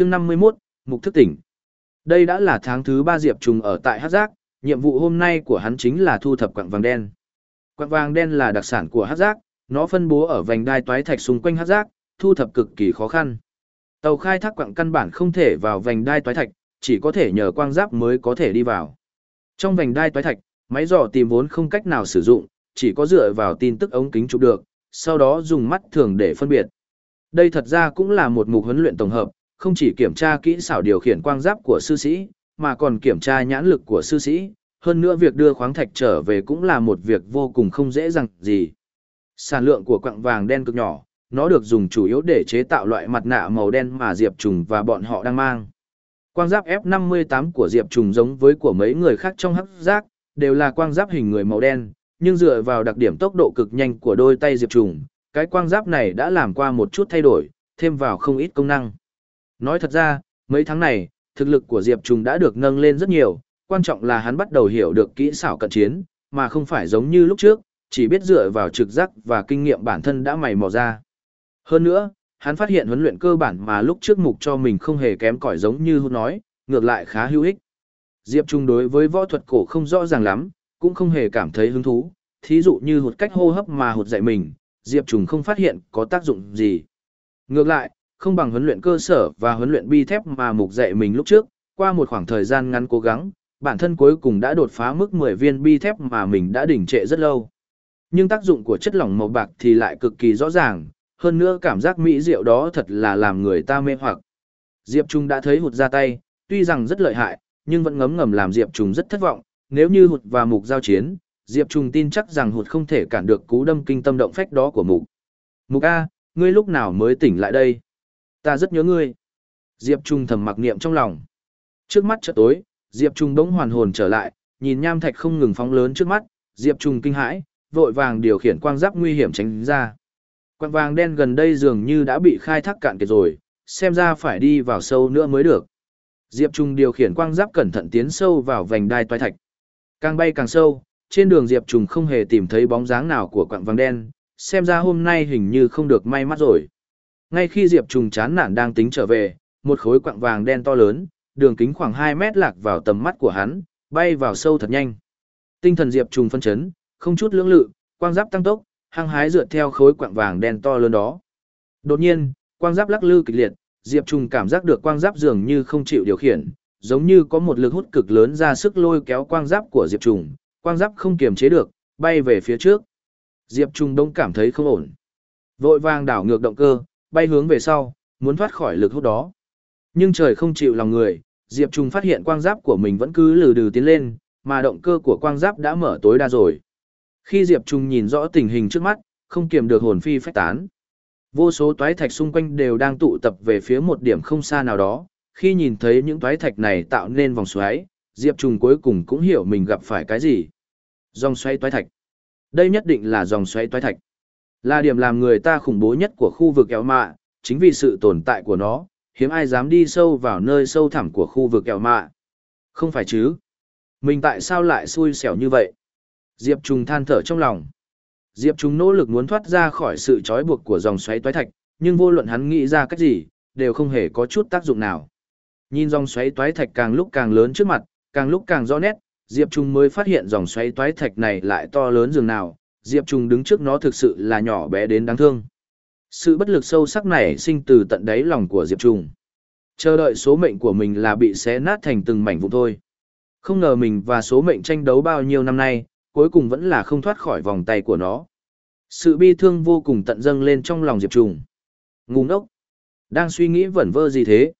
chương 51, mục thức tỉnh. Đây đã là tháng thứ 3 Diệp Trùng ở tại Hát Giác, nhiệm vụ hôm nay của hắn chính là thu thập quặng vàng đen. Quặng vàng đen là đặc sản của Hát Giác, nó phân bố ở vành đai toái thạch xung quanh Hát Giác, thu thập cực kỳ khó khăn. Tàu khai thác quặng căn bản không thể vào vành đai toái thạch, chỉ có thể nhờ quang giáp mới có thể đi vào. Trong vành đai toái thạch, máy dò tìm vốn không cách nào sử dụng, chỉ có dựa vào tin tức ống kính chụp được, sau đó dùng mắt thường để phân biệt. Đây thật ra cũng là một mục huấn luyện tổng hợp, không chỉ kiểm tra kỹ xảo điều khiển quang giáp của sư sĩ, mà còn kiểm tra nhãn lực của sư sĩ, hơn nữa việc đưa khoáng thạch trở về cũng là một việc vô cùng không dễ dàng gì. Sản lượng của quặng vàng đen cực nhỏ, nó được dùng chủ yếu để chế tạo loại mặt nạ màu đen mà Diệp Trùng và bọn họ đang mang. Quang giáp F58 của Diệp Trùng giống với của mấy người khác trong hắc giác, đều là quang giáp hình người màu đen, nhưng dựa vào đặc điểm tốc độ cực nhanh của đôi tay Diệp Trùng, cái quang giáp này đã làm qua một chút thay đổi, thêm vào không ít công năng. Nói thật ra, mấy tháng này, thực lực của Diệp Trùng đã được nâng lên rất nhiều, quan trọng là hắn bắt đầu hiểu được kỹ xảo cận chiến, mà không phải giống như lúc trước, chỉ biết dựa vào trực giác và kinh nghiệm bản thân đã mày mò ra. Hơn nữa, hắn phát hiện huấn luyện cơ bản mà lúc trước mục cho mình không hề kém cỏi giống như hút nói, ngược lại khá hữu ích. Diệp Trung đối với võ thuật cổ không rõ ràng lắm, cũng không hề cảm thấy hứng thú, thí dụ như hụt cách hô hấp mà hụt dạy mình, Diệp Trung không phát hiện có tác dụng gì. Ngược lại, không bằng huấn luyện cơ sở và huấn luyện bi thép mà mục dạy mình lúc trước, qua một khoảng thời gian ngắn cố gắng, bản thân cuối cùng đã đột phá mức 10 viên bi thép mà mình đã đỉnh trệ rất lâu. Nhưng tác dụng của chất lỏng màu bạc thì lại cực kỳ rõ ràng, hơn nữa cảm giác mỹ diệu đó thật là làm người ta mê hoặc. Diệp Trung đã thấy hụt ra tay, tuy rằng rất lợi hại, nhưng vẫn ngấm ngầm làm Diệp Trung rất thất vọng, nếu như hụt và mục giao chiến, Diệp Trung tin chắc rằng hụt không thể cản được cú đâm kinh tâm động phách đó của mục. Mục A, ngươi lúc nào mới tỉnh lại đây? Ta rất nhớ ngươi. Diệp Trung thầm mặc niệm trong lòng. Trước mắt chợt tối, Diệp Trung bỗng hoàn hồn trở lại, nhìn nham thạch không ngừng phóng lớn trước mắt, Diệp Trung kinh hãi, vội vàng điều khiển quang giáp nguy hiểm tránh ra. Quang vàng đen gần đây dường như đã bị khai thác cạn kiệt rồi, xem ra phải đi vào sâu nữa mới được. Diệp Trung điều khiển quang giáp cẩn thận tiến sâu vào vành đai toái thạch. Càng bay càng sâu, trên đường Diệp Trung không hề tìm thấy bóng dáng nào của quặng vàng đen, xem ra hôm nay hình như không được may mắn rồi. Ngay khi Diệp Trùng chán nản đang tính trở về, một khối quặng vàng đen to lớn, đường kính khoảng 2 mét lạc vào tầm mắt của hắn, bay vào sâu thật nhanh. Tinh thần Diệp Trùng phân chấn, không chút lưỡng lự, quang giáp tăng tốc, hăng hái dựa theo khối quặng vàng đen to lớn đó. Đột nhiên, quang giáp lắc lư kịch liệt, Diệp Trùng cảm giác được quang giáp dường như không chịu điều khiển, giống như có một lực hút cực lớn ra sức lôi kéo quang giáp của Diệp Trùng, quang giáp không kiềm chế được, bay về phía trước. Diệp Trùng đông cảm thấy không ổn. Vội vàng đảo ngược động cơ, bay hướng về sau, muốn thoát khỏi lực hút đó. Nhưng trời không chịu lòng người, Diệp Trung phát hiện quang giáp của mình vẫn cứ lừ đừ tiến lên, mà động cơ của quang giáp đã mở tối đa rồi. Khi Diệp Trung nhìn rõ tình hình trước mắt, không kiềm được hồn phi phách tán. Vô số toái thạch xung quanh đều đang tụ tập về phía một điểm không xa nào đó, khi nhìn thấy những toái thạch này tạo nên vòng xoáy, Diệp Trung cuối cùng cũng hiểu mình gặp phải cái gì. Dòng xoáy toái thạch. Đây nhất định là dòng xoáy toái thạch. Là điểm làm người ta khủng bố nhất của khu vực kẹo mạ, chính vì sự tồn tại của nó, hiếm ai dám đi sâu vào nơi sâu thẳm của khu vực kẹo mạ. Không phải chứ? Mình tại sao lại xui xẻo như vậy? Diệp Trung than thở trong lòng. Diệp Trung nỗ lực muốn thoát ra khỏi sự trói buộc của dòng xoáy toái thạch, nhưng vô luận hắn nghĩ ra cách gì, đều không hề có chút tác dụng nào. Nhìn dòng xoáy toái thạch càng lúc càng lớn trước mặt, càng lúc càng rõ nét, Diệp Trung mới phát hiện dòng xoáy toái thạch này lại to lớn dường nào, Diệp Trung đứng trước nó thực sự là nhỏ bé đến đáng thương. Sự bất lực sâu sắc này sinh từ tận đáy lòng của Diệp Trung. Chờ đợi số mệnh của mình là bị xé nát thành từng mảnh vụn thôi. Không ngờ mình và số mệnh tranh đấu bao nhiêu năm nay, cuối cùng vẫn là không thoát khỏi vòng tay của nó. Sự bi thương vô cùng tận dâng lên trong lòng Diệp Trùng. Ngu ngốc! Đang suy nghĩ vẩn vơ gì thế?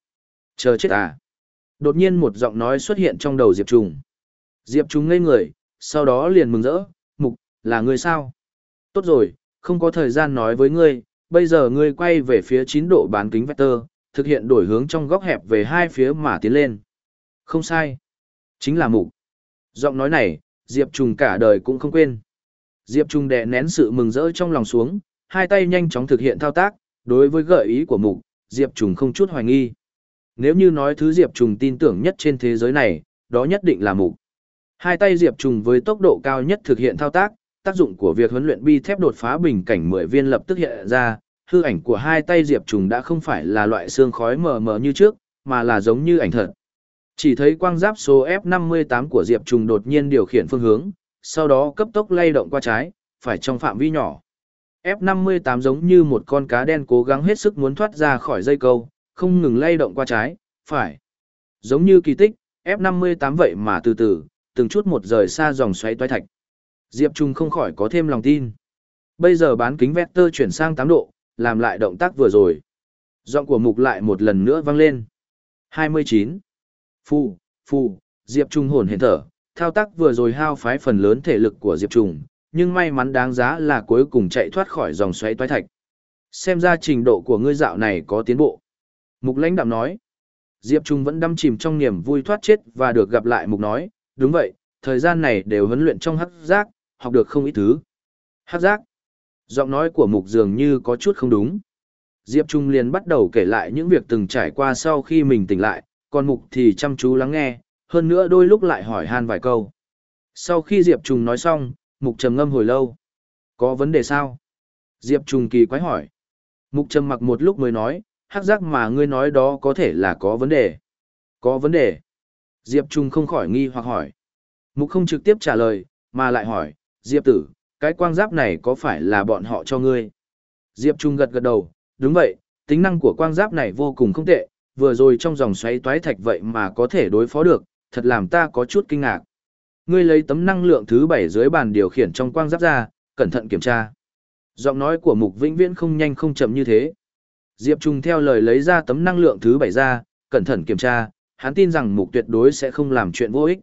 Chờ chết à? Đột nhiên một giọng nói xuất hiện trong đầu Diệp Trùng. Diệp Trùng ngây người, sau đó liền mừng rỡ, là ngươi sao? Tốt rồi, không có thời gian nói với ngươi, bây giờ ngươi quay về phía 9 độ bán kính vector, thực hiện đổi hướng trong góc hẹp về hai phía mà tiến lên. Không sai. Chính là mục. Giọng nói này, Diệp Trùng cả đời cũng không quên. Diệp Trùng đè nén sự mừng rỡ trong lòng xuống, hai tay nhanh chóng thực hiện thao tác, đối với gợi ý của mục, Diệp Trùng không chút hoài nghi. Nếu như nói thứ Diệp Trùng tin tưởng nhất trên thế giới này, đó nhất định là mục. Hai tay Diệp Trùng với tốc độ cao nhất thực hiện thao tác, tác dụng của việc huấn luyện bi thép đột phá bình cảnh 10 viên lập tức hiện ra, hư ảnh của hai tay Diệp Trùng đã không phải là loại xương khói mờ mờ như trước, mà là giống như ảnh thật. Chỉ thấy quang giáp số F58 của Diệp Trùng đột nhiên điều khiển phương hướng, sau đó cấp tốc lay động qua trái, phải trong phạm vi nhỏ. F58 giống như một con cá đen cố gắng hết sức muốn thoát ra khỏi dây câu, không ngừng lay động qua trái, phải. Giống như kỳ tích, F58 vậy mà từ từ, từng chút một rời xa dòng xoáy toái thạch. Diệp Trung không khỏi có thêm lòng tin. Bây giờ bán kính vector chuyển sang 8 độ, làm lại động tác vừa rồi. Giọng của mục lại một lần nữa vang lên. 29. Phu, phu, Diệp Trung hồn hển thở, thao tác vừa rồi hao phái phần lớn thể lực của Diệp Trung, nhưng may mắn đáng giá là cuối cùng chạy thoát khỏi dòng xoáy toái thạch. Xem ra trình độ của ngươi dạo này có tiến bộ. Mục lãnh đạm nói. Diệp Trung vẫn đâm chìm trong niềm vui thoát chết và được gặp lại Mục nói, đúng vậy, thời gian này đều huấn luyện trong hắc giác, học được không ít thứ. Hắc giác. Giọng nói của Mục dường như có chút không đúng. Diệp Trung liền bắt đầu kể lại những việc từng trải qua sau khi mình tỉnh lại, còn Mục thì chăm chú lắng nghe, hơn nữa đôi lúc lại hỏi han vài câu. Sau khi Diệp Trung nói xong, Mục trầm ngâm hồi lâu. Có vấn đề sao? Diệp Trung kỳ quái hỏi. Mục trầm mặc một lúc mới nói, hắc giác mà ngươi nói đó có thể là có vấn đề. Có vấn đề. Diệp Trung không khỏi nghi hoặc hỏi. Mục không trực tiếp trả lời, mà lại hỏi, Diệp tử, cái quang giáp này có phải là bọn họ cho ngươi? Diệp Trung gật gật đầu, đúng vậy, tính năng của quang giáp này vô cùng không tệ, vừa rồi trong dòng xoáy toái thạch vậy mà có thể đối phó được, thật làm ta có chút kinh ngạc. Ngươi lấy tấm năng lượng thứ bảy dưới bàn điều khiển trong quang giáp ra, cẩn thận kiểm tra. Giọng nói của Mục Vĩnh Viễn không nhanh không chậm như thế. Diệp Trung theo lời lấy ra tấm năng lượng thứ bảy ra, cẩn thận kiểm tra, hắn tin rằng Mục tuyệt đối sẽ không làm chuyện vô ích.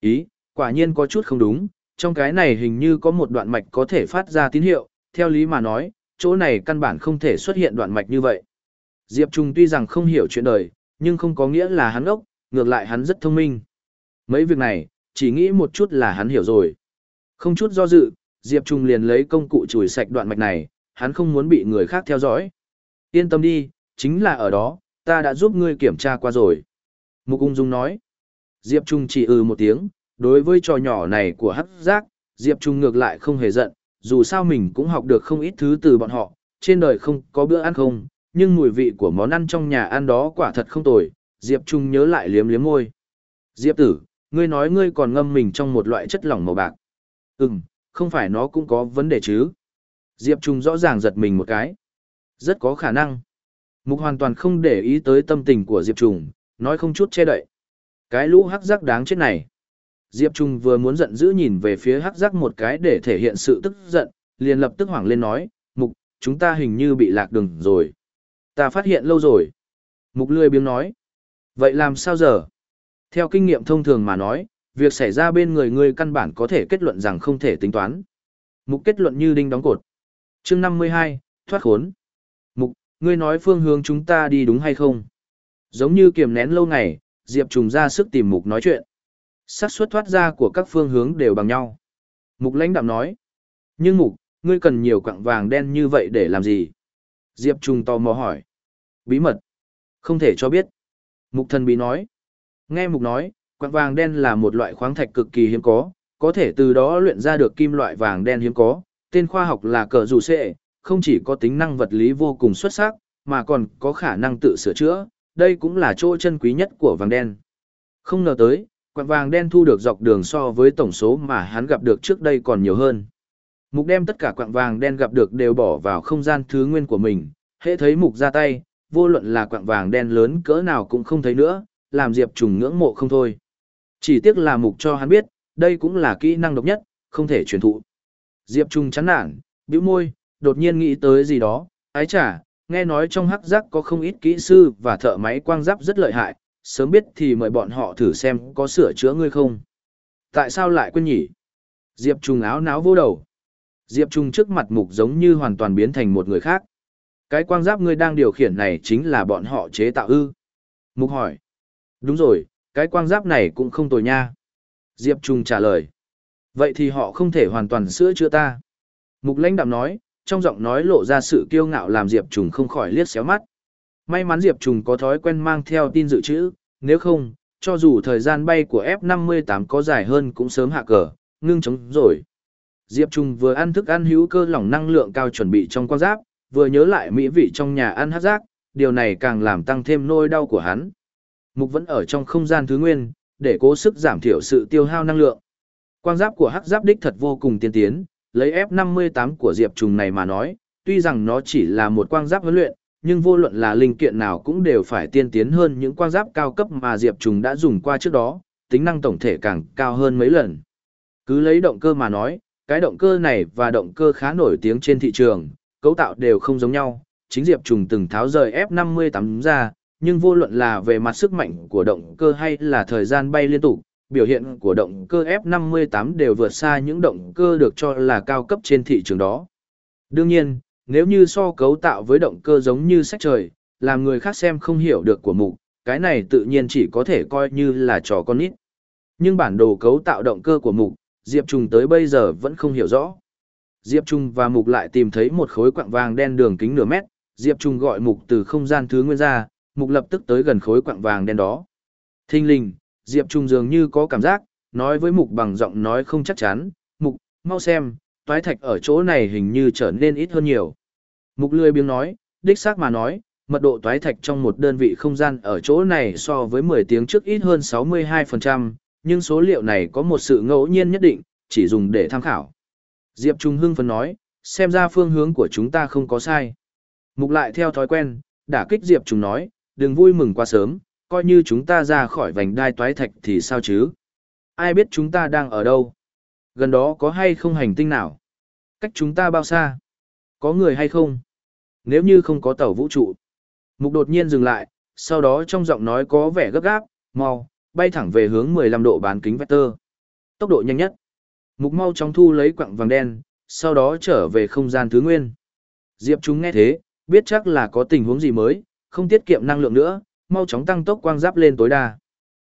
Ý, quả nhiên có chút không đúng, trong cái này hình như có một đoạn mạch có thể phát ra tín hiệu, theo lý mà nói, chỗ này căn bản không thể xuất hiện đoạn mạch như vậy. Diệp Trung tuy rằng không hiểu chuyện đời, nhưng không có nghĩa là hắn ốc, ngược lại hắn rất thông minh. Mấy việc này, chỉ nghĩ một chút là hắn hiểu rồi. Không chút do dự, Diệp Trung liền lấy công cụ chùi sạch đoạn mạch này, hắn không muốn bị người khác theo dõi. Yên tâm đi, chính là ở đó, ta đã giúp ngươi kiểm tra qua rồi. Mục ung dung nói. Diệp Trung chỉ ừ một tiếng, đối với trò nhỏ này của hắc giác, Diệp Trung ngược lại không hề giận, dù sao mình cũng học được không ít thứ từ bọn họ, trên đời không có bữa ăn không, nhưng mùi vị của món ăn trong nhà ăn đó quả thật không tồi, Diệp Trung nhớ lại liếm liếm môi. Diệp tử, ngươi nói ngươi còn ngâm mình trong một loại chất lỏng màu bạc. Ừm, không phải nó cũng có vấn đề chứ. Diệp Trung rõ ràng giật mình một cái. Rất có khả năng. Mục hoàn toàn không để ý tới tâm tình của Diệp Trung, nói không chút che đậy. Cái lũ hắc giác đáng chết này. Diệp Trung vừa muốn giận dữ nhìn về phía hắc giác một cái để thể hiện sự tức giận, liền lập tức hoảng lên nói, Mục, chúng ta hình như bị lạc đường rồi. Ta phát hiện lâu rồi. Mục lười biếng nói. Vậy làm sao giờ? Theo kinh nghiệm thông thường mà nói, việc xảy ra bên người ngươi căn bản có thể kết luận rằng không thể tính toán. Mục kết luận như đinh đóng cột. chương 52, thoát khốn. Mục, ngươi nói phương hướng chúng ta đi đúng hay không? Giống như kiềm nén lâu ngày, Diệp trùng ra sức tìm Mục nói chuyện xác suất thoát ra của các phương hướng đều bằng nhau. Mục lãnh đạm nói. Nhưng Mục, ngươi cần nhiều quặng vàng đen như vậy để làm gì? Diệp trùng tò mò hỏi. Bí mật. Không thể cho biết. Mục thần bí nói. Nghe Mục nói, quặng vàng đen là một loại khoáng thạch cực kỳ hiếm có, có thể từ đó luyện ra được kim loại vàng đen hiếm có. Tên khoa học là cờ dù sệ, không chỉ có tính năng vật lý vô cùng xuất sắc, mà còn có khả năng tự sửa chữa, đây cũng là chỗ chân quý nhất của vàng đen. Không ngờ tới, quặng vàng đen thu được dọc đường so với tổng số mà hắn gặp được trước đây còn nhiều hơn. Mục đem tất cả quặng vàng đen gặp được đều bỏ vào không gian thứ nguyên của mình, hễ thấy mục ra tay, vô luận là quặng vàng đen lớn cỡ nào cũng không thấy nữa, làm Diệp Trùng ngưỡng mộ không thôi. Chỉ tiếc là mục cho hắn biết, đây cũng là kỹ năng độc nhất, không thể truyền thụ. Diệp Trùng chán nản, bĩu môi, đột nhiên nghĩ tới gì đó, ái chả, nghe nói trong hắc giác có không ít kỹ sư và thợ máy quang giáp rất lợi hại, sớm biết thì mời bọn họ thử xem có sửa chữa ngươi không. Tại sao lại quên nhỉ? Diệp Trung áo náo vô đầu. Diệp Trung trước mặt mục giống như hoàn toàn biến thành một người khác. Cái quang giáp ngươi đang điều khiển này chính là bọn họ chế tạo ư. Mục hỏi. Đúng rồi, cái quang giáp này cũng không tồi nha. Diệp Trung trả lời. Vậy thì họ không thể hoàn toàn sửa chữa ta. Mục lãnh đạm nói, trong giọng nói lộ ra sự kiêu ngạo làm Diệp Trung không khỏi liếc xéo mắt. May mắn Diệp Trung có thói quen mang theo tin dự trữ, nếu không, cho dù thời gian bay của F58 có dài hơn cũng sớm hạ cờ, ngưng chống rồi. Diệp Trung vừa ăn thức ăn hữu cơ lỏng năng lượng cao chuẩn bị trong quang giáp, vừa nhớ lại mỹ vị trong nhà ăn hát giác, điều này càng làm tăng thêm nỗi đau của hắn. Mục vẫn ở trong không gian thứ nguyên, để cố sức giảm thiểu sự tiêu hao năng lượng. Quang giáp của hắc giáp đích thật vô cùng tiên tiến, lấy F58 của Diệp Trùng này mà nói, tuy rằng nó chỉ là một quang giáp huấn luyện, nhưng vô luận là linh kiện nào cũng đều phải tiên tiến hơn những quang giáp cao cấp mà Diệp Trùng đã dùng qua trước đó, tính năng tổng thể càng cao hơn mấy lần. Cứ lấy động cơ mà nói, cái động cơ này và động cơ khá nổi tiếng trên thị trường, cấu tạo đều không giống nhau, chính Diệp Trùng từng tháo rời F58 ra, nhưng vô luận là về mặt sức mạnh của động cơ hay là thời gian bay liên tục, biểu hiện của động cơ F58 đều vượt xa những động cơ được cho là cao cấp trên thị trường đó. Đương nhiên, nếu như so cấu tạo với động cơ giống như sách trời, làm người khác xem không hiểu được của mục, cái này tự nhiên chỉ có thể coi như là trò con nít. Nhưng bản đồ cấu tạo động cơ của mục, Diệp Trùng tới bây giờ vẫn không hiểu rõ. Diệp Trung và Mục lại tìm thấy một khối quặng vàng đen đường kính nửa mét, Diệp Trung gọi Mục từ không gian thứ nguyên ra, Mục lập tức tới gần khối quặng vàng đen đó. Thinh linh, Diệp Trung dường như có cảm giác, nói với Mục bằng giọng nói không chắc chắn, Mục, mau xem, toái thạch ở chỗ này hình như trở nên ít hơn nhiều. Mục lười biếng nói, đích xác mà nói, mật độ toái thạch trong một đơn vị không gian ở chỗ này so với 10 tiếng trước ít hơn 62%, nhưng số liệu này có một sự ngẫu nhiên nhất định, chỉ dùng để tham khảo. Diệp Trung hưng phấn nói, xem ra phương hướng của chúng ta không có sai. Mục lại theo thói quen, đả kích Diệp Trung nói, đừng vui mừng quá sớm, coi như chúng ta ra khỏi vành đai toái thạch thì sao chứ? Ai biết chúng ta đang ở đâu? Gần đó có hay không hành tinh nào? Cách chúng ta bao xa? Có người hay không? Nếu như không có tàu vũ trụ. Mục đột nhiên dừng lại, sau đó trong giọng nói có vẻ gấp gáp, mau, bay thẳng về hướng 15 độ bán kính vector. Tốc độ nhanh nhất. Mục mau chóng thu lấy quặng vàng đen, sau đó trở về không gian thứ nguyên. Diệp chúng nghe thế, biết chắc là có tình huống gì mới, không tiết kiệm năng lượng nữa, mau chóng tăng tốc quang giáp lên tối đa.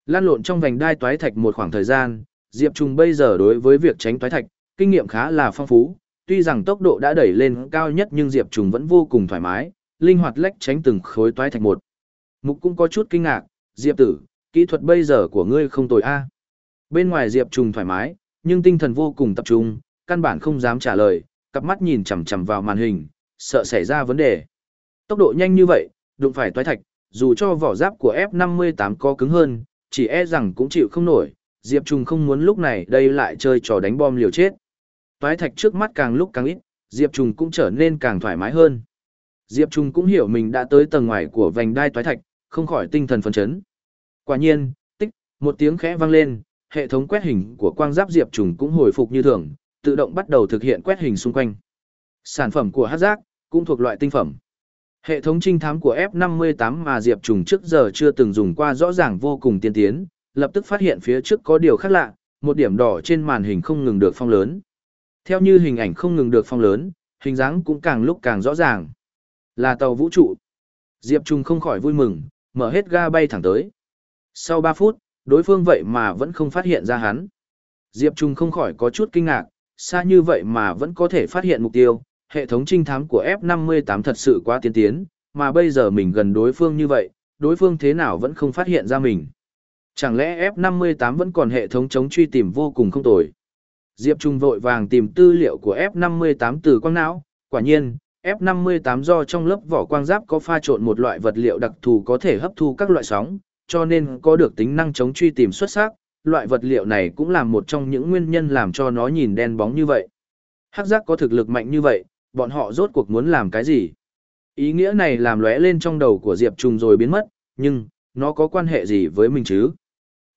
Lan lộn trong vành đai toái thạch một khoảng thời gian, Diệp Trung bây giờ đối với việc tránh toái thạch, kinh nghiệm khá là phong phú, tuy rằng tốc độ đã đẩy lên cao nhất nhưng Diệp Trung vẫn vô cùng thoải mái, linh hoạt lách tránh từng khối toái thạch một. Mục cũng có chút kinh ngạc, Diệp tử, kỹ thuật bây giờ của ngươi không tồi a. Bên ngoài Diệp Trung thoải mái, nhưng tinh thần vô cùng tập trung, căn bản không dám trả lời, cặp mắt nhìn chằm chằm vào màn hình, sợ xảy ra vấn đề. Tốc độ nhanh như vậy, đụng phải toái thạch, dù cho vỏ giáp của F58 có cứng hơn, chỉ e rằng cũng chịu không nổi, Diệp Trung không muốn lúc này đây lại chơi trò đánh bom liều chết. Toái thạch trước mắt càng lúc càng ít, Diệp Trung cũng trở nên càng thoải mái hơn. Diệp Trung cũng hiểu mình đã tới tầng ngoài của vành đai toái thạch, không khỏi tinh thần phấn chấn. Quả nhiên, tích, một tiếng khẽ vang lên, hệ thống quét hình của quang giáp diệp trùng cũng hồi phục như thường, tự động bắt đầu thực hiện quét hình xung quanh. Sản phẩm của hát giác cũng thuộc loại tinh phẩm. Hệ thống trinh thám của F58 mà Diệp Trùng trước giờ chưa từng dùng qua rõ ràng vô cùng tiên tiến, lập tức phát hiện phía trước có điều khác lạ, một điểm đỏ trên màn hình không ngừng được phong lớn. Theo như hình ảnh không ngừng được phong lớn, hình dáng cũng càng lúc càng rõ ràng. Là tàu vũ trụ. Diệp Trung không khỏi vui mừng, mở hết ga bay thẳng tới. Sau 3 phút, đối phương vậy mà vẫn không phát hiện ra hắn. Diệp Trung không khỏi có chút kinh ngạc, xa như vậy mà vẫn có thể phát hiện mục tiêu, hệ thống trinh thám của F58 thật sự quá tiên tiến, mà bây giờ mình gần đối phương như vậy, đối phương thế nào vẫn không phát hiện ra mình. Chẳng lẽ F58 vẫn còn hệ thống chống truy tìm vô cùng không tồi. Diệp Trung vội vàng tìm tư liệu của F58 từ quang não, quả nhiên, F58 do trong lớp vỏ quang giáp có pha trộn một loại vật liệu đặc thù có thể hấp thu các loại sóng, cho nên có được tính năng chống truy tìm xuất sắc, loại vật liệu này cũng là một trong những nguyên nhân làm cho nó nhìn đen bóng như vậy. Hắc giác có thực lực mạnh như vậy, bọn họ rốt cuộc muốn làm cái gì? Ý nghĩa này làm lóe lên trong đầu của Diệp Trung rồi biến mất, nhưng, nó có quan hệ gì với mình chứ?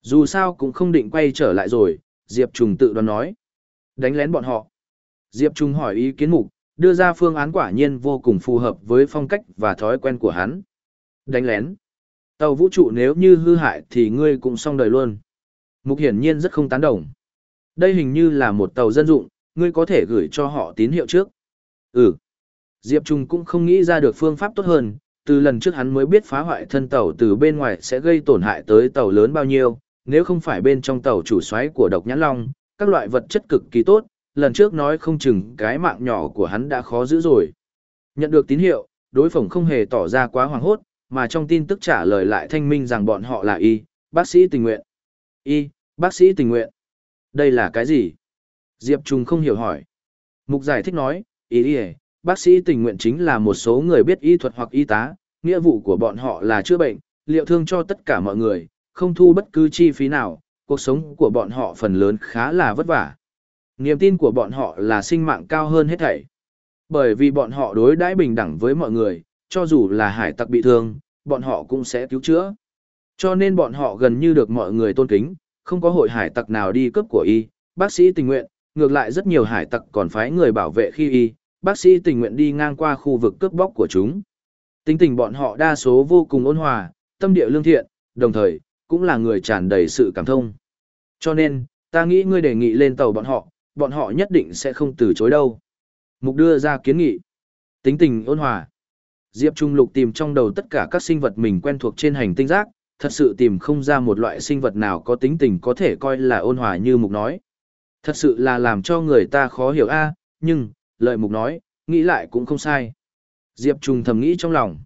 Dù sao cũng không định quay trở lại rồi, Diệp Trùng tự đoán nói. Đánh lén bọn họ. Diệp Trùng hỏi ý kiến mục, đưa ra phương án quả nhiên vô cùng phù hợp với phong cách và thói quen của hắn. Đánh lén. Tàu vũ trụ nếu như hư hại thì ngươi cũng xong đời luôn. Mục hiển nhiên rất không tán đồng. Đây hình như là một tàu dân dụng, ngươi có thể gửi cho họ tín hiệu trước. Ừ. Diệp Trung cũng không nghĩ ra được phương pháp tốt hơn, từ lần trước hắn mới biết phá hoại thân tàu từ bên ngoài sẽ gây tổn hại tới tàu lớn bao nhiêu, nếu không phải bên trong tàu chủ xoáy của độc nhãn long, các loại vật chất cực kỳ tốt, lần trước nói không chừng cái mạng nhỏ của hắn đã khó giữ rồi. Nhận được tín hiệu, đối phương không hề tỏ ra quá hoảng hốt, mà trong tin tức trả lời lại thanh minh rằng bọn họ là y, bác sĩ tình nguyện. Y, bác sĩ tình nguyện. Đây là cái gì? Diệp Trung không hiểu hỏi. Mục giải thích nói, ý y, bác sĩ tình nguyện chính là một số người biết y thuật hoặc y tá, nghĩa vụ của bọn họ là chữa bệnh, liệu thương cho tất cả mọi người, không thu bất cứ chi phí nào, cuộc sống của bọn họ phần lớn khá là vất vả. Niềm tin của bọn họ là sinh mạng cao hơn hết thảy. Bởi vì bọn họ đối đãi bình đẳng với mọi người, cho dù là hải tặc bị thương, bọn họ cũng sẽ cứu chữa. Cho nên bọn họ gần như được mọi người tôn kính, không có hội hải tặc nào đi cướp của y, bác sĩ tình nguyện, ngược lại rất nhiều hải tặc còn phái người bảo vệ khi y, bác sĩ tình nguyện đi ngang qua khu vực cướp bóc của chúng. Tính tình bọn họ đa số vô cùng ôn hòa, tâm địa lương thiện, đồng thời, cũng là người tràn đầy sự cảm thông. Cho nên, ta nghĩ ngươi đề nghị lên tàu bọn họ, bọn họ nhất định sẽ không từ chối đâu. Mục đưa ra kiến nghị. Tính tình ôn hòa. Diệp Trung Lục tìm trong đầu tất cả các sinh vật mình quen thuộc trên hành tinh giác, thật sự tìm không ra một loại sinh vật nào có tính tình có thể coi là ôn hòa như Mục nói. Thật sự là làm cho người ta khó hiểu a, nhưng, lợi Mục nói, nghĩ lại cũng không sai. Diệp Trung thầm nghĩ trong lòng.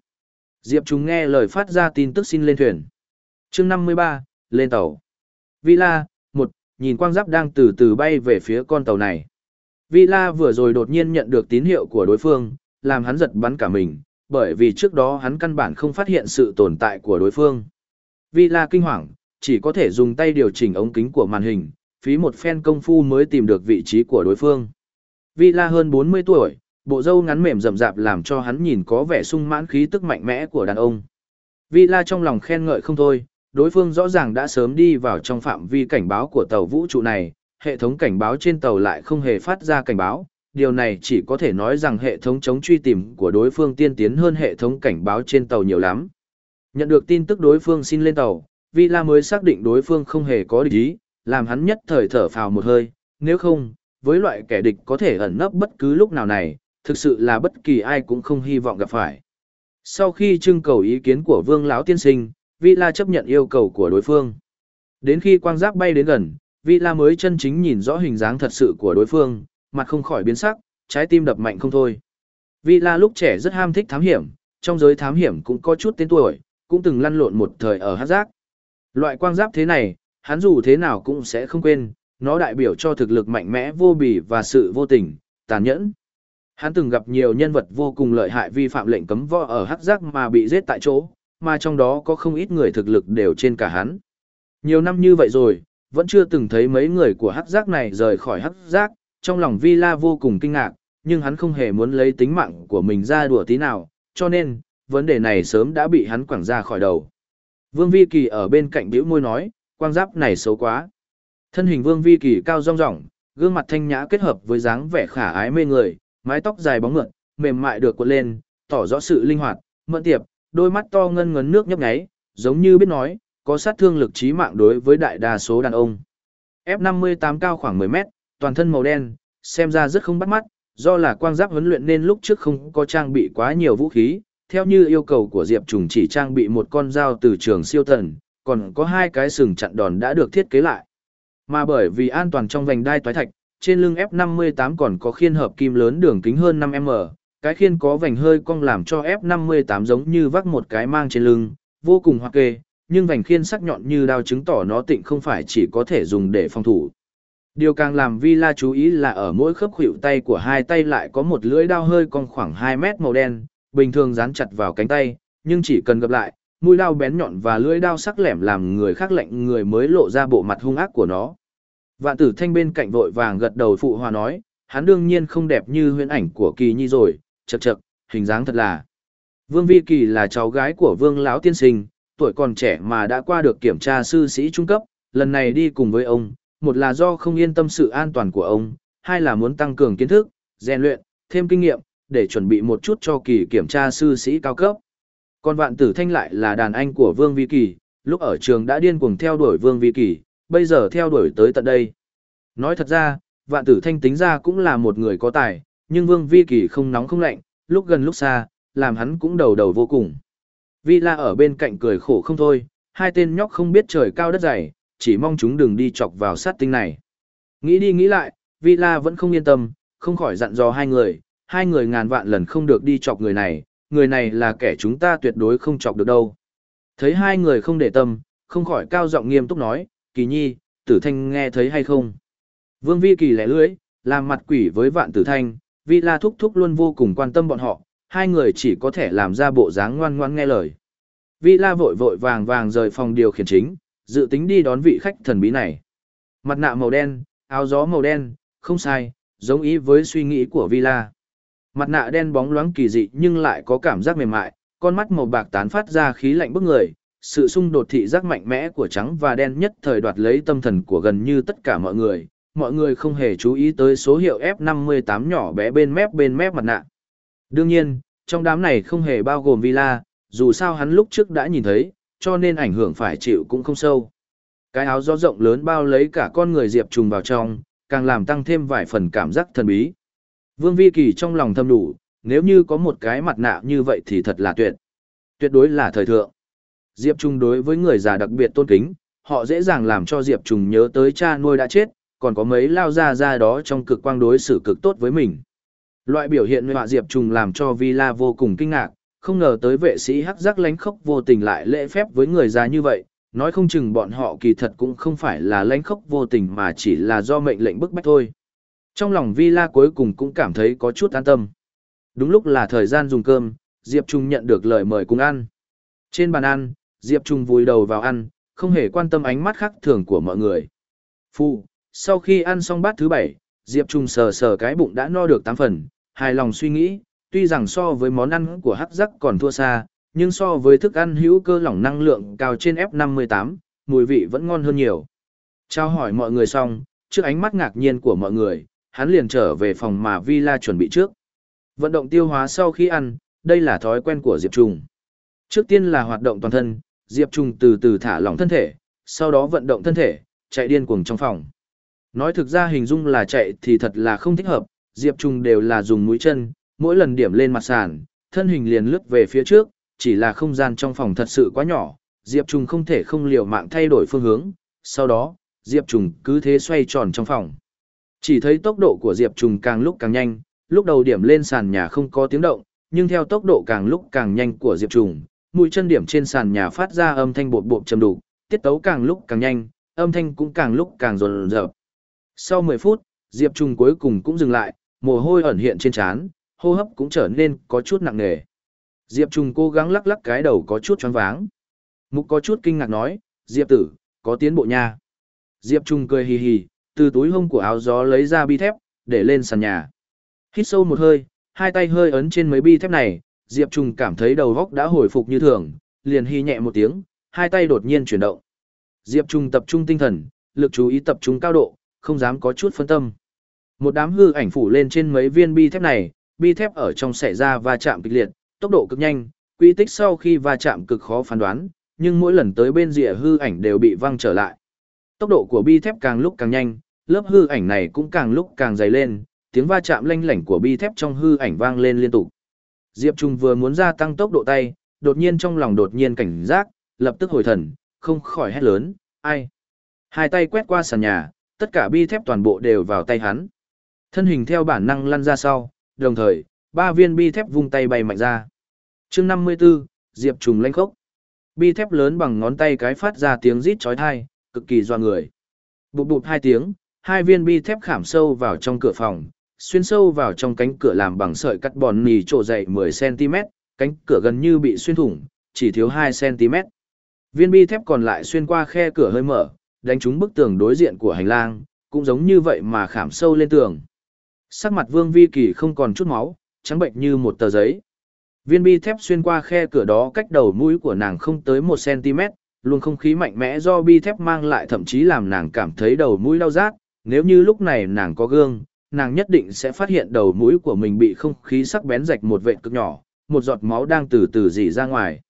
Diệp Trung nghe lời phát ra tin tức xin lên thuyền chương 53, lên tàu. Villa, một, nhìn quang giáp đang từ từ bay về phía con tàu này. Villa vừa rồi đột nhiên nhận được tín hiệu của đối phương, làm hắn giật bắn cả mình, bởi vì trước đó hắn căn bản không phát hiện sự tồn tại của đối phương. Villa kinh hoàng, chỉ có thể dùng tay điều chỉnh ống kính của màn hình, phí một phen công phu mới tìm được vị trí của đối phương. Villa hơn 40 tuổi, bộ râu ngắn mềm rậm rạp làm cho hắn nhìn có vẻ sung mãn khí tức mạnh mẽ của đàn ông. Villa trong lòng khen ngợi không thôi, đối phương rõ ràng đã sớm đi vào trong phạm vi cảnh báo của tàu vũ trụ này, hệ thống cảnh báo trên tàu lại không hề phát ra cảnh báo. Điều này chỉ có thể nói rằng hệ thống chống truy tìm của đối phương tiên tiến hơn hệ thống cảnh báo trên tàu nhiều lắm. Nhận được tin tức đối phương xin lên tàu, Villa mới xác định đối phương không hề có địch ý, làm hắn nhất thời thở phào một hơi, nếu không, với loại kẻ địch có thể ẩn nấp bất cứ lúc nào này, thực sự là bất kỳ ai cũng không hy vọng gặp phải. Sau khi trưng cầu ý kiến của Vương lão tiên sinh, Villa chấp nhận yêu cầu của đối phương. Đến khi quang giáp bay đến gần, Villa mới chân chính nhìn rõ hình dáng thật sự của đối phương, mặt không khỏi biến sắc, trái tim đập mạnh không thôi. Villa lúc trẻ rất ham thích thám hiểm, trong giới thám hiểm cũng có chút tên tuổi, cũng từng lăn lộn một thời ở hát giác. Loại quang giáp thế này, hắn dù thế nào cũng sẽ không quên, nó đại biểu cho thực lực mạnh mẽ vô bì và sự vô tình, tàn nhẫn. Hắn từng gặp nhiều nhân vật vô cùng lợi hại vi phạm lệnh cấm võ ở hắc giác mà bị giết tại chỗ, mà trong đó có không ít người thực lực đều trên cả hắn. Nhiều năm như vậy rồi, vẫn chưa từng thấy mấy người của hắc giác này rời khỏi hắc giác, trong lòng Villa vô cùng kinh ngạc, nhưng hắn không hề muốn lấy tính mạng của mình ra đùa tí nào, cho nên, vấn đề này sớm đã bị hắn quẳng ra khỏi đầu. Vương Vi Kỳ ở bên cạnh bĩu môi nói, quang giáp này xấu quá. Thân hình Vương Vi Kỳ cao rong ròng, gương mặt thanh nhã kết hợp với dáng vẻ khả ái mê người, mái tóc dài bóng mượn, mềm mại được cuộn lên, tỏ rõ sự linh hoạt, mẫn tiệp, đôi mắt to ngân ngấn nước nhấp nháy, giống như biết nói, có sát thương lực trí mạng đối với đại đa số đàn ông. F58 cao khoảng 10 mét, toàn thân màu đen, xem ra rất không bắt mắt, do là quang giáp huấn luyện nên lúc trước không có trang bị quá nhiều vũ khí, theo như yêu cầu của Diệp Trùng chỉ trang bị một con dao từ trường siêu thần, còn có hai cái sừng chặn đòn đã được thiết kế lại. Mà bởi vì an toàn trong vành đai toái thạch, trên lưng F58 còn có khiên hợp kim lớn đường kính hơn 5m, cái khiên có vành hơi cong làm cho F58 giống như vác một cái mang trên lưng, vô cùng hoa kê, nhưng vành khiên sắc nhọn như đao chứng tỏ nó tịnh không phải chỉ có thể dùng để phòng thủ. Điều càng làm Villa chú ý là ở mỗi khớp khuỷu tay của hai tay lại có một lưỡi đao hơi cong khoảng 2 mét màu đen, bình thường dán chặt vào cánh tay, nhưng chỉ cần gặp lại, mũi đao bén nhọn và lưỡi đao sắc lẻm làm người khác lệnh người mới lộ ra bộ mặt hung ác của nó. Vạn tử thanh bên cạnh vội vàng gật đầu phụ hòa nói, hắn đương nhiên không đẹp như huyễn ảnh của kỳ nhi rồi, chật chật, hình dáng thật là. Vương Vi Kỳ là cháu gái của Vương lão tiên sinh, tuổi còn trẻ mà đã qua được kiểm tra sư sĩ trung cấp, lần này đi cùng với ông, một là do không yên tâm sự an toàn của ông, hai là muốn tăng cường kiến thức, rèn luyện, thêm kinh nghiệm, để chuẩn bị một chút cho kỳ kiểm tra sư sĩ cao cấp. Còn vạn tử thanh lại là đàn anh của Vương Vi Kỳ, lúc ở trường đã điên cuồng theo đuổi Vương Vi Kỳ, bây giờ theo đuổi tới tận đây. Nói thật ra, vạn tử thanh tính ra cũng là một người có tài, nhưng Vương Vi Kỳ không nóng không lạnh, lúc gần lúc xa, làm hắn cũng đầu đầu vô cùng. Vi La ở bên cạnh cười khổ không thôi, hai tên nhóc không biết trời cao đất dày, chỉ mong chúng đừng đi chọc vào sát tinh này. Nghĩ đi nghĩ lại, Vi La vẫn không yên tâm, không khỏi dặn dò hai người, hai người ngàn vạn lần không được đi chọc người này, người này là kẻ chúng ta tuyệt đối không chọc được đâu. Thấy hai người không để tâm, không khỏi cao giọng nghiêm túc nói, kỳ nhi, tử thanh nghe thấy hay không? Vương Vi Kỳ lẻ lưỡi, làm mặt quỷ với vạn tử thanh, Vi La thúc thúc luôn vô cùng quan tâm bọn họ, hai người chỉ có thể làm ra bộ dáng ngoan ngoan nghe lời. Vi La vội vội vàng vàng rời phòng điều khiển chính, dự tính đi đón vị khách thần bí này. Mặt nạ màu đen, áo gió màu đen, không sai, giống ý với suy nghĩ của Vi La. Mặt nạ đen bóng loáng kỳ dị nhưng lại có cảm giác mềm mại, con mắt màu bạc tán phát ra khí lạnh bức người, sự xung đột thị giác mạnh mẽ của trắng và đen nhất thời đoạt lấy tâm thần của gần như tất cả mọi người. Mọi người không hề chú ý tới số hiệu F58 nhỏ bé bên mép bên mép mặt nạ. Đương nhiên, trong đám này không hề bao gồm Villa, dù sao hắn lúc trước đã nhìn thấy, cho nên ảnh hưởng phải chịu cũng không sâu. Cái áo gió rộng lớn bao lấy cả con người Diệp Trùng vào trong, càng làm tăng thêm vài phần cảm giác thần bí. Vương Vi Kỳ trong lòng thầm đủ, nếu như có một cái mặt nạ như vậy thì thật là tuyệt. Tuyệt đối là thời thượng. Diệp Trung đối với người già đặc biệt tôn kính, họ dễ dàng làm cho Diệp Trung nhớ tới cha nuôi đã chết, còn có mấy lao ra ra đó trong cực quang đối xử cực tốt với mình. Loại biểu hiện họa Diệp trùng làm cho Villa vô cùng kinh ngạc, không ngờ tới vệ sĩ hắc giác lánh khốc vô tình lại lễ phép với người già như vậy, nói không chừng bọn họ kỳ thật cũng không phải là lánh khốc vô tình mà chỉ là do mệnh lệnh bức bách thôi. Trong lòng Villa cuối cùng cũng cảm thấy có chút an tâm. Đúng lúc là thời gian dùng cơm, Diệp Trung nhận được lời mời cùng ăn. Trên bàn ăn, Diệp Trung vùi đầu vào ăn, không hề quan tâm ánh mắt khác thường của mọi người. Phu, sau khi ăn xong bát thứ bảy, Diệp Trung sờ sờ cái bụng đã no được tám phần, hài lòng suy nghĩ, tuy rằng so với món ăn của hắc giác còn thua xa, nhưng so với thức ăn hữu cơ lỏng năng lượng cao trên F58, mùi vị vẫn ngon hơn nhiều. Trao hỏi mọi người xong, trước ánh mắt ngạc nhiên của mọi người, hắn liền trở về phòng mà Villa chuẩn bị trước. Vận động tiêu hóa sau khi ăn, đây là thói quen của Diệp Trung. Trước tiên là hoạt động toàn thân, Diệp Trung từ từ thả lỏng thân thể, sau đó vận động thân thể, chạy điên cuồng trong phòng. Nói thực ra hình dung là chạy thì thật là không thích hợp, Diệp Trung đều là dùng mũi chân, mỗi lần điểm lên mặt sàn, thân hình liền lướt về phía trước, chỉ là không gian trong phòng thật sự quá nhỏ, Diệp Trung không thể không liều mạng thay đổi phương hướng, sau đó, Diệp Trung cứ thế xoay tròn trong phòng. Chỉ thấy tốc độ của Diệp Trung càng lúc càng nhanh, lúc đầu điểm lên sàn nhà không có tiếng động, nhưng theo tốc độ càng lúc càng nhanh của Diệp Trung, mũi chân điểm trên sàn nhà phát ra âm thanh bộp bộp trầm đủ, tiết tấu càng lúc càng nhanh, âm thanh cũng càng lúc càng rồn rợp. Sau 10 phút, Diệp Trung cuối cùng cũng dừng lại, mồ hôi ẩn hiện trên trán, hô hấp cũng trở nên có chút nặng nề. Diệp Trung cố gắng lắc lắc cái đầu có chút choáng váng. Mục có chút kinh ngạc nói, Diệp tử, có tiến bộ nha. Diệp Trung cười hì hì, từ túi hông của áo gió lấy ra bi thép, để lên sàn nhà. Hít sâu một hơi, hai tay hơi ấn trên mấy bi thép này, Diệp Trung cảm thấy đầu góc đã hồi phục như thường, liền hi nhẹ một tiếng, hai tay đột nhiên chuyển động. Diệp Trung tập trung tinh thần, lực chú ý tập trung cao độ, không dám có chút phân tâm. Một đám hư ảnh phủ lên trên mấy viên bi thép này, bi thép ở trong xảy ra va chạm kịch liệt, tốc độ cực nhanh, quy tích sau khi va chạm cực khó phán đoán, nhưng mỗi lần tới bên rìa hư ảnh đều bị văng trở lại. Tốc độ của bi thép càng lúc càng nhanh, lớp hư ảnh này cũng càng lúc càng dày lên, tiếng va chạm lanh lảnh của bi thép trong hư ảnh vang lên liên tục. Diệp Trung vừa muốn gia tăng tốc độ tay, đột nhiên trong lòng đột nhiên cảnh giác, lập tức hồi thần, không khỏi hét lớn, ai? Hai tay quét qua sàn nhà, tất cả bi thép toàn bộ đều vào tay hắn. Thân hình theo bản năng lăn ra sau, đồng thời, ba viên bi thép vung tay bay mạnh ra. chương 54, Diệp Trùng lanh khốc. Bi thép lớn bằng ngón tay cái phát ra tiếng rít chói tai, cực kỳ doa người. Bụp bụp hai tiếng, hai viên bi thép khảm sâu vào trong cửa phòng, xuyên sâu vào trong cánh cửa làm bằng sợi cắt bòn nì trổ dày 10cm, cánh cửa gần như bị xuyên thủng, chỉ thiếu 2cm. Viên bi thép còn lại xuyên qua khe cửa hơi mở, đánh trúng bức tường đối diện của hành lang, cũng giống như vậy mà khảm sâu lên tường. Sắc mặt Vương Vi Kỳ không còn chút máu, trắng bệnh như một tờ giấy. Viên bi thép xuyên qua khe cửa đó cách đầu mũi của nàng không tới 1cm, luôn không khí mạnh mẽ do bi thép mang lại thậm chí làm nàng cảm thấy đầu mũi đau rát, nếu như lúc này nàng có gương, nàng nhất định sẽ phát hiện đầu mũi của mình bị không khí sắc bén rạch một vệt cực nhỏ, một giọt máu đang từ từ dì ra ngoài.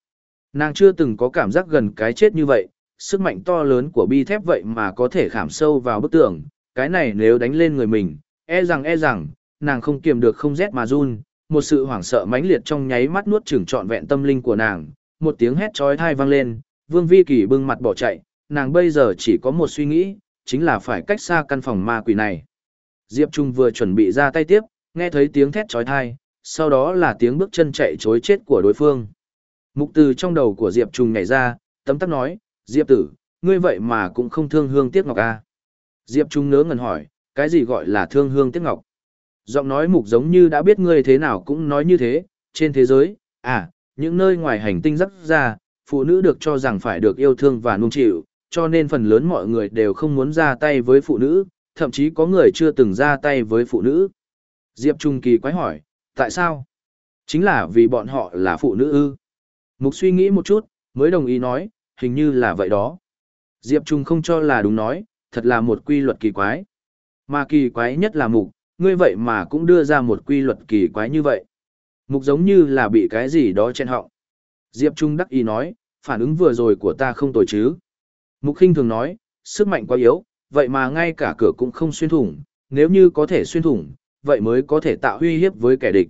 Nàng chưa từng có cảm giác gần cái chết như vậy, sức mạnh to lớn của bi thép vậy mà có thể khảm sâu vào bức tường, cái này nếu đánh lên người mình, e rằng e rằng, nàng không kiềm được không rét mà run, một sự hoảng sợ mãnh liệt trong nháy mắt nuốt chửng trọn vẹn tâm linh của nàng, một tiếng hét chói tai vang lên, Vương Vi Kỳ bưng mặt bỏ chạy, nàng bây giờ chỉ có một suy nghĩ, chính là phải cách xa căn phòng ma quỷ này. Diệp Trung vừa chuẩn bị ra tay tiếp, nghe thấy tiếng thét chói tai, sau đó là tiếng bước chân chạy chối chết của đối phương. Mục từ trong đầu của Diệp Trung nhảy ra, tấm tắc nói, Diệp tử, ngươi vậy mà cũng không thương hương tiếc ngọc à. Diệp Trung ngớ ngẩn hỏi, cái gì gọi là thương hương tiếc ngọc? Giọng nói mục giống như đã biết ngươi thế nào cũng nói như thế, trên thế giới, à, những nơi ngoài hành tinh rắc ra, phụ nữ được cho rằng phải được yêu thương và nung chịu, cho nên phần lớn mọi người đều không muốn ra tay với phụ nữ, thậm chí có người chưa từng ra tay với phụ nữ. Diệp Trung kỳ quái hỏi, tại sao? Chính là vì bọn họ là phụ nữ ư. Mục suy nghĩ một chút, mới đồng ý nói, hình như là vậy đó. Diệp Trung không cho là đúng nói, thật là một quy luật kỳ quái. Mà kỳ quái nhất là mục, ngươi vậy mà cũng đưa ra một quy luật kỳ quái như vậy. Mục giống như là bị cái gì đó chen họng. Diệp Trung đắc ý nói, phản ứng vừa rồi của ta không tồi chứ. Mục khinh thường nói, sức mạnh quá yếu, vậy mà ngay cả cửa cũng không xuyên thủng, nếu như có thể xuyên thủng, vậy mới có thể tạo uy hiếp với kẻ địch.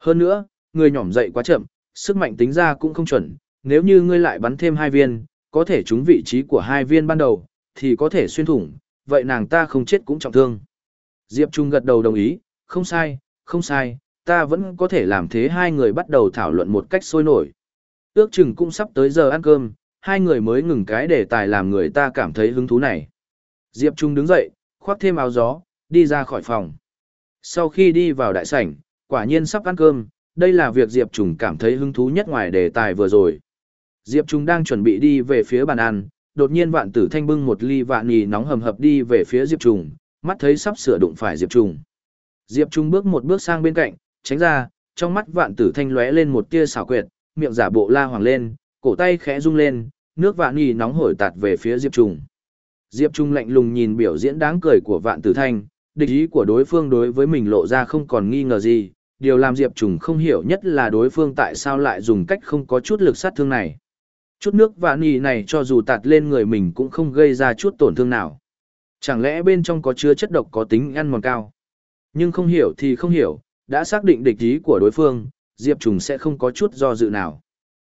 Hơn nữa, người nhỏm dậy quá chậm, sức mạnh tính ra cũng không chuẩn, nếu như ngươi lại bắn thêm hai viên, có thể trúng vị trí của hai viên ban đầu, thì có thể xuyên thủng, vậy nàng ta không chết cũng trọng thương. Diệp Trung gật đầu đồng ý, không sai, không sai, ta vẫn có thể làm thế hai người bắt đầu thảo luận một cách sôi nổi. Ước chừng cũng sắp tới giờ ăn cơm, hai người mới ngừng cái đề tài làm người ta cảm thấy hứng thú này. Diệp Trung đứng dậy, khoác thêm áo gió, đi ra khỏi phòng. Sau khi đi vào đại sảnh, quả nhiên sắp ăn cơm, đây là việc Diệp Trung cảm thấy hứng thú nhất ngoài đề tài vừa rồi. Diệp Trung đang chuẩn bị đi về phía bàn ăn, đột nhiên vạn tử thanh bưng một ly vạn nhì nóng hầm hập đi về phía Diệp Trung, mắt thấy sắp sửa đụng phải Diệp Trung. Diệp Trung bước một bước sang bên cạnh, tránh ra, trong mắt vạn tử thanh lóe lên một tia xảo quyệt, miệng giả bộ la hoàng lên, cổ tay khẽ rung lên, nước vạn nhì nóng hổi tạt về phía Diệp Trung. Diệp Trung lạnh lùng nhìn biểu diễn đáng cười của vạn tử thanh, địch ý của đối phương đối với mình lộ ra không còn nghi ngờ gì, điều làm Diệp Trung không hiểu nhất là đối phương tại sao lại dùng cách không có chút lực sát thương này. Chút nước vạn nhì này cho dù tạt lên người mình cũng không gây ra chút tổn thương nào. Chẳng lẽ bên trong có chứa chất độc có tính ăn mòn cao? Nhưng không hiểu thì không hiểu, đã xác định địch ý của đối phương, Diệp Trùng sẽ không có chút do dự nào.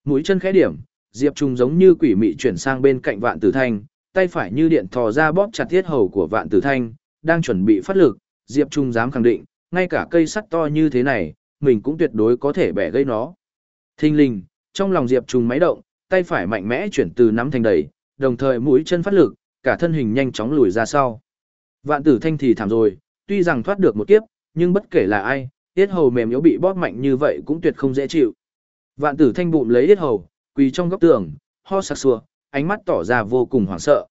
Mũi chân khẽ điểm, Diệp Trùng giống như quỷ mị chuyển sang bên cạnh Vạn Tử Thanh, tay phải như điện thò ra bóp chặt thiết hầu của Vạn Tử Thanh, đang chuẩn bị phát lực, Diệp trùng dám khẳng định, ngay cả cây sắt to như thế này, mình cũng tuyệt đối có thể bẻ gây nó. Thinh linh, trong lòng Diệp trùng máy động, tay phải mạnh mẽ chuyển từ nắm thành đẩy, đồng thời mũi chân phát lực, cả thân hình nhanh chóng lùi ra sau. Vạn Tử Thanh thì thảm rồi, tuy rằng thoát được một kiếp, nhưng bất kể là ai, yết hầu mềm yếu bị bóp mạnh như vậy cũng tuyệt không dễ chịu. Vạn tử thanh bụng lấy yết hầu, quỳ trong góc tường, ho sặc sủa, ánh mắt tỏ ra vô cùng hoảng sợ.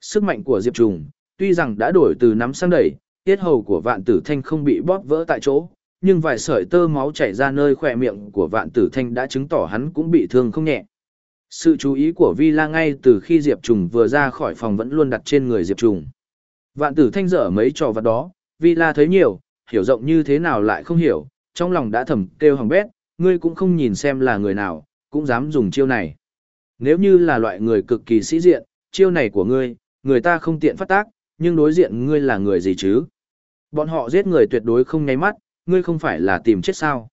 Sức mạnh của Diệp Trùng, tuy rằng đã đổi từ nắm sang đẩy, yết hầu của vạn tử thanh không bị bóp vỡ tại chỗ, nhưng vài sợi tơ máu chảy ra nơi khỏe miệng của vạn tử thanh đã chứng tỏ hắn cũng bị thương không nhẹ. Sự chú ý của Vi La ngay từ khi Diệp Trùng vừa ra khỏi phòng vẫn luôn đặt trên người Diệp Trùng. Vạn tử thanh dở mấy trò vật đó, Vi La thấy nhiều, hiểu rộng như thế nào lại không hiểu, trong lòng đã thầm kêu hằng bét, ngươi cũng không nhìn xem là người nào, cũng dám dùng chiêu này. Nếu như là loại người cực kỳ sĩ diện, chiêu này của ngươi, người ta không tiện phát tác, nhưng đối diện ngươi là người gì chứ? Bọn họ giết người tuyệt đối không nháy mắt, ngươi không phải là tìm chết sao?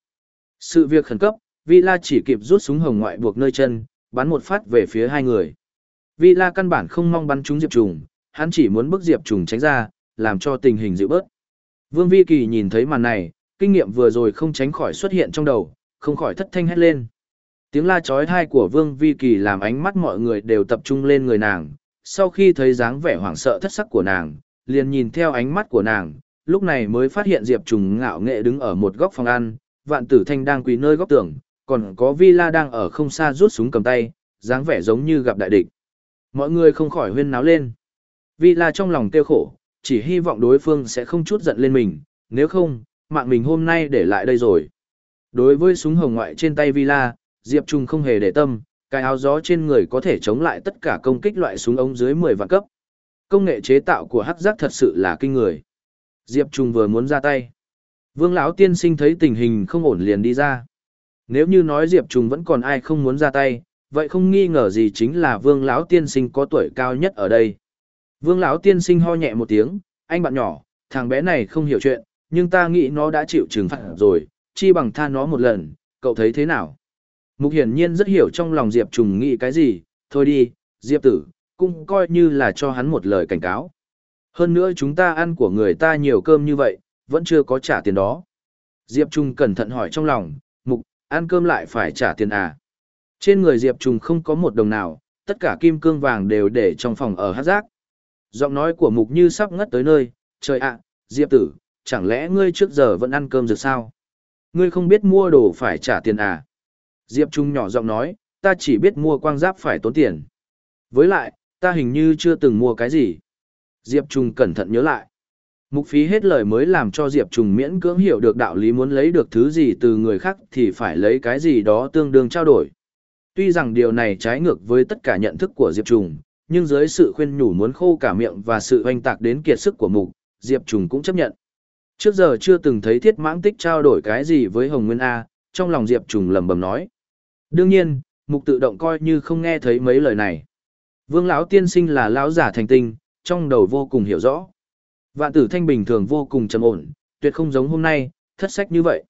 Sự việc khẩn cấp, Vi La chỉ kịp rút súng hồng ngoại buộc nơi chân, bắn một phát về phía hai người. Villa căn bản không mong bắn trúng Diệp Trùng, hắn chỉ muốn bức Diệp Trùng tránh ra, làm cho tình hình dịu bớt. Vương Vi Kỳ nhìn thấy màn này, kinh nghiệm vừa rồi không tránh khỏi xuất hiện trong đầu, không khỏi thất thanh hét lên. Tiếng la chói tai của Vương Vi Kỳ làm ánh mắt mọi người đều tập trung lên người nàng, sau khi thấy dáng vẻ hoảng sợ thất sắc của nàng, liền nhìn theo ánh mắt của nàng, lúc này mới phát hiện Diệp Trùng ngạo nghệ đứng ở một góc phòng ăn, Vạn Tử Thanh đang quỳ nơi góc tường, còn có Vi La đang ở không xa rút súng cầm tay, dáng vẻ giống như gặp đại địch. Mọi người không khỏi huyên náo lên. Vi La trong lòng tiêu khổ, chỉ hy vọng đối phương sẽ không chút giận lên mình, nếu không, mạng mình hôm nay để lại đây rồi. Đối với súng hồng ngoại trên tay Villa, Diệp Trung không hề để tâm, cái áo gió trên người có thể chống lại tất cả công kích loại súng ống dưới 10 vạn cấp. Công nghệ chế tạo của hắc giác thật sự là kinh người. Diệp Trung vừa muốn ra tay. Vương lão tiên sinh thấy tình hình không ổn liền đi ra. Nếu như nói Diệp Trung vẫn còn ai không muốn ra tay, vậy không nghi ngờ gì chính là Vương lão tiên sinh có tuổi cao nhất ở đây. Vương lão tiên sinh ho nhẹ một tiếng, anh bạn nhỏ, thằng bé này không hiểu chuyện, nhưng ta nghĩ nó đã chịu trừng phạt rồi, chi bằng tha nó một lần, cậu thấy thế nào? Mục hiển nhiên rất hiểu trong lòng Diệp Trùng nghĩ cái gì, thôi đi, Diệp tử, cũng coi như là cho hắn một lời cảnh cáo. Hơn nữa chúng ta ăn của người ta nhiều cơm như vậy, vẫn chưa có trả tiền đó. Diệp Trung cẩn thận hỏi trong lòng, ăn cơm lại phải trả tiền à? Trên người Diệp Trung không có một đồng nào, tất cả kim cương vàng đều để trong phòng ở hát giác. Giọng nói của mục như sắp ngất tới nơi, trời ạ, Diệp tử, chẳng lẽ ngươi trước giờ vẫn ăn cơm rực sao? Ngươi không biết mua đồ phải trả tiền à? Diệp Trung nhỏ giọng nói, ta chỉ biết mua quang giáp phải tốn tiền. Với lại, ta hình như chưa từng mua cái gì. Diệp Trung cẩn thận nhớ lại. Mục phí hết lời mới làm cho Diệp Trùng miễn cưỡng hiểu được đạo lý muốn lấy được thứ gì từ người khác thì phải lấy cái gì đó tương đương trao đổi. Tuy rằng điều này trái ngược với tất cả nhận thức của Diệp Trùng, nhưng dưới sự khuyên nhủ muốn khô cả miệng và sự oanh tạc đến kiệt sức của Mục, Diệp Trùng cũng chấp nhận. Trước giờ chưa từng thấy thiết mãng tích trao đổi cái gì với Hồng Nguyên A, trong lòng Diệp Trùng lầm bầm nói. Đương nhiên, Mục tự động coi như không nghe thấy mấy lời này. Vương lão tiên sinh là lão giả thành tinh, trong đầu vô cùng hiểu rõ. Vạn tử thanh bình thường vô cùng trầm ổn, tuyệt không giống hôm nay, thất sách như vậy.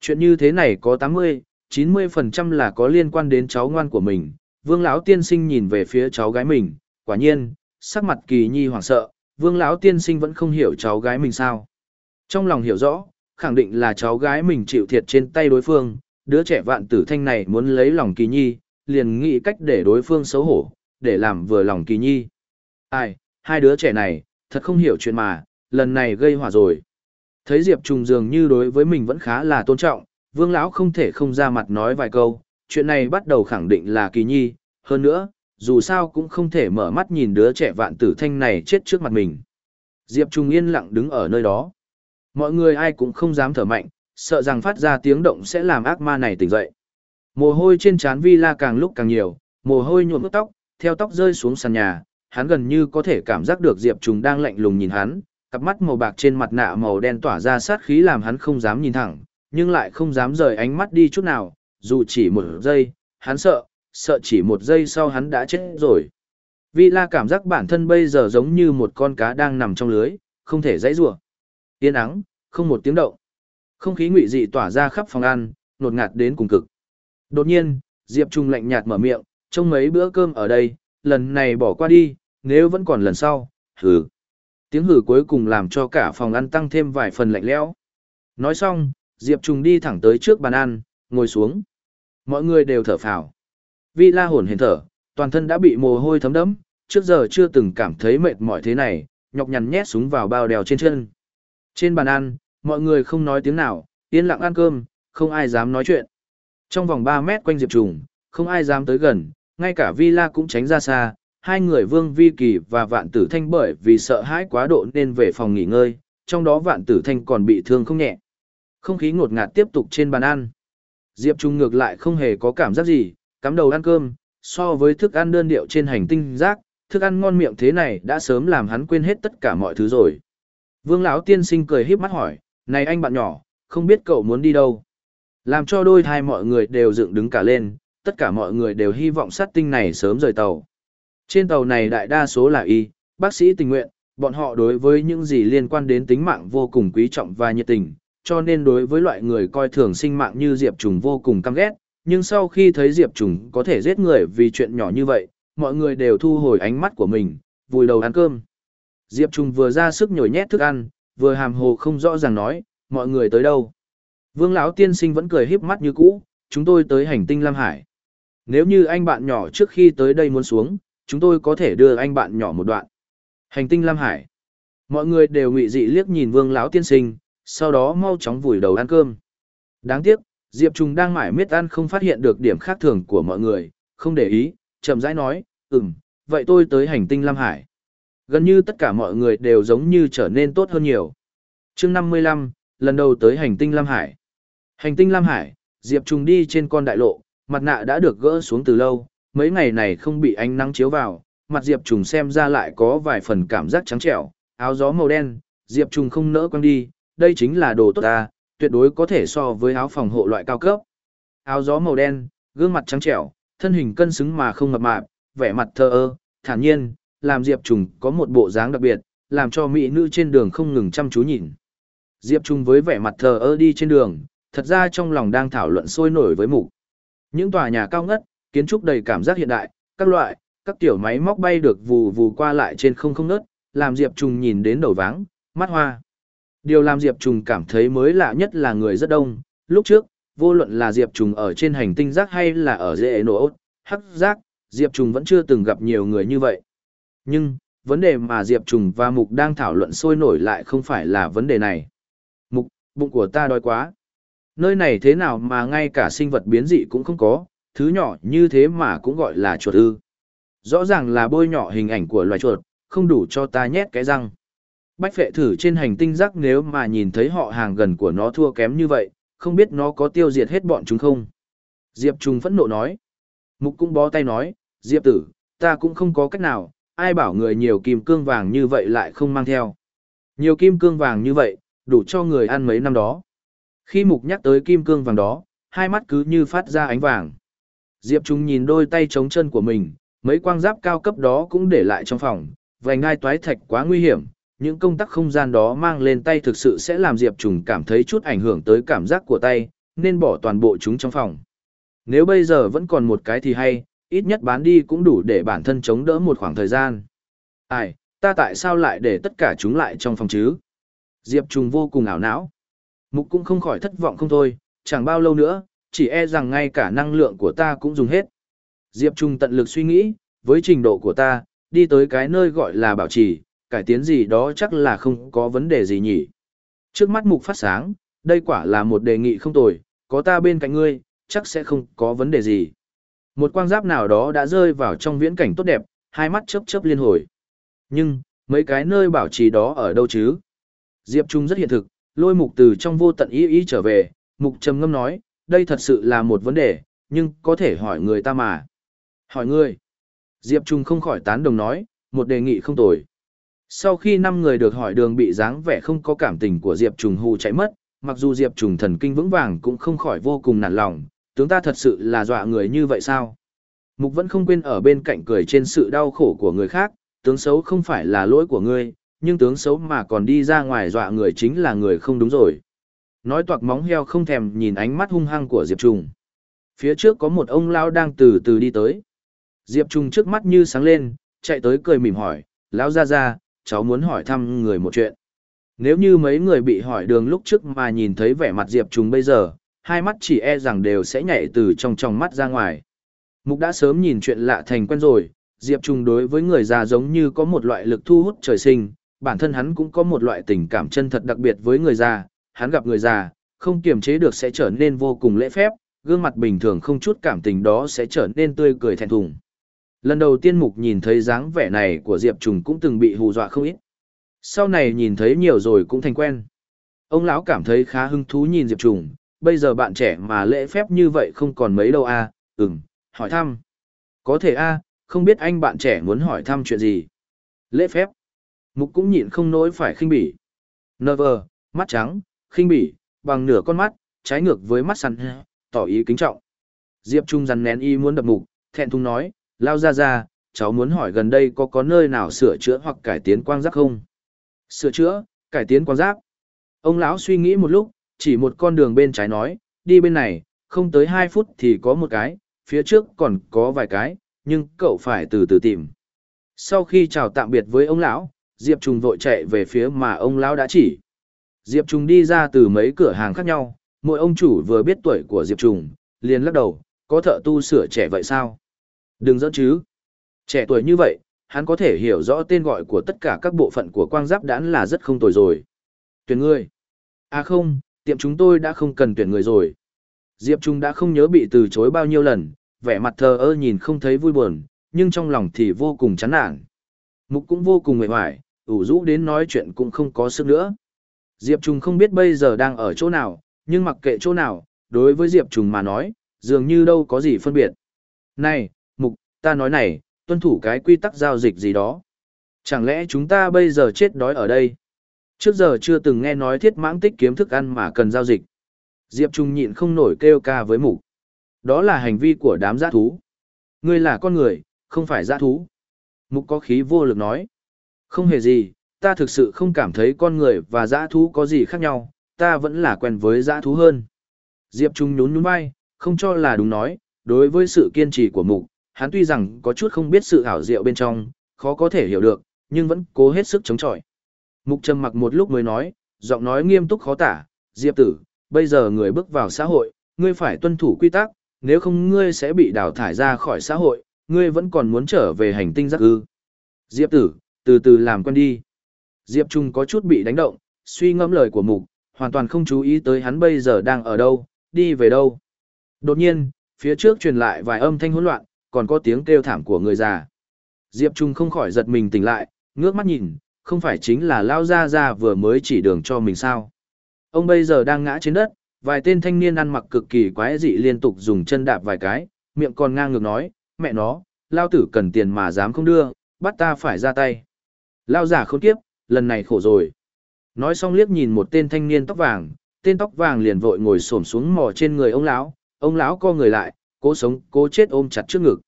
Chuyện như thế này có 80, 90% là có liên quan đến cháu ngoan của mình. Vương lão tiên sinh nhìn về phía cháu gái mình, quả nhiên, sắc mặt kỳ nhi hoảng sợ, vương lão tiên sinh vẫn không hiểu cháu gái mình sao. Trong lòng hiểu rõ, khẳng định là cháu gái mình chịu thiệt trên tay đối phương, đứa trẻ vạn tử thanh này muốn lấy lòng kỳ nhi, liền nghĩ cách để đối phương xấu hổ, để làm vừa lòng kỳ nhi. Ai, hai đứa trẻ này, thật không hiểu chuyện mà, lần này gây hỏa rồi. Thấy Diệp Trùng dường như đối với mình vẫn khá là tôn trọng, Vương lão không thể không ra mặt nói vài câu, chuyện này bắt đầu khẳng định là Kỳ Nhi, hơn nữa, dù sao cũng không thể mở mắt nhìn đứa trẻ vạn tử thanh này chết trước mặt mình. Diệp Trùng yên lặng đứng ở nơi đó. Mọi người ai cũng không dám thở mạnh, sợ rằng phát ra tiếng động sẽ làm ác ma này tỉnh dậy. Mồ hôi trên trán Vi La càng lúc càng nhiều, mồ hôi nhuộm ướt tóc, theo tóc rơi xuống sàn nhà, hắn gần như có thể cảm giác được Diệp Trùng đang lạnh lùng nhìn hắn, cặp mắt màu bạc trên mặt nạ màu đen tỏa ra sát khí làm hắn không dám nhìn thẳng, nhưng lại không dám rời ánh mắt đi chút nào, dù chỉ một giây, hắn sợ, sợ chỉ một giây sau hắn đã chết rồi. Vi La cảm giác bản thân bây giờ giống như một con cá đang nằm trong lưới, không thể dãy rủa. Yên ắng, không một tiếng động. Không khí ngụy dị tỏa ra khắp phòng ăn, nột ngạt đến cùng cực. Đột nhiên, Diệp Trung lạnh nhạt mở miệng, trông mấy bữa cơm ở đây, lần này bỏ qua đi, nếu vẫn còn lần sau, hừ. Tiếng hừ cuối cùng làm cho cả phòng ăn tăng thêm vài phần lạnh lẽo. Nói xong, Diệp Trùng đi thẳng tới trước bàn ăn, ngồi xuống. Mọi người đều thở phào. Vi la hồn hển thở, toàn thân đã bị mồ hôi thấm đẫm, trước giờ chưa từng cảm thấy mệt mỏi thế này, nhọc nhằn nhét súng vào bao đèo trên chân. Trên bàn ăn, mọi người không nói tiếng nào, yên lặng ăn cơm, không ai dám nói chuyện. Trong vòng 3 mét quanh Diệp Trùng, không ai dám tới gần, ngay cả Vi La cũng tránh ra xa, hai người Vương Vi Kỳ và Vạn Tử Thanh bởi vì sợ hãi quá độ nên về phòng nghỉ ngơi, trong đó Vạn Tử Thanh còn bị thương không nhẹ. Không khí ngột ngạt tiếp tục trên bàn ăn. Diệp Trung ngược lại không hề có cảm giác gì, cắm đầu ăn cơm, so với thức ăn đơn điệu trên hành tinh rác, thức ăn ngon miệng thế này đã sớm làm hắn quên hết tất cả mọi thứ rồi. Vương lão tiên sinh cười híp mắt hỏi, "Này anh bạn nhỏ, không biết cậu muốn đi đâu?" Làm cho đôi thai mọi người đều dựng đứng cả lên, tất cả mọi người đều hy vọng sát tinh này sớm rời tàu. Trên tàu này đại đa số là y, bác sĩ tình nguyện, bọn họ đối với những gì liên quan đến tính mạng vô cùng quý trọng và nhiệt tình, cho nên đối với loại người coi thường sinh mạng như Diệp Trùng vô cùng căm ghét, nhưng sau khi thấy Diệp Trùng có thể giết người vì chuyện nhỏ như vậy, mọi người đều thu hồi ánh mắt của mình, vùi đầu ăn cơm. Diệp Trùng vừa ra sức nhồi nhét thức ăn, vừa hàm hồ không rõ ràng nói, mọi người tới đâu. Vương lão tiên sinh vẫn cười híp mắt như cũ, chúng tôi tới hành tinh Lam Hải. Nếu như anh bạn nhỏ trước khi tới đây muốn xuống, chúng tôi có thể đưa anh bạn nhỏ một đoạn. Hành tinh Lam Hải. Mọi người đều ngụy dị liếc nhìn Vương lão tiên sinh, sau đó mau chóng vùi đầu ăn cơm. Đáng tiếc, Diệp Trùng đang mải miết ăn không phát hiện được điểm khác thường của mọi người, không để ý, chậm rãi nói, ừm, vậy tôi tới hành tinh Lam Hải. Gần như tất cả mọi người đều giống như trở nên tốt hơn nhiều. chương 55, lần đầu tới hành tinh Lam Hải. Hành tinh Lam Hải, Diệp Trùng đi trên con đại lộ, mặt nạ đã được gỡ xuống từ lâu, mấy ngày này không bị ánh nắng chiếu vào, mặt Diệp Trùng xem ra lại có vài phần cảm giác trắng trẻo, áo gió màu đen, Diệp Trùng không nỡ quăng đi, đây chính là đồ tốt ta, tuyệt đối có thể so với áo phòng hộ loại cao cấp. Áo gió màu đen, gương mặt trắng trẻo, thân hình cân xứng mà không mập mạp, vẻ mặt thờ ơ, thản nhiên, làm Diệp Trùng có một bộ dáng đặc biệt, làm cho mỹ nữ trên đường không ngừng chăm chú nhìn. Diệp Trùng với vẻ mặt thờ ơ đi trên đường, thật ra trong lòng đang thảo luận sôi nổi với mục. Những tòa nhà cao ngất, kiến trúc đầy cảm giác hiện đại, các loại, các tiểu máy móc bay được vù vù qua lại trên không không nớt, làm Diệp Trùng nhìn đến đầu váng, mắt hoa. Điều làm Diệp Trùng cảm thấy mới lạ nhất là người rất đông, lúc trước, vô luận là Diệp Trùng ở trên hành tinh rác hay là ở dễ nổ hắc rác, Diệp Trùng vẫn chưa từng gặp nhiều người như vậy. Nhưng, vấn đề mà Diệp Trùng và Mục đang thảo luận sôi nổi lại không phải là vấn đề này. Mục, bụng của ta đói quá. Nơi này thế nào mà ngay cả sinh vật biến dị cũng không có, thứ nhỏ như thế mà cũng gọi là chuột ư. Rõ ràng là bôi nhỏ hình ảnh của loài chuột, không đủ cho ta nhét cái răng. Bách phệ thử trên hành tinh rắc nếu mà nhìn thấy họ hàng gần của nó thua kém như vậy, không biết nó có tiêu diệt hết bọn chúng không? Diệp Trung phẫn nộ nói. Mục cũng bó tay nói, Diệp tử, ta cũng không có cách nào, ai bảo người nhiều kim cương vàng như vậy lại không mang theo. Nhiều kim cương vàng như vậy, đủ cho người ăn mấy năm đó. Khi mục nhắc tới kim cương vàng đó, hai mắt cứ như phát ra ánh vàng. Diệp Trung nhìn đôi tay chống chân của mình, mấy quang giáp cao cấp đó cũng để lại trong phòng, vành ngai toái thạch quá nguy hiểm, những công tắc không gian đó mang lên tay thực sự sẽ làm Diệp Trung cảm thấy chút ảnh hưởng tới cảm giác của tay, nên bỏ toàn bộ chúng trong phòng. Nếu bây giờ vẫn còn một cái thì hay, ít nhất bán đi cũng đủ để bản thân chống đỡ một khoảng thời gian. Ai, ta tại sao lại để tất cả chúng lại trong phòng chứ? Diệp Trung vô cùng ảo não. Mục cũng không khỏi thất vọng không thôi, chẳng bao lâu nữa, chỉ e rằng ngay cả năng lượng của ta cũng dùng hết. Diệp Trung tận lực suy nghĩ, với trình độ của ta, đi tới cái nơi gọi là bảo trì, cải tiến gì đó chắc là không có vấn đề gì nhỉ. Trước mắt mục phát sáng, đây quả là một đề nghị không tồi, có ta bên cạnh ngươi, chắc sẽ không có vấn đề gì. Một quang giáp nào đó đã rơi vào trong viễn cảnh tốt đẹp, hai mắt chớp chớp liên hồi. Nhưng, mấy cái nơi bảo trì đó ở đâu chứ? Diệp Trung rất hiện thực, lôi mục từ trong vô tận ý ý trở về, mục trầm ngâm nói, đây thật sự là một vấn đề, nhưng có thể hỏi người ta mà. Hỏi ngươi. Diệp Trung không khỏi tán đồng nói, một đề nghị không tồi. Sau khi năm người được hỏi đường bị dáng vẻ không có cảm tình của Diệp Trùng hù chạy mất, mặc dù Diệp Trùng thần kinh vững vàng cũng không khỏi vô cùng nản lòng, tướng ta thật sự là dọa người như vậy sao? Mục vẫn không quên ở bên cạnh cười trên sự đau khổ của người khác, tướng xấu không phải là lỗi của ngươi, nhưng tướng xấu mà còn đi ra ngoài dọa người chính là người không đúng rồi. Nói toạc móng heo không thèm nhìn ánh mắt hung hăng của Diệp Trùng. Phía trước có một ông lao đang từ từ đi tới. Diệp Trùng trước mắt như sáng lên, chạy tới cười mỉm hỏi, lão ra ra, cháu muốn hỏi thăm người một chuyện. Nếu như mấy người bị hỏi đường lúc trước mà nhìn thấy vẻ mặt Diệp Trùng bây giờ, hai mắt chỉ e rằng đều sẽ nhảy từ trong trong mắt ra ngoài. Mục đã sớm nhìn chuyện lạ thành quen rồi, Diệp Trùng đối với người già giống như có một loại lực thu hút trời sinh, bản thân hắn cũng có một loại tình cảm chân thật đặc biệt với người già, hắn gặp người già, không kiềm chế được sẽ trở nên vô cùng lễ phép, gương mặt bình thường không chút cảm tình đó sẽ trở nên tươi cười thẹn thùng. Lần đầu tiên mục nhìn thấy dáng vẻ này của Diệp Trùng cũng từng bị hù dọa không ít. Sau này nhìn thấy nhiều rồi cũng thành quen. Ông lão cảm thấy khá hứng thú nhìn Diệp Trùng, bây giờ bạn trẻ mà lễ phép như vậy không còn mấy đâu à, ừm, hỏi thăm. Có thể a không biết anh bạn trẻ muốn hỏi thăm chuyện gì. Lễ phép. Mục cũng nhịn không nỗi phải khinh bỉ. Never, mắt trắng, khinh bỉ, bằng nửa con mắt, trái ngược với mắt săn, tỏ ý kính trọng. Diệp Trung rắn nén y muốn đập mục, thẹn thùng nói, lao ra ra, cháu muốn hỏi gần đây có có nơi nào sửa chữa hoặc cải tiến quang giác không? Sửa chữa, cải tiến quang giác Ông lão suy nghĩ một lúc, chỉ một con đường bên trái nói, đi bên này, không tới 2 phút thì có một cái, phía trước còn có vài cái, nhưng cậu phải từ từ tìm. Sau khi chào tạm biệt với ông lão, Diệp Trung vội chạy về phía mà ông lão đã chỉ. Diệp Trung đi ra từ mấy cửa hàng khác nhau, mỗi ông chủ vừa biết tuổi của Diệp Trung, liền lắc đầu, có thợ tu sửa trẻ vậy sao? Đừng dẫn chứ. Trẻ tuổi như vậy, hắn có thể hiểu rõ tên gọi của tất cả các bộ phận của quang giáp đãn là rất không tồi rồi. Tuyển người. À không, tiệm chúng tôi đã không cần tuyển người rồi. Diệp Trung đã không nhớ bị từ chối bao nhiêu lần, vẻ mặt thờ ơ nhìn không thấy vui buồn, nhưng trong lòng thì vô cùng chán nản. Mục cũng vô cùng mệt mỏi, ủ rũ đến nói chuyện cũng không có sức nữa. Diệp Trung không biết bây giờ đang ở chỗ nào, nhưng mặc kệ chỗ nào, đối với Diệp Trung mà nói, dường như đâu có gì phân biệt. Này, mục, ta nói này, tuân thủ cái quy tắc giao dịch gì đó. Chẳng lẽ chúng ta bây giờ chết đói ở đây? Trước giờ chưa từng nghe nói thiết mãng tích kiếm thức ăn mà cần giao dịch. Diệp Trung nhịn không nổi kêu ca với mục. Đó là hành vi của đám giã thú. Ngươi là con người, không phải giã thú. Mục có khí vô lực nói. Không hề gì, ta thực sự không cảm thấy con người và dã thú có gì khác nhau, ta vẫn là quen với dã thú hơn. Diệp Trung nhún nhún vai, không cho là đúng nói, đối với sự kiên trì của mục, hắn tuy rằng có chút không biết sự ảo diệu bên trong, khó có thể hiểu được, nhưng vẫn cố hết sức chống chọi. Mục trầm mặc một lúc mới nói, giọng nói nghiêm túc khó tả, Diệp tử, bây giờ người bước vào xã hội, ngươi phải tuân thủ quy tắc, nếu không ngươi sẽ bị đào thải ra khỏi xã hội, ngươi vẫn còn muốn trở về hành tinh giác ư. Diệp tử, từ từ làm quen đi. Diệp Trung có chút bị đánh động, suy ngẫm lời của mục, hoàn toàn không chú ý tới hắn bây giờ đang ở đâu, đi về đâu. Đột nhiên, Phía trước truyền lại vài âm thanh hỗn loạn, còn có tiếng kêu thảm của người già. Diệp Trung không khỏi giật mình tỉnh lại, ngước mắt nhìn, không phải chính là Lao Gia Gia vừa mới chỉ đường cho mình sao. Ông bây giờ đang ngã trên đất, vài tên thanh niên ăn mặc cực kỳ quái dị liên tục dùng chân đạp vài cái, miệng còn ngang ngược nói, mẹ nó, Lao tử cần tiền mà dám không đưa, bắt ta phải ra tay. Lao giả khốn kiếp, lần này khổ rồi. Nói xong liếc nhìn một tên thanh niên tóc vàng, tên tóc vàng liền vội ngồi xổm xuống mò trên người ông lão, ông lão co người lại, cố sống, cố chết ôm chặt trước ngực.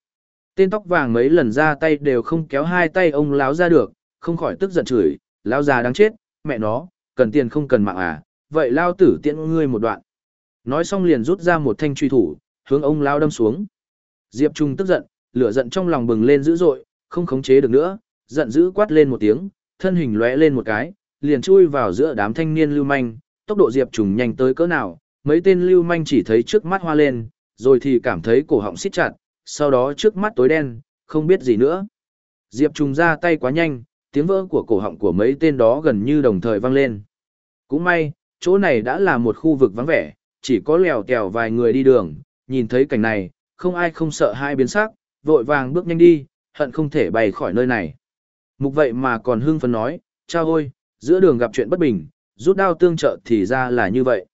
Tên tóc vàng mấy lần ra tay đều không kéo hai tay ông lão ra được, không khỏi tức giận chửi, lão già đáng chết, mẹ nó, cần tiền không cần mạng à, vậy lao tử tiễn ngươi một đoạn. Nói xong liền rút ra một thanh truy thủ, hướng ông lão đâm xuống. Diệp Trung tức giận, lửa giận trong lòng bừng lên dữ dội, không khống chế được nữa, giận dữ quát lên một tiếng, thân hình lóe lên một cái, liền chui vào giữa đám thanh niên lưu manh, tốc độ Diệp Trùng nhanh tới cỡ nào, mấy tên lưu manh chỉ thấy trước mắt hoa lên, rồi thì cảm thấy cổ họng xít chặt, sau đó trước mắt tối đen, không biết gì nữa. Diệp Trùng ra tay quá nhanh, tiếng vỡ của cổ họng của mấy tên đó gần như đồng thời vang lên. Cũng may, chỗ này đã là một khu vực vắng vẻ, chỉ có lèo kèo vài người đi đường, nhìn thấy cảnh này, không ai không sợ hai biến sắc, vội vàng bước nhanh đi, hận không thể bay khỏi nơi này. Mục vậy mà còn hưng phấn nói, cha ôi, giữa đường gặp chuyện bất bình, rút đao tương trợ thì ra là như vậy.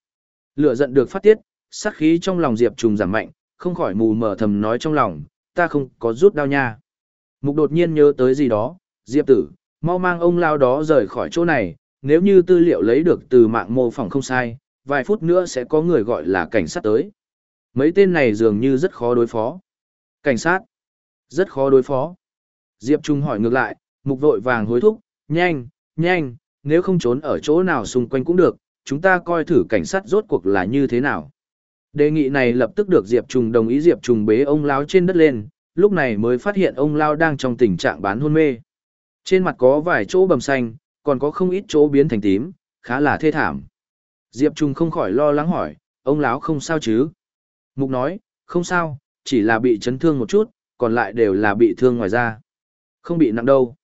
Lửa giận được phát tiết, sát khí trong lòng Diệp Trùng giảm mạnh, không khỏi mù mờ thầm nói trong lòng, ta không có rút đao nha. Mục đột nhiên nhớ tới gì đó, Diệp tử, mau mang ông lao đó rời khỏi chỗ này, nếu như tư liệu lấy được từ mạng mô phỏng không sai, vài phút nữa sẽ có người gọi là cảnh sát tới. Mấy tên này dường như rất khó đối phó. Cảnh sát, rất khó đối phó. Diệp Trung hỏi ngược lại, mục vội vàng hối thúc, nhanh, nhanh, nếu không trốn ở chỗ nào xung quanh cũng được, chúng ta coi thử cảnh sát rốt cuộc là như thế nào. Đề nghị này lập tức được Diệp Trùng đồng ý Diệp Trùng bế ông lao trên đất lên, lúc này mới phát hiện ông lao đang trong tình trạng bán hôn mê. Trên mặt có vài chỗ bầm xanh, còn có không ít chỗ biến thành tím, khá là thê thảm. Diệp Trùng không khỏi lo lắng hỏi, ông lão không sao chứ? Mục nói, không sao, chỉ là bị chấn thương một chút, còn lại đều là bị thương ngoài da. Không bị nặng đâu.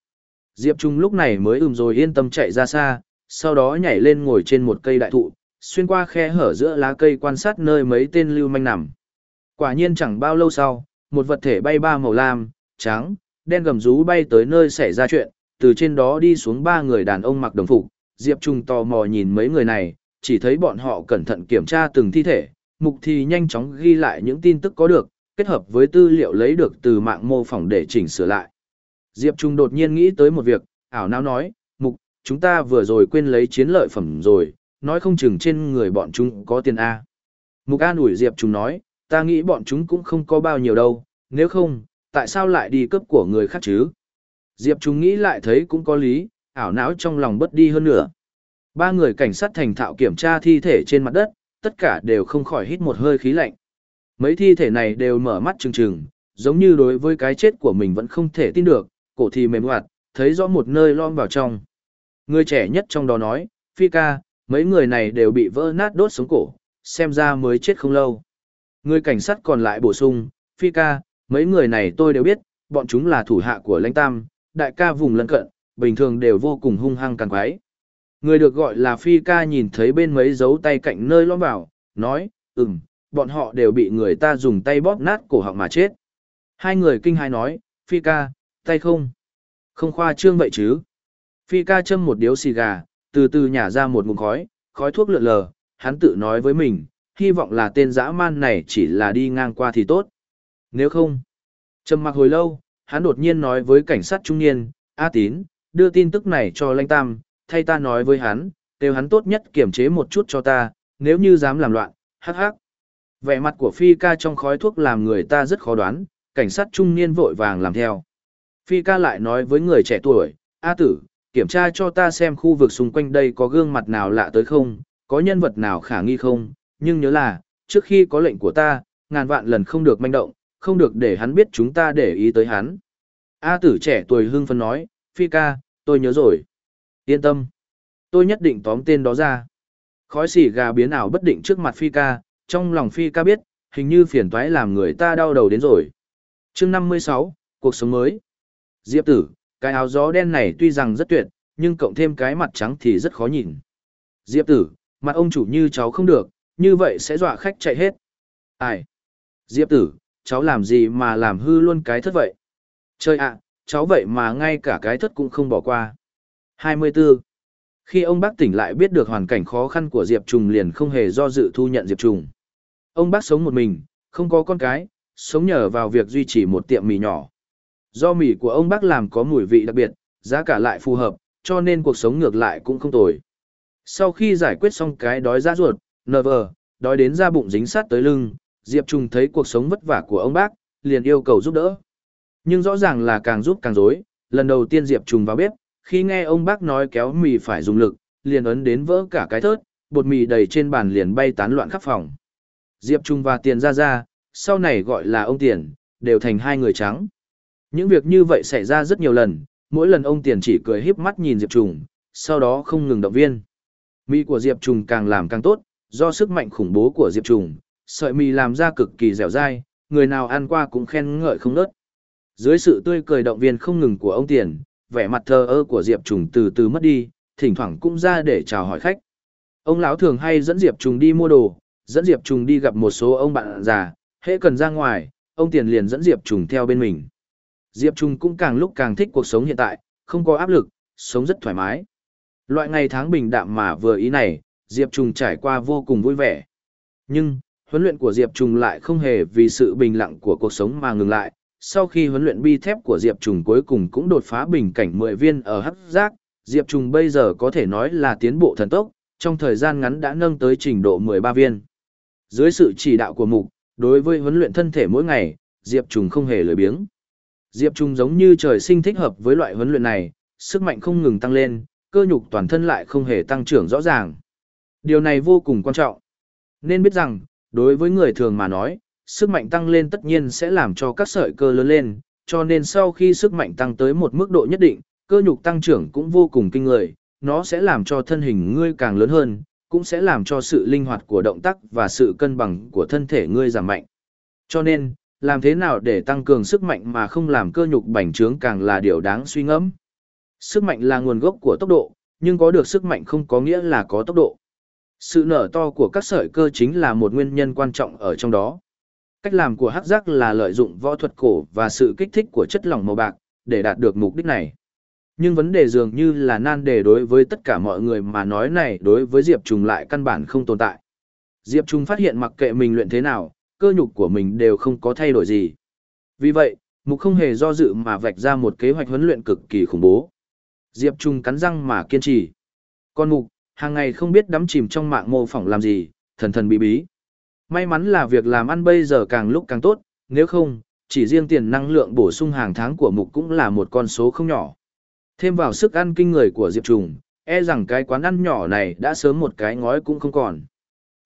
Diệp Trung lúc này mới ừm rồi yên tâm chạy ra xa, sau đó nhảy lên ngồi trên một cây đại thụ, xuyên qua khe hở giữa lá cây quan sát nơi mấy tên lưu manh nằm. Quả nhiên chẳng bao lâu sau, một vật thể bay ba màu lam, trắng, đen gầm rú bay tới nơi xảy ra chuyện, từ trên đó đi xuống ba người đàn ông mặc đồng phục. Diệp Trung tò mò nhìn mấy người này, chỉ thấy bọn họ cẩn thận kiểm tra từng thi thể, mục thì nhanh chóng ghi lại những tin tức có được, kết hợp với tư liệu lấy được từ mạng mô phỏng để chỉnh sửa lại. Diệp Trung đột nhiên nghĩ tới một việc, ảo não nói, mục, chúng ta vừa rồi quên lấy chiến lợi phẩm rồi, nói không chừng trên người bọn chúng có tiền A. Mục an ủi Diệp Trung nói, ta nghĩ bọn chúng cũng không có bao nhiêu đâu, nếu không, tại sao lại đi cướp của người khác chứ? Diệp Trung nghĩ lại thấy cũng có lý, ảo não trong lòng bất đi hơn nữa. Ba người cảnh sát thành thạo kiểm tra thi thể trên mặt đất, tất cả đều không khỏi hít một hơi khí lạnh. Mấy thi thể này đều mở mắt trừng trừng, giống như đối với cái chết của mình vẫn không thể tin được, cổ thì mềm hoạt, thấy rõ một nơi lom vào trong. Người trẻ nhất trong đó nói, Phi ca, mấy người này đều bị vỡ nát đốt sống cổ, xem ra mới chết không lâu. Người cảnh sát còn lại bổ sung, Phi ca, mấy người này tôi đều biết, bọn chúng là thủ hạ của lãnh tam, đại ca vùng lân cận, bình thường đều vô cùng hung hăng càng quái. Người được gọi là Phi ca nhìn thấy bên mấy dấu tay cạnh nơi lõm vào, nói, ừm, bọn họ đều bị người ta dùng tay bóp nát cổ họng mà chết. Hai người kinh hai nói, Phi ca, tay không? Không khoa trương vậy chứ? Phi ca châm một điếu xì gà, từ từ nhả ra một ngụm khói, khói thuốc lượn lờ, hắn tự nói với mình, hy vọng là tên dã man này chỉ là đi ngang qua thì tốt. Nếu không, trầm mặc hồi lâu, hắn đột nhiên nói với cảnh sát trung niên, A tín, đưa tin tức này cho lãnh tam, thay ta nói với hắn, kêu hắn tốt nhất kiểm chế một chút cho ta, nếu như dám làm loạn, hắc hắc. Vẻ mặt của Phi ca trong khói thuốc làm người ta rất khó đoán, cảnh sát trung niên vội vàng làm theo. Phi ca lại nói với người trẻ tuổi, A tử, kiểm tra cho ta xem khu vực xung quanh đây có gương mặt nào lạ tới không, có nhân vật nào khả nghi không, nhưng nhớ là, trước khi có lệnh của ta, ngàn vạn lần không được manh động, không được để hắn biết chúng ta để ý tới hắn. A tử trẻ tuổi hưng phấn nói, Phi ca, tôi nhớ rồi. Yên tâm. Tôi nhất định tóm tên đó ra. Khói xỉ gà biến ảo bất định trước mặt Phi ca, trong lòng Phi ca biết, hình như phiền toái làm người ta đau đầu đến rồi. chương 56, cuộc sống mới. Diệp tử, cái áo gió đen này tuy rằng rất tuyệt, nhưng cộng thêm cái mặt trắng thì rất khó nhìn. Diệp tử, mặt ông chủ như cháu không được, như vậy sẽ dọa khách chạy hết. Ai? Diệp tử, cháu làm gì mà làm hư luôn cái thất vậy? Trời ạ, cháu vậy mà ngay cả cái thất cũng không bỏ qua. 24. Khi ông bác tỉnh lại biết được hoàn cảnh khó khăn của Diệp Trùng liền không hề do dự thu nhận Diệp Trùng. Ông bác sống một mình, không có con cái, sống nhờ vào việc duy trì một tiệm mì nhỏ. Do mì của ông bác làm có mùi vị đặc biệt, giá cả lại phù hợp, cho nên cuộc sống ngược lại cũng không tồi. Sau khi giải quyết xong cái đói ra ruột, nờ vờ, đói đến da bụng dính sát tới lưng, Diệp Trung thấy cuộc sống vất vả của ông bác, liền yêu cầu giúp đỡ. Nhưng rõ ràng là càng giúp càng dối, lần đầu tiên Diệp Trung vào bếp, khi nghe ông bác nói kéo mì phải dùng lực, liền ấn đến vỡ cả cái thớt, bột mì đầy trên bàn liền bay tán loạn khắp phòng. Diệp Trung và Tiền ra ra, sau này gọi là ông Tiền, đều thành hai người trắng. Những việc như vậy xảy ra rất nhiều lần, mỗi lần ông Tiền chỉ cười híp mắt nhìn Diệp Trùng, sau đó không ngừng động viên. Mì của Diệp Trùng càng làm càng tốt, do sức mạnh khủng bố của Diệp Trùng, sợi mì làm ra cực kỳ dẻo dai, người nào ăn qua cũng khen ngợi không nớt. Dưới sự tươi cười động viên không ngừng của ông Tiền, vẻ mặt thờ ơ của Diệp Trùng từ từ mất đi, thỉnh thoảng cũng ra để chào hỏi khách. Ông lão thường hay dẫn Diệp Trùng đi mua đồ, dẫn Diệp Trùng đi gặp một số ông bạn già, hễ cần ra ngoài, ông Tiền liền dẫn Diệp Trùng theo bên mình. Diệp Trung cũng càng lúc càng thích cuộc sống hiện tại, không có áp lực, sống rất thoải mái. Loại ngày tháng bình đạm mà vừa ý này, Diệp Trung trải qua vô cùng vui vẻ. Nhưng, huấn luyện của Diệp Trung lại không hề vì sự bình lặng của cuộc sống mà ngừng lại. Sau khi huấn luyện bi thép của Diệp Trung cuối cùng cũng đột phá bình cảnh 10 viên ở hắc giác, Diệp Trung bây giờ có thể nói là tiến bộ thần tốc, trong thời gian ngắn đã nâng tới trình độ 13 viên. Dưới sự chỉ đạo của Mục, đối với huấn luyện thân thể mỗi ngày, Diệp Trung không hề lười biếng. Diệp Trung giống như trời sinh thích hợp với loại huấn luyện này, sức mạnh không ngừng tăng lên, cơ nhục toàn thân lại không hề tăng trưởng rõ ràng. Điều này vô cùng quan trọng. Nên biết rằng, đối với người thường mà nói, sức mạnh tăng lên tất nhiên sẽ làm cho các sợi cơ lớn lên, cho nên sau khi sức mạnh tăng tới một mức độ nhất định, cơ nhục tăng trưởng cũng vô cùng kinh người, nó sẽ làm cho thân hình ngươi càng lớn hơn, cũng sẽ làm cho sự linh hoạt của động tác và sự cân bằng của thân thể ngươi giảm mạnh. Cho nên, làm thế nào để tăng cường sức mạnh mà không làm cơ nhục bành trướng càng là điều đáng suy ngẫm. Sức mạnh là nguồn gốc của tốc độ, nhưng có được sức mạnh không có nghĩa là có tốc độ. Sự nở to của các sợi cơ chính là một nguyên nhân quan trọng ở trong đó. Cách làm của hắc giác là lợi dụng võ thuật cổ và sự kích thích của chất lỏng màu bạc, để đạt được mục đích này. Nhưng vấn đề dường như là nan đề đối với tất cả mọi người mà nói này đối với Diệp Trùng lại căn bản không tồn tại. Diệp Trùng phát hiện mặc kệ mình luyện thế nào, cơ nhục của mình đều không có thay đổi gì. Vì vậy, Mục không hề do dự mà vạch ra một kế hoạch huấn luyện cực kỳ khủng bố. Diệp Trung cắn răng mà kiên trì. Con Mục, hàng ngày không biết đắm chìm trong mạng mô phỏng làm gì, thần thần bí bí. May mắn là việc làm ăn bây giờ càng lúc càng tốt, nếu không, chỉ riêng tiền năng lượng bổ sung hàng tháng của mục cũng là một con số không nhỏ. Thêm vào sức ăn kinh người của Diệp Trùng, e rằng cái quán ăn nhỏ này đã sớm một cái ngói cũng không còn.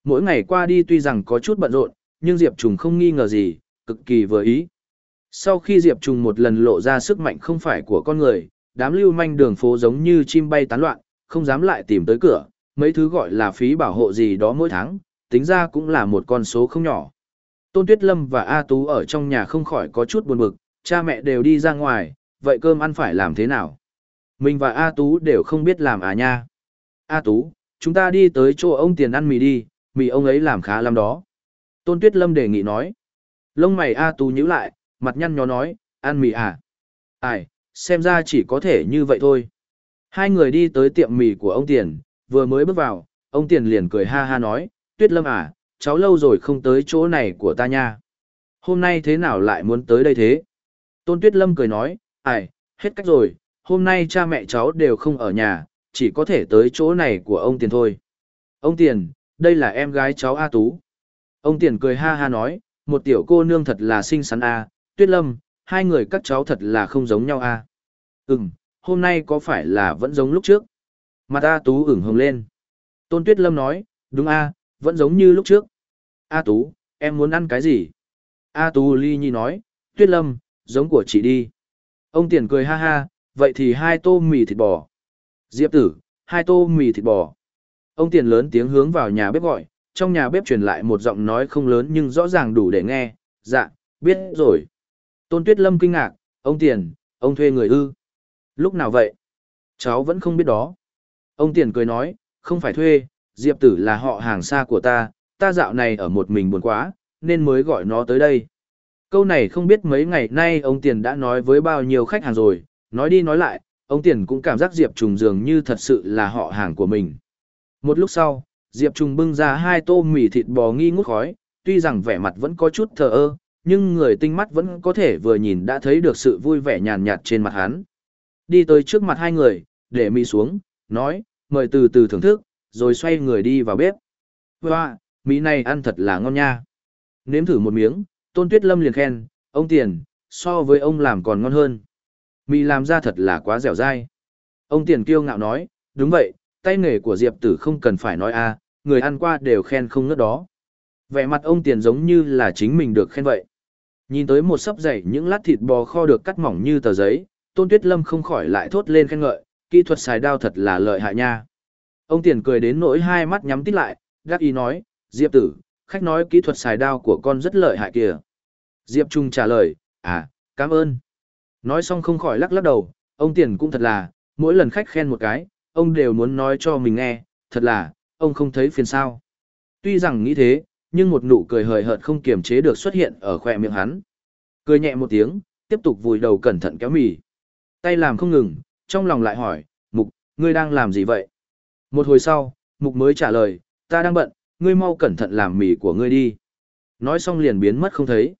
Mỗi ngày qua đi tuy rằng có chút bận rộn, nhưng Diệp Trùng không nghi ngờ gì, cực kỳ vừa ý. Sau khi Diệp Trùng một lần lộ ra sức mạnh không phải của con người, đám lưu manh đường phố giống như chim bay tán loạn, không dám lại tìm tới cửa, mấy thứ gọi là phí bảo hộ gì đó mỗi tháng, tính ra cũng là một con số không nhỏ. Tôn Tuyết Lâm và A Tú ở trong nhà không khỏi có chút buồn bực, cha mẹ đều đi ra ngoài, vậy cơm ăn phải làm thế nào? Mình và A Tú đều không biết làm à nha. A Tú, chúng ta đi tới chỗ ông tiền ăn mì đi, mì ông ấy làm khá lắm đó. Tôn Tuyết Lâm đề nghị nói. Lông mày A Tú nhíu lại, mặt nhăn nhó nói, ăn mì à? Ai, xem ra chỉ có thể như vậy thôi. Hai người đi tới tiệm mì của ông Tiền, vừa mới bước vào, ông Tiền liền cười ha ha nói, Tuyết Lâm à, cháu lâu rồi không tới chỗ này của ta nha. Hôm nay thế nào lại muốn tới đây thế? Tôn Tuyết Lâm cười nói, ai, hết cách rồi, hôm nay cha mẹ cháu đều không ở nhà, chỉ có thể tới chỗ này của ông Tiền thôi. Ông Tiền, đây là em gái cháu A Tú. Ông Tiền cười ha ha nói, một tiểu cô nương thật là xinh xắn A, Tuyết Lâm, hai người các cháu thật là không giống nhau A. Ừm, hôm nay có phải là vẫn giống lúc trước? Mặt A Tú ửng hồng lên. Tôn Tuyết Lâm nói, đúng A, vẫn giống như lúc trước. A Tú, em muốn ăn cái gì? A Tú Ly Nhi nói, Tuyết Lâm, giống của chị đi. Ông Tiền cười ha ha, vậy thì hai tô mì thịt bò. Diệp tử, hai tô mì thịt bò. Ông Tiền lớn tiếng hướng vào nhà bếp gọi, trong nhà bếp truyền lại một giọng nói không lớn nhưng rõ ràng đủ để nghe. Dạ, biết rồi. Tôn Tuyết Lâm kinh ngạc, ông Tiền, ông thuê người ư. Lúc nào vậy? Cháu vẫn không biết đó. Ông Tiền cười nói, không phải thuê, Diệp Tử là họ hàng xa của ta, ta dạo này ở một mình buồn quá, nên mới gọi nó tới đây. Câu này không biết mấy ngày nay ông Tiền đã nói với bao nhiêu khách hàng rồi, nói đi nói lại, ông Tiền cũng cảm giác Diệp Trùng dường như thật sự là họ hàng của mình. Một lúc sau, Diệp Trùng bưng ra hai tô mì thịt bò nghi ngút khói, tuy rằng vẻ mặt vẫn có chút thờ ơ, nhưng người tinh mắt vẫn có thể vừa nhìn đã thấy được sự vui vẻ nhàn nhạt trên mặt hắn. Đi tới trước mặt hai người, để mì xuống, nói, mời từ từ thưởng thức, rồi xoay người đi vào bếp. Wow, mì này ăn thật là ngon nha. Nếm thử một miếng, Tôn Tuyết Lâm liền khen, ông Tiền, so với ông làm còn ngon hơn. Mì làm ra thật là quá dẻo dai. Ông Tiền kiêu ngạo nói, đúng vậy, tay nghề của Diệp Tử không cần phải nói a, người ăn qua đều khen không ngớt đó. Vẻ mặt ông Tiền giống như là chính mình được khen vậy. Nhìn tới một sấp dày những lát thịt bò kho được cắt mỏng như tờ giấy, Tôn Tuyết Lâm không khỏi lại thốt lên khen ngợi, kỹ thuật xài đao thật là lợi hại nha. Ông Tiền cười đến nỗi hai mắt nhắm tít lại, gác ý nói, Diệp tử, khách nói kỹ thuật xài đao của con rất lợi hại kìa. Diệp Trung trả lời, à, cảm ơn. Nói xong không khỏi lắc lắc đầu, ông Tiền cũng thật là, mỗi lần khách khen một cái, ông đều muốn nói cho mình nghe, thật là, ông không thấy phiền sao. Tuy rằng nghĩ thế, nhưng một nụ cười hời hợt không kiềm chế được xuất hiện ở khỏe miệng hắn. Cười nhẹ một tiếng, tiếp tục vùi đầu cẩn thận kéo mì. Tay làm không ngừng, trong lòng lại hỏi, Mục, ngươi đang làm gì vậy? Một hồi sau, Mục mới trả lời, ta đang bận, ngươi mau cẩn thận làm mì của ngươi đi. Nói xong liền biến mất không thấy.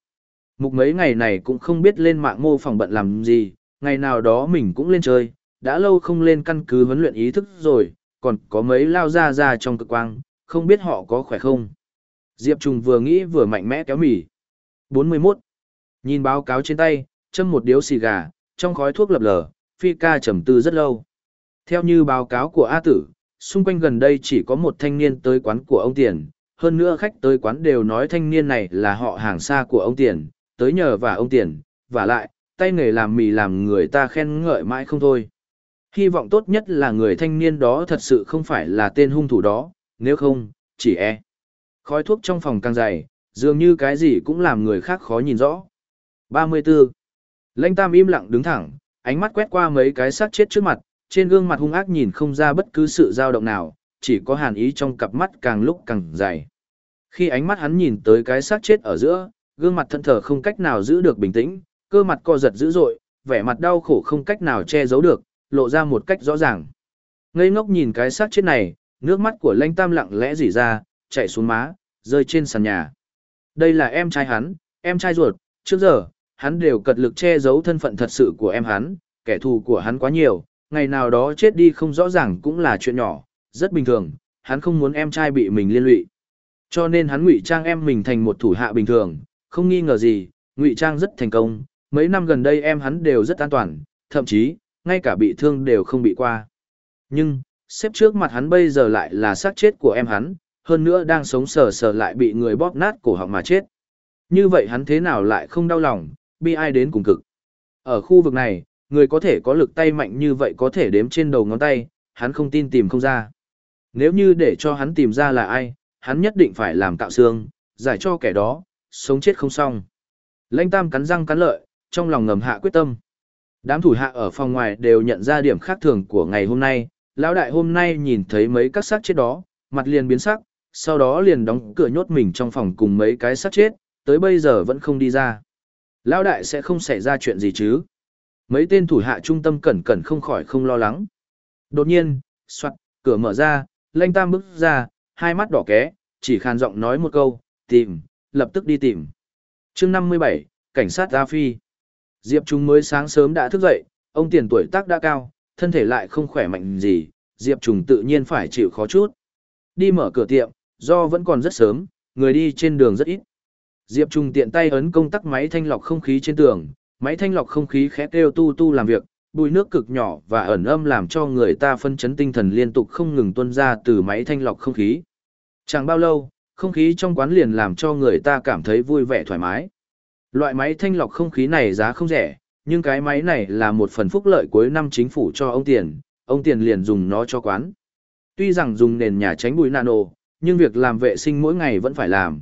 Mục mấy ngày này cũng không biết lên mạng mô phỏng bận làm gì, ngày nào đó mình cũng lên chơi, đã lâu không lên căn cứ huấn luyện ý thức rồi, còn có mấy lao ra ra trong cực quang, không biết họ có khỏe không. Diệp Trùng vừa nghĩ vừa mạnh mẽ kéo mì. 41. Nhìn báo cáo trên tay, châm một điếu xì gà, trong khói thuốc lập lờ, phi ca trầm tư rất lâu. Theo như báo cáo của A Tử, xung quanh gần đây chỉ có một thanh niên tới quán của ông Tiền, hơn nữa khách tới quán đều nói thanh niên này là họ hàng xa của ông Tiền, tới nhờ và ông Tiền, và lại, tay nghề làm mì làm người ta khen ngợi mãi không thôi. Hy vọng tốt nhất là người thanh niên đó thật sự không phải là tên hung thủ đó, nếu không, chỉ e. Khói thuốc trong phòng càng dày, dường như cái gì cũng làm người khác khó nhìn rõ. 34. Lãnh Tam im lặng đứng thẳng, ánh mắt quét qua mấy cái xác chết trước mặt, trên gương mặt hung ác nhìn không ra bất cứ sự dao động nào, chỉ có hàn ý trong cặp mắt càng lúc càng dày. Khi ánh mắt hắn nhìn tới cái xác chết ở giữa, gương mặt thân thờ không cách nào giữ được bình tĩnh, cơ mặt co giật dữ dội, vẻ mặt đau khổ không cách nào che giấu được, lộ ra một cách rõ ràng. Ngây ngốc nhìn cái xác chết này, nước mắt của Lãnh Tam lặng lẽ rỉ ra, chảy xuống má, rơi trên sàn nhà. Đây là em trai hắn, em trai ruột, trước giờ, hắn đều cật lực che giấu thân phận thật sự của em hắn, kẻ thù của hắn quá nhiều, ngày nào đó chết đi không rõ ràng cũng là chuyện nhỏ, rất bình thường, hắn không muốn em trai bị mình liên lụy. Cho nên hắn ngụy trang em mình thành một thủ hạ bình thường, không nghi ngờ gì, ngụy trang rất thành công, mấy năm gần đây em hắn đều rất an toàn, thậm chí, ngay cả bị thương đều không bị qua. Nhưng, xếp trước mặt hắn bây giờ lại là xác chết của em hắn, hơn nữa đang sống sờ sờ lại bị người bóp nát cổ họng mà chết. Như vậy hắn thế nào lại không đau lòng, bi ai đến cùng cực. Ở khu vực này, người có thể có lực tay mạnh như vậy có thể đếm trên đầu ngón tay, hắn không tin tìm không ra. Nếu như để cho hắn tìm ra là ai, hắn nhất định phải làm cạo xương, giải cho kẻ đó, sống chết không xong. Lãnh Tam cắn răng cắn lợi, trong lòng ngầm hạ quyết tâm. Đám thủ hạ ở phòng ngoài đều nhận ra điểm khác thường của ngày hôm nay, lão đại hôm nay nhìn thấy mấy các xác chết đó, mặt liền biến sắc, sau đó liền đóng cửa nhốt mình trong phòng cùng mấy cái xác chết, tới bây giờ vẫn không đi ra. Lão đại sẽ không xảy ra chuyện gì chứ? Mấy tên thủ hạ trung tâm cẩn cẩn không khỏi không lo lắng. Đột nhiên, soạt, cửa mở ra, lanh tam bước ra, hai mắt đỏ ké, chỉ khàn giọng nói một câu, tìm, lập tức đi tìm. chương 57, Cảnh sát A Phi. Diệp Trung mới sáng sớm đã thức dậy, ông tiền tuổi tác đã cao, thân thể lại không khỏe mạnh gì, Diệp Trung tự nhiên phải chịu khó chút. Đi mở cửa tiệm, do vẫn còn rất sớm, người đi trên đường rất ít. Diệp Trung tiện tay ấn công tắc máy thanh lọc không khí trên tường, máy thanh lọc không khí khẽ kêu tu tu làm việc, bụi nước cực nhỏ và ẩn âm làm cho người ta phân chấn tinh thần liên tục không ngừng tuôn ra từ máy thanh lọc không khí. Chẳng bao lâu, không khí trong quán liền làm cho người ta cảm thấy vui vẻ thoải mái. Loại máy thanh lọc không khí này giá không rẻ, nhưng cái máy này là một phần phúc lợi cuối năm chính phủ cho ông tiền, ông tiền liền dùng nó cho quán. Tuy rằng dùng nền nhà tránh bụi nano, nhưng việc làm vệ sinh mỗi ngày vẫn phải làm.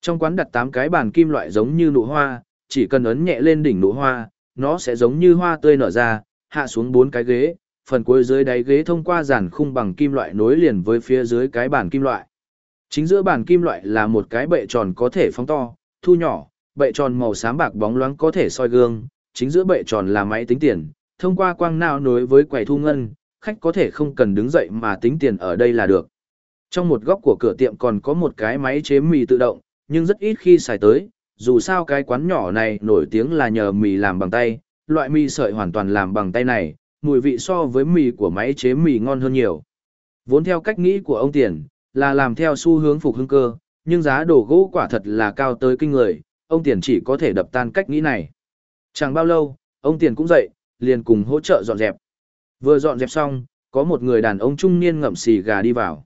Trong quán đặt 8 cái bàn kim loại giống như nụ hoa, chỉ cần ấn nhẹ lên đỉnh nụ hoa, nó sẽ giống như hoa tươi nở ra, hạ xuống bốn cái ghế, phần cuối dưới đáy ghế thông qua giàn khung bằng kim loại nối liền với phía dưới cái bàn kim loại. Chính giữa bàn kim loại là một cái bệ tròn có thể phóng to, thu nhỏ, bệ tròn màu xám bạc bóng loáng có thể soi gương, chính giữa bệ tròn là máy tính tiền, thông qua quang não nối với quầy thu ngân, khách có thể không cần đứng dậy mà tính tiền ở đây là được. Trong một góc của cửa tiệm còn có một cái máy chế mì tự động, nhưng rất ít khi xài tới, dù sao cái quán nhỏ này nổi tiếng là nhờ mì làm bằng tay, loại mì sợi hoàn toàn làm bằng tay này, mùi vị so với mì của máy chế mì ngon hơn nhiều. Vốn theo cách nghĩ của ông Tiền, là làm theo xu hướng phục hưng cơ, nhưng giá đồ gỗ quả thật là cao tới kinh người, ông Tiền chỉ có thể đập tan cách nghĩ này. Chẳng bao lâu, ông Tiền cũng dậy, liền cùng hỗ trợ dọn dẹp. Vừa dọn dẹp xong, có một người đàn ông trung niên ngậm xì gà đi vào.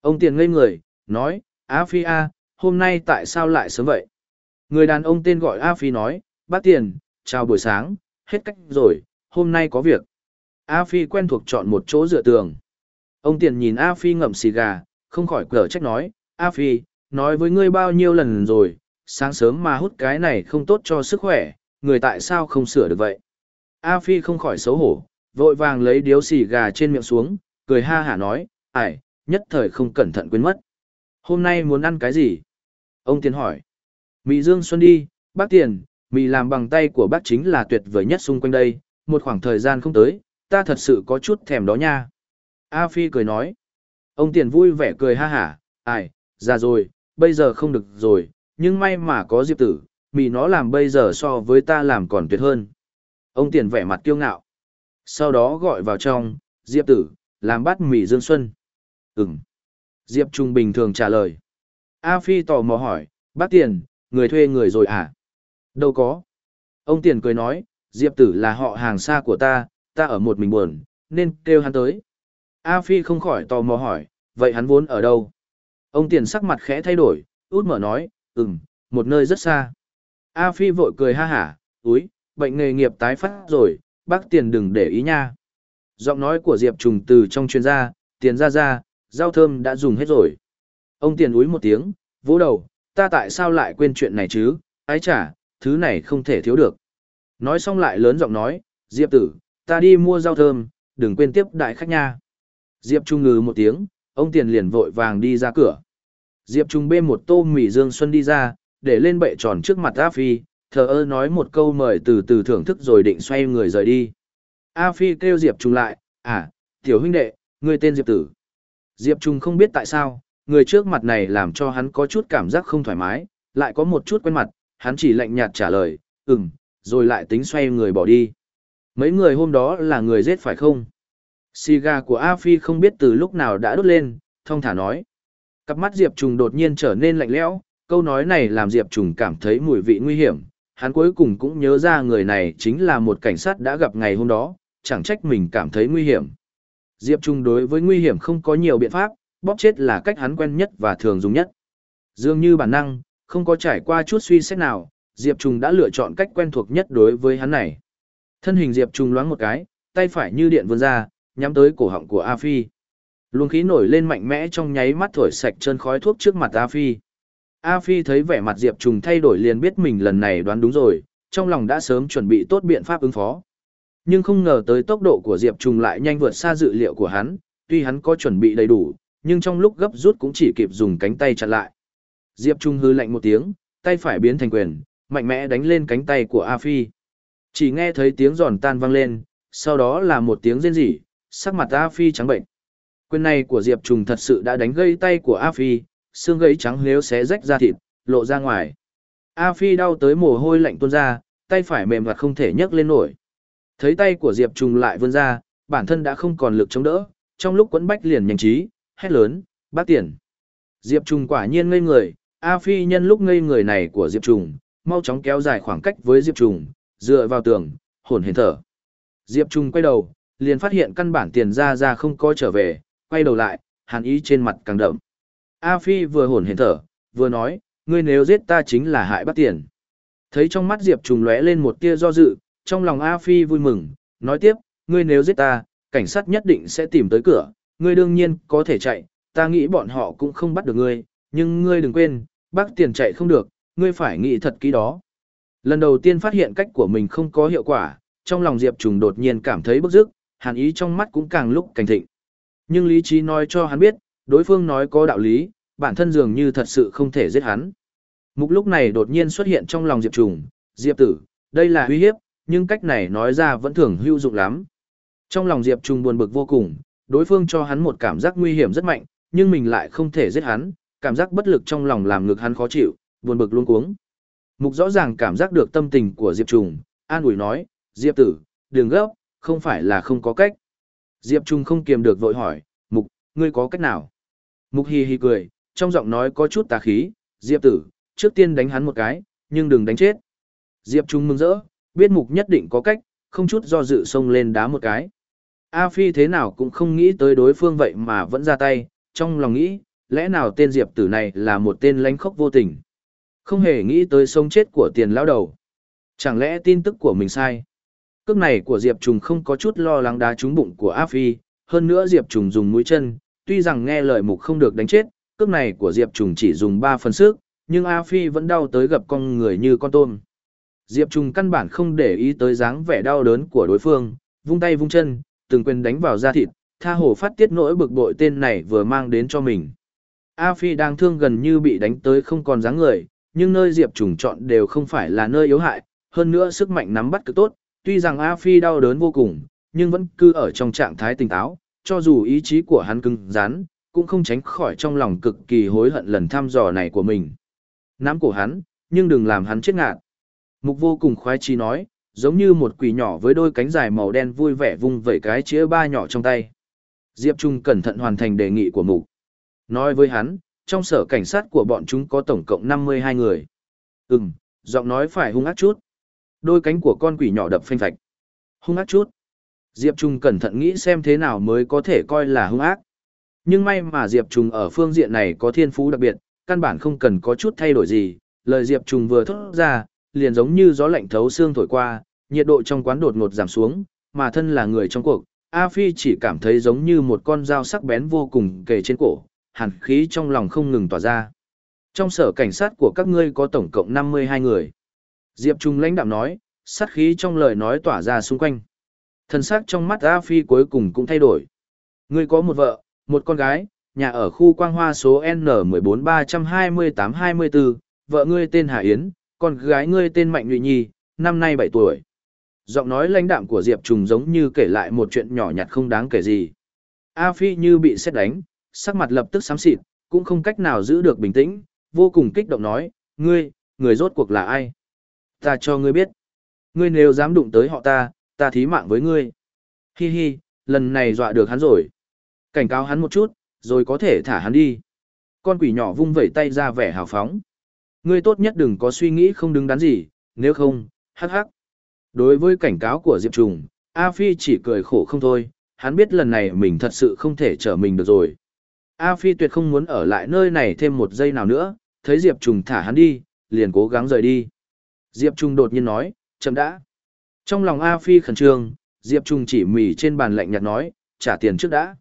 Ông Tiền ngây người, nói, A Phi A, hôm nay tại sao lại sớm vậy? Người đàn ông tên gọi A Phi nói, bác Tiền, chào buổi sáng, hết cách rồi, hôm nay có việc. A Phi quen thuộc chọn một chỗ dựa tường. Ông Tiền nhìn A Phi ngậm xì gà, không khỏi cờ trách nói, A Phi, nói với ngươi bao nhiêu lần rồi, sáng sớm mà hút cái này không tốt cho sức khỏe, người tại sao không sửa được vậy? A Phi không khỏi xấu hổ, vội vàng lấy điếu xì gà trên miệng xuống, cười ha hả nói, ải, nhất thời không cẩn thận quên mất. Hôm nay muốn ăn cái gì? Ông Tiền hỏi. Mì Dương Xuân đi, bác Tiền, mì làm bằng tay của bác chính là tuyệt vời nhất xung quanh đây, một khoảng thời gian không tới, ta thật sự có chút thèm đó nha. A Phi cười nói. Ông Tiền vui vẻ cười ha hả, ải, già rồi, bây giờ không được rồi, nhưng may mà có Diệp Tử, mì nó làm bây giờ so với ta làm còn tuyệt hơn. Ông Tiền vẻ mặt kiêu ngạo. Sau đó gọi vào trong, Diệp Tử, làm bát mì Dương Xuân. Ừm. Diệp Trung bình thường trả lời. A Phi tò mò hỏi, bác Tiền, người thuê người rồi à? Đâu có. Ông Tiền cười nói, Diệp Tử là họ hàng xa của ta, ta ở một mình buồn, nên kêu hắn tới. A Phi không khỏi tò mò hỏi, vậy hắn vốn ở đâu? Ông Tiền sắc mặt khẽ thay đổi, út mở nói, ừm, một nơi rất xa. A Phi vội cười ha hả, úi, bệnh nghề nghiệp tái phát rồi, bác Tiền đừng để ý nha. Giọng nói của Diệp Trùng từ trong chuyên gia, tiền ra ra, rau thơm đã dùng hết rồi. Ông Tiền úi một tiếng, vỗ đầu, ta tại sao lại quên chuyện này chứ, ái chả, thứ này không thể thiếu được. Nói xong lại lớn giọng nói, Diệp tử, ta đi mua rau thơm, đừng quên tiếp đại khách nha. Diệp Trung ngừ một tiếng, ông Tiền liền vội vàng đi ra cửa. Diệp Trung bê một tô mì dương xuân đi ra, để lên bệ tròn trước mặt A Phi, thờ ơ nói một câu mời từ từ thưởng thức rồi định xoay người rời đi. A Phi kêu Diệp Trung lại, à, tiểu huynh đệ, người tên Diệp Tử. Diệp Trung không biết tại sao, người trước mặt này làm cho hắn có chút cảm giác không thoải mái, lại có một chút quen mặt, hắn chỉ lạnh nhạt trả lời, ừm, rồi lại tính xoay người bỏ đi. Mấy người hôm đó là người giết phải không? Si Ga của A Phi không biết từ lúc nào đã đốt lên, thông thả nói. Cặp mắt Diệp Trùng đột nhiên trở nên lạnh lẽo, câu nói này làm Diệp Trùng cảm thấy mùi vị nguy hiểm. Hắn cuối cùng cũng nhớ ra người này chính là một cảnh sát đã gặp ngày hôm đó, chẳng trách mình cảm thấy nguy hiểm. Diệp Trung đối với nguy hiểm không có nhiều biện pháp, bóp chết là cách hắn quen nhất và thường dùng nhất. Dường như bản năng, không có trải qua chút suy xét nào, Diệp Trung đã lựa chọn cách quen thuộc nhất đối với hắn này. Thân hình Diệp Trung loáng một cái, tay phải như điện vươn ra, nhắm tới cổ họng của A Phi. Luồng khí nổi lên mạnh mẽ trong nháy mắt thổi sạch chân khói thuốc trước mặt A Phi. A Phi thấy vẻ mặt Diệp Trùng thay đổi liền biết mình lần này đoán đúng rồi, trong lòng đã sớm chuẩn bị tốt biện pháp ứng phó. Nhưng không ngờ tới tốc độ của Diệp Trùng lại nhanh vượt xa dự liệu của hắn, tuy hắn có chuẩn bị đầy đủ, nhưng trong lúc gấp rút cũng chỉ kịp dùng cánh tay chặn lại. Diệp Trung hư lạnh một tiếng, tay phải biến thành quyền, mạnh mẽ đánh lên cánh tay của A Phi. Chỉ nghe thấy tiếng giòn tan vang lên, sau đó là một tiếng rên rỉ, sắc mặt A Phi trắng bệnh. Quyền này của Diệp Trùng thật sự đã đánh gây tay của A Phi, xương gãy trắng nếu xé rách ra thịt, lộ ra ngoài. A Phi đau tới mồ hôi lạnh tuôn ra, tay phải mềm và không thể nhấc lên nổi. Thấy tay của Diệp Trùng lại vươn ra, bản thân đã không còn lực chống đỡ, trong lúc quấn bách liền nhanh trí, hét lớn, bác tiền. Diệp Trùng quả nhiên ngây người, A Phi nhân lúc ngây người này của Diệp Trùng, mau chóng kéo dài khoảng cách với Diệp Trùng, dựa vào tường, hồn hển thở. Diệp Trùng quay đầu, liền phát hiện căn bản tiền ra ra không có trở về, quay đầu lại, hàn ý trên mặt càng đậm. A Phi vừa hồn hển thở, vừa nói, ngươi nếu giết ta chính là hại bắt tiền. Thấy trong mắt Diệp Trùng lóe lên một tia do dự, trong lòng A Phi vui mừng, nói tiếp, ngươi nếu giết ta, cảnh sát nhất định sẽ tìm tới cửa, ngươi đương nhiên có thể chạy, ta nghĩ bọn họ cũng không bắt được ngươi, nhưng ngươi đừng quên, bác tiền chạy không được, ngươi phải nghĩ thật kỹ đó. Lần đầu tiên phát hiện cách của mình không có hiệu quả, trong lòng Diệp Trùng đột nhiên cảm thấy bức rức, hàn ý trong mắt cũng càng lúc càng thịnh. Nhưng lý trí nói cho hắn biết, đối phương nói có đạo lý, bản thân dường như thật sự không thể giết hắn. Mục lúc này đột nhiên xuất hiện trong lòng Diệp Trùng, Diệp tử, đây là uy hiếp, nhưng cách này nói ra vẫn thường hữu dụng lắm. Trong lòng Diệp Trùng buồn bực vô cùng, đối phương cho hắn một cảm giác nguy hiểm rất mạnh, nhưng mình lại không thể giết hắn, cảm giác bất lực trong lòng làm ngực hắn khó chịu, buồn bực luôn cuống. Mục rõ ràng cảm giác được tâm tình của Diệp Trùng, an ủi nói, Diệp tử, đừng gấp, không phải là không có cách. Diệp Trung không kiềm được vội hỏi, Mục, ngươi có cách nào? Mục hi hi cười, trong giọng nói có chút tà khí, Diệp tử, trước tiên đánh hắn một cái, nhưng đừng đánh chết. Diệp Trung mừng rỡ, biết Mục nhất định có cách, không chút do dự xông lên đá một cái. A Phi thế nào cũng không nghĩ tới đối phương vậy mà vẫn ra tay, trong lòng nghĩ, lẽ nào tên Diệp tử này là một tên lánh khốc vô tình. Không hề nghĩ tới sống chết của tiền lão đầu. Chẳng lẽ tin tức của mình sai? Cước này của Diệp Trùng không có chút lo lắng đá trúng bụng của A Phi, hơn nữa Diệp Trùng dùng mũi chân, tuy rằng nghe lời mục không được đánh chết, cước này của Diệp Trùng chỉ dùng 3 phần sức, nhưng A Phi vẫn đau tới gặp con người như con tôm. Diệp Trùng căn bản không để ý tới dáng vẻ đau đớn của đối phương, vung tay vung chân, từng quyền đánh vào da thịt, tha hồ phát tiết nỗi bực bội tên này vừa mang đến cho mình. A Phi đang thương gần như bị đánh tới không còn dáng người, nhưng nơi Diệp Trùng chọn đều không phải là nơi yếu hại, hơn nữa sức mạnh nắm bắt cực tốt, tuy rằng A Phi đau đớn vô cùng, nhưng vẫn cứ ở trong trạng thái tỉnh táo, cho dù ý chí của hắn cứng rắn, cũng không tránh khỏi trong lòng cực kỳ hối hận lần thăm dò này của mình. Nắm cổ hắn, nhưng đừng làm hắn chết ngạt. Mục vô cùng khoái chí nói, giống như một quỷ nhỏ với đôi cánh dài màu đen vui vẻ vung vẩy cái chĩa ba nhỏ trong tay. Diệp Trung cẩn thận hoàn thành đề nghị của mục. Nói với hắn, trong sở cảnh sát của bọn chúng có tổng cộng 52 người. Ừm, giọng nói phải hung ác chút. Đôi cánh của con quỷ nhỏ đập phanh phạch. Hung ác chút. Diệp Trung cẩn thận nghĩ xem thế nào mới có thể coi là hung ác. Nhưng may mà Diệp Trung ở phương diện này có thiên phú đặc biệt, căn bản không cần có chút thay đổi gì. Lời Diệp Trung vừa thốt ra, liền giống như gió lạnh thấu xương thổi qua, nhiệt độ trong quán đột ngột giảm xuống, mà thân là người trong cuộc, A Phi chỉ cảm thấy giống như một con dao sắc bén vô cùng kề trên cổ, hàn khí trong lòng không ngừng tỏa ra. Trong sở cảnh sát của các ngươi có tổng cộng 52 người. Diệp Trung lãnh đạm nói, sát khí trong lời nói tỏa ra xung quanh. Thần sắc trong mắt A Phi cuối cùng cũng thay đổi. Ngươi có một vợ, một con gái, nhà ở khu quang hoa số N1432824, vợ ngươi tên Hà Yến, con gái ngươi tên Mạnh Nhụy Nhi, năm nay 7 tuổi. Giọng nói lãnh đạm của Diệp Trùng giống như kể lại một chuyện nhỏ nhặt không đáng kể gì. A Phi như bị xét đánh, sắc mặt lập tức xám xịt, cũng không cách nào giữ được bình tĩnh, vô cùng kích động nói, ngươi, người rốt cuộc là ai? Ta cho ngươi biết. Ngươi nếu dám đụng tới họ ta, ta thí mạng với ngươi. Hi hi, lần này dọa được hắn rồi. Cảnh cáo hắn một chút, rồi có thể thả hắn đi. Con quỷ nhỏ vung vẩy tay ra vẻ hào phóng. Ngươi tốt nhất đừng có suy nghĩ không đứng đắn gì, nếu không, hắc hắc. Đối với cảnh cáo của Diệp Trùng, A Phi chỉ cười khổ không thôi, hắn biết lần này mình thật sự không thể trở mình được rồi. A Phi tuyệt không muốn ở lại nơi này thêm một giây nào nữa, thấy Diệp Trùng thả hắn đi, liền cố gắng rời đi. Diệp Trung đột nhiên nói, chậm đã. Trong lòng A Phi khẩn trương, Diệp Trung chỉ mỉ trên bàn lạnh nhạt nói, trả tiền trước đã.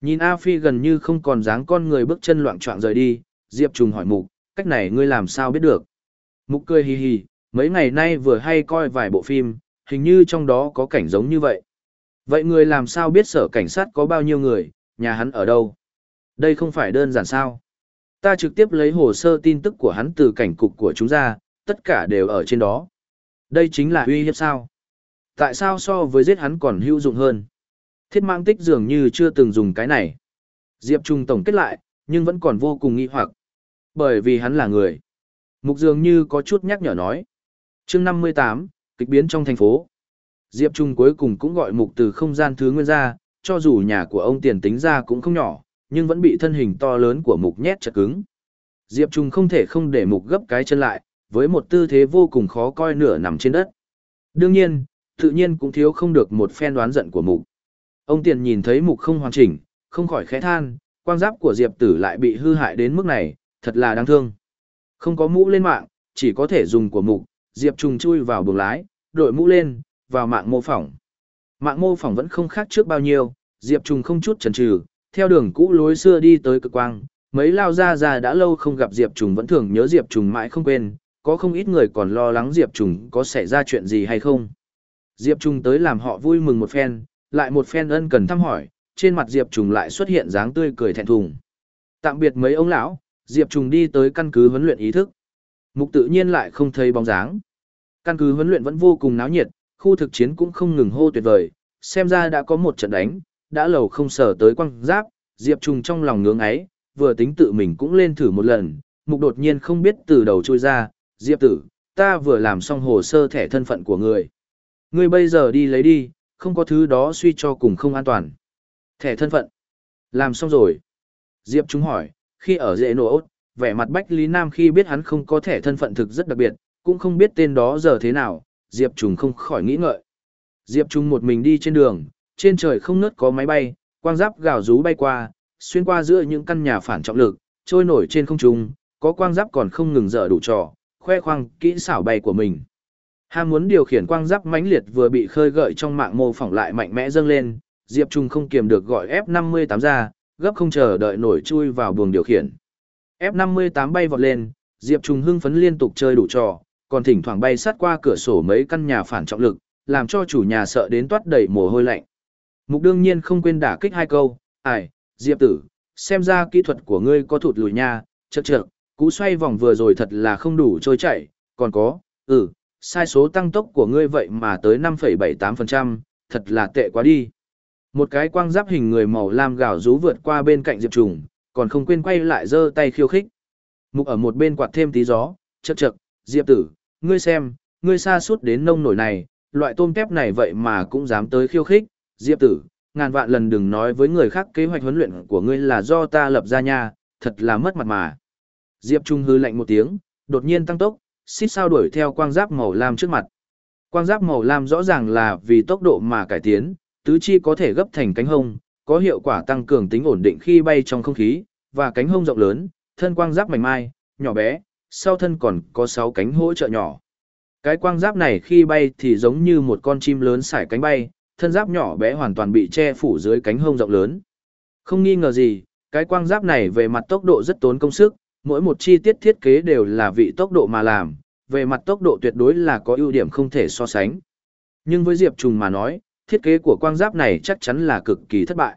Nhìn A Phi gần như không còn dáng con người bước chân loạn trọng rời đi, Diệp Trung hỏi Mục, cách này ngươi làm sao biết được? Mục cười hì hì, mấy ngày nay vừa hay coi vài bộ phim, hình như trong đó có cảnh giống như vậy. Vậy ngươi làm sao biết sở cảnh sát có bao nhiêu người, nhà hắn ở đâu? Đây không phải đơn giản sao? Ta trực tiếp lấy hồ sơ tin tức của hắn từ cảnh cục của chúng ra, tất cả đều ở trên đó. Đây chính là uy hiếp sao? Tại sao so với giết hắn còn hữu dụng hơn? Thiết mạng tích dường như chưa từng dùng cái này. Diệp Trung tổng kết lại, nhưng vẫn còn vô cùng nghi hoặc. Bởi vì hắn là người. Mục dường như có chút nhắc nhở nói. chương 58, kịch biến trong thành phố. Diệp Trung cuối cùng cũng gọi mục từ không gian thứ nguyên ra, cho dù nhà của ông tiền tính ra cũng không nhỏ, nhưng vẫn bị thân hình to lớn của mục nhét chặt cứng. Diệp Trung không thể không để mục gấp cái chân lại, với một tư thế vô cùng khó coi nửa nằm trên đất. Đương nhiên, tự nhiên cũng thiếu không được một phen đoán giận của mục. Ông tiền nhìn thấy mục không hoàn chỉnh, không khỏi khẽ than, quang giáp của Diệp tử lại bị hư hại đến mức này, thật là đáng thương. Không có mũ lên mạng, chỉ có thể dùng của mục, Diệp trùng chui vào buồng lái, đội mũ lên, vào mạng mô phỏng. Mạng mô phỏng vẫn không khác trước bao nhiêu, Diệp trùng không chút chần chừ, theo đường cũ lối xưa đi tới cực quang, mấy lao ra ra đã lâu không gặp Diệp trùng vẫn thường nhớ Diệp trùng mãi không quên, có không ít người còn lo lắng Diệp trùng có xảy ra chuyện gì hay không. Diệp trùng tới làm họ vui mừng một phen, lại một phen ân cần thăm hỏi, trên mặt Diệp trùng lại xuất hiện dáng tươi cười thẹn thùng. Tạm biệt mấy ông lão, Diệp Trùng đi tới căn cứ huấn luyện ý thức. Mục tự nhiên lại không thấy bóng dáng. Căn cứ huấn luyện vẫn vô cùng náo nhiệt, khu thực chiến cũng không ngừng hô tuyệt vời, xem ra đã có một trận đánh, đã lầu không sở tới quăng giáp, Diệp Trùng trong lòng ngưỡng ấy, vừa tính tự mình cũng lên thử một lần, mục đột nhiên không biết từ đầu trôi ra, Diệp tử, ta vừa làm xong hồ sơ thẻ thân phận của người. Ngươi bây giờ đi lấy đi, không có thứ đó suy cho cùng không an toàn. Thẻ thân phận. Làm xong rồi. Diệp Trung hỏi, khi ở dễ nổ ốt, vẻ mặt Bách Lý Nam khi biết hắn không có thẻ thân phận thực rất đặc biệt, cũng không biết tên đó giờ thế nào, Diệp Trung không khỏi nghĩ ngợi. Diệp Trung một mình đi trên đường, trên trời không nớt có máy bay, quang giáp gào rú bay qua, xuyên qua giữa những căn nhà phản trọng lực, trôi nổi trên không trung, có quang giáp còn không ngừng dở đủ trò, khoe khoang kỹ xảo bay của mình. Ham muốn điều khiển quang giáp mãnh liệt vừa bị khơi gợi trong mạng mô phỏng lại mạnh mẽ dâng lên, Diệp Trung không kiềm được gọi F58 ra, gấp không chờ đợi nổi chui vào buồng điều khiển. F58 bay vọt lên, Diệp Trung hưng phấn liên tục chơi đủ trò, còn thỉnh thoảng bay sát qua cửa sổ mấy căn nhà phản trọng lực, làm cho chủ nhà sợ đến toát đầy mồ hôi lạnh. Mục đương nhiên không quên đả kích hai câu, "Ải, Diệp tử, xem ra kỹ thuật của ngươi có thụt lùi nha, chậc chậc, cú xoay vòng vừa rồi thật là không đủ trôi chảy, còn có, ừ, sai số tăng tốc của ngươi vậy mà tới 5,78%, thật là tệ quá đi." Một cái quang giáp hình người màu lam gạo rú vượt qua bên cạnh Diệp Trùng, còn không quên quay lại giơ tay khiêu khích. Mục ở một bên quạt thêm tí gió, chậc chậc, Diệp tử, ngươi xem, ngươi xa suốt đến nông nổi này, loại tôm tép này vậy mà cũng dám tới khiêu khích, Diệp tử, ngàn vạn lần đừng nói với người khác kế hoạch huấn luyện của ngươi là do ta lập ra nha, thật là mất mặt mà. Diệp Trung hư lạnh một tiếng, đột nhiên tăng tốc, xít sao đuổi theo quang giáp màu lam trước mặt. Quang giáp màu lam rõ ràng là vì tốc độ mà cải tiến, tứ chi có thể gấp thành cánh hông, có hiệu quả tăng cường tính ổn định khi bay trong không khí, và cánh hông rộng lớn, thân quang giáp mảnh mai, nhỏ bé, sau thân còn có 6 cánh hỗ trợ nhỏ. Cái quang giáp này khi bay thì giống như một con chim lớn sải cánh bay, thân giáp nhỏ bé hoàn toàn bị che phủ dưới cánh hông rộng lớn. Không nghi ngờ gì, cái quang giáp này về mặt tốc độ rất tốn công sức, mỗi một chi tiết thiết kế đều là vị tốc độ mà làm, về mặt tốc độ tuyệt đối là có ưu điểm không thể so sánh. Nhưng với Diệp Trùng mà nói, thiết kế của quang giáp này chắc chắn là cực kỳ thất bại.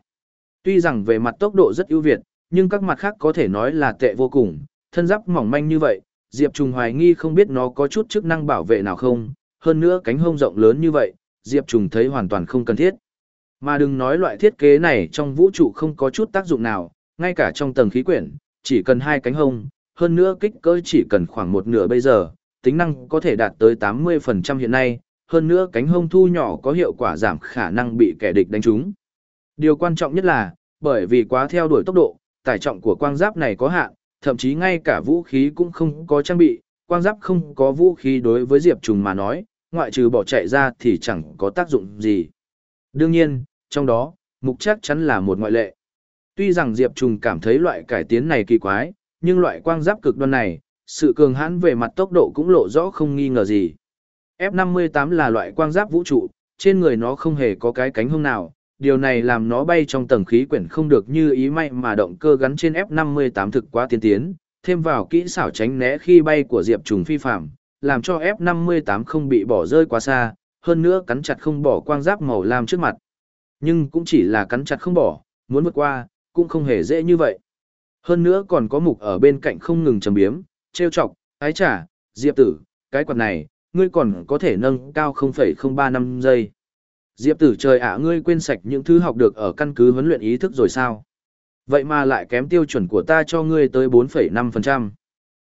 Tuy rằng về mặt tốc độ rất ưu việt, nhưng các mặt khác có thể nói là tệ vô cùng, thân giáp mỏng manh như vậy, Diệp Trùng hoài nghi không biết nó có chút chức năng bảo vệ nào không, hơn nữa cánh hông rộng lớn như vậy, Diệp Trùng thấy hoàn toàn không cần thiết. Mà đừng nói loại thiết kế này trong vũ trụ không có chút tác dụng nào, ngay cả trong tầng khí quyển, chỉ cần hai cánh hông, hơn nữa kích cỡ chỉ cần khoảng một nửa bây giờ, tính năng có thể đạt tới 80% hiện nay, hơn nữa cánh hông thu nhỏ có hiệu quả giảm khả năng bị kẻ địch đánh trúng. Điều quan trọng nhất là, bởi vì quá theo đuổi tốc độ, tải trọng của quang giáp này có hạn, thậm chí ngay cả vũ khí cũng không có trang bị, quang giáp không có vũ khí đối với Diệp Trùng mà nói, ngoại trừ bỏ chạy ra thì chẳng có tác dụng gì. Đương nhiên, trong đó, mục chắc chắn là một ngoại lệ. Tuy rằng Diệp Trùng cảm thấy loại cải tiến này kỳ quái, nhưng loại quang giáp cực đoan này, sự cường hãn về mặt tốc độ cũng lộ rõ không nghi ngờ gì. F-58 là loại quang giáp vũ trụ, trên người nó không hề có cái cánh hông nào, điều này làm nó bay trong tầng khí quyển không được như ý may mà động cơ gắn trên F-58 thực quá tiên tiến, thêm vào kỹ xảo tránh né khi bay của Diệp Trùng phi phạm, làm cho F-58 không bị bỏ rơi quá xa, hơn nữa cắn chặt không bỏ quang giáp màu lam trước mặt. Nhưng cũng chỉ là cắn chặt không bỏ, muốn vượt qua, cũng không hề dễ như vậy. Hơn nữa còn có mục ở bên cạnh không ngừng trầm biếm, trêu chọc, ái trả, Diệp tử, cái quạt này, ngươi còn có thể nâng cao 0,03 năm giây. Diệp tử trời ạ ngươi quên sạch những thứ học được ở căn cứ huấn luyện ý thức rồi sao? Vậy mà lại kém tiêu chuẩn của ta cho ngươi tới 4,5%.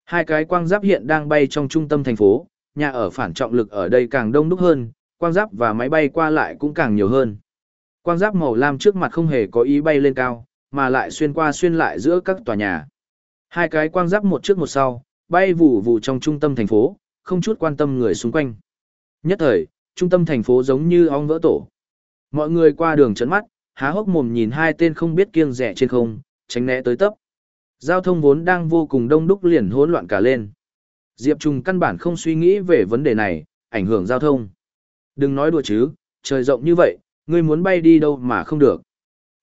Hai cái quang giáp hiện đang bay trong trung tâm thành phố, nhà ở phản trọng lực ở đây càng đông đúc hơn, quang giáp và máy bay qua lại cũng càng nhiều hơn. Quang giáp màu lam trước mặt không hề có ý bay lên cao, mà lại xuyên qua xuyên lại giữa các tòa nhà. Hai cái quang giáp một trước một sau, bay vụ vụ trong trung tâm thành phố, không chút quan tâm người xung quanh. Nhất thời, trung tâm thành phố giống như ong vỡ tổ. Mọi người qua đường chấn mắt, há hốc mồm nhìn hai tên không biết kiêng rẻ trên không, tránh né tới tấp. Giao thông vốn đang vô cùng đông đúc liền hỗn loạn cả lên. Diệp Trung căn bản không suy nghĩ về vấn đề này, ảnh hưởng giao thông. Đừng nói đùa chứ, trời rộng như vậy, ngươi muốn bay đi đâu mà không được.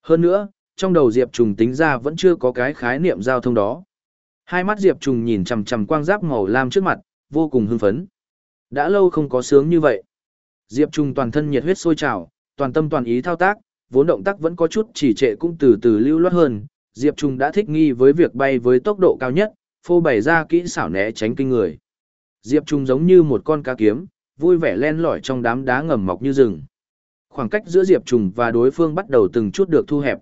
Hơn nữa, trong đầu Diệp Trùng tính ra vẫn chưa có cái khái niệm giao thông đó. Hai mắt Diệp Trùng nhìn chằm chằm quang giáp màu lam trước mặt, vô cùng hưng phấn. Đã lâu không có sướng như vậy. Diệp Trung toàn thân nhiệt huyết sôi trào, toàn tâm toàn ý thao tác, vốn động tác vẫn có chút chỉ trệ cũng từ từ lưu loát hơn, Diệp Trung đã thích nghi với việc bay với tốc độ cao nhất, phô bày ra kỹ xảo né tránh kinh người. Diệp Trung giống như một con cá kiếm, vui vẻ len lỏi trong đám đá ngầm mọc như rừng. Khoảng cách giữa Diệp Trung và đối phương bắt đầu từng chút được thu hẹp.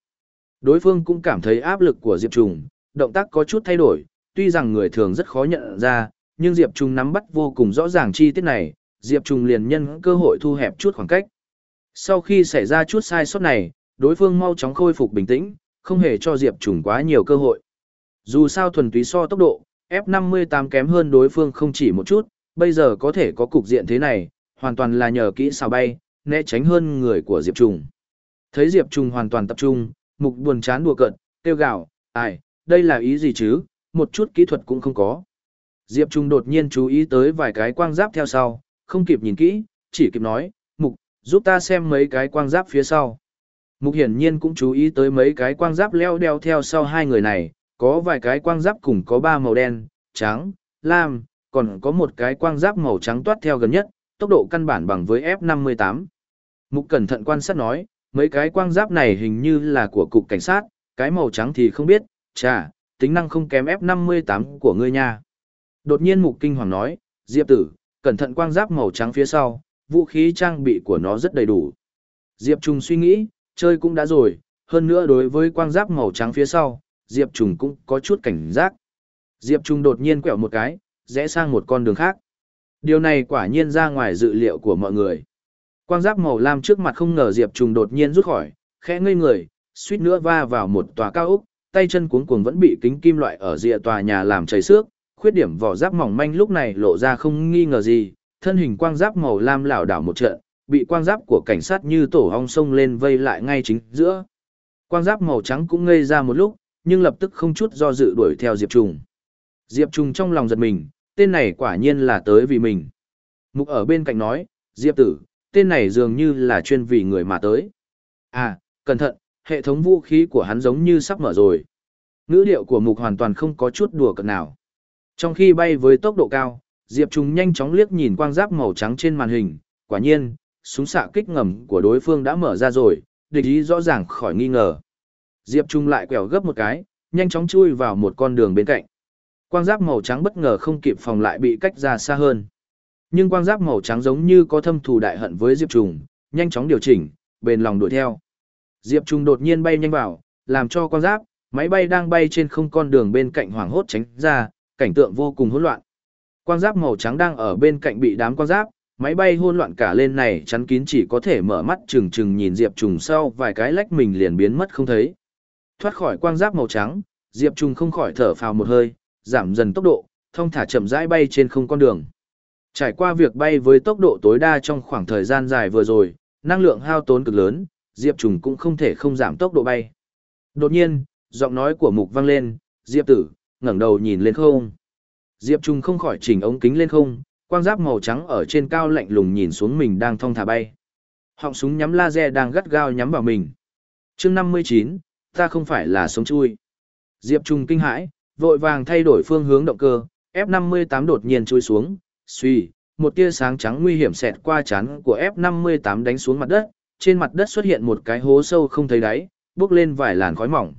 Đối phương cũng cảm thấy áp lực của Diệp Trung, động tác có chút thay đổi, tuy rằng người thường rất khó nhận ra, nhưng Diệp Trung nắm bắt vô cùng rõ ràng chi tiết này, Diệp Trung liền nhân cơ hội thu hẹp chút khoảng cách. Sau khi xảy ra chút sai sót này, đối phương mau chóng khôi phục bình tĩnh, không hề cho Diệp Trung quá nhiều cơ hội. Dù sao thuần túy so tốc độ, F58 kém hơn đối phương không chỉ một chút, bây giờ có thể có cục diện thế này, hoàn toàn là nhờ kỹ xào bay, né tránh hơn người của Diệp Trung. Thấy Diệp Trung hoàn toàn tập trung, mục buồn chán đùa cợt, tiêu gạo, ai, đây là ý gì chứ, một chút kỹ thuật cũng không có. Diệp Trung đột nhiên chú ý tới vài cái quang giáp theo sau, không kịp nhìn kỹ, chỉ kịp nói, mục, giúp ta xem mấy cái quang giáp phía sau. Mục hiển nhiên cũng chú ý tới mấy cái quang giáp leo đeo theo sau hai người này, có vài cái quang giáp cùng có ba màu đen, trắng, lam, còn có một cái quang giáp màu trắng toát theo gần nhất, tốc độ căn bản bằng với F58. Mục cẩn thận quan sát nói, mấy cái quang giáp này hình như là của cục cảnh sát, cái màu trắng thì không biết, chà, tính năng không kém F58 của ngươi nha. Đột nhiên mục kinh hoàng nói, Diệp tử, cẩn thận quang giáp màu trắng phía sau, vũ khí trang bị của nó rất đầy đủ. Diệp Trung suy nghĩ, chơi cũng đã rồi, hơn nữa đối với quang giáp màu trắng phía sau, Diệp Trung cũng có chút cảnh giác. Diệp Trung đột nhiên quẹo một cái, rẽ sang một con đường khác. Điều này quả nhiên ra ngoài dự liệu của mọi người. Quang giáp màu lam trước mặt không ngờ Diệp Trung đột nhiên rút khỏi, khẽ ngây người, suýt nữa va vào một tòa cao ốc, tay chân cuống cuồng vẫn bị kính kim loại ở rìa tòa nhà làm chảy xước, khuyết điểm vỏ giáp mỏng manh lúc này lộ ra không nghi ngờ gì, thân hình quang giáp màu lam lảo đảo một trận, bị quang giáp của cảnh sát như tổ ong sông lên vây lại ngay chính giữa. Quang giáp màu trắng cũng ngây ra một lúc, nhưng lập tức không chút do dự đuổi theo Diệp Trùng. Diệp Trùng trong lòng giật mình, tên này quả nhiên là tới vì mình. Mục ở bên cạnh nói, Diệp tử, tên này dường như là chuyên vì người mà tới. À, cẩn thận, hệ thống vũ khí của hắn giống như sắp mở rồi. Ngữ điệu của mục hoàn toàn không có chút đùa cợt nào. Trong khi bay với tốc độ cao, Diệp Trung nhanh chóng liếc nhìn quang giáp màu trắng trên màn hình, quả nhiên, súng xạ kích ngầm của đối phương đã mở ra rồi, địch ý rõ ràng khỏi nghi ngờ. Diệp Trung lại quẹo gấp một cái, nhanh chóng chui vào một con đường bên cạnh. Quang giáp màu trắng bất ngờ không kịp phòng lại bị cách ra xa hơn. Nhưng quang giáp màu trắng giống như có thâm thù đại hận với Diệp trùng nhanh chóng điều chỉnh, bền lòng đuổi theo. Diệp trùng đột nhiên bay nhanh vào, làm cho quang giáp, máy bay đang bay trên không con đường bên cạnh hoảng hốt tránh ra, cảnh tượng vô cùng hỗn loạn. Quang giáp màu trắng đang ở bên cạnh bị đám quang giáp, máy bay hỗn loạn cả lên này chắn kín chỉ có thể mở mắt chừng chừng nhìn Diệp Trùng sau vài cái lách mình liền biến mất không thấy. Thoát khỏi quang giáp màu trắng, Diệp Trùng không khỏi thở phào một hơi, giảm dần tốc độ, thông thả chậm rãi bay trên không con đường. Trải qua việc bay với tốc độ tối đa trong khoảng thời gian dài vừa rồi, năng lượng hao tốn cực lớn, Diệp Trùng cũng không thể không giảm tốc độ bay. Đột nhiên, giọng nói của Mục vang lên, Diệp tử, ngẩng đầu nhìn lên không. Diệp Trung không khỏi chỉnh ống kính lên không, quang giáp màu trắng ở trên cao lạnh lùng nhìn xuống mình đang thong thả bay. Họng súng nhắm laser đang gắt gao nhắm vào mình. chương 59, ta không phải là sống chui. Diệp Trung kinh hãi, vội vàng thay đổi phương hướng động cơ, F58 đột nhiên chui xuống, suy, một tia sáng trắng nguy hiểm xẹt qua chắn của F58 đánh xuống mặt đất, trên mặt đất xuất hiện một cái hố sâu không thấy đáy, bước lên vài làn khói mỏng.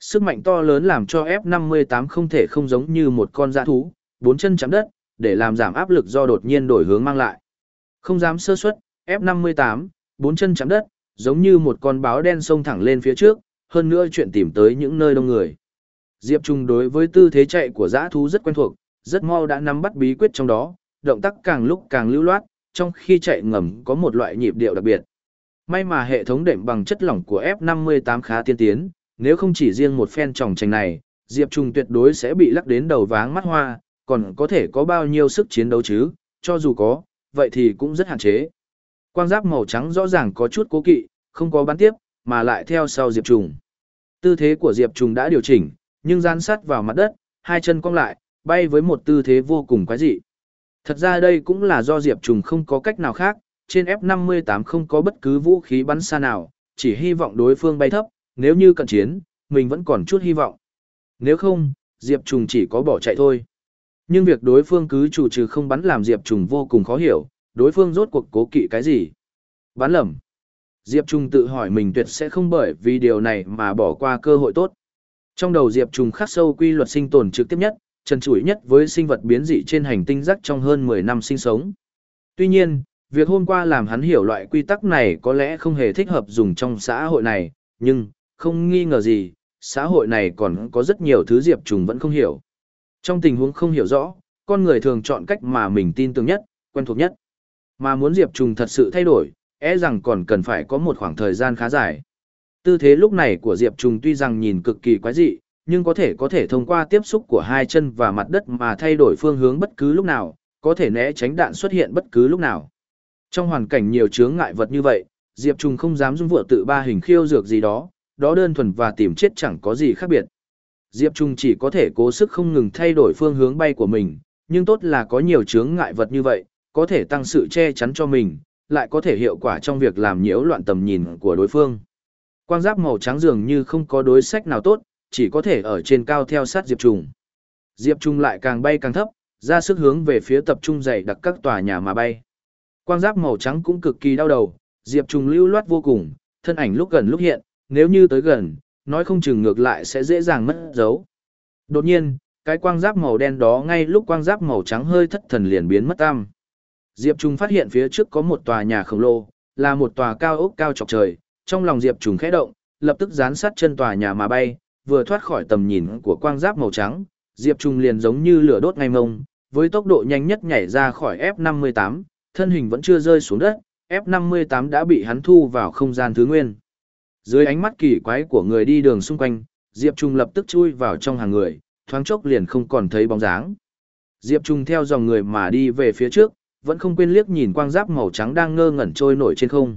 Sức mạnh to lớn làm cho F58 không thể không giống như một con dã thú, bốn chân chạm đất, để làm giảm áp lực do đột nhiên đổi hướng mang lại. Không dám sơ suất, F58, bốn chân chạm đất, giống như một con báo đen xông thẳng lên phía trước, hơn nữa chuyện tìm tới những nơi đông người. Diệp Trung đối với tư thế chạy của dã thú rất quen thuộc, rất mau đã nắm bắt bí quyết trong đó, động tác càng lúc càng lưu loát, trong khi chạy ngầm có một loại nhịp điệu đặc biệt. May mà hệ thống đệm bằng chất lỏng của F58 khá tiên tiến, nếu không chỉ riêng một phen tròng tranh này, Diệp Trung tuyệt đối sẽ bị lắc đến đầu váng mắt hoa, còn có thể có bao nhiêu sức chiến đấu chứ, cho dù có, vậy thì cũng rất hạn chế. Quang giáp màu trắng rõ ràng có chút cố kỵ, không có bắn tiếp, mà lại theo sau Diệp Trung. Tư thế của Diệp Trung đã điều chỉnh, nhưng gian sát vào mặt đất, hai chân cong lại, bay với một tư thế vô cùng quái dị. Thật ra đây cũng là do Diệp Trùng không có cách nào khác, trên F58 không có bất cứ vũ khí bắn xa nào, chỉ hy vọng đối phương bay thấp, nếu như cận chiến, mình vẫn còn chút hy vọng. Nếu không, Diệp Trùng chỉ có bỏ chạy thôi. Nhưng việc đối phương cứ chủ trừ không bắn làm Diệp Trùng vô cùng khó hiểu, đối phương rốt cuộc cố kỵ cái gì. Bắn lầm. Diệp Trùng tự hỏi mình tuyệt sẽ không bởi vì điều này mà bỏ qua cơ hội tốt. Trong đầu Diệp Trùng khắc sâu quy luật sinh tồn trực tiếp nhất, trần trụi nhất với sinh vật biến dị trên hành tinh rắc trong hơn 10 năm sinh sống. Tuy nhiên, việc hôm qua làm hắn hiểu loại quy tắc này có lẽ không hề thích hợp dùng trong xã hội này, nhưng, không nghi ngờ gì, xã hội này còn có rất nhiều thứ Diệp Trùng vẫn không hiểu. Trong tình huống không hiểu rõ, con người thường chọn cách mà mình tin tưởng nhất, quen thuộc nhất. Mà muốn Diệp Trùng thật sự thay đổi, e rằng còn cần phải có một khoảng thời gian khá dài. Tư thế lúc này của Diệp Trùng tuy rằng nhìn cực kỳ quái dị, nhưng có thể có thể thông qua tiếp xúc của hai chân và mặt đất mà thay đổi phương hướng bất cứ lúc nào, có thể né tránh đạn xuất hiện bất cứ lúc nào. Trong hoàn cảnh nhiều chướng ngại vật như vậy, Diệp Trùng không dám dung vựa tự ba hình khiêu dược gì đó, đó đơn thuần và tìm chết chẳng có gì khác biệt. Diệp Trung chỉ có thể cố sức không ngừng thay đổi phương hướng bay của mình, nhưng tốt là có nhiều chướng ngại vật như vậy, có thể tăng sự che chắn cho mình, lại có thể hiệu quả trong việc làm nhiễu loạn tầm nhìn của đối phương. Quang giáp màu trắng dường như không có đối sách nào tốt, chỉ có thể ở trên cao theo sát Diệp Trung. Diệp Trung lại càng bay càng thấp, ra sức hướng về phía tập trung dày đặc các tòa nhà mà bay. Quang giáp màu trắng cũng cực kỳ đau đầu, Diệp Trung lưu loát vô cùng, thân ảnh lúc gần lúc hiện, nếu như tới gần, nói không chừng ngược lại sẽ dễ dàng mất dấu. Đột nhiên, cái quang giáp màu đen đó ngay lúc quang giáp màu trắng hơi thất thần liền biến mất tăm. Diệp Trung phát hiện phía trước có một tòa nhà khổng lồ, là một tòa cao ốc cao chọc trời, trong lòng Diệp Trung khẽ động, lập tức dán sát chân tòa nhà mà bay, vừa thoát khỏi tầm nhìn của quang giáp màu trắng, Diệp Trung liền giống như lửa đốt ngay mông, với tốc độ nhanh nhất nhảy ra khỏi F58, thân hình vẫn chưa rơi xuống đất, F58 đã bị hắn thu vào không gian thứ nguyên. Dưới ánh mắt kỳ quái của người đi đường xung quanh, Diệp Trung lập tức chui vào trong hàng người, thoáng chốc liền không còn thấy bóng dáng. Diệp Trung theo dòng người mà đi về phía trước, vẫn không quên liếc nhìn quang giáp màu trắng đang ngơ ngẩn trôi nổi trên không.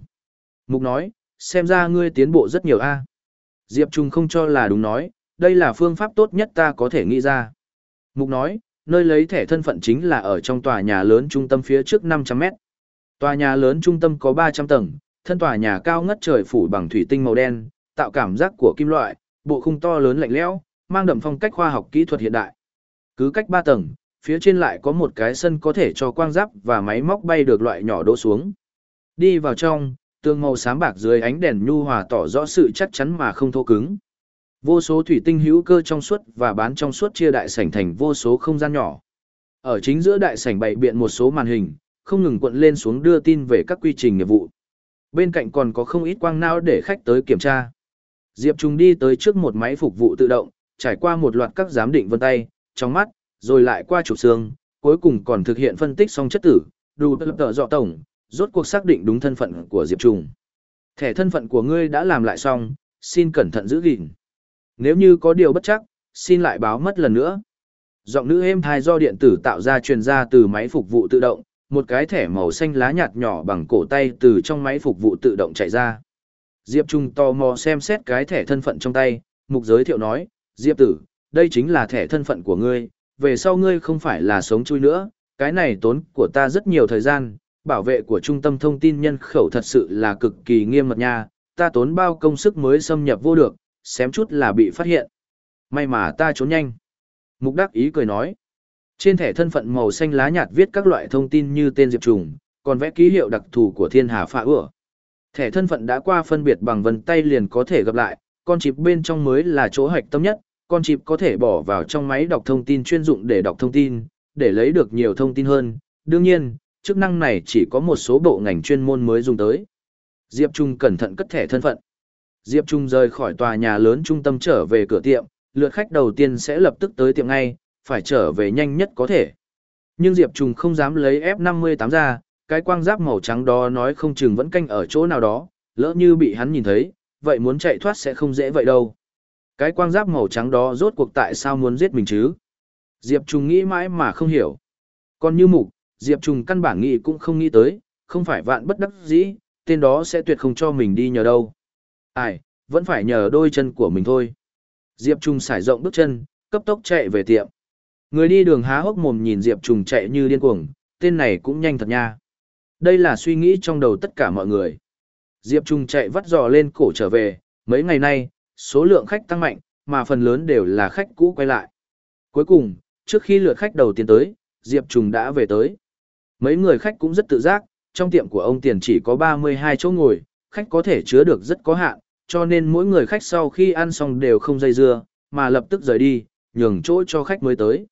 Mục nói, xem ra ngươi tiến bộ rất nhiều a. Diệp Trung không cho là đúng nói, đây là phương pháp tốt nhất ta có thể nghĩ ra. Mục nói, nơi lấy thẻ thân phận chính là ở trong tòa nhà lớn trung tâm phía trước 500 mét. Tòa nhà lớn trung tâm có 300 tầng, thân tòa nhà cao ngất trời phủ bằng thủy tinh màu đen, tạo cảm giác của kim loại, bộ khung to lớn lạnh lẽo, mang đậm phong cách khoa học kỹ thuật hiện đại. Cứ cách 3 tầng, phía trên lại có một cái sân có thể cho quang giáp và máy móc bay được loại nhỏ đỗ xuống. Đi vào trong, tường màu xám bạc dưới ánh đèn nhu hòa tỏ rõ sự chắc chắn mà không thô cứng. Vô số thủy tinh hữu cơ trong suốt và bán trong suốt chia đại sảnh thành vô số không gian nhỏ. Ở chính giữa đại sảnh bày biện một số màn hình, không ngừng cuộn lên xuống đưa tin về các quy trình nghiệp vụ. Bên cạnh còn có không ít quang não để khách tới kiểm tra. Diệp Trung đi tới trước một máy phục vụ tự động, trải qua một loạt các giám định vân tay, trong mắt, rồi lại qua chụp xương, cuối cùng còn thực hiện phân tích xong chất tử, đủ tờ dọ tổng, rốt cuộc xác định đúng thân phận của Diệp Trung. Thẻ thân phận của ngươi đã làm lại xong, xin cẩn thận giữ gìn. Nếu như có điều bất chắc, xin lại báo mất lần nữa. Giọng nữ êm thai do điện tử tạo ra truyền ra từ máy phục vụ tự động, một cái thẻ màu xanh lá nhạt nhỏ bằng cổ tay từ trong máy phục vụ tự động chạy ra. Diệp Trung tò mò xem xét cái thẻ thân phận trong tay, mục giới thiệu nói, Diệp tử, đây chính là thẻ thân phận của ngươi, về sau ngươi không phải là sống chui nữa, cái này tốn của ta rất nhiều thời gian, bảo vệ của trung tâm thông tin nhân khẩu thật sự là cực kỳ nghiêm mật nha, ta tốn bao công sức mới xâm nhập vô được, xém chút là bị phát hiện. May mà ta trốn nhanh. Mục đắc ý cười nói. Trên thẻ thân phận màu xanh lá nhạt viết các loại thông tin như tên Diệp Trùng, còn vẽ ký hiệu đặc thù của thiên hà phạ ửa. Thẻ thân phận đã qua phân biệt bằng vân tay liền có thể gặp lại, con chip bên trong mới là chỗ hạch tâm nhất, con chip có thể bỏ vào trong máy đọc thông tin chuyên dụng để đọc thông tin, để lấy được nhiều thông tin hơn. Đương nhiên, chức năng này chỉ có một số bộ ngành chuyên môn mới dùng tới. Diệp Trung cẩn thận cất thẻ thân phận. Diệp Trung rời khỏi tòa nhà lớn trung tâm trở về cửa tiệm, lượt khách đầu tiên sẽ lập tức tới tiệm ngay, phải trở về nhanh nhất có thể. Nhưng Diệp Trung không dám lấy F58 ra, cái quang giáp màu trắng đó nói không chừng vẫn canh ở chỗ nào đó, lỡ như bị hắn nhìn thấy, vậy muốn chạy thoát sẽ không dễ vậy đâu. Cái quang giáp màu trắng đó rốt cuộc tại sao muốn giết mình chứ? Diệp Trung nghĩ mãi mà không hiểu. Còn như mục, Diệp Trung căn bản nghĩ cũng không nghĩ tới, không phải vạn bất đắc dĩ, tên đó sẽ tuyệt không cho mình đi nhờ đâu. Ai, vẫn phải nhờ đôi chân của mình thôi. Diệp Trung xải rộng bước chân, cấp tốc chạy về tiệm. Người đi đường há hốc mồm nhìn Diệp Trung chạy như điên cuồng, tên này cũng nhanh thật nha. Đây là suy nghĩ trong đầu tất cả mọi người. Diệp Trung chạy vắt dò lên cổ trở về, mấy ngày nay, số lượng khách tăng mạnh, mà phần lớn đều là khách cũ quay lại. Cuối cùng, trước khi lượt khách đầu tiên tới, Diệp Trung đã về tới. Mấy người khách cũng rất tự giác, trong tiệm của ông tiền chỉ có 32 chỗ ngồi, khách có thể chứa được rất có hạn, cho nên mỗi người khách sau khi ăn xong đều không dây dưa, mà lập tức rời đi, nhường chỗ cho khách mới tới.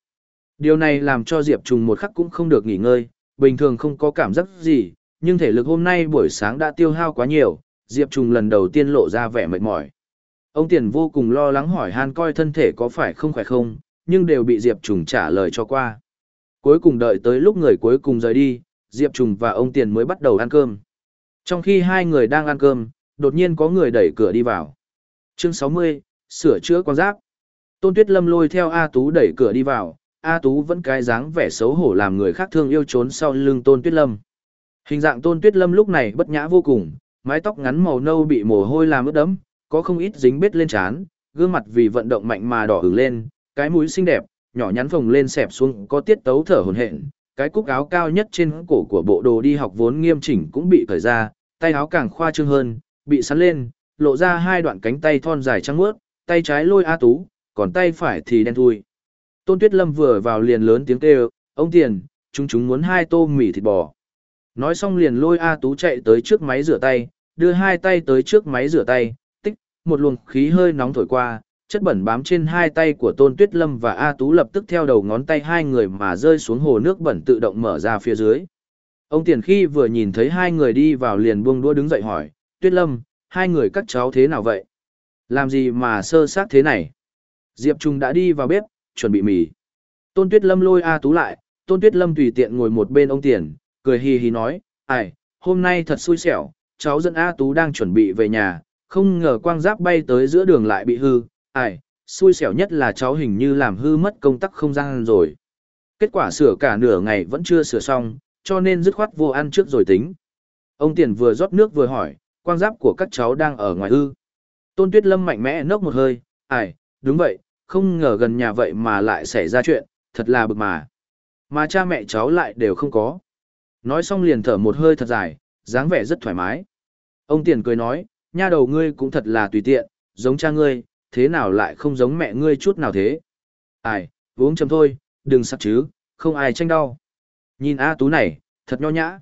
Điều này làm cho Diệp Trùng một khắc cũng không được nghỉ ngơi, bình thường không có cảm giác gì, nhưng thể lực hôm nay buổi sáng đã tiêu hao quá nhiều, Diệp Trùng lần đầu tiên lộ ra vẻ mệt mỏi. Ông Tiền vô cùng lo lắng hỏi han coi thân thể có phải không khỏe không, nhưng đều bị Diệp Trùng trả lời cho qua. Cuối cùng đợi tới lúc người cuối cùng rời đi, Diệp Trùng và ông Tiền mới bắt đầu ăn cơm. Trong khi hai người đang ăn cơm, đột nhiên có người đẩy cửa đi vào. Chương 60, sửa chữa con giáp. Tôn Tuyết Lâm lôi theo A Tú đẩy cửa đi vào, A Tú vẫn cái dáng vẻ xấu hổ làm người khác thương yêu trốn sau lưng Tôn Tuyết Lâm. Hình dạng Tôn Tuyết Lâm lúc này bất nhã vô cùng, mái tóc ngắn màu nâu bị mồ hôi làm ướt đẫm, có không ít dính bết lên trán, gương mặt vì vận động mạnh mà đỏ ửng lên, cái mũi xinh đẹp, nhỏ nhắn phồng lên xẹp xuống, có tiết tấu thở hổn hển. Cái cúc áo cao nhất trên cổ của bộ đồ đi học vốn nghiêm chỉnh cũng bị cởi ra, tay áo càng khoa trương hơn, bị sắn lên, lộ ra hai đoạn cánh tay thon dài trắng muốt, tay trái lôi A Tú, còn tay phải thì đen thui. Tôn Tuyết Lâm vừa vào liền lớn tiếng kêu, ông tiền, chúng chúng muốn hai tô mì thịt bò. Nói xong liền lôi A Tú chạy tới trước máy rửa tay, đưa hai tay tới trước máy rửa tay, tích, một luồng khí hơi nóng thổi qua, chất bẩn bám trên hai tay của Tôn Tuyết Lâm và A Tú lập tức theo đầu ngón tay hai người mà rơi xuống hồ nước bẩn tự động mở ra phía dưới. Ông Tiền khi vừa nhìn thấy hai người đi vào liền buông đũa đứng dậy hỏi, Tuyết Lâm, hai người các cháu thế nào vậy? Làm gì mà sơ sát thế này? Diệp Trung đã đi vào bếp, chuẩn bị mì. Tôn Tuyết Lâm lôi A Tú lại, Tôn Tuyết Lâm tùy tiện ngồi một bên ông Tiền, cười hì hì nói, ai, hôm nay thật xui xẻo, cháu dẫn A Tú đang chuẩn bị về nhà, không ngờ quang giáp bay tới giữa đường lại bị hư, ai, xui xẻo nhất là cháu hình như làm hư mất công tắc không gian rồi. Kết quả sửa cả nửa ngày vẫn chưa sửa xong, cho nên dứt khoát vô ăn trước rồi tính. Ông Tiền vừa rót nước vừa hỏi, quang giáp của các cháu đang ở ngoài ư. Tôn Tuyết Lâm mạnh mẽ nốc một hơi, ai, đúng vậy, không ngờ gần nhà vậy mà lại xảy ra chuyện, thật là bực mà. Mà cha mẹ cháu lại đều không có. Nói xong liền thở một hơi thật dài, dáng vẻ rất thoải mái. Ông Tiền cười nói, nha đầu ngươi cũng thật là tùy tiện, giống cha ngươi, thế nào lại không giống mẹ ngươi chút nào thế. Ai, uống chấm thôi, đừng sắc chứ, không ai tranh đau. Nhìn A Tú này, thật nho nhã.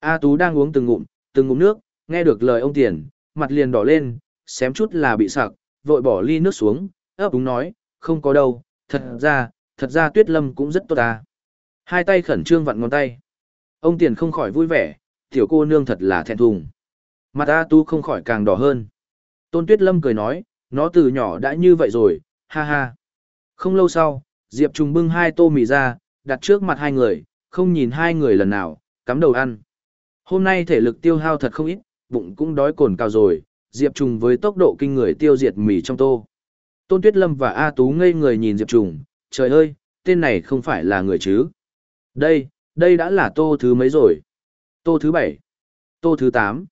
A Tú đang uống từng ngụm, từng ngụm nước, nghe được lời ông Tiền, mặt liền đỏ lên, xém chút là bị sặc, vội bỏ ly nước xuống, ấp đúng nói, không có đâu, thật ra, thật ra Tuyết Lâm cũng rất tốt ta. Hai tay khẩn trương vặn ngón tay. Ông Tiền không khỏi vui vẻ, tiểu cô nương thật là thẹn thùng. Mặt A tú không khỏi càng đỏ hơn. Tôn Tuyết Lâm cười nói, nó từ nhỏ đã như vậy rồi, ha ha. Không lâu sau, Diệp Trùng bưng hai tô mì ra, đặt trước mặt hai người, không nhìn hai người lần nào, cắm đầu ăn. Hôm nay thể lực tiêu hao thật không ít, bụng cũng đói cồn cao rồi, Diệp Trùng với tốc độ kinh người tiêu diệt mì trong tô. Tôn Tuyết Lâm và A Tú ngây người nhìn Diệp Trùng, trời ơi, tên này không phải là người chứ. Đây, đây đã là tô thứ mấy rồi? Tô thứ bảy, tô thứ tám.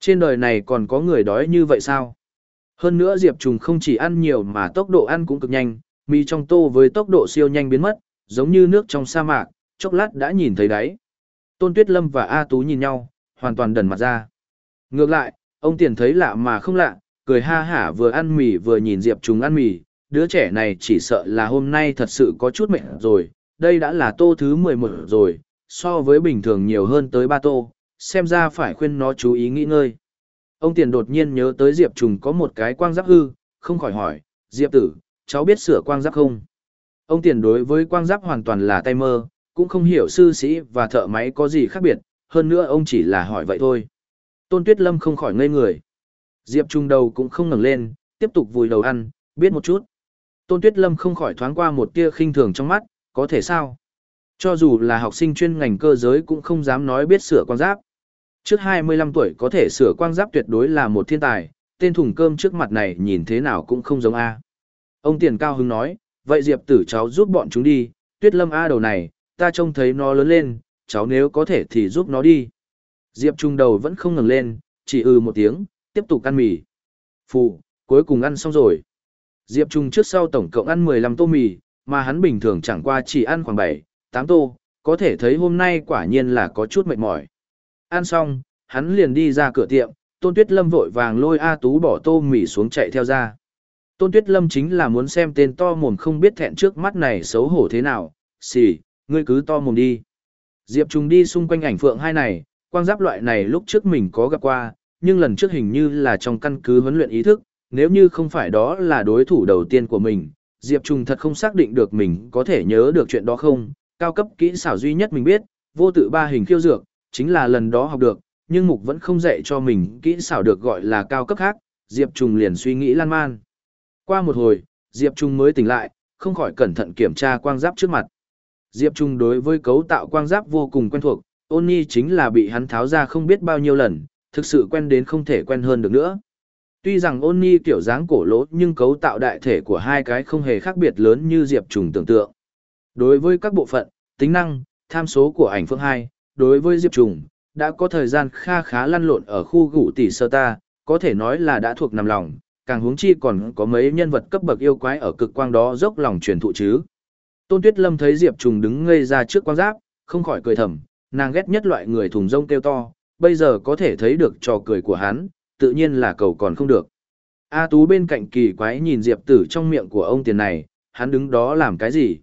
Trên đời này còn có người đói như vậy sao? Hơn nữa Diệp Trùng không chỉ ăn nhiều mà tốc độ ăn cũng cực nhanh, mì trong tô với tốc độ siêu nhanh biến mất, giống như nước trong sa mạc, chốc lát đã nhìn thấy đáy. Tôn Tuyết Lâm và A Tú nhìn nhau, hoàn toàn đần mặt ra. Ngược lại, ông Tiền thấy lạ mà không lạ, cười ha hả vừa ăn mì vừa nhìn Diệp Trùng ăn mì, đứa trẻ này chỉ sợ là hôm nay thật sự có chút mệt rồi, đây đã là tô thứ 11 rồi, so với bình thường nhiều hơn tới 3 tô, xem ra phải khuyên nó chú ý nghỉ ngơi. Ông Tiền đột nhiên nhớ tới Diệp Trùng có một cái quang giáp hư, không khỏi hỏi, Diệp tử, cháu biết sửa quang giáp không? Ông Tiền đối với quang giáp hoàn toàn là tay mơ, cũng không hiểu sư sĩ và thợ máy có gì khác biệt, hơn nữa ông chỉ là hỏi vậy thôi. Tôn Tuyết Lâm không khỏi ngây người. Diệp Trung đầu cũng không ngẩng lên, tiếp tục vùi đầu ăn, biết một chút. Tôn Tuyết Lâm không khỏi thoáng qua một tia khinh thường trong mắt, có thể sao? Cho dù là học sinh chuyên ngành cơ giới cũng không dám nói biết sửa quang giáp. Trước 25 tuổi có thể sửa quang giáp tuyệt đối là một thiên tài, tên thùng cơm trước mặt này nhìn thế nào cũng không giống A. Ông Tiền Cao Hưng nói, vậy Diệp tử cháu giúp bọn chúng đi, Tuyết Lâm A đầu này, ta trông thấy nó lớn lên, cháu nếu có thể thì giúp nó đi. Diệp Trung đầu vẫn không ngừng lên, chỉ ừ một tiếng, tiếp tục ăn mì. Phụ, cuối cùng ăn xong rồi. Diệp Trung trước sau tổng cộng ăn 15 tô mì, mà hắn bình thường chẳng qua chỉ ăn khoảng 7, 8 tô, có thể thấy hôm nay quả nhiên là có chút mệt mỏi. Ăn xong, hắn liền đi ra cửa tiệm, Tôn Tuyết Lâm vội vàng lôi A Tú bỏ tô mì xuống chạy theo ra. Tôn Tuyết Lâm chính là muốn xem tên to mồm không biết thẹn trước mắt này xấu hổ thế nào, xì, ngươi cứ to mồm đi. Diệp Trung đi xung quanh ảnh phượng hai này, quang giáp loại này lúc trước mình có gặp qua, nhưng lần trước hình như là trong căn cứ huấn luyện ý thức, nếu như không phải đó là đối thủ đầu tiên của mình, Diệp Trung thật không xác định được mình có thể nhớ được chuyện đó không, cao cấp kỹ xảo duy nhất mình biết, vô tự ba hình khiêu dược, chính là lần đó học được, nhưng mục vẫn không dạy cho mình kỹ xảo được gọi là cao cấp khác, Diệp Trùng liền suy nghĩ lan man. Qua một hồi, Diệp Trùng mới tỉnh lại, không khỏi cẩn thận kiểm tra quang giáp trước mặt. Diệp Trùng đối với cấu tạo quang giáp vô cùng quen thuộc, ôn nhi chính là bị hắn tháo ra không biết bao nhiêu lần, thực sự quen đến không thể quen hơn được nữa. Tuy rằng ôn nhi kiểu dáng cổ lỗ nhưng cấu tạo đại thể của hai cái không hề khác biệt lớn như Diệp Trùng tưởng tượng. Đối với các bộ phận, tính năng, tham số của ảnh phương 2, đối với Diệp Trùng, đã có thời gian kha khá lăn lộn ở khu gủ tỷ sơ ta, có thể nói là đã thuộc nằm lòng, càng huống chi còn có mấy nhân vật cấp bậc yêu quái ở cực quang đó dốc lòng truyền thụ chứ. Tôn Tuyết Lâm thấy Diệp Trùng đứng ngây ra trước quang giáp, không khỏi cười thầm, nàng ghét nhất loại người thùng rông kêu to, bây giờ có thể thấy được trò cười của hắn, tự nhiên là cầu còn không được. A Tú bên cạnh kỳ quái nhìn Diệp Tử trong miệng của ông tiền này, hắn đứng đó làm cái gì?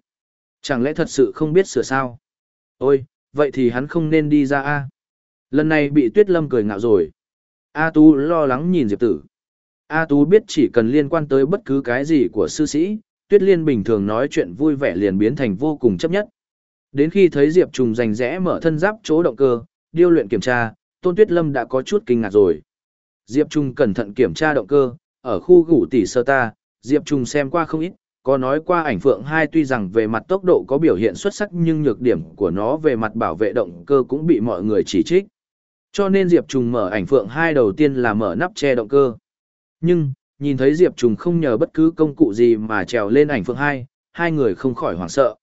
Chẳng lẽ thật sự không biết sửa sao? Ôi, vậy thì hắn không nên đi ra A. Lần này bị Tuyết Lâm cười ngạo rồi. A Tú lo lắng nhìn Diệp Tử. A Tú biết chỉ cần liên quan tới bất cứ cái gì của sư sĩ, Tuyết Liên bình thường nói chuyện vui vẻ liền biến thành vô cùng chấp nhất. Đến khi thấy Diệp Trùng rành rẽ mở thân giáp chỗ động cơ, điêu luyện kiểm tra, Tôn Tuyết Lâm đã có chút kinh ngạc rồi. Diệp Trung cẩn thận kiểm tra động cơ, ở khu gủ tỷ sơ ta, Diệp Trung xem qua không ít, có nói qua ảnh Phượng 2 tuy rằng về mặt tốc độ có biểu hiện xuất sắc nhưng nhược điểm của nó về mặt bảo vệ động cơ cũng bị mọi người chỉ trích. Cho nên Diệp trùng mở ảnh Phượng 2 đầu tiên là mở nắp che động cơ. Nhưng, nhìn thấy Diệp trùng không nhờ bất cứ công cụ gì mà trèo lên ảnh Phượng 2, hai người không khỏi hoảng sợ.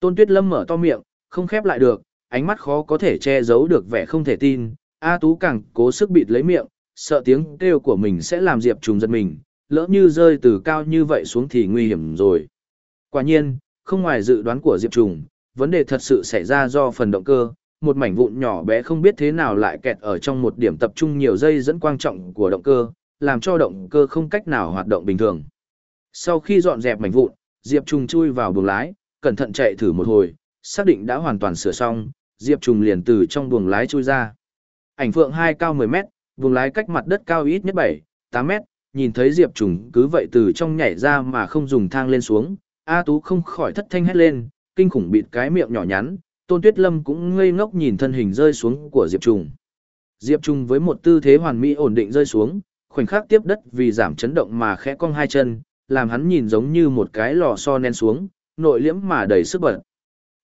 Tôn Tuyết Lâm mở to miệng, không khép lại được, ánh mắt khó có thể che giấu được vẻ không thể tin. A Tú càng cố sức bịt lấy miệng, sợ tiếng kêu của mình sẽ làm Diệp Trùng giật mình, lỡ như rơi từ cao như vậy xuống thì nguy hiểm rồi. Quả nhiên, không ngoài dự đoán của Diệp Trùng, vấn đề thật sự xảy ra do phần động cơ, một mảnh vụn nhỏ bé không biết thế nào lại kẹt ở trong một điểm tập trung nhiều dây dẫn quan trọng của động cơ, làm cho động cơ không cách nào hoạt động bình thường. Sau khi dọn dẹp mảnh vụn, Diệp Trùng chui vào buồng lái, cẩn thận chạy thử một hồi, xác định đã hoàn toàn sửa xong, Diệp Trùng liền từ trong buồng lái chui ra. Ảnh Phượng 2 cao 10 mét, buồng lái cách mặt đất cao ít nhất 7, 8 mét, nhìn thấy Diệp Trùng cứ vậy từ trong nhảy ra mà không dùng thang lên xuống, A Tú không khỏi thất thanh hét lên, kinh khủng bịt cái miệng nhỏ nhắn, Tôn Tuyết Lâm cũng ngây ngốc nhìn thân hình rơi xuống của Diệp Trùng. Diệp Trùng với một tư thế hoàn mỹ ổn định rơi xuống, khoảnh khắc tiếp đất vì giảm chấn động mà khẽ cong hai chân, làm hắn nhìn giống như một cái lò xo nén xuống, nội liễm mà đầy sức bật.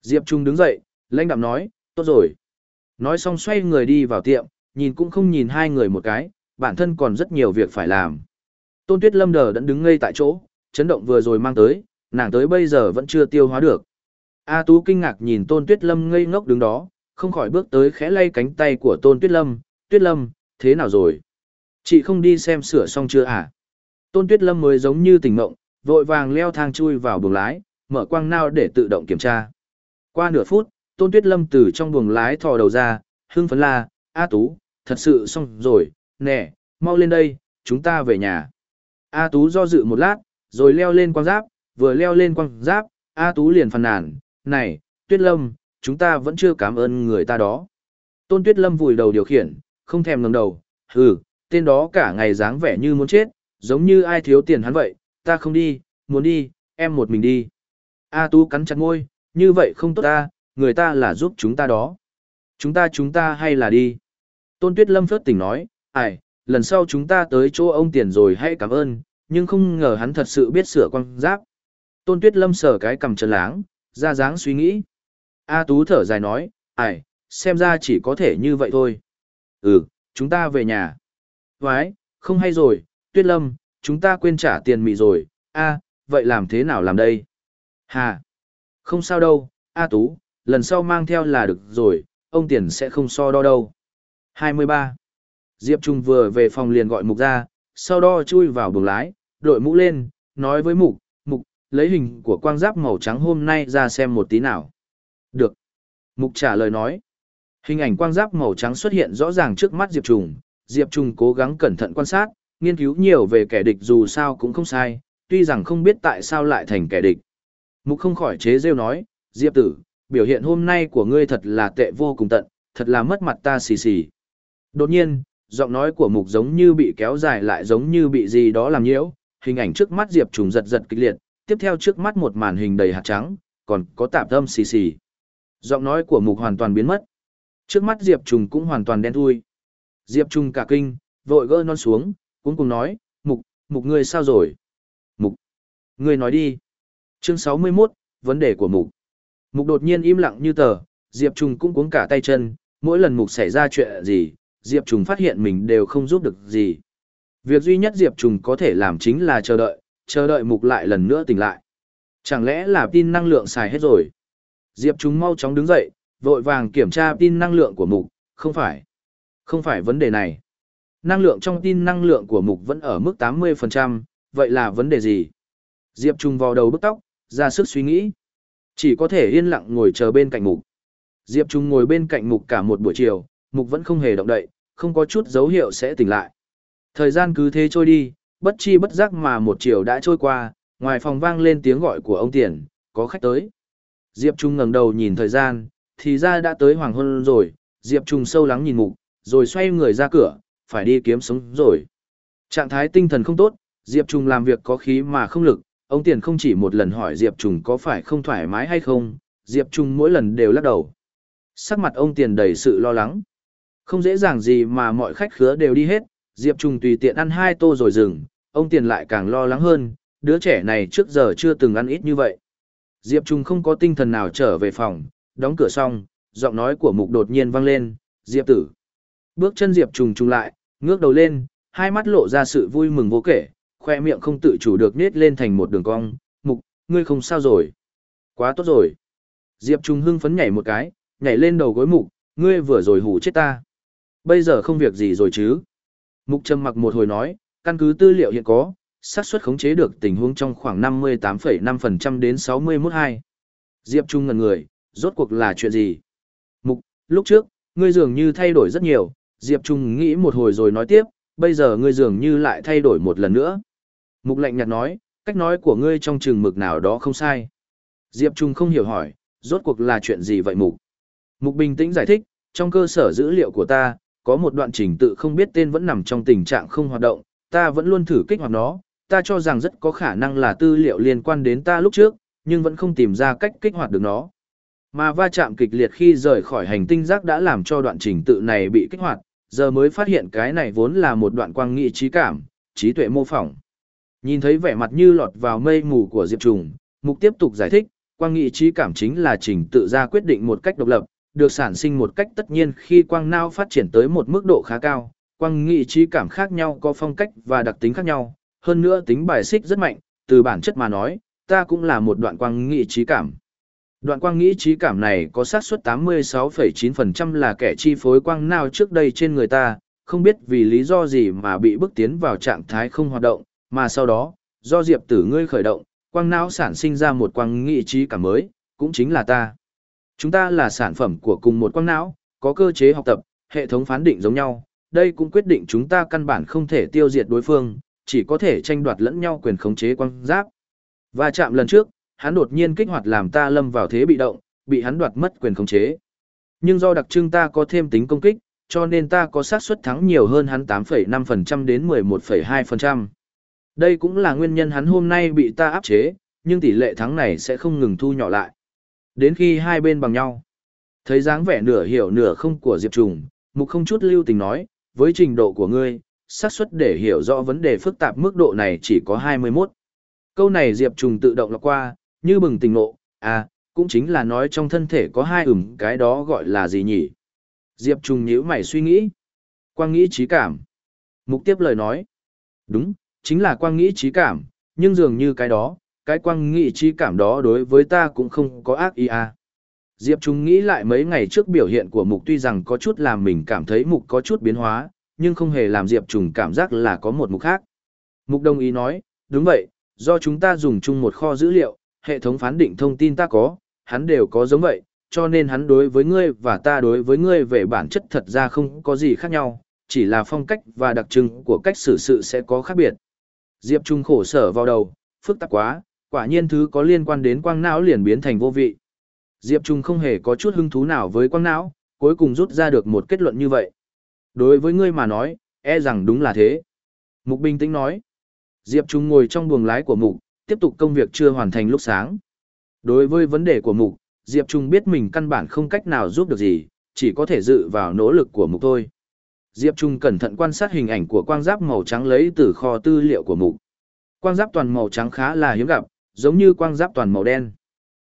Diệp Trung đứng dậy, lãnh đạm nói, tốt rồi. Nói xong xoay người đi vào tiệm, nhìn cũng không nhìn hai người một cái, bản thân còn rất nhiều việc phải làm. Tôn Tuyết Lâm đờ đẫn đứng ngây tại chỗ, chấn động vừa rồi mang tới, nàng tới bây giờ vẫn chưa tiêu hóa được. A Tú kinh ngạc nhìn Tôn Tuyết Lâm ngây ngốc đứng đó, không khỏi bước tới khẽ lay cánh tay của Tôn Tuyết Lâm, Tuyết Lâm, thế nào rồi? Chị không đi xem sửa xong chưa à? Tôn Tuyết Lâm mới giống như tỉnh mộng, vội vàng leo thang chui vào buồng lái, mở quang nao để tự động kiểm tra. Qua nửa phút, Tôn Tuyết Lâm từ trong buồng lái thò đầu ra, hưng phấn la, A Tú, thật sự xong rồi, nè, mau lên đây, chúng ta về nhà. A Tú do dự một lát, rồi leo lên quang giáp, vừa leo lên quang giáp, A Tú liền phàn nàn, này, Tuyết Lâm, chúng ta vẫn chưa cảm ơn người ta đó. Tôn Tuyết Lâm vùi đầu điều khiển, không thèm ngẩng đầu, hừ, tên đó cả ngày dáng vẻ như muốn chết, giống như ai thiếu tiền hắn vậy, ta không đi, muốn đi, em một mình đi. A Tú cắn chặt môi, như vậy không tốt ta, người ta là giúp chúng ta đó. Chúng ta chúng ta hay là đi. Tôn Tuyết Lâm phớt tỉnh nói, ai, lần sau chúng ta tới chỗ ông tiền rồi hãy cảm ơn, nhưng không ngờ hắn thật sự biết sửa quan giáp. Tôn Tuyết Lâm sờ cái cầm chân láng, ra dáng suy nghĩ. A Tú thở dài nói, ai, xem ra chỉ có thể như vậy thôi. Ừ, chúng ta về nhà. Vái, không hay rồi, Tuyết Lâm, chúng ta quên trả tiền mì rồi, a, vậy làm thế nào làm đây? Hà, không sao đâu, A Tú, lần sau mang theo là được rồi, ông tiền sẽ không so đo đâu. 23. Diệp Trung vừa về phòng liền gọi Mục ra, sau đó chui vào buồng lái, đội mũ lên, nói với Mục, Mục, lấy hình của quang giáp màu trắng hôm nay ra xem một tí nào. Được. Mục trả lời nói. Hình ảnh quang giáp màu trắng xuất hiện rõ ràng trước mắt Diệp Trung. Diệp Trung cố gắng cẩn thận quan sát, nghiên cứu nhiều về kẻ địch dù sao cũng không sai, tuy rằng không biết tại sao lại thành kẻ địch. Mục không khỏi chế rêu nói, Diệp tử, biểu hiện hôm nay của ngươi thật là tệ vô cùng tận, thật là mất mặt ta xì xì. Đột nhiên, giọng nói của mục giống như bị kéo dài lại giống như bị gì đó làm nhiễu, hình ảnh trước mắt Diệp Trùng giật giật kịch liệt, tiếp theo trước mắt một màn hình đầy hạt trắng, còn có tạp âm xì xì. Giọng nói của mục hoàn toàn biến mất. Trước mắt Diệp Trùng cũng hoàn toàn đen thui. Diệp Trùng cả kinh, vội gỡ non xuống, cũng cùng nói, mục, mục ngươi sao rồi? Mục, ngươi nói đi. Chương 61, vấn đề của mục. Mục đột nhiên im lặng như tờ, Diệp Trùng cũng cuống cả tay chân, mỗi lần mục xảy ra chuyện gì, Diệp Trùng phát hiện mình đều không giúp được gì. Việc duy nhất Diệp Trùng có thể làm chính là chờ đợi, chờ đợi mục lại lần nữa tỉnh lại. Chẳng lẽ là tin năng lượng xài hết rồi? Diệp Trùng mau chóng đứng dậy, vội vàng kiểm tra tin năng lượng của mục, không phải. Không phải vấn đề này. Năng lượng trong tin năng lượng của mục vẫn ở mức 80%, vậy là vấn đề gì? Diệp Trung vào đầu bức tóc, ra sức suy nghĩ. Chỉ có thể yên lặng ngồi chờ bên cạnh mục. Diệp Trung ngồi bên cạnh mục cả một buổi chiều, mục vẫn không hề động đậy, không có chút dấu hiệu sẽ tỉnh lại. Thời gian cứ thế trôi đi, bất chi bất giác mà một chiều đã trôi qua, ngoài phòng vang lên tiếng gọi của ông Tiền, có khách tới. Diệp Trung ngẩng đầu nhìn thời gian, thì ra đã tới hoàng hôn rồi, Diệp Trung sâu lắng nhìn mục, rồi xoay người ra cửa, phải đi kiếm sống rồi. Trạng thái tinh thần không tốt, Diệp Trung làm việc có khí mà không lực, ông Tiền không chỉ một lần hỏi Diệp Trung có phải không thoải mái hay không, Diệp Trung mỗi lần đều lắc đầu. Sắc mặt ông Tiền đầy sự lo lắng. Không dễ dàng gì mà mọi khách khứa đều đi hết, Diệp Trung tùy tiện ăn hai tô rồi dừng, ông Tiền lại càng lo lắng hơn, đứa trẻ này trước giờ chưa từng ăn ít như vậy. Diệp Trung không có tinh thần nào trở về phòng, đóng cửa xong, giọng nói của mục đột nhiên vang lên, Diệp tử. Bước chân Diệp Trung trùng lại, ngước đầu lên, hai mắt lộ ra sự vui mừng vô kể, khoe miệng không tự chủ được nết lên thành một đường cong, mục, ngươi không sao rồi. Quá tốt rồi. Diệp Trung hưng phấn nhảy một cái, nhảy lên đầu gối mục, ngươi vừa rồi hủ chết ta. Bây giờ không việc gì rồi chứ. Mục trầm mặc một hồi nói, căn cứ tư liệu hiện có, xác suất khống chế được tình huống trong khoảng 58,5% đến 61,2. Diệp Trung ngần người, rốt cuộc là chuyện gì? Mục, lúc trước, ngươi dường như thay đổi rất nhiều, Diệp Trung nghĩ một hồi rồi nói tiếp, bây giờ ngươi dường như lại thay đổi một lần nữa. Mục lạnh nhạt nói, cách nói của ngươi trong trường mực nào đó không sai. Diệp Trung không hiểu hỏi, rốt cuộc là chuyện gì vậy Mục? Mục bình tĩnh giải thích, trong cơ sở dữ liệu của ta, có một đoạn trình tự không biết tên vẫn nằm trong tình trạng không hoạt động, ta vẫn luôn thử kích hoạt nó, ta cho rằng rất có khả năng là tư liệu liên quan đến ta lúc trước, nhưng vẫn không tìm ra cách kích hoạt được nó. Mà va chạm kịch liệt khi rời khỏi hành tinh rác đã làm cho đoạn trình tự này bị kích hoạt, giờ mới phát hiện cái này vốn là một đoạn quang nghị trí cảm, trí tuệ mô phỏng. Nhìn thấy vẻ mặt như lọt vào mây mù của Diệp Trùng, Mục tiếp tục giải thích, quang nghị trí cảm chính là trình tự ra quyết định một cách độc lập, được sản sinh một cách tất nhiên khi quang não phát triển tới một mức độ khá cao. Quang nghị trí cảm khác nhau có phong cách và đặc tính khác nhau, hơn nữa tính bài xích rất mạnh, từ bản chất mà nói, ta cũng là một đoạn quang nghị trí cảm. Đoạn quang nghĩ trí cảm này có xác suất 86,9% là kẻ chi phối quang nào trước đây trên người ta, không biết vì lý do gì mà bị bước tiến vào trạng thái không hoạt động, mà sau đó, do diệp tử ngươi khởi động, quang não sản sinh ra một quang nghị trí cảm mới, cũng chính là ta. Chúng ta là sản phẩm của cùng một quang não, có cơ chế học tập, hệ thống phán định giống nhau, đây cũng quyết định chúng ta căn bản không thể tiêu diệt đối phương, chỉ có thể tranh đoạt lẫn nhau quyền khống chế quang giáp. Và chạm lần trước, hắn đột nhiên kích hoạt làm ta lâm vào thế bị động, bị hắn đoạt mất quyền khống chế. Nhưng do đặc trưng ta có thêm tính công kích, cho nên ta có xác suất thắng nhiều hơn hắn 8,5% đến 11,2%. Đây cũng là nguyên nhân hắn hôm nay bị ta áp chế, nhưng tỷ lệ thắng này sẽ không ngừng thu nhỏ lại. Đến khi hai bên bằng nhau, thấy dáng vẻ nửa hiểu nửa không của Diệp Trùng, Mục không chút lưu tình nói, với trình độ của ngươi, xác suất để hiểu rõ vấn đề phức tạp mức độ này chỉ có 21. Câu này Diệp Trùng tự động lọc qua, như bừng tỉnh nộ, à, cũng chính là nói trong thân thể có hai ửng cái đó gọi là gì nhỉ? Diệp Trùng nhíu mày suy nghĩ. Quang nghĩ trí cảm. Mục tiếp lời nói. Đúng, chính là quang nghĩ trí cảm, nhưng dường như cái đó, cái quang nghị trí cảm đó đối với ta cũng không có ác ý à. Diệp Trung nghĩ lại mấy ngày trước biểu hiện của Mục tuy rằng có chút làm mình cảm thấy Mục có chút biến hóa, nhưng không hề làm Diệp Trung cảm giác là có một Mục khác. Mục đồng ý nói, đúng vậy, do chúng ta dùng chung một kho dữ liệu, hệ thống phán định thông tin ta có, hắn đều có giống vậy, cho nên hắn đối với ngươi và ta đối với ngươi về bản chất thật ra không có gì khác nhau, chỉ là phong cách và đặc trưng của cách xử sự sẽ có khác biệt. Diệp Trung khổ sở vào đầu, phức tạp quá, quả nhiên thứ có liên quan đến quang não liền biến thành vô vị. Diệp Trung không hề có chút hứng thú nào với quang não, cuối cùng rút ra được một kết luận như vậy. Đối với ngươi mà nói, e rằng đúng là thế. Mục bình tĩnh nói. Diệp Trung ngồi trong buồng lái của Mục, tiếp tục công việc chưa hoàn thành lúc sáng. Đối với vấn đề của Mục, Diệp Trung biết mình căn bản không cách nào giúp được gì, chỉ có thể dự vào nỗ lực của Mục thôi. Diệp Trung cẩn thận quan sát hình ảnh của quang giáp màu trắng lấy từ kho tư liệu của Mục. Quang giáp toàn màu trắng khá là hiếm gặp, giống như quang giáp toàn màu đen.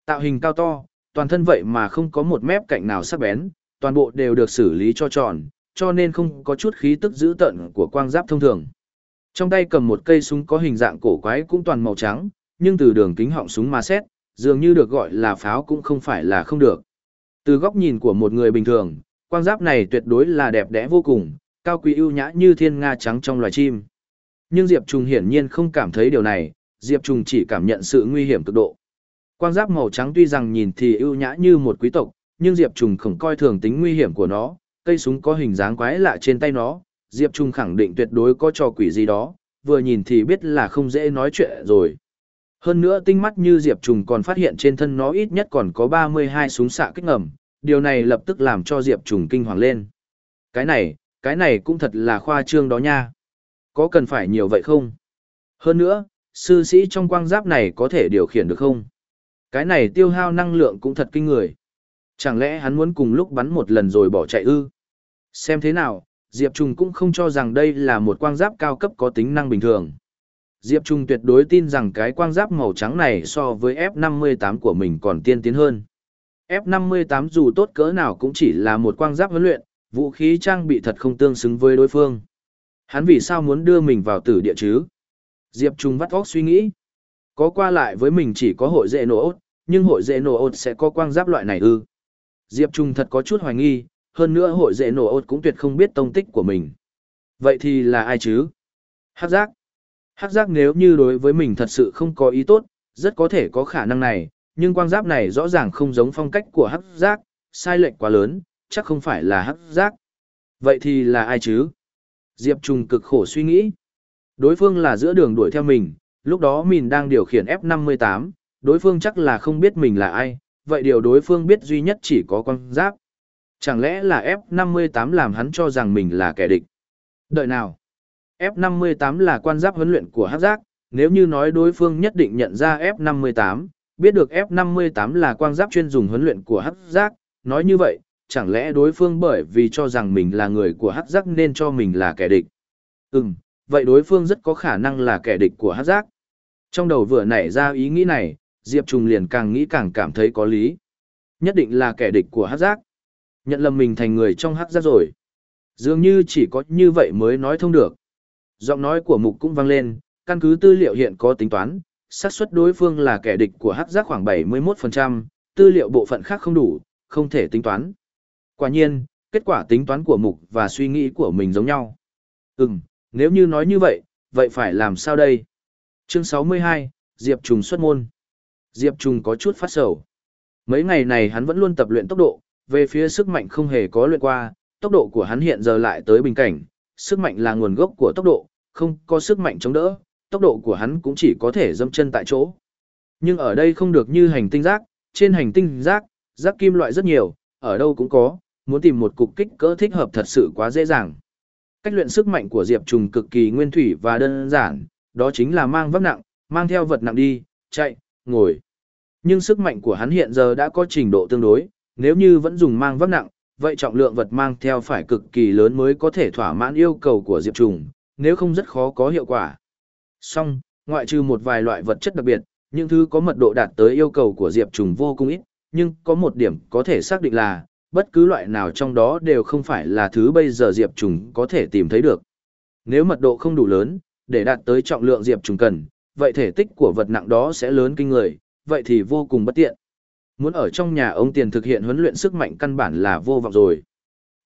Tạo hình cao to, toàn thân vậy mà không có một mép cạnh nào sắc bén, toàn bộ đều được xử lý cho tròn, cho nên không có chút khí tức dữ tợn của quang giáp thông thường. Trong tay cầm một cây súng có hình dạng cổ quái cũng toàn màu trắng, nhưng từ đường kính họng súng mà xét, dường như được gọi là pháo cũng không phải là không được. Từ góc nhìn của một người bình thường, quang giáp này tuyệt đối là đẹp đẽ vô cùng, cao quý ưu nhã như thiên nga trắng trong loài chim. Nhưng Diệp Trùng hiển nhiên không cảm thấy điều này, Diệp Trùng chỉ cảm nhận sự nguy hiểm cực độ. Quang giáp màu trắng tuy rằng nhìn thì ưu nhã như một quý tộc, nhưng Diệp Trùng không coi thường tính nguy hiểm của nó, cây súng có hình dáng quái lạ trên tay nó, Diệp Trùng khẳng định tuyệt đối có trò quỷ gì đó, vừa nhìn thì biết là không dễ nói chuyện rồi. Hơn nữa tinh mắt như Diệp Trùng còn phát hiện trên thân nó ít nhất còn có 32 súng xạ kích ngầm, điều này lập tức làm cho Diệp Trùng kinh hoàng lên. Cái này, cái này cũng thật là khoa trương đó nha. Có cần phải nhiều vậy không? Hơn nữa, sư sĩ trong quang giáp này có thể điều khiển được không? Cái này tiêu hao năng lượng cũng thật kinh người. Chẳng lẽ hắn muốn cùng lúc bắn một lần rồi bỏ chạy ư? Xem thế nào, Diệp Trung cũng không cho rằng đây là một quang giáp cao cấp có tính năng bình thường. Diệp Trung tuyệt đối tin rằng cái quang giáp màu trắng này so với F58 của mình còn tiên tiến hơn. F58 dù tốt cỡ nào cũng chỉ là một quang giáp huấn luyện, vũ khí trang bị thật không tương xứng với đối phương. Hắn vì sao muốn đưa mình vào tử địa chứ? Diệp Trung vắt óc suy nghĩ. Có qua lại với mình chỉ có hội dễ nổ ốt, nhưng hội dễ nổ ốt sẽ có quang giáp loại này ư. Diệp Trung thật có chút hoài nghi, hơn nữa hội dễ nổ ốt cũng tuyệt không biết tông tích của mình. Vậy thì là ai chứ? Hắc giác. Hắc giác nếu như đối với mình thật sự không có ý tốt, rất có thể có khả năng này, nhưng quang giáp này rõ ràng không giống phong cách của hắc giác, sai lệch quá lớn, chắc không phải là hắc giác. Vậy thì là ai chứ? Diệp Trung cực khổ suy nghĩ. Đối phương là giữa đường đuổi theo mình, lúc đó mình đang điều khiển F58, đối phương chắc là không biết mình là ai, vậy điều đối phương biết duy nhất chỉ có quang giáp. Chẳng lẽ là F58 làm hắn cho rằng mình là kẻ địch? Đợi nào? F58 là quan giáp huấn luyện của hắc giác, nếu như nói đối phương nhất định nhận ra F58, biết được F58 là quan giáp chuyên dùng huấn luyện của hắc giác, nói như vậy, chẳng lẽ đối phương bởi vì cho rằng mình là người của hắc giác nên cho mình là kẻ địch? Ừm, vậy đối phương rất có khả năng là kẻ địch của hắc giác. Trong đầu vừa nảy ra ý nghĩ này, Diệp Trùng liền càng nghĩ càng cảm thấy có lý. Nhất định là kẻ địch của hắc giác. Nhận lầm mình thành người trong hắc giác rồi. Dường như chỉ có như vậy mới nói thông được. Giọng nói của mục cũng vang lên, căn cứ tư liệu hiện có tính toán, xác suất đối phương là kẻ địch của hắc giác khoảng 71%, tư liệu bộ phận khác không đủ, không thể tính toán. Quả nhiên, kết quả tính toán của mục và suy nghĩ của mình giống nhau. Ừm, nếu như nói như vậy, vậy phải làm sao đây? Chương 62, Diệp Trùng xuất môn. Diệp Trùng có chút phát sầu. Mấy ngày này hắn vẫn luôn tập luyện tốc độ, về phía sức mạnh không hề có luyện qua, tốc độ của hắn hiện giờ lại tới bình cảnh, sức mạnh là nguồn gốc của tốc độ, không có sức mạnh chống đỡ, tốc độ của hắn cũng chỉ có thể dâm chân tại chỗ. Nhưng ở đây không được như hành tinh rác, trên hành tinh rác, rác kim loại rất nhiều, ở đâu cũng có, muốn tìm một cục kích cỡ thích hợp thật sự quá dễ dàng. Cách luyện sức mạnh của Diệp Trùng cực kỳ nguyên thủy và đơn giản, đó chính là mang vác nặng, mang theo vật nặng đi, chạy, ngồi. Nhưng sức mạnh của hắn hiện giờ đã có trình độ tương đối, nếu như vẫn dùng mang vác nặng, vậy trọng lượng vật mang theo phải cực kỳ lớn mới có thể thỏa mãn yêu cầu của Diệp Trùng, nếu không rất khó có hiệu quả. Song, ngoại trừ một vài loại vật chất đặc biệt, những thứ có mật độ đạt tới yêu cầu của Diệp Trùng vô cùng ít, nhưng có một điểm có thể xác định là, bất cứ loại nào trong đó đều không phải là thứ bây giờ Diệp Trùng có thể tìm thấy được. Nếu mật độ không đủ lớn, để đạt tới trọng lượng Diệp Trùng cần, vậy thể tích của vật nặng đó sẽ lớn kinh người, vậy thì vô cùng bất tiện. Muốn ở trong nhà ông tiền thực hiện huấn luyện sức mạnh căn bản là vô vọng rồi.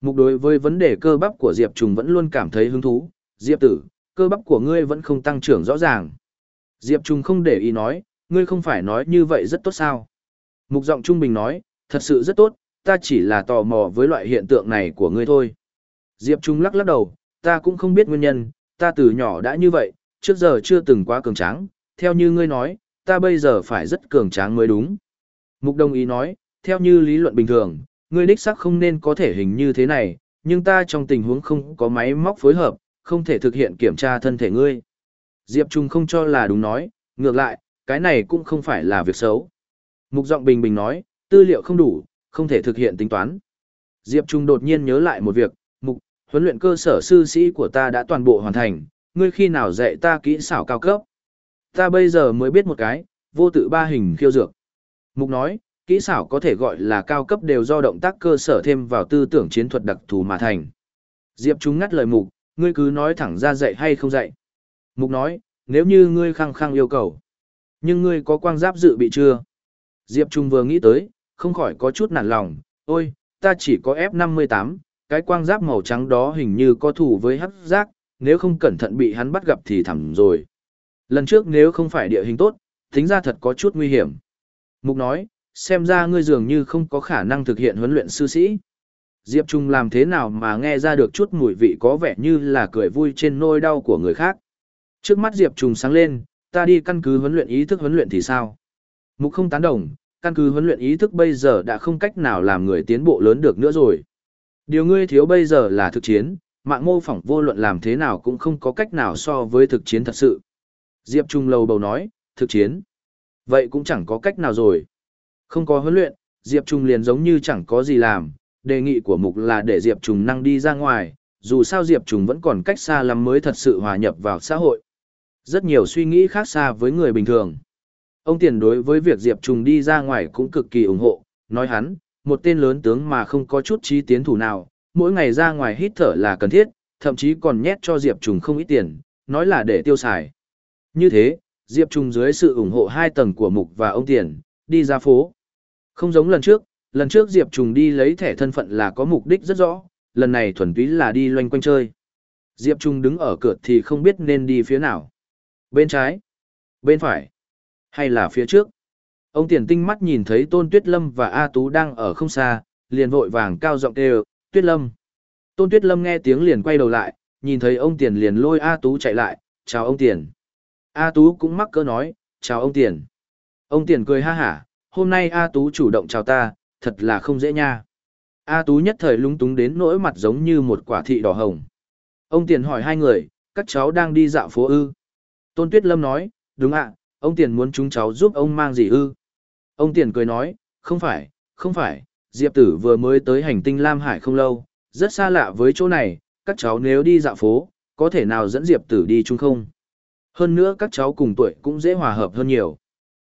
Mục đối với vấn đề cơ bắp của Diệp Trùng vẫn luôn cảm thấy hứng thú, Diệp tử, cơ bắp của ngươi vẫn không tăng trưởng rõ ràng. Diệp Trùng không để ý nói, ngươi không phải nói như vậy rất tốt sao. Mục giọng trung bình nói, thật sự rất tốt, ta chỉ là tò mò với loại hiện tượng này của ngươi thôi. Diệp Trung lắc lắc đầu, ta cũng không biết nguyên nhân, ta từ nhỏ đã như vậy, trước giờ chưa từng quá cường tráng, theo như ngươi nói, ta bây giờ phải rất cường tráng mới đúng. Mục đồng ý nói, theo như lý luận bình thường, ngươi đích xác không nên có thể hình như thế này, nhưng ta trong tình huống không có máy móc phối hợp, không thể thực hiện kiểm tra thân thể ngươi. Diệp Trung không cho là đúng nói, ngược lại, cái này cũng không phải là việc xấu. Mục giọng bình bình nói, tư liệu không đủ, không thể thực hiện tính toán. Diệp Trung đột nhiên nhớ lại một việc, mục, huấn luyện cơ sở sư sĩ của ta đã toàn bộ hoàn thành, ngươi khi nào dạy ta kỹ xảo cao cấp. Ta bây giờ mới biết một cái, vô tự ba hình khiêu dược. Mục nói, kỹ xảo có thể gọi là cao cấp đều do động tác cơ sở thêm vào tư tưởng chiến thuật đặc thù mà thành. Diệp Trung ngắt lời mục, ngươi cứ nói thẳng ra dạy hay không dạy. Mục nói, nếu như ngươi khăng khăng yêu cầu. Nhưng ngươi có quang giáp dự bị chưa? Diệp Trung vừa nghĩ tới, không khỏi có chút nản lòng, ôi, ta chỉ có F58, cái quang giáp màu trắng đó hình như có thủ với hắc giác, nếu không cẩn thận bị hắn bắt gặp thì thẳm rồi. Lần trước nếu không phải địa hình tốt, tính ra thật có chút nguy hiểm. Mục nói, xem ra ngươi dường như không có khả năng thực hiện huấn luyện sư sĩ. Diệp Trung làm thế nào mà nghe ra được chút mùi vị có vẻ như là cười vui trên nôi đau của người khác. Trước mắt Diệp Trung sáng lên, ta đi căn cứ huấn luyện ý thức huấn luyện thì sao? Mục không tán đồng, căn cứ huấn luyện ý thức bây giờ đã không cách nào làm người tiến bộ lớn được nữa rồi. Điều ngươi thiếu bây giờ là thực chiến, mạng mô phỏng vô luận làm thế nào cũng không có cách nào so với thực chiến thật sự. Diệp Trung lầu bầu nói, thực chiến. Vậy cũng chẳng có cách nào rồi. Không có huấn luyện, Diệp Trung liền giống như chẳng có gì làm, đề nghị của mục là để Diệp Trung năng đi ra ngoài, dù sao Diệp Trung vẫn còn cách xa lắm mới thật sự hòa nhập vào xã hội. Rất nhiều suy nghĩ khác xa với người bình thường. Ông Tiền đối với việc Diệp Trùng đi ra ngoài cũng cực kỳ ủng hộ, nói hắn, một tên lớn tướng mà không có chút trí tiến thủ nào, mỗi ngày ra ngoài hít thở là cần thiết, thậm chí còn nhét cho Diệp Trùng không ít tiền, nói là để tiêu xài. Như thế, Diệp Trùng dưới sự ủng hộ hai tầng của Mục và ông Tiền, đi ra phố. Không giống lần trước, lần trước Diệp Trùng đi lấy thẻ thân phận là có mục đích rất rõ, lần này thuần túy là đi loanh quanh chơi. Diệp Trùng đứng ở cửa thì không biết nên đi phía nào. Bên trái, bên phải, hay là phía trước. Ông Tiền tinh mắt nhìn thấy Tôn Tuyết Lâm và A Tú đang ở không xa, liền vội vàng cao giọng kêu, Tuyết Lâm. Tôn Tuyết Lâm nghe tiếng liền quay đầu lại, nhìn thấy ông Tiền liền lôi A Tú chạy lại, chào ông Tiền. A Tú cũng mắc cỡ nói, chào ông Tiền. Ông Tiền cười ha hả, hôm nay A Tú chủ động chào ta, thật là không dễ nha. A Tú nhất thời lung túng đến nỗi mặt giống như một quả thị đỏ hồng. Ông Tiền hỏi hai người, các cháu đang đi dạo phố ư. Tôn Tuyết Lâm nói, đúng ạ, ông Tiền muốn chúng cháu giúp ông mang gì ư. Ông Tiền cười nói, không phải, không phải, Diệp Tử vừa mới tới hành tinh Lam Hải không lâu, rất xa lạ với chỗ này, các cháu nếu đi dạo phố, có thể nào dẫn Diệp Tử đi chung không? Hơn nữa các cháu cùng tuổi cũng dễ hòa hợp hơn nhiều.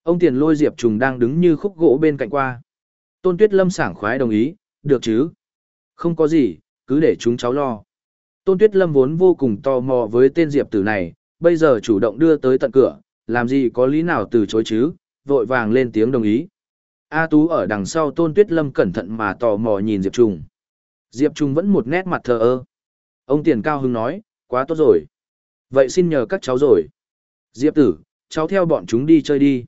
Ông Tiền lôi Diệp Trùng đang đứng như khúc gỗ bên cạnh qua. Tôn Tuyết Lâm sảng khoái đồng ý, được chứ? Không có gì, cứ để chúng cháu lo. Tôn Tuyết Lâm vốn vô cùng tò mò với tên Diệp Tử này, bây giờ chủ động đưa tới tận cửa, làm gì có lý nào từ chối chứ, vội vàng lên tiếng đồng ý. A Tú ở đằng sau Tôn Tuyết Lâm cẩn thận mà tò mò nhìn Diệp Trùng. Diệp Trùng vẫn một nét mặt thờ ơ. Ông Tiền Cao Hưng nói, quá tốt rồi. Vậy xin nhờ các cháu rồi. Diệp Tử, cháu theo bọn chúng đi chơi đi.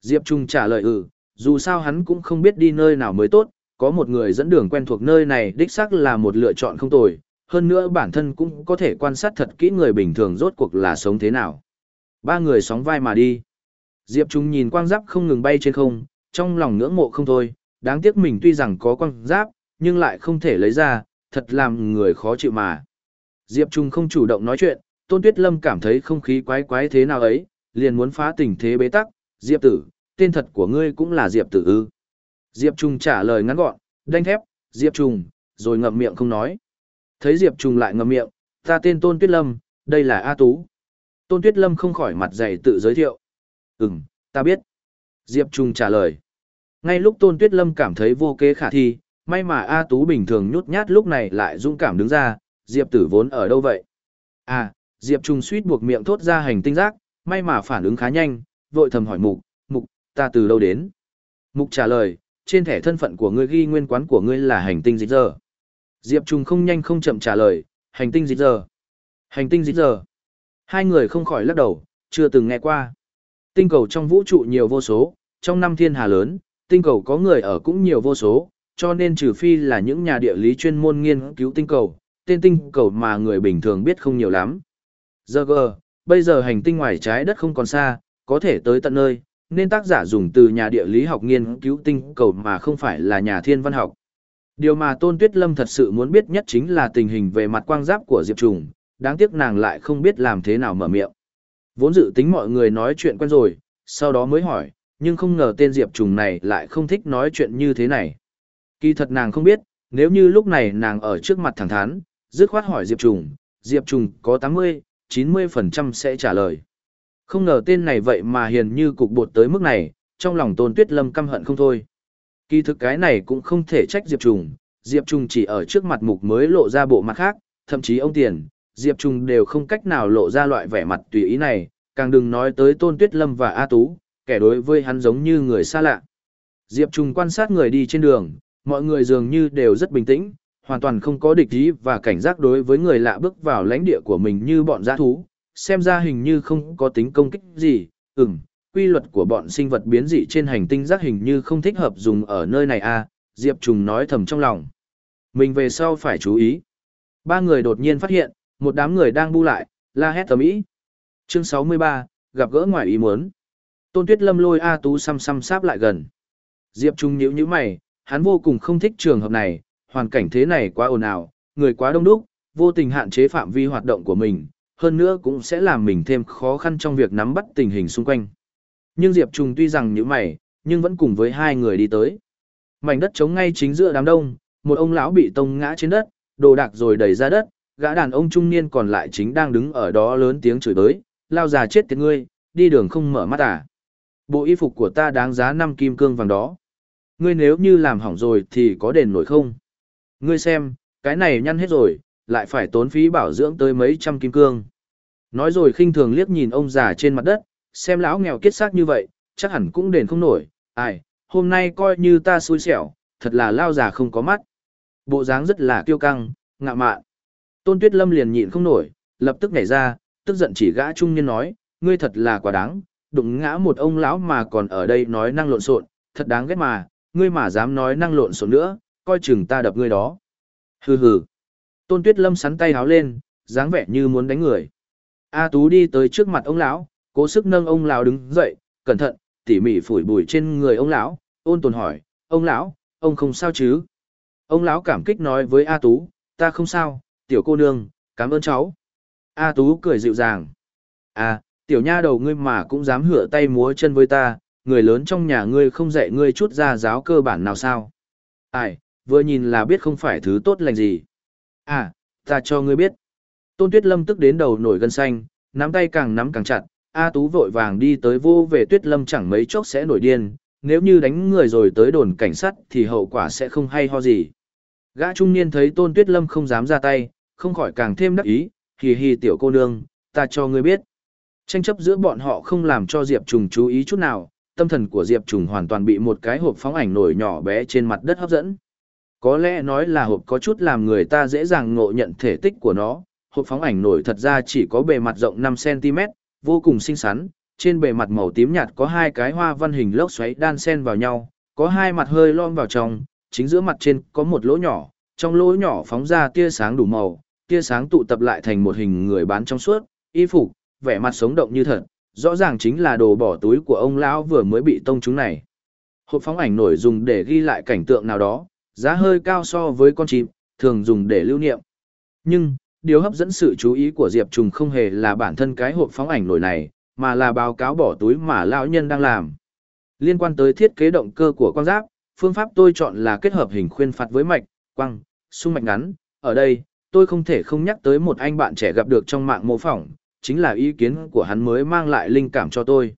Diệp Trung trả lời ừ, dù sao hắn cũng không biết đi nơi nào mới tốt, có một người dẫn đường quen thuộc nơi này đích xác là một lựa chọn không tồi, hơn nữa bản thân cũng có thể quan sát thật kỹ người bình thường rốt cuộc là sống thế nào. Ba người sóng vai mà đi. Diệp Trung nhìn quang giáp không ngừng bay trên không, trong lòng ngưỡng mộ không thôi, đáng tiếc mình tuy rằng có quang giáp, nhưng lại không thể lấy ra, thật làm người khó chịu mà. Diệp Trung không chủ động nói chuyện, Tôn Tuyết Lâm cảm thấy không khí quái quái thế nào ấy, liền muốn phá tình thế bế tắc, Diệp tử, tên thật của ngươi cũng là Diệp tử ư. Diệp Trung trả lời ngắn gọn, đanh thép, Diệp Trung, rồi ngậm miệng không nói. Thấy Diệp Trung lại ngậm miệng, ta tên Tôn Tuyết Lâm, đây là A Tú. Tôn Tuyết Lâm không khỏi mặt dày tự giới thiệu. Ừm, ta biết. Diệp Trung trả lời. Ngay lúc Tôn Tuyết Lâm cảm thấy vô kế khả thi, may mà A Tú bình thường nhút nhát lúc này lại dũng cảm đứng ra, Diệp tử vốn ở đâu vậy? À, Diệp Trung suýt buộc miệng thốt ra hành tinh giác, may mà phản ứng khá nhanh, vội thầm hỏi Mục, Mục, ta từ đâu đến? Mục trả lời, trên thẻ thân phận của ngươi ghi nguyên quán của ngươi là hành tinh dịch giờ. Diệp Trung không nhanh không chậm trả lời, hành tinh dịch giờ. Hành tinh dịch giờ. Hai người không khỏi lắc đầu, chưa từng nghe qua. Tinh cầu trong vũ trụ nhiều vô số, trong năm thiên hà lớn, tinh cầu có người ở cũng nhiều vô số, cho nên trừ phi là những nhà địa lý chuyên môn nghiên cứu tinh cầu, tên tinh cầu mà người bình thường biết không nhiều lắm. Giờ gờ, bây giờ hành tinh ngoài trái đất không còn xa, có thể tới tận nơi, nên tác giả dùng từ nhà địa lý học nghiên cứu tinh cầu mà không phải là nhà thiên văn học. Điều mà Tôn Tuyết Lâm thật sự muốn biết nhất chính là tình hình về mặt quang giáp của Diệp Trùng, đáng tiếc nàng lại không biết làm thế nào mở miệng. Vốn dự tính mọi người nói chuyện quen rồi, sau đó mới hỏi, nhưng không ngờ tên Diệp Trùng này lại không thích nói chuyện như thế này. Kỳ thật nàng không biết, nếu như lúc này nàng ở trước mặt thẳng thắn, dứt khoát hỏi Diệp Trùng, Diệp Trùng có 80, 90% sẽ trả lời. Không ngờ tên này vậy mà hiền như cục bột tới mức này, trong lòng Tôn Tuyết Lâm căm hận không thôi. Kỳ thực cái này cũng không thể trách Diệp Trùng, Diệp Trùng chỉ ở trước mặt mục mới lộ ra bộ mặt khác, thậm chí ông tiền, Diệp Trung đều không cách nào lộ ra loại vẻ mặt tùy ý này, càng đừng nói tới Tôn Tuyết Lâm và A Tú, kẻ đối với hắn giống như người xa lạ. Diệp Trung quan sát người đi trên đường, mọi người dường như đều rất bình tĩnh, hoàn toàn không có địch ý và cảnh giác đối với người lạ bước vào lãnh địa của mình như bọn giã thú, xem ra hình như không có tính công kích gì, ừm, quy luật của bọn sinh vật biến dị trên hành tinh giác hình như không thích hợp dùng ở nơi này à, Diệp Trùng nói thầm trong lòng. Mình về sau phải chú ý. Ba người đột nhiên phát hiện, một đám người đang bu lại, la hét tầm ý. Chương 63, gặp gỡ ngoài ý muốn. Tôn Tuyết Lâm lôi A Tú xăm xăm sáp lại gần. Diệp Trung nhíu nhíu mày, hắn vô cùng không thích trường hợp này, hoàn cảnh thế này quá ồn ào, người quá đông đúc, vô tình hạn chế phạm vi hoạt động của mình, hơn nữa cũng sẽ làm mình thêm khó khăn trong việc nắm bắt tình hình xung quanh. Nhưng Diệp Trung tuy rằng nhíu mày, nhưng vẫn cùng với hai người đi tới. Mảnh đất trống ngay chính giữa đám đông, một ông lão bị tông ngã trên đất, đồ đạc rồi đẩy ra đất, gã đàn ông trung niên còn lại chính đang đứng ở đó lớn tiếng chửi tới, lao già chết tiệt ngươi, đi đường không mở mắt à. Bộ y phục của ta đáng giá 5 kim cương vàng đó. Ngươi nếu như làm hỏng rồi thì có đền nổi không? Ngươi xem, cái này nhăn hết rồi, lại phải tốn phí bảo dưỡng tới mấy trăm kim cương. Nói rồi khinh thường liếc nhìn ông già trên mặt đất, xem lão nghèo kiết xác như vậy, chắc hẳn cũng đền không nổi. Ai, hôm nay coi như ta xui xẻo, thật là lao già không có mắt. Bộ dáng rất là kiêu căng, ngạ mạn. Tôn Tuyết Lâm liền nhịn không nổi, lập tức nhảy ra, tức giận chỉ gã trung niên nói, ngươi thật là quá đáng, đụng ngã một ông lão mà còn ở đây nói năng lộn xộn, thật đáng ghét mà, ngươi mà dám nói năng lộn xộn nữa, coi chừng ta đập ngươi đó. Hừ hừ. Tôn Tuyết Lâm sắn tay háo lên, dáng vẻ như muốn đánh người. A Tú đi tới trước mặt ông lão, cố sức nâng ông lão đứng dậy, cẩn thận, tỉ mỉ phủi bụi trên người ông lão, ôn tồn hỏi, ông lão, ông không sao chứ? Ông lão cảm kích nói với A Tú, ta không sao, tiểu cô nương, cảm ơn cháu. A Tú cười dịu dàng. À, tiểu nha đầu ngươi mà cũng dám hửa tay múa chân với ta, người lớn trong nhà ngươi không dạy ngươi chút ra giáo cơ bản nào sao? Ai, vừa nhìn là biết không phải thứ tốt lành gì. À, ta cho ngươi biết. Tôn Tuyết Lâm tức đến đầu nổi gân xanh, nắm tay càng nắm càng chặt, A Tú vội vàng đi tới vô về Tuyết Lâm chẳng mấy chốc sẽ nổi điên, nếu như đánh người rồi tới đồn cảnh sát thì hậu quả sẽ không hay ho gì. Gã trung niên thấy Tôn Tuyết Lâm không dám ra tay, không khỏi càng thêm đắc ý, hì hì tiểu cô nương, ta cho ngươi biết. Tranh chấp giữa bọn họ không làm cho Diệp Trùng chú ý chút nào, tâm thần của Diệp Trùng hoàn toàn bị một cái hộp phóng ảnh nổi nhỏ bé trên mặt đất hấp dẫn. Có lẽ nói là hộp có chút làm người ta dễ dàng ngộ nhận thể tích của nó, hộp phóng ảnh nổi thật ra chỉ có bề mặt rộng 5cm, vô cùng xinh xắn, trên bề mặt màu tím nhạt có hai cái hoa văn hình lốc xoáy đan xen vào nhau, có hai mặt hơi lom vào trong, chính giữa mặt trên có một lỗ nhỏ, trong lỗ nhỏ phóng ra tia sáng đủ màu, tia sáng tụ tập lại thành một hình người bán trong suốt, y phục, vẻ mặt sống động như thật, rõ ràng chính là đồ bỏ túi của ông lão vừa mới bị tông chúng này. Hộp phóng ảnh nổi dùng để ghi lại cảnh tượng nào đó, giá hơi cao so với con chim, thường dùng để lưu niệm. Nhưng, điều hấp dẫn sự chú ý của Diệp Trùng không hề là bản thân cái hộp phóng ảnh nổi này, mà là báo cáo bỏ túi mà lão nhân đang làm. Liên quan tới thiết kế động cơ của con giáp, phương pháp tôi chọn là kết hợp hình khuyên phạt với mạch, quăng, sung mạch ngắn. Ở đây, tôi không thể không nhắc tới một anh bạn trẻ gặp được trong mạng mô phỏng, chính là ý kiến của hắn mới mang lại linh cảm cho tôi.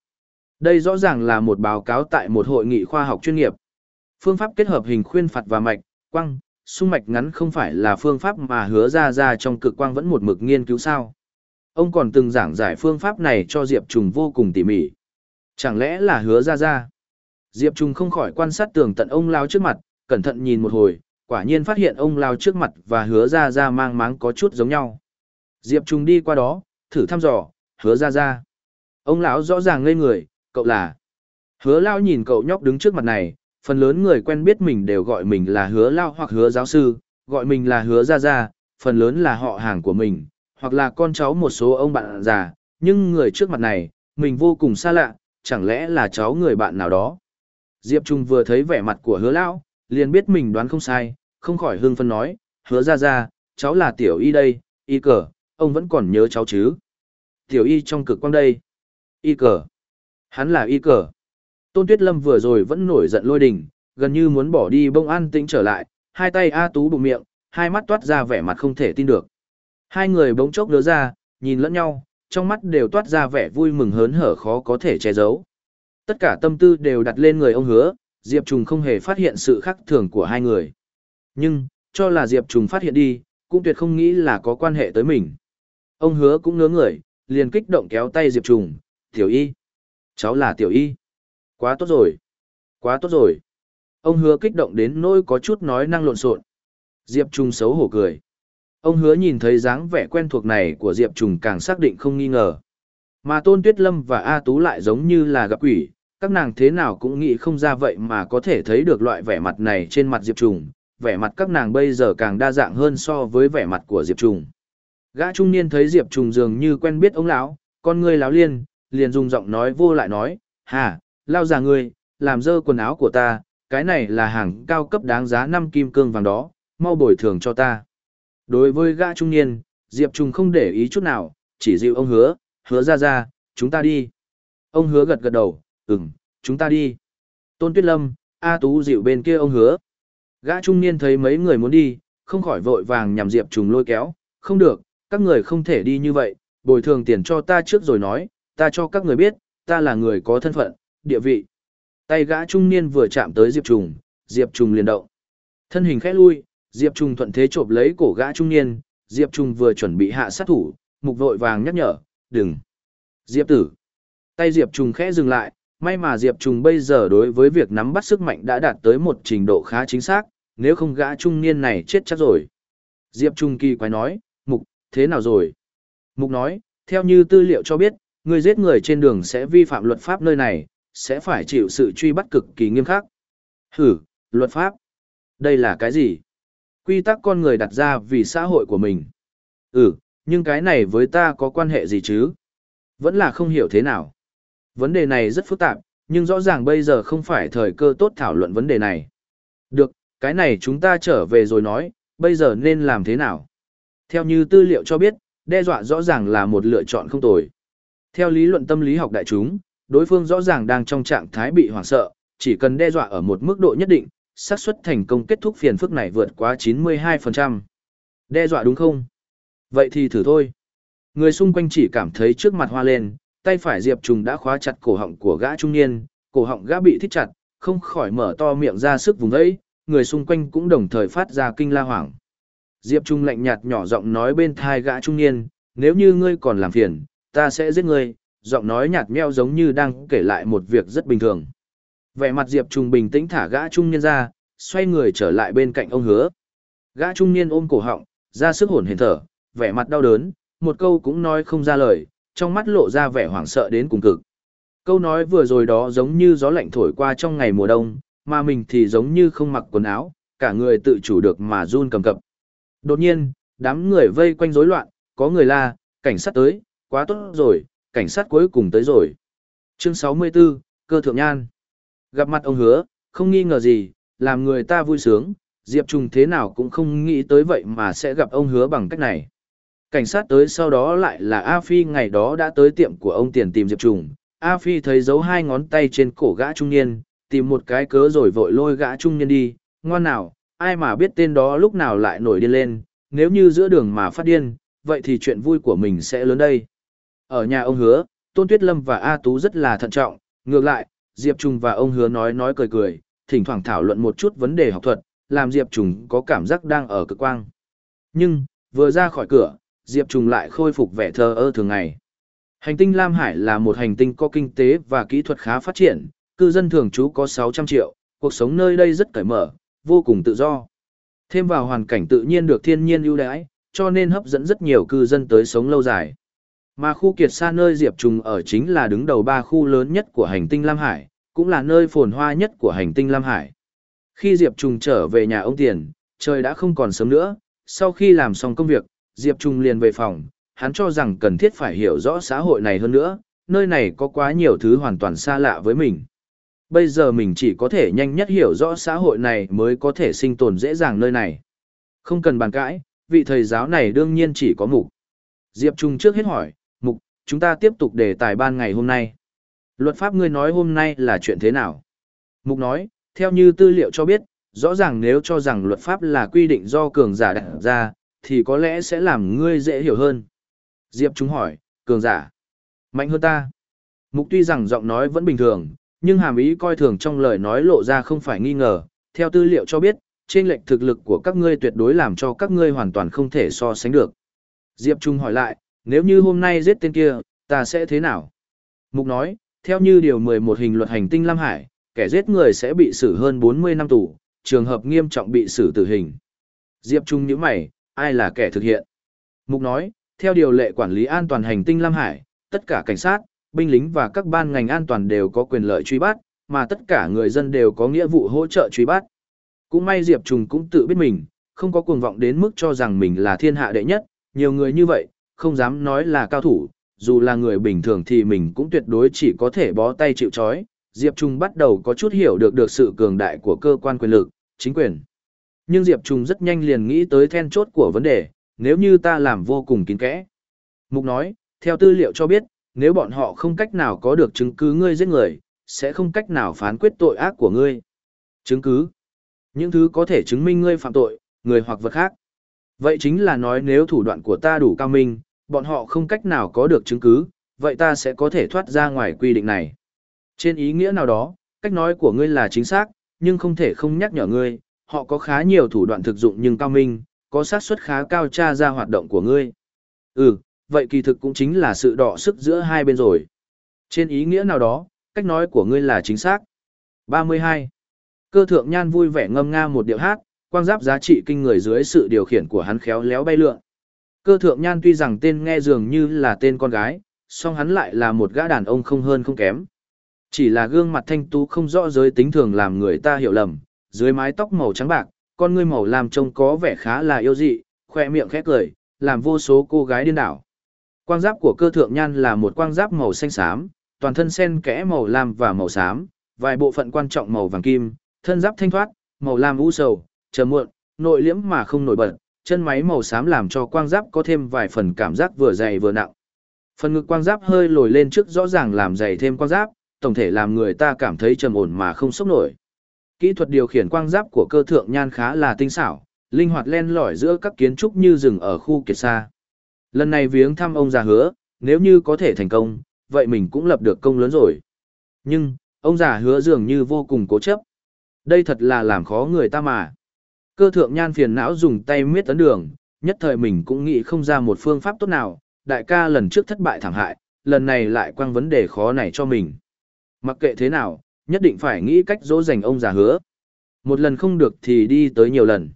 Đây rõ ràng là một báo cáo tại một hội nghị khoa học chuyên nghiệp. Phương pháp kết hợp hình khuyên phạt và mạch, quăng, sung mạch ngắn không phải là phương pháp mà hứa ra ra trong cực quang vẫn một mực nghiên cứu sao. Ông còn từng giảng giải phương pháp này cho Diệp Trùng vô cùng tỉ mỉ. Chẳng lẽ là hứa ra ra? Diệp Trùng không khỏi quan sát tường tận ông lao trước mặt, cẩn thận nhìn một hồi, quả nhiên phát hiện ông lao trước mặt và hứa ra ra mang máng có chút giống nhau. Diệp Trùng đi qua đó, thử thăm dò, hứa ra ra. Ông lão rõ ràng ngây người, cậu là. Hứa lao nhìn cậu nhóc đứng trước mặt này, phần lớn người quen biết mình đều gọi mình là hứa lao hoặc hứa giáo sư, gọi mình là hứa ra ra, phần lớn là họ hàng của mình, hoặc là con cháu một số ông bạn già, nhưng người trước mặt này, mình vô cùng xa lạ, chẳng lẽ là cháu người bạn nào đó. Diệp Trung vừa thấy vẻ mặt của hứa lão, liền biết mình đoán không sai, không khỏi hưng phân nói, hứa ra ra, cháu là tiểu y đây, y cờ, ông vẫn còn nhớ cháu chứ. Tiểu y trong cực quang đây. Y cờ. Hắn là y cờ. Tôn Tuyết Lâm vừa rồi vẫn nổi giận lôi đình, gần như muốn bỏ đi bông an tĩnh trở lại, hai tay A Tú bụng miệng, hai mắt toát ra vẻ mặt không thể tin được. Hai người bỗng chốc đứa ra, nhìn lẫn nhau, trong mắt đều toát ra vẻ vui mừng hớn hở khó có thể che giấu. Tất cả tâm tư đều đặt lên người ông hứa, Diệp Trùng không hề phát hiện sự khác thường của hai người. Nhưng, cho là Diệp Trùng phát hiện đi, cũng tuyệt không nghĩ là có quan hệ tới mình. Ông hứa cũng ngớ người, liền kích động kéo tay Diệp Trùng, Tiểu Y. Cháu là Tiểu Y. Quá tốt rồi. Quá tốt rồi. Ông hứa kích động đến nỗi có chút nói năng lộn xộn. Diệp Trùng xấu hổ cười. Ông hứa nhìn thấy dáng vẻ quen thuộc này của Diệp Trùng càng xác định không nghi ngờ. Mà Tôn Tuyết Lâm và A Tú lại giống như là gặp quỷ, các nàng thế nào cũng nghĩ không ra vậy mà có thể thấy được loại vẻ mặt này trên mặt Diệp Trùng, vẻ mặt các nàng bây giờ càng đa dạng hơn so với vẻ mặt của Diệp Trùng. Gã trung niên thấy Diệp Trùng dường như quen biết ông lão, con ngươi láo liên, liền dùng giọng nói vô lại nói, "Hà, lao già ngươi, làm dơ quần áo của ta, cái này là hàng cao cấp đáng giá 5 kim cương vàng đó, mau bồi thường cho ta." Đối với gã trung niên, Diệp Trùng không để ý chút nào, chỉ dịu ông hứa, hứa ra ra, chúng ta đi. Ông hứa gật gật đầu, ừm, chúng ta đi. Tôn Tuyết Lâm, A Tú dịu bên kia ông hứa. Gã trung niên thấy mấy người muốn đi, không khỏi vội vàng nhằm Diệp Trùng lôi kéo, không được, các người không thể đi như vậy, bồi thường tiền cho ta trước rồi nói, ta cho các người biết, ta là người có thân phận, địa vị. Tay gã trung niên vừa chạm tới Diệp Trùng, Diệp Trùng liền động. Thân hình khẽ lui, Diệp Trùng thuận thế chộp lấy cổ gã trung niên, Diệp Trùng vừa chuẩn bị hạ sát thủ, mục vội vàng nhắc nhở, đừng. Diệp tử. Tay Diệp Trùng khẽ dừng lại, may mà Diệp Trùng bây giờ đối với việc nắm bắt sức mạnh đã đạt tới một trình độ khá chính xác, nếu không gã trung niên này chết chắc rồi. Diệp Trùng kỳ quái nói, mục, thế nào rồi? Mục nói, theo như tư liệu cho biết, người giết người trên đường sẽ vi phạm luật pháp nơi này, sẽ phải chịu sự truy bắt cực kỳ nghiêm khắc. Hử, luật pháp? Đây là cái gì? Quy tắc con người đặt ra vì xã hội của mình. Ừ, nhưng cái này với ta có quan hệ gì chứ? Vẫn là không hiểu thế nào. Vấn đề này rất phức tạp, nhưng rõ ràng bây giờ không phải thời cơ tốt thảo luận vấn đề này. Được, cái này chúng ta trở về rồi nói, bây giờ nên làm thế nào? Theo như tư liệu cho biết, đe dọa rõ ràng là một lựa chọn không tồi. Theo lý luận tâm lý học đại chúng, đối phương rõ ràng đang trong trạng thái bị hoảng sợ, chỉ cần đe dọa ở một mức độ nhất định, xác suất thành công kết thúc phiền phức này vượt quá 92%. Đe dọa đúng không? Vậy thì thử thôi. Người xung quanh chỉ cảm thấy trước mặt hoa lên, tay phải Diệp Trùng đã khóa chặt cổ họng của gã trung niên, cổ họng gã bị thít chặt, không khỏi mở to miệng ra sức vùng ấy, người xung quanh cũng đồng thời phát ra kinh la hoảng. Diệp Trung lạnh nhạt nhỏ giọng nói bên thai gã trung niên, nếu như ngươi còn làm phiền, ta sẽ giết ngươi, giọng nói nhạt meo giống như đang kể lại một việc rất bình thường. Vẻ mặt Diệp Trung bình tĩnh thả gã trung niên ra, xoay người trở lại bên cạnh ông hứa. Gã trung niên ôm cổ họng, ra sức hồn hển thở, vẻ mặt đau đớn, một câu cũng nói không ra lời, trong mắt lộ ra vẻ hoảng sợ đến cùng cực. Câu nói vừa rồi đó giống như gió lạnh thổi qua trong ngày mùa đông, mà mình thì giống như không mặc quần áo, cả người tự chủ được mà run cầm cập. Đột nhiên, đám người vây quanh rối loạn, có người la, cảnh sát tới, quá tốt rồi, cảnh sát cuối cùng tới rồi. Chương 64, cơ thượng nhan. Gặp mặt ông hứa, không nghi ngờ gì, làm người ta vui sướng, Diệp Trùng thế nào cũng không nghĩ tới vậy mà sẽ gặp ông hứa bằng cách này. Cảnh sát tới sau đó lại là A Phi ngày đó đã tới tiệm của ông tiền tìm Diệp Trùng. A Phi thấy dấu hai ngón tay trên cổ gã trung niên, tìm một cái cớ rồi vội lôi gã trung niên đi. Ngoan nào, ai mà biết tên đó lúc nào lại nổi điên lên, nếu như giữa đường mà phát điên, vậy thì chuyện vui của mình sẽ lớn đây. Ở nhà ông hứa, Tôn Tuyết Lâm và A Tú rất là thận trọng, ngược lại, Diệp Trùng và ông hứa nói nói cười cười, thỉnh thoảng thảo luận một chút vấn đề học thuật, làm Diệp Trùng có cảm giác đang ở cực quang. Nhưng, vừa ra khỏi cửa, Diệp Trùng lại khôi phục vẻ thờ ơ thường ngày. Hành tinh Lam Hải là một hành tinh có kinh tế và kỹ thuật khá phát triển, cư dân thường trú có 600 triệu, cuộc sống nơi đây rất cởi mở, vô cùng tự do. Thêm vào hoàn cảnh tự nhiên được thiên nhiên ưu đãi, cho nên hấp dẫn rất nhiều cư dân tới sống lâu dài. Mà khu kiệt xa nơi Diệp Trùng ở chính là đứng đầu ba khu lớn nhất của hành tinh Lam Hải, cũng là nơi phồn hoa nhất của hành tinh Lam Hải. Khi Diệp Trùng trở về nhà ông Tiền, trời đã không còn sớm nữa, sau khi làm xong công việc, Diệp Trung liền về phòng, hắn cho rằng cần thiết phải hiểu rõ xã hội này hơn nữa, nơi này có quá nhiều thứ hoàn toàn xa lạ với mình. Bây giờ mình chỉ có thể nhanh nhất hiểu rõ xã hội này mới có thể sinh tồn dễ dàng nơi này. Không cần bàn cãi, vị thầy giáo này đương nhiên chỉ có mục. Diệp Trung trước hết hỏi, mục, chúng ta tiếp tục đề tài ban ngày hôm nay. Luật pháp ngươi nói hôm nay là chuyện thế nào? Mục nói, theo như tư liệu cho biết, rõ ràng nếu cho rằng luật pháp là quy định do cường giả đặt ra, thì có lẽ sẽ làm ngươi dễ hiểu hơn. Diệp Trung hỏi, cường giả, mạnh hơn ta. Mục tuy rằng giọng nói vẫn bình thường, nhưng hàm ý coi thường trong lời nói lộ ra không phải nghi ngờ. Theo tư liệu cho biết, trên lệnh thực lực của các ngươi tuyệt đối làm cho các ngươi hoàn toàn không thể so sánh được. Diệp Trung hỏi lại, nếu như hôm nay giết tên kia, ta sẽ thế nào? Mục nói, theo như điều 11 hình luật hành tinh Lam Hải, kẻ giết người sẽ bị xử hơn 40 năm tù, trường hợp nghiêm trọng bị xử tử hình. Diệp Trung nhíu mày, ai là kẻ thực hiện? Mục nói, theo điều lệ quản lý an toàn hành tinh Lam Hải, tất cả cảnh sát, binh lính và các ban ngành an toàn đều có quyền lợi truy bắt, mà tất cả người dân đều có nghĩa vụ hỗ trợ truy bắt. Cũng may Diệp Trùng cũng tự biết mình, không có cuồng vọng đến mức cho rằng mình là thiên hạ đệ nhất, nhiều người như vậy, không dám nói là cao thủ, dù là người bình thường thì mình cũng tuyệt đối chỉ có thể bó tay chịu chói. Diệp Trung bắt đầu có chút hiểu được được sự cường đại của cơ quan quyền lực, chính quyền. Nhưng Diệp Trung rất nhanh liền nghĩ tới then chốt của vấn đề, nếu như ta làm vô cùng kín kẽ. Mục nói, theo tư liệu cho biết, nếu bọn họ không cách nào có được chứng cứ ngươi giết người, sẽ không cách nào phán quyết tội ác của ngươi. Chứng cứ? Những thứ có thể chứng minh ngươi phạm tội, người hoặc vật khác. Vậy chính là nói nếu thủ đoạn của ta đủ cao minh, bọn họ không cách nào có được chứng cứ, vậy ta sẽ có thể thoát ra ngoài quy định này. Trên ý nghĩa nào đó, cách nói của ngươi là chính xác, nhưng không thể không nhắc nhở ngươi, họ có khá nhiều thủ đoạn thực dụng nhưng cao minh, có xác suất khá cao tra ra hoạt động của ngươi. Ừ, vậy kỳ thực cũng chính là sự đọ sức giữa hai bên rồi. Trên ý nghĩa nào đó, cách nói của ngươi là chính xác. 32. Cơ thượng nhan vui vẻ ngâm nga một điệu hát, quang giáp giá trị kinh người dưới sự điều khiển của hắn khéo léo bay lượn. Cơ thượng nhan tuy rằng tên nghe dường như là tên con gái, song hắn lại là một gã đàn ông không hơn không kém. Chỉ là gương mặt thanh tú không rõ giới tính thường làm người ta hiểu lầm, dưới mái tóc màu trắng bạc, con ngươi màu làm trông có vẻ khá là yêu dị, khoe miệng khẽ cười, làm vô số cô gái điên đảo. Quang giáp của cơ thượng nhan là một quang giáp màu xanh xám, toàn thân xen kẽ màu lam và màu xám, vài bộ phận quan trọng màu vàng kim, thân giáp thanh thoát, màu lam u sầu, trầm muộn, nội liễm mà không nổi bật, chân máy màu xám làm cho quang giáp có thêm vài phần cảm giác vừa dày vừa nặng. Phần ngực quang giáp hơi lồi lên trước rõ ràng làm dày thêm quang giáp, tổng thể làm người ta cảm thấy trầm ổn mà không sốc nổi. Kỹ thuật điều khiển quang giáp của cơ thượng nhan khá là tinh xảo, linh hoạt len lỏi giữa các kiến trúc như rừng ở khu kiệt xa. Lần này viếng thăm ông già hứa, nếu như có thể thành công, vậy mình cũng lập được công lớn rồi. Nhưng, ông già hứa dường như vô cùng cố chấp. Đây thật là làm khó người ta mà. Cơ thượng nhan phiền não dùng tay miết tấn đường, nhất thời mình cũng nghĩ không ra một phương pháp tốt nào, đại ca lần trước thất bại thảm hại, lần này lại quăng vấn đề khó này cho mình. Mặc kệ thế nào, nhất định phải nghĩ cách dỗ dành ông già hứa. Một lần không được thì đi tới nhiều lần.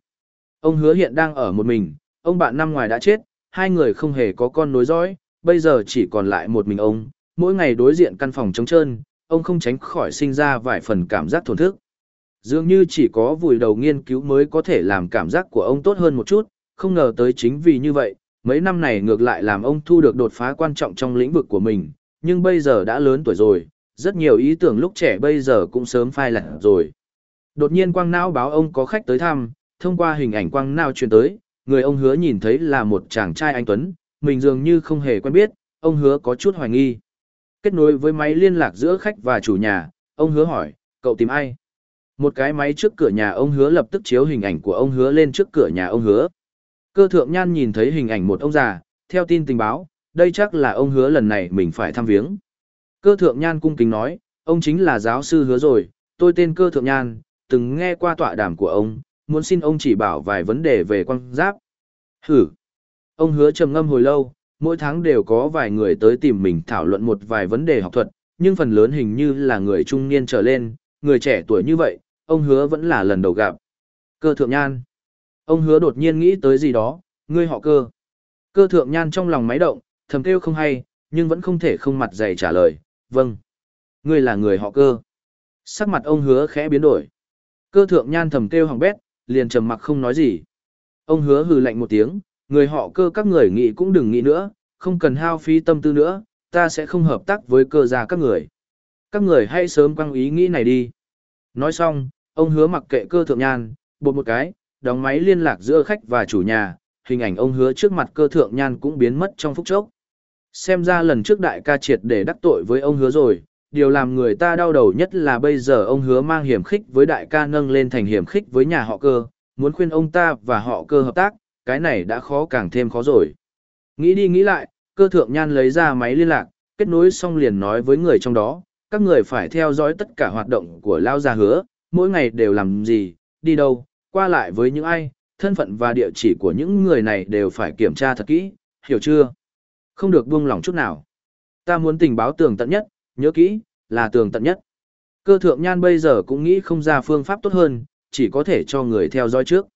Ông hứa hiện đang ở một mình, ông bạn năm ngoài đã chết, hai người không hề có con nối dõi, bây giờ chỉ còn lại một mình ông, mỗi ngày đối diện căn phòng trống trơn, ông không tránh khỏi sinh ra vài phần cảm giác thổn thức. Dường như chỉ có vùi đầu nghiên cứu mới có thể làm cảm giác của ông tốt hơn một chút, không ngờ tới chính vì như vậy, mấy năm này ngược lại làm ông thu được đột phá quan trọng trong lĩnh vực của mình, nhưng bây giờ đã lớn tuổi rồi, rất nhiều ý tưởng lúc trẻ bây giờ cũng sớm phai lạc rồi. Đột nhiên quang não báo ông có khách tới thăm, thông qua hình ảnh quang não truyền tới, người ông hứa nhìn thấy là một chàng trai anh Tuấn, mình dường như không hề quen biết, ông hứa có chút hoài nghi. Kết nối với máy liên lạc giữa khách và chủ nhà, ông hứa hỏi, cậu tìm ai? Một cái máy trước cửa nhà ông hứa lập tức chiếu hình ảnh của ông hứa lên trước cửa nhà ông hứa. Cơ thượng nhan nhìn thấy hình ảnh một ông già, theo tin tình báo, đây chắc là ông hứa lần này mình phải thăm viếng. Cơ thượng nhan cung kính nói, ông chính là giáo sư hứa rồi, tôi tên cơ thượng nhan, từng nghe qua tọa đàm của ông, muốn xin ông chỉ bảo vài vấn đề về quan giáp. Hử! Ông hứa trầm ngâm hồi lâu, mỗi tháng đều có vài người tới tìm mình thảo luận một vài vấn đề học thuật, nhưng phần lớn hình như là người trung niên trở lên, người trẻ tuổi như vậy, ông hứa vẫn là lần đầu gặp. Cơ thượng nhan. Ông hứa đột nhiên nghĩ tới gì đó, ngươi họ cơ. Cơ thượng nhan trong lòng máy động, thầm kêu không hay, nhưng vẫn không thể không mặt dày trả lời, vâng. Ngươi là người họ cơ. Sắc mặt ông hứa khẽ biến đổi. Cơ thượng nhan thầm kêu hỏng bét, liền trầm mặc không nói gì. Ông hứa hừ lạnh một tiếng, người họ cơ các người nghĩ cũng đừng nghĩ nữa, không cần hao phí tâm tư nữa, ta sẽ không hợp tác với cơ gia các người. Các người hãy sớm quăng ý nghĩ này đi. Nói xong, ông hứa mặc kệ cơ thượng nhan, bột một cái, đóng máy liên lạc giữa khách và chủ nhà, hình ảnh ông hứa trước mặt cơ thượng nhan cũng biến mất trong phút chốc. Xem ra lần trước đại ca triệt để đắc tội với ông hứa rồi, điều làm người ta đau đầu nhất là bây giờ ông hứa mang hiểm khích với đại ca nâng lên thành hiểm khích với nhà họ cơ, muốn khuyên ông ta và họ cơ hợp tác, cái này đã khó càng thêm khó rồi. Nghĩ đi nghĩ lại, cơ thượng nhan lấy ra máy liên lạc, kết nối xong liền nói với người trong đó, các người phải theo dõi tất cả hoạt động của Lao Gia Hứa, mỗi ngày đều làm gì, đi đâu, qua lại với những ai, thân phận và địa chỉ của những người này đều phải kiểm tra thật kỹ, hiểu chưa? Không được buông lỏng chút nào. Ta muốn tình báo tường tận nhất, nhớ kỹ, là tường tận nhất. Cơ thượng nhan bây giờ cũng nghĩ không ra phương pháp tốt hơn, chỉ có thể cho người theo dõi trước.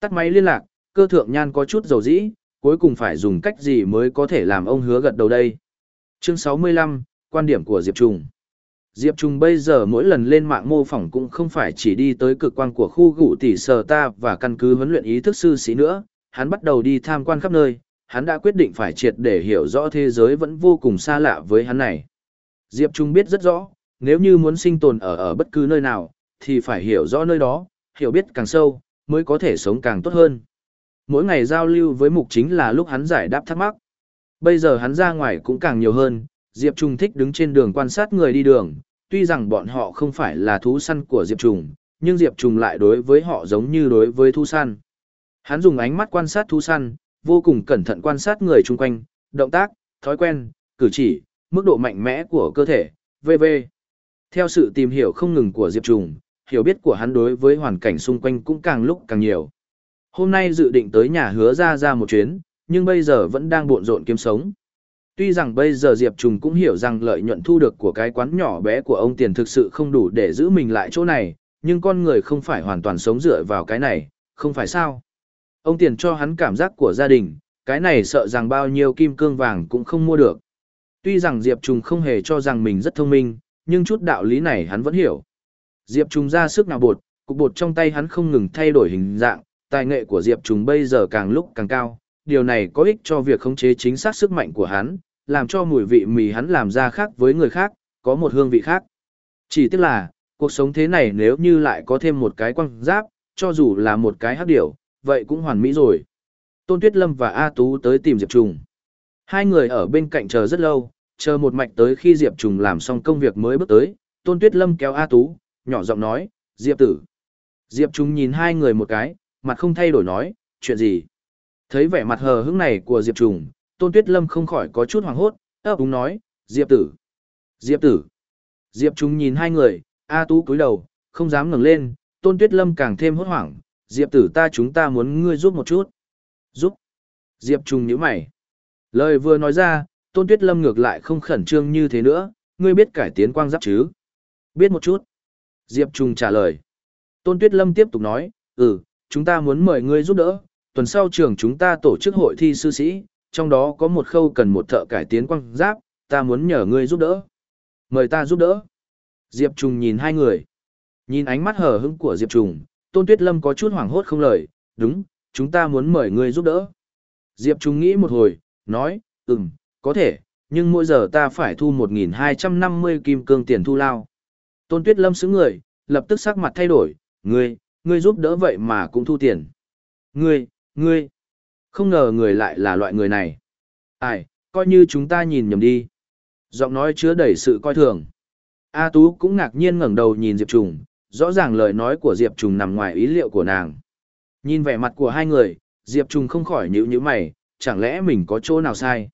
Tắt máy liên lạc, cơ thượng nhan có chút dầu dĩ, cuối cùng phải dùng cách gì mới có thể làm ông hứa gật đầu đây. Chương 65, quan điểm của Diệp Trùng. Diệp Trùng bây giờ mỗi lần lên mạng mô phỏng cũng không phải chỉ đi tới cực quan của khu gụ tỷ sở ta và căn cứ huấn luyện ý thức sư sĩ nữa, hắn bắt đầu đi tham quan khắp nơi, hắn đã quyết định phải triệt để hiểu rõ thế giới vẫn vô cùng xa lạ với hắn này. Diệp Trung biết rất rõ, nếu như muốn sinh tồn ở ở bất cứ nơi nào, thì phải hiểu rõ nơi đó, hiểu biết càng sâu, mới có thể sống càng tốt hơn. Mỗi ngày giao lưu với mục chính là lúc hắn giải đáp thắc mắc. Bây giờ hắn ra ngoài cũng càng nhiều hơn, Diệp Trung thích đứng trên đường quan sát người đi đường, tuy rằng bọn họ không phải là thú săn của Diệp Trung, nhưng Diệp Trung lại đối với họ giống như đối với thú săn. Hắn dùng ánh mắt quan sát thú săn, vô cùng cẩn thận quan sát người chung quanh, động tác, thói quen, cử chỉ, mức độ mạnh mẽ của cơ thể, v.v. Theo sự tìm hiểu không ngừng của Diệp Trùng, hiểu biết của hắn đối với hoàn cảnh xung quanh cũng càng lúc càng nhiều. Hôm nay dự định tới nhà hứa ra ra một chuyến, nhưng bây giờ vẫn đang bộn rộn kiếm sống. Tuy rằng bây giờ Diệp Trùng cũng hiểu rằng lợi nhuận thu được của cái quán nhỏ bé của ông tiền thực sự không đủ để giữ mình lại chỗ này, nhưng con người không phải hoàn toàn sống dựa vào cái này, không phải sao. Ông tiền cho hắn cảm giác của gia đình, cái này sợ rằng bao nhiêu kim cương vàng cũng không mua được. Tuy rằng Diệp Trùng không hề cho rằng mình rất thông minh, nhưng chút đạo lý này hắn vẫn hiểu. Diệp Trùng ra sức nào bột, cục bột trong tay hắn không ngừng thay đổi hình dạng, tài nghệ của Diệp Trùng bây giờ càng lúc càng cao, điều này có ích cho việc khống chế chính xác sức mạnh của hắn, làm cho mùi vị mì hắn làm ra khác với người khác, có một hương vị khác. Chỉ tiếc là, cuộc sống thế này nếu như lại có thêm một cái quăng giáp, cho dù là một cái hắc điểu, vậy cũng hoàn mỹ rồi. Tôn Tuyết Lâm và A Tú tới tìm Diệp Trùng. Hai người ở bên cạnh chờ rất lâu, chờ một mạch tới khi Diệp Trùng làm xong công việc mới bước tới, Tôn Tuyết Lâm kéo A Tú, nhỏ giọng nói, Diệp tử. Diệp Trùng nhìn hai người một cái, mặt không thay đổi nói, chuyện gì? Thấy vẻ mặt hờ hững này của Diệp Trùng, Tôn Tuyết Lâm không khỏi có chút hoảng hốt, ấp úng nói, Diệp tử. Diệp tử. Diệp Trùng nhìn hai người, A Tú cúi đầu, không dám ngẩng lên, Tôn Tuyết Lâm càng thêm hốt hoảng, Diệp tử ta chúng ta muốn ngươi giúp một chút. Giúp. Diệp Trùng nhíu mày. Lời vừa nói ra, Tôn Tuyết Lâm ngược lại không khẩn trương như thế nữa, ngươi biết cải tiến quang giáp chứ? Biết một chút. Diệp Trung trả lời. Tôn Tuyết Lâm tiếp tục nói, ừ, chúng ta muốn mời ngươi giúp đỡ, tuần sau trường chúng ta tổ chức hội thi sư sĩ, trong đó có một khâu cần một thợ cải tiến quang giáp, ta muốn nhờ ngươi giúp đỡ. Mời ta giúp đỡ. Diệp Trung nhìn hai người. Nhìn ánh mắt hờ hững của Diệp Trung, Tôn Tuyết Lâm có chút hoảng hốt không lời, đúng, chúng ta muốn mời ngươi giúp đỡ. Diệp Trung nghĩ một hồi, nói, ừm, có thể, nhưng mỗi giờ ta phải thu 1.250 kim cương tiền thu lao. Tôn Tuyết Lâm xứng người, lập tức sắc mặt thay đổi, ngươi, ngươi giúp đỡ vậy mà cũng thu tiền. Ngươi, ngươi, không ngờ người lại là loại người này. Ai, coi như chúng ta nhìn nhầm đi. Giọng nói chứa đầy sự coi thường. A Tú cũng ngạc nhiên ngẩng đầu nhìn Diệp Trùng, rõ ràng lời nói của Diệp Trùng nằm ngoài ý liệu của nàng. Nhìn vẻ mặt của hai người, Diệp Trùng không khỏi nhíu nhíu mày, chẳng lẽ mình có chỗ nào sai?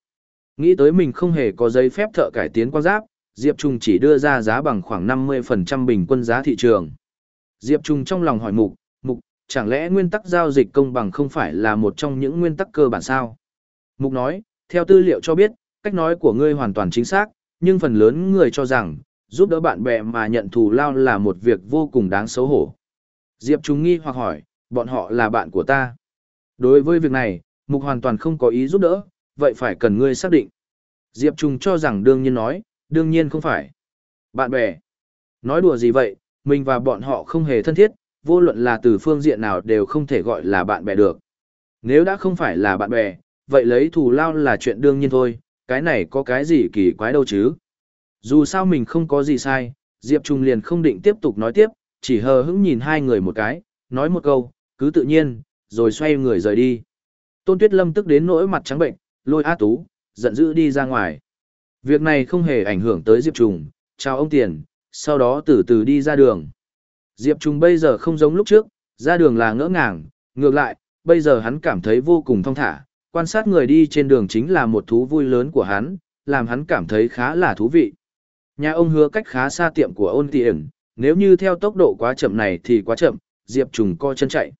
Nghĩ tới mình không hề có giấy phép thợ cải tiến quan giáp, Diệp Trung chỉ đưa ra giá bằng khoảng 50% bình quân giá thị trường. Diệp Trung trong lòng hỏi mục, mục, chẳng lẽ nguyên tắc giao dịch công bằng không phải là một trong những nguyên tắc cơ bản sao? Mục nói, theo tư liệu cho biết, cách nói của ngươi hoàn toàn chính xác, nhưng phần lớn người cho rằng, giúp đỡ bạn bè mà nhận thù lao là một việc vô cùng đáng xấu hổ. Diệp Trung nghi hoặc hỏi, bọn họ là bạn của ta. Đối với việc này, Mục hoàn toàn không có ý giúp đỡ, vậy phải cần ngươi xác định. Diệp Trung cho rằng đương nhiên nói, đương nhiên không phải. Bạn bè. Nói đùa gì vậy, mình và bọn họ không hề thân thiết, vô luận là từ phương diện nào đều không thể gọi là bạn bè được. Nếu đã không phải là bạn bè, vậy lấy thù lao là chuyện đương nhiên thôi, cái này có cái gì kỳ quái đâu chứ. Dù sao mình không có gì sai, Diệp Trung liền không định tiếp tục nói tiếp, chỉ hờ hững nhìn hai người một cái, nói một câu, cứ tự nhiên, rồi xoay người rời đi. Tôn Tuyết Lâm tức đến nỗi mặt trắng bệnh, lôi A Tú, giận dữ đi ra ngoài. Việc này không hề ảnh hưởng tới Diệp Trùng, chào ông tiền, sau đó từ từ đi ra đường. Diệp Trùng bây giờ không giống lúc trước, ra đường là ngỡ ngàng, ngược lại, bây giờ hắn cảm thấy vô cùng thong thả, quan sát người đi trên đường chính là một thú vui lớn của hắn, làm hắn cảm thấy khá là thú vị. Nhà ông hứa cách khá xa tiệm của ôn tiện, nếu như theo tốc độ quá chậm này thì quá chậm, Diệp Trùng co chân chạy.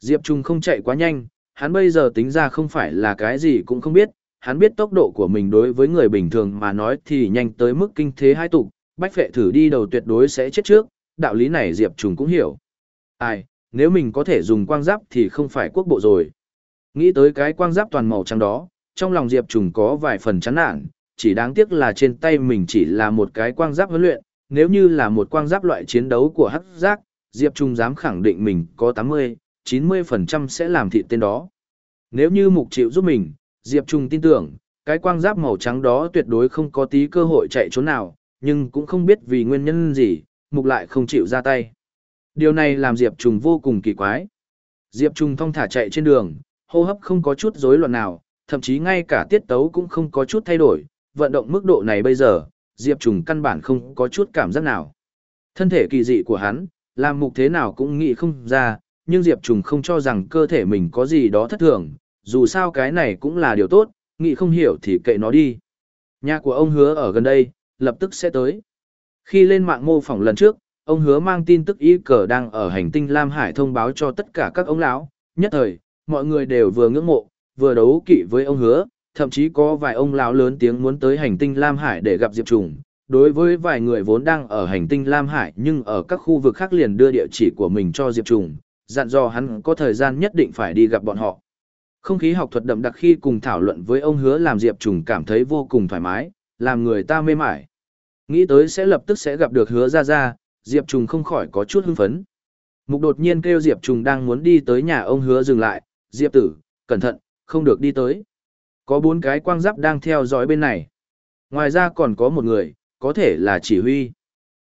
Diệp Trùng không chạy quá nhanh, hắn bây giờ tính ra không phải là cái gì cũng không biết, hắn biết tốc độ của mình đối với người bình thường mà nói thì nhanh tới mức kinh thế hai tục, bách phệ thử đi đầu tuyệt đối sẽ chết trước, đạo lý này Diệp Trùng cũng hiểu. Ai, nếu mình có thể dùng quang giáp thì không phải quốc bộ rồi. Nghĩ tới cái quang giáp toàn màu trắng đó, trong lòng Diệp Trùng có vài phần chán nản, chỉ đáng tiếc là trên tay mình chỉ là một cái quang giáp huấn luyện, nếu như là một quang giáp loại chiến đấu của hắc giác, Diệp Trung dám khẳng định mình có 80, 90% sẽ làm thịt tên đó. Nếu như mục chịu giúp mình, Diệp Trung tin tưởng, cái quang giáp màu trắng đó tuyệt đối không có tí cơ hội chạy trốn nào, nhưng cũng không biết vì nguyên nhân gì, mục lại không chịu ra tay. Điều này làm Diệp Trung vô cùng kỳ quái. Diệp Trung thong thả chạy trên đường, hô hấp không có chút rối loạn nào, thậm chí ngay cả tiết tấu cũng không có chút thay đổi, vận động mức độ này bây giờ, Diệp Trùng căn bản không có chút cảm giác nào. Thân thể kỳ dị của hắn, làm mục thế nào cũng nghĩ không ra, nhưng Diệp Trùng không cho rằng cơ thể mình có gì đó thất thường, dù sao cái này cũng là điều tốt, nghĩ không hiểu thì kệ nó đi. Nhà của ông hứa ở gần đây, lập tức sẽ tới. Khi lên mạng mô phỏng lần trước, ông hứa mang tin tức y cờ đang ở hành tinh Lam Hải thông báo cho tất cả các ông lão, nhất thời, mọi người đều vừa ngưỡng mộ, vừa đấu kỵ với ông hứa, thậm chí có vài ông lão lớn tiếng muốn tới hành tinh Lam Hải để gặp Diệp Trùng. Đối với vài người vốn đang ở hành tinh Lam Hải nhưng ở các khu vực khác liền đưa địa chỉ của mình cho Diệp Trùng, dặn dò hắn có thời gian nhất định phải đi gặp bọn họ. Không khí học thuật đậm đặc khi cùng thảo luận với ông hứa làm Diệp Trùng cảm thấy vô cùng thoải mái, làm người ta mê mải. Nghĩ tới sẽ lập tức sẽ gặp được hứa ra ra, Diệp Trùng không khỏi có chút hưng phấn. Mục đột nhiên kêu Diệp Trùng đang muốn đi tới nhà ông hứa dừng lại, Diệp tử, cẩn thận, không được đi tới. Có bốn cái quang giáp đang theo dõi bên này. Ngoài ra còn có một người, có thể là chỉ huy.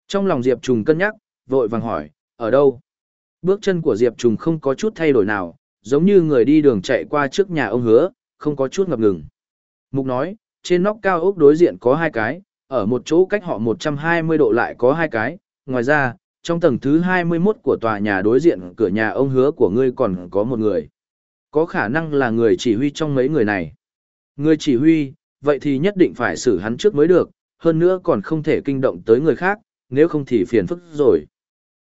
Trong lòng Diệp Trùng cân nhắc, vội vàng hỏi, ở đâu? Bước chân của Diệp Trùng không có chút thay đổi nào, giống như người đi đường chạy qua trước nhà ông hứa, không có chút ngập ngừng. Mục nói, trên nóc cao ốc đối diện có hai cái, ở một chỗ cách họ 120 độ lại có hai cái, ngoài ra, trong tầng thứ 21 của tòa nhà đối diện cửa nhà ông hứa của ngươi còn có một người. Có khả năng là người chỉ huy trong mấy người này. Người chỉ huy, vậy thì nhất định phải xử hắn trước mới được, hơn nữa còn không thể kinh động tới người khác, nếu không thì phiền phức rồi.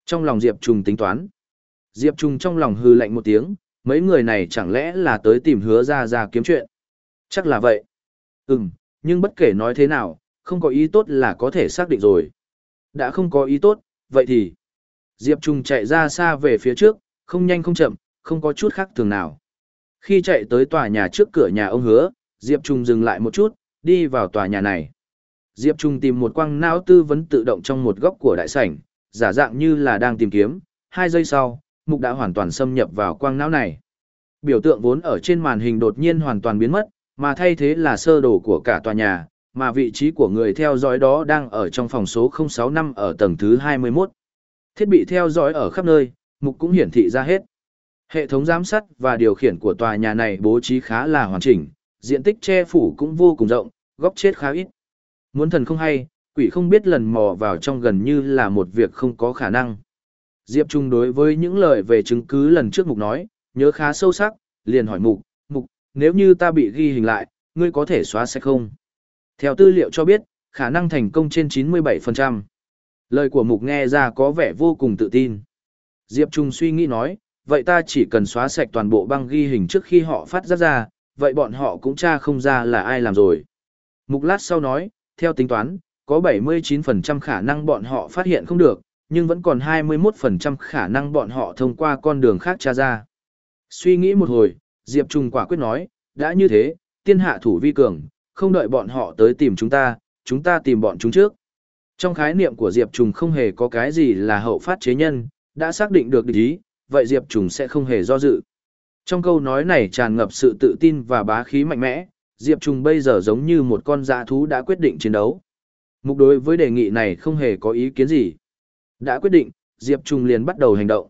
Trong lòng Diệp Trùng tính toán. Diệp Trùng trong lòng hư lạnh một tiếng, mấy người này chẳng lẽ là tới tìm hứa ra ra kiếm chuyện. Chắc là vậy. Ừm, nhưng bất kể nói thế nào, không có ý tốt là có thể xác định rồi. Đã không có ý tốt, vậy thì... Diệp Trùng chạy ra xa về phía trước, không nhanh không chậm, không có chút khác thường nào. Khi chạy tới tòa nhà trước cửa nhà ông hứa, Diệp Trung dừng lại một chút, đi vào tòa nhà này. Diệp Trung tìm một quang não tư vấn tự động trong một góc của đại sảnh, giả dạng như là đang tìm kiếm, hai giây sau, mục đã hoàn toàn xâm nhập vào quang não này. Biểu tượng vốn ở trên màn hình đột nhiên hoàn toàn biến mất, mà thay thế là sơ đồ của cả tòa nhà, mà vị trí của người theo dõi đó đang ở trong phòng số 065 ở tầng thứ 21. Thiết bị theo dõi ở khắp nơi, mục cũng hiển thị ra hết. Hệ thống giám sát và điều khiển của tòa nhà này bố trí khá là hoàn chỉnh, diện tích che phủ cũng vô cùng rộng, góc chết khá ít. Muốn thần không hay, quỷ không biết lần mò vào trong gần như là một việc không có khả năng. Diệp Trung đối với những lời về chứng cứ lần trước Mục nói, nhớ khá sâu sắc, liền hỏi Mục, Mục, nếu như ta bị ghi hình lại, ngươi có thể xóa sạch không? Theo tư liệu cho biết, khả năng thành công trên 97%. Lời của Mục nghe ra có vẻ vô cùng tự tin. Diệp Trung suy nghĩ nói, vậy ta chỉ cần xóa sạch toàn bộ băng ghi hình trước khi họ phát ra ra, vậy bọn họ cũng tra không ra là ai làm rồi. Mục lát sau nói, theo tính toán, có 79% khả năng bọn họ phát hiện không được, nhưng vẫn còn 21% khả năng bọn họ thông qua con đường khác tra ra. Suy nghĩ một hồi, Diệp Trung quả quyết nói, đã như thế, tiên hạ thủ vi cường, không đợi bọn họ tới tìm chúng ta, chúng ta tìm bọn chúng trước. Trong khái niệm của Diệp Trung không hề có cái gì là hậu phát chế nhân, đã xác định được địch ý, vậy Diệp Trung sẽ không hề do dự. Trong câu nói này tràn ngập sự tự tin và bá khí mạnh mẽ, Diệp Trùng bây giờ giống như một con dã thú đã quyết định chiến đấu. Mục đối với đề nghị này không hề có ý kiến gì. Đã quyết định, Diệp Trùng liền bắt đầu hành động.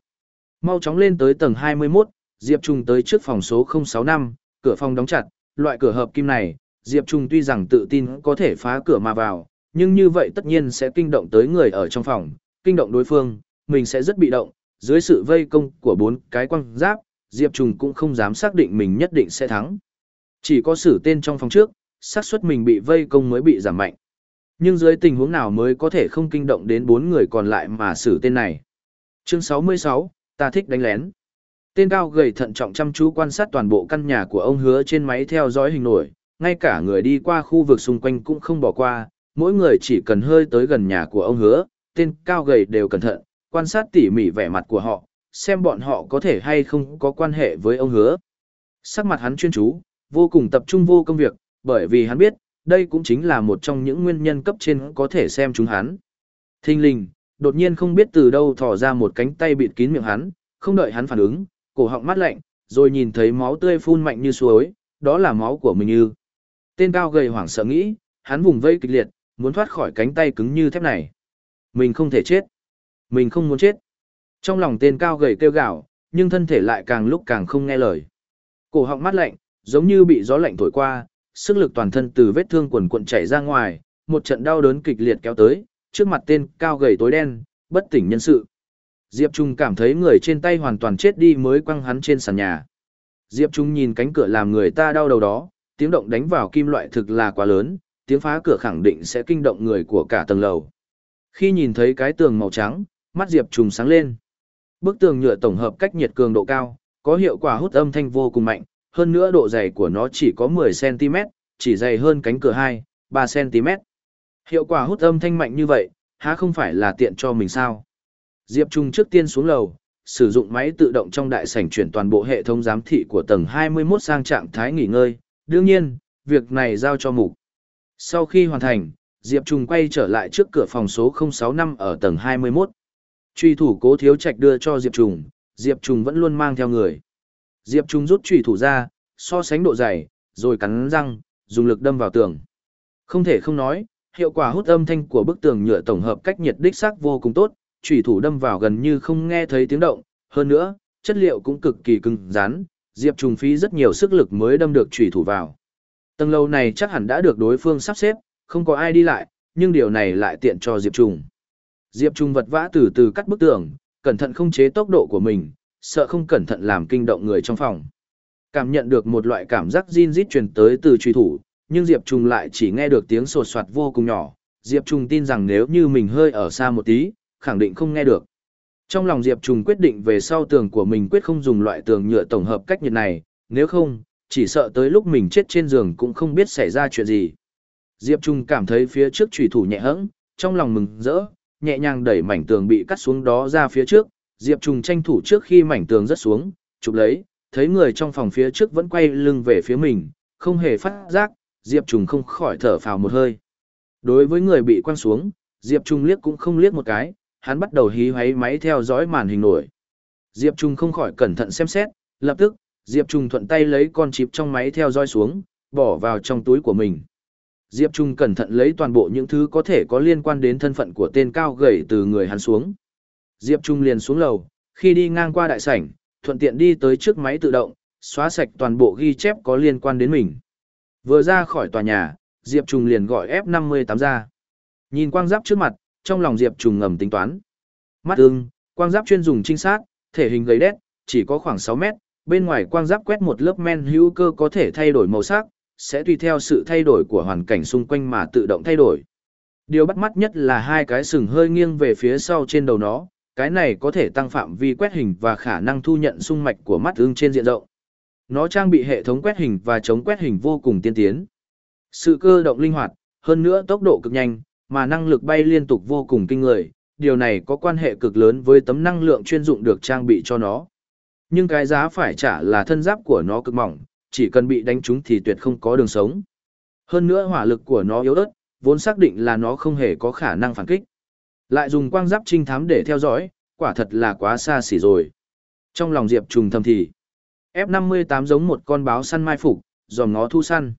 Mau chóng lên tới tầng 21, Diệp Trùng tới trước phòng số 065, Cửa phòng đóng chặt, loại cửa hợp kim này, Diệp Trung tuy rằng tự tin có thể phá cửa mà vào, nhưng như vậy tất nhiên sẽ kinh động tới người ở trong phòng, kinh động đối phương, mình sẽ rất bị động, dưới sự vây công của bốn cái quăng giáp, Diệp Trùng cũng không dám xác định mình nhất định sẽ thắng. Chỉ có xử tên trong phòng trước, xác suất mình bị vây công mới bị giảm mạnh. Nhưng dưới tình huống nào mới có thể không kinh động đến bốn người còn lại mà xử tên này. Chương 66, ta thích đánh lén. Tên cao gầy thận trọng chăm chú quan sát toàn bộ căn nhà của ông hứa trên máy theo dõi hình nổi, ngay cả người đi qua khu vực xung quanh cũng không bỏ qua, mỗi người chỉ cần hơi tới gần nhà của ông hứa, tên cao gầy đều cẩn thận, quan sát tỉ mỉ vẻ mặt của họ, xem bọn họ có thể hay không có quan hệ với ông hứa. Sắc mặt hắn chuyên chú, vô cùng tập trung vô công việc, bởi vì hắn biết, đây cũng chính là một trong những nguyên nhân cấp trên có thể xem chúng hắn. Thinh linh, đột nhiên không biết từ đâu thò ra một cánh tay bịt kín miệng hắn, không đợi hắn phản ứng, cổ họng mát lạnh, rồi nhìn thấy máu tươi phun mạnh như suối, đó là máu của mình như. Tên cao gầy hoảng sợ nghĩ, hắn vùng vây kịch liệt, muốn thoát khỏi cánh tay cứng như thép này. Mình không thể chết. Mình không muốn chết. Trong lòng tên cao gầy kêu gào, nhưng thân thể lại càng lúc càng không nghe lời. Cổ họng mát lạnh, giống như bị gió lạnh thổi qua, sức lực toàn thân từ vết thương quần cuộn chảy ra ngoài, một trận đau đớn kịch liệt kéo tới, trước mặt tên cao gầy tối đen, bất tỉnh nhân sự. Diệp Trung cảm thấy người trên tay hoàn toàn chết đi mới quăng hắn trên sàn nhà. Diệp Trung nhìn cánh cửa làm người ta đau đầu đó, tiếng động đánh vào kim loại thực là quá lớn, tiếng phá cửa khẳng định sẽ kinh động người của cả tầng lầu. Khi nhìn thấy cái tường màu trắng, mắt Diệp Trung sáng lên. Bức tường nhựa tổng hợp cách nhiệt cường độ cao, có hiệu quả hút âm thanh vô cùng mạnh, hơn nữa độ dày của nó chỉ có 10cm, chỉ dày hơn cánh cửa 2, 3cm. Hiệu quả hút âm thanh mạnh như vậy, há không phải là tiện cho mình sao? Diệp Trung trước tiên xuống lầu, sử dụng máy tự động trong đại sảnh chuyển toàn bộ hệ thống giám thị của tầng 21 sang trạng thái nghỉ ngơi. Đương nhiên, việc này giao cho mục. Sau khi hoàn thành, Diệp Trung quay trở lại trước cửa phòng số 065 ở tầng 21. Truy thủ cố thiếu trạch đưa cho Diệp Trùng, Diệp Trùng vẫn luôn mang theo người. Diệp Trùng rút truy thủ ra, so sánh độ dày, rồi cắn răng, dùng lực đâm vào tường. Không thể không nói, hiệu quả hút âm thanh của bức tường nhựa tổng hợp cách nhiệt đích xác vô cùng tốt, truy thủ đâm vào gần như không nghe thấy tiếng động, hơn nữa, chất liệu cũng cực kỳ cứng rắn, Diệp Trùng phí rất nhiều sức lực mới đâm được truy thủ vào. Tầng lâu này chắc hẳn đã được đối phương sắp xếp, không có ai đi lại, nhưng điều này lại tiện cho Diệp Trùng. Diệp Trung vật vã từ từ cắt bức tường, cẩn thận không chế tốc độ của mình, sợ không cẩn thận làm kinh động người trong phòng. Cảm nhận được một loại cảm giác zin rít truyền tới từ truy thủ, nhưng Diệp Trung lại chỉ nghe được tiếng sột soạt vô cùng nhỏ. Diệp Trung tin rằng nếu như mình hơi ở xa một tí, khẳng định không nghe được. Trong lòng Diệp Trung quyết định về sau tường của mình quyết không dùng loại tường nhựa tổng hợp cách nhiệt này, nếu không, chỉ sợ tới lúc mình chết trên giường cũng không biết xảy ra chuyện gì. Diệp Trung cảm thấy phía trước trùy thủ nhẹ hẫng, trong lòng mừng rỡ, nhẹ nhàng đẩy mảnh tường bị cắt xuống đó ra phía trước, Diệp Trùng tranh thủ trước khi mảnh tường rớt xuống, chụp lấy, thấy người trong phòng phía trước vẫn quay lưng về phía mình, không hề phát giác, Diệp Trùng không khỏi thở phào một hơi. Đối với người bị quăng xuống, Diệp Trùng liếc cũng không liếc một cái, hắn bắt đầu hí hoáy máy theo dõi màn hình nổi. Diệp Trung không khỏi cẩn thận xem xét, lập tức, Diệp Trung thuận tay lấy con chip trong máy theo dõi xuống, bỏ vào trong túi của mình. Diệp Trung cẩn thận lấy toàn bộ những thứ có thể có liên quan đến thân phận của tên cao gầy từ người hắn xuống. Diệp Trung liền xuống lầu, khi đi ngang qua đại sảnh, thuận tiện đi tới trước máy tự động, xóa sạch toàn bộ ghi chép có liên quan đến mình. Vừa ra khỏi tòa nhà, Diệp Trung liền gọi F58 ra. Nhìn quang giáp trước mặt, trong lòng Diệp Trung ngầm tính toán. Mắt ưng, quang giáp chuyên dùng trinh sát, thể hình gầy đét, chỉ có khoảng 6 mét, bên ngoài quang giáp quét một lớp men hữu cơ có thể thay đổi màu sắc, sẽ tùy theo sự thay đổi của hoàn cảnh xung quanh mà tự động thay đổi. Điều bắt mắt nhất là hai cái sừng hơi nghiêng về phía sau trên đầu nó, cái này có thể tăng phạm vi quét hình và khả năng thu nhận xung mạch của mắt ưng trên diện rộng. Nó trang bị hệ thống quét hình và chống quét hình vô cùng tiên tiến. Sự cơ động linh hoạt, hơn nữa tốc độ cực nhanh, mà năng lực bay liên tục vô cùng kinh người, điều này có quan hệ cực lớn với tấm năng lượng chuyên dụng được trang bị cho nó. Nhưng cái giá phải trả là thân giáp của nó cực mỏng, chỉ cần bị đánh trúng thì tuyệt không có đường sống. Hơn nữa hỏa lực của nó yếu ớt, vốn xác định là nó không hề có khả năng phản kích. Lại dùng quang giáp trinh thám để theo dõi, quả thật là quá xa xỉ rồi. Trong lòng Diệp trùng thầm thì, F58 giống một con báo săn mai phục, dòm nó thu săn.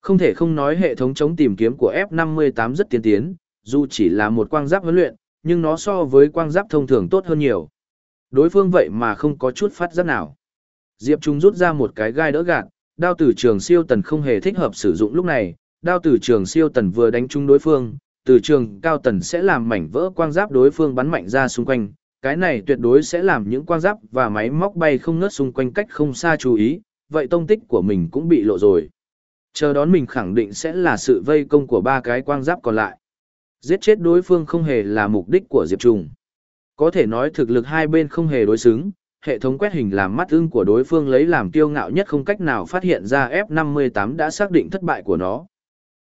Không thể không nói hệ thống chống tìm kiếm của F58 rất tiên tiến, dù chỉ là một quang giáp huấn luyện, nhưng nó so với quang giáp thông thường tốt hơn nhiều. Đối phương vậy mà không có chút phát giác nào. Diệp Trung rút ra một cái gai đỡ gạt, đao tử trường siêu tần không hề thích hợp sử dụng lúc này, đao tử trường siêu tần vừa đánh trúng đối phương, từ trường cao tần sẽ làm mảnh vỡ quang giáp đối phương bắn mạnh ra xung quanh, cái này tuyệt đối sẽ làm những quang giáp và máy móc bay không ngớt xung quanh cách không xa chú ý, vậy tông tích của mình cũng bị lộ rồi. Chờ đón mình khẳng định sẽ là sự vây công của ba cái quang giáp còn lại. Giết chết đối phương không hề là mục đích của Diệp Trùng. Có thể nói thực lực hai bên không hề đối xứng, hệ thống quét hình làm mắt ưng của đối phương lấy làm kiêu ngạo nhất không cách nào phát hiện ra F58 đã xác định thất bại của nó.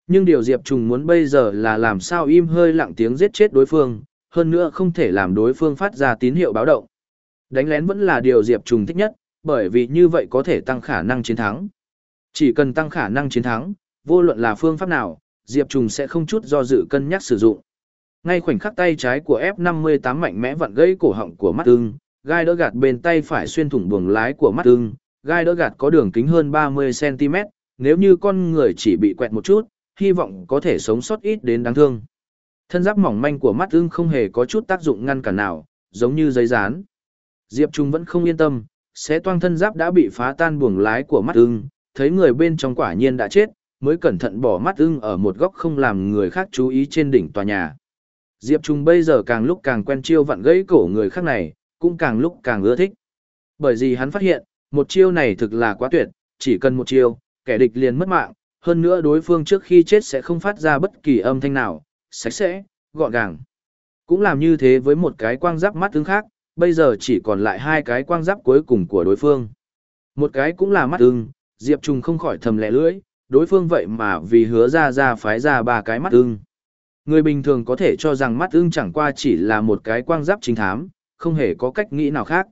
Nhưng điều Diệp Trùng muốn bây giờ là làm sao im hơi lặng tiếng giết chết đối phương, hơn nữa không thể làm đối phương phát ra tín hiệu báo động. Đánh lén vẫn là điều Diệp Trùng thích nhất, bởi vì như vậy có thể tăng khả năng chiến thắng. Chỉ cần tăng khả năng chiến thắng, vô luận là phương pháp nào, Diệp Trùng sẽ không chút do dự cân nhắc sử dụng. Ngay khoảnh khắc tay trái của F58 mạnh mẽ vặn gãy cổ họng của mắt ưng, gai đỡ gạt bên tay phải xuyên thủng buồng lái của mắt ưng, gai đỡ gạt có đường kính hơn 30cm, nếu như con người chỉ bị quẹt một chút, hy vọng có thể sống sót ít đến đáng thương. Thân giáp mỏng manh của mắt ưng không hề có chút tác dụng ngăn cản nào, giống như giấy dán. Diệp Trung vẫn không yên tâm, xé toang thân giáp đã bị phá tan buồng lái của mắt ưng, thấy người bên trong quả nhiên đã chết, mới cẩn thận bỏ mắt ưng ở một góc không làm người khác chú ý trên đỉnh tòa nhà. Diệp Trung bây giờ càng lúc càng quen chiêu vặn gãy cổ người khác này, cũng càng lúc càng ưa thích. Bởi vì hắn phát hiện, một chiêu này thực là quá tuyệt, chỉ cần một chiêu, kẻ địch liền mất mạng, hơn nữa đối phương trước khi chết sẽ không phát ra bất kỳ âm thanh nào, sạch sẽ, gọn gàng. Cũng làm như thế với một cái quang giáp mắt ưng khác, bây giờ chỉ còn lại hai cái quang giáp cuối cùng của đối phương. Một cái cũng là mắt ưng, Diệp Trùng không khỏi thầm lẻ lưỡi, đối phương vậy mà vì hứa ra ra phái ra ba cái mắt ưng. Người bình thường có thể cho rằng mắt ưng chẳng qua chỉ là một cái quang giáp chính thám, không hề có cách nghĩ nào khác.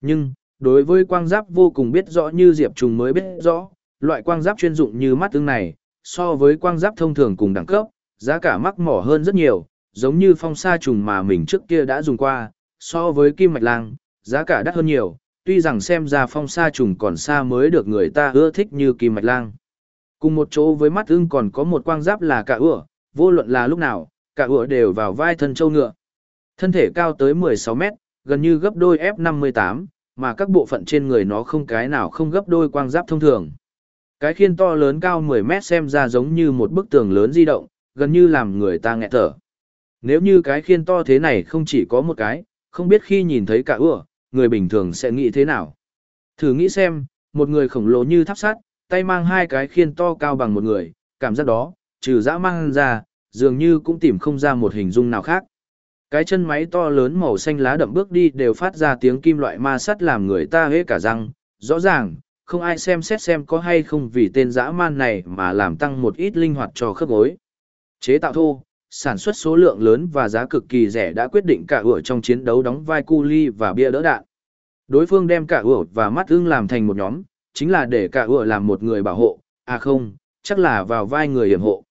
Nhưng, đối với quang giáp vô cùng biết rõ như Diệp Trùng mới biết rõ, loại quang giáp chuyên dụng như mắt tương này, so với quang giáp thông thường cùng đẳng cấp, giá cả mắc mỏ hơn rất nhiều, giống như phong sa trùng mà mình trước kia đã dùng qua, so với kim mạch lang, giá cả đắt hơn nhiều, tuy rằng xem ra phong sa trùng còn xa mới được người ta ưa thích như kim mạch lang. Cùng một chỗ với mắt ưng còn có một quang giáp là cả ửa, vô luận là lúc nào, cả ửa đều vào vai thân châu ngựa. Thân thể cao tới 16 mét, gần như gấp đôi F58, mà các bộ phận trên người nó không cái nào không gấp đôi quang giáp thông thường. Cái khiên to lớn cao 10 mét xem ra giống như một bức tường lớn di động, gần như làm người ta nghẹt thở. Nếu như cái khiên to thế này không chỉ có một cái, không biết khi nhìn thấy cả ưa, người bình thường sẽ nghĩ thế nào. Thử nghĩ xem, một người khổng lồ như tháp sắt, tay mang hai cái khiên to cao bằng một người, cảm giác đó, trừ dã mang ra, dường như cũng tìm không ra một hình dung nào khác. Cái chân máy to lớn màu xanh lá đậm bước đi đều phát ra tiếng kim loại ma sắt làm người ta hế cả răng, rõ ràng, không ai xem xét xem có hay không vì tên dã man này mà làm tăng một ít linh hoạt cho khớp gối. Chế tạo thô, sản xuất số lượng lớn và giá cực kỳ rẻ đã quyết định cả ủa trong chiến đấu đóng vai cu ly và bia đỡ đạn. Đối phương đem cả ủa và mắt ưng làm thành một nhóm, chính là để cả ủa làm một người bảo hộ, à không, chắc là vào vai người hiểm hộ.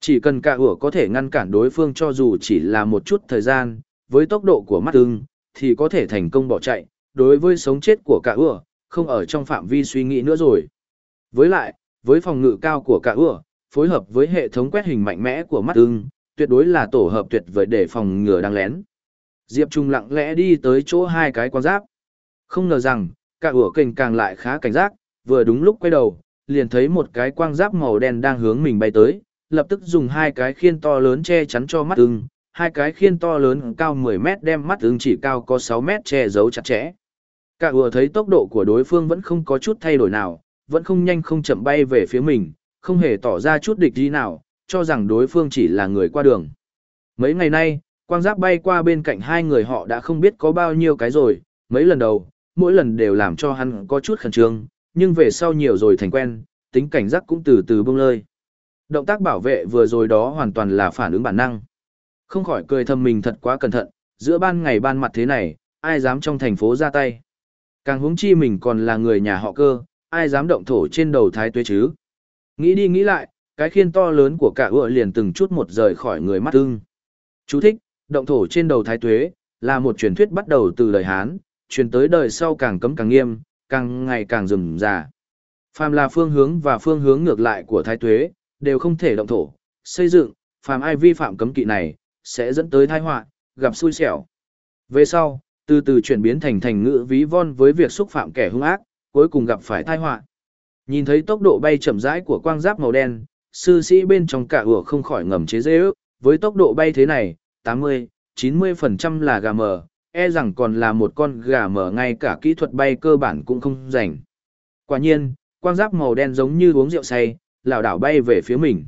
Chỉ cần cả ủa có thể ngăn cản đối phương cho dù chỉ là một chút thời gian, với tốc độ của mắt ưng, thì có thể thành công bỏ chạy, đối với sống chết của cả ủa, không ở trong phạm vi suy nghĩ nữa rồi. Với lại, với phòng ngự cao của cả ủa, phối hợp với hệ thống quét hình mạnh mẽ của mắt ưng, tuyệt đối là tổ hợp tuyệt vời để phòng ngừa đang lén. Diệp Trung lặng lẽ đi tới chỗ hai cái quan giáp. Không ngờ rằng, cả ủa kình càng lại khá cảnh giác, vừa đúng lúc quay đầu, liền thấy một cái quang giáp màu đen đang hướng mình bay tới, lập tức dùng hai cái khiên to lớn che chắn cho mắt ưng, hai cái khiên to lớn cao 10 mét đem mắt ưng chỉ cao có 6 mét che giấu chặt chẽ. Cả vừa thấy tốc độ của đối phương vẫn không có chút thay đổi nào, vẫn không nhanh không chậm bay về phía mình, không hề tỏ ra chút địch gì nào, cho rằng đối phương chỉ là người qua đường. Mấy ngày nay, quang giáp bay qua bên cạnh hai người họ đã không biết có bao nhiêu cái rồi, mấy lần đầu, mỗi lần đều làm cho hắn có chút khẩn trương, nhưng về sau nhiều rồi thành quen, tính cảnh giác cũng từ từ bông lơi. Động tác bảo vệ vừa rồi đó hoàn toàn là phản ứng bản năng. Không khỏi cười thầm mình thật quá cẩn thận, giữa ban ngày ban mặt thế này, ai dám trong thành phố ra tay. Càng huống chi mình còn là người nhà họ cơ, ai dám động thổ trên đầu thái tuế chứ. Nghĩ đi nghĩ lại, cái khiên to lớn của cả ựa liền từng chút một rời khỏi người mắt ưng. Chú thích, động thổ trên đầu thái tuế, là một truyền thuyết bắt đầu từ đời Hán, truyền tới đời sau càng cấm càng nghiêm, càng ngày càng rườm rà. Phàm là phương hướng và phương hướng ngược lại của thái tuế, đều không thể động thổ, xây dựng, phàm ai vi phạm cấm kỵ này, sẽ dẫn tới tai họa, gặp xui xẻo. Về sau, từ từ chuyển biến thành thành ngữ ví von với việc xúc phạm kẻ hung ác, cuối cùng gặp phải tai họa. Nhìn thấy tốc độ bay chậm rãi của quang giáp màu đen, sư sĩ bên trong cả ủa không khỏi ngầm chế dễ ước, với tốc độ bay thế này, 80, 90% là gà mờ, e rằng còn là một con gà mờ ngay cả kỹ thuật bay cơ bản cũng không rảnh. Quả nhiên, quang giáp màu đen giống như uống rượu say, lảo đảo bay về phía mình.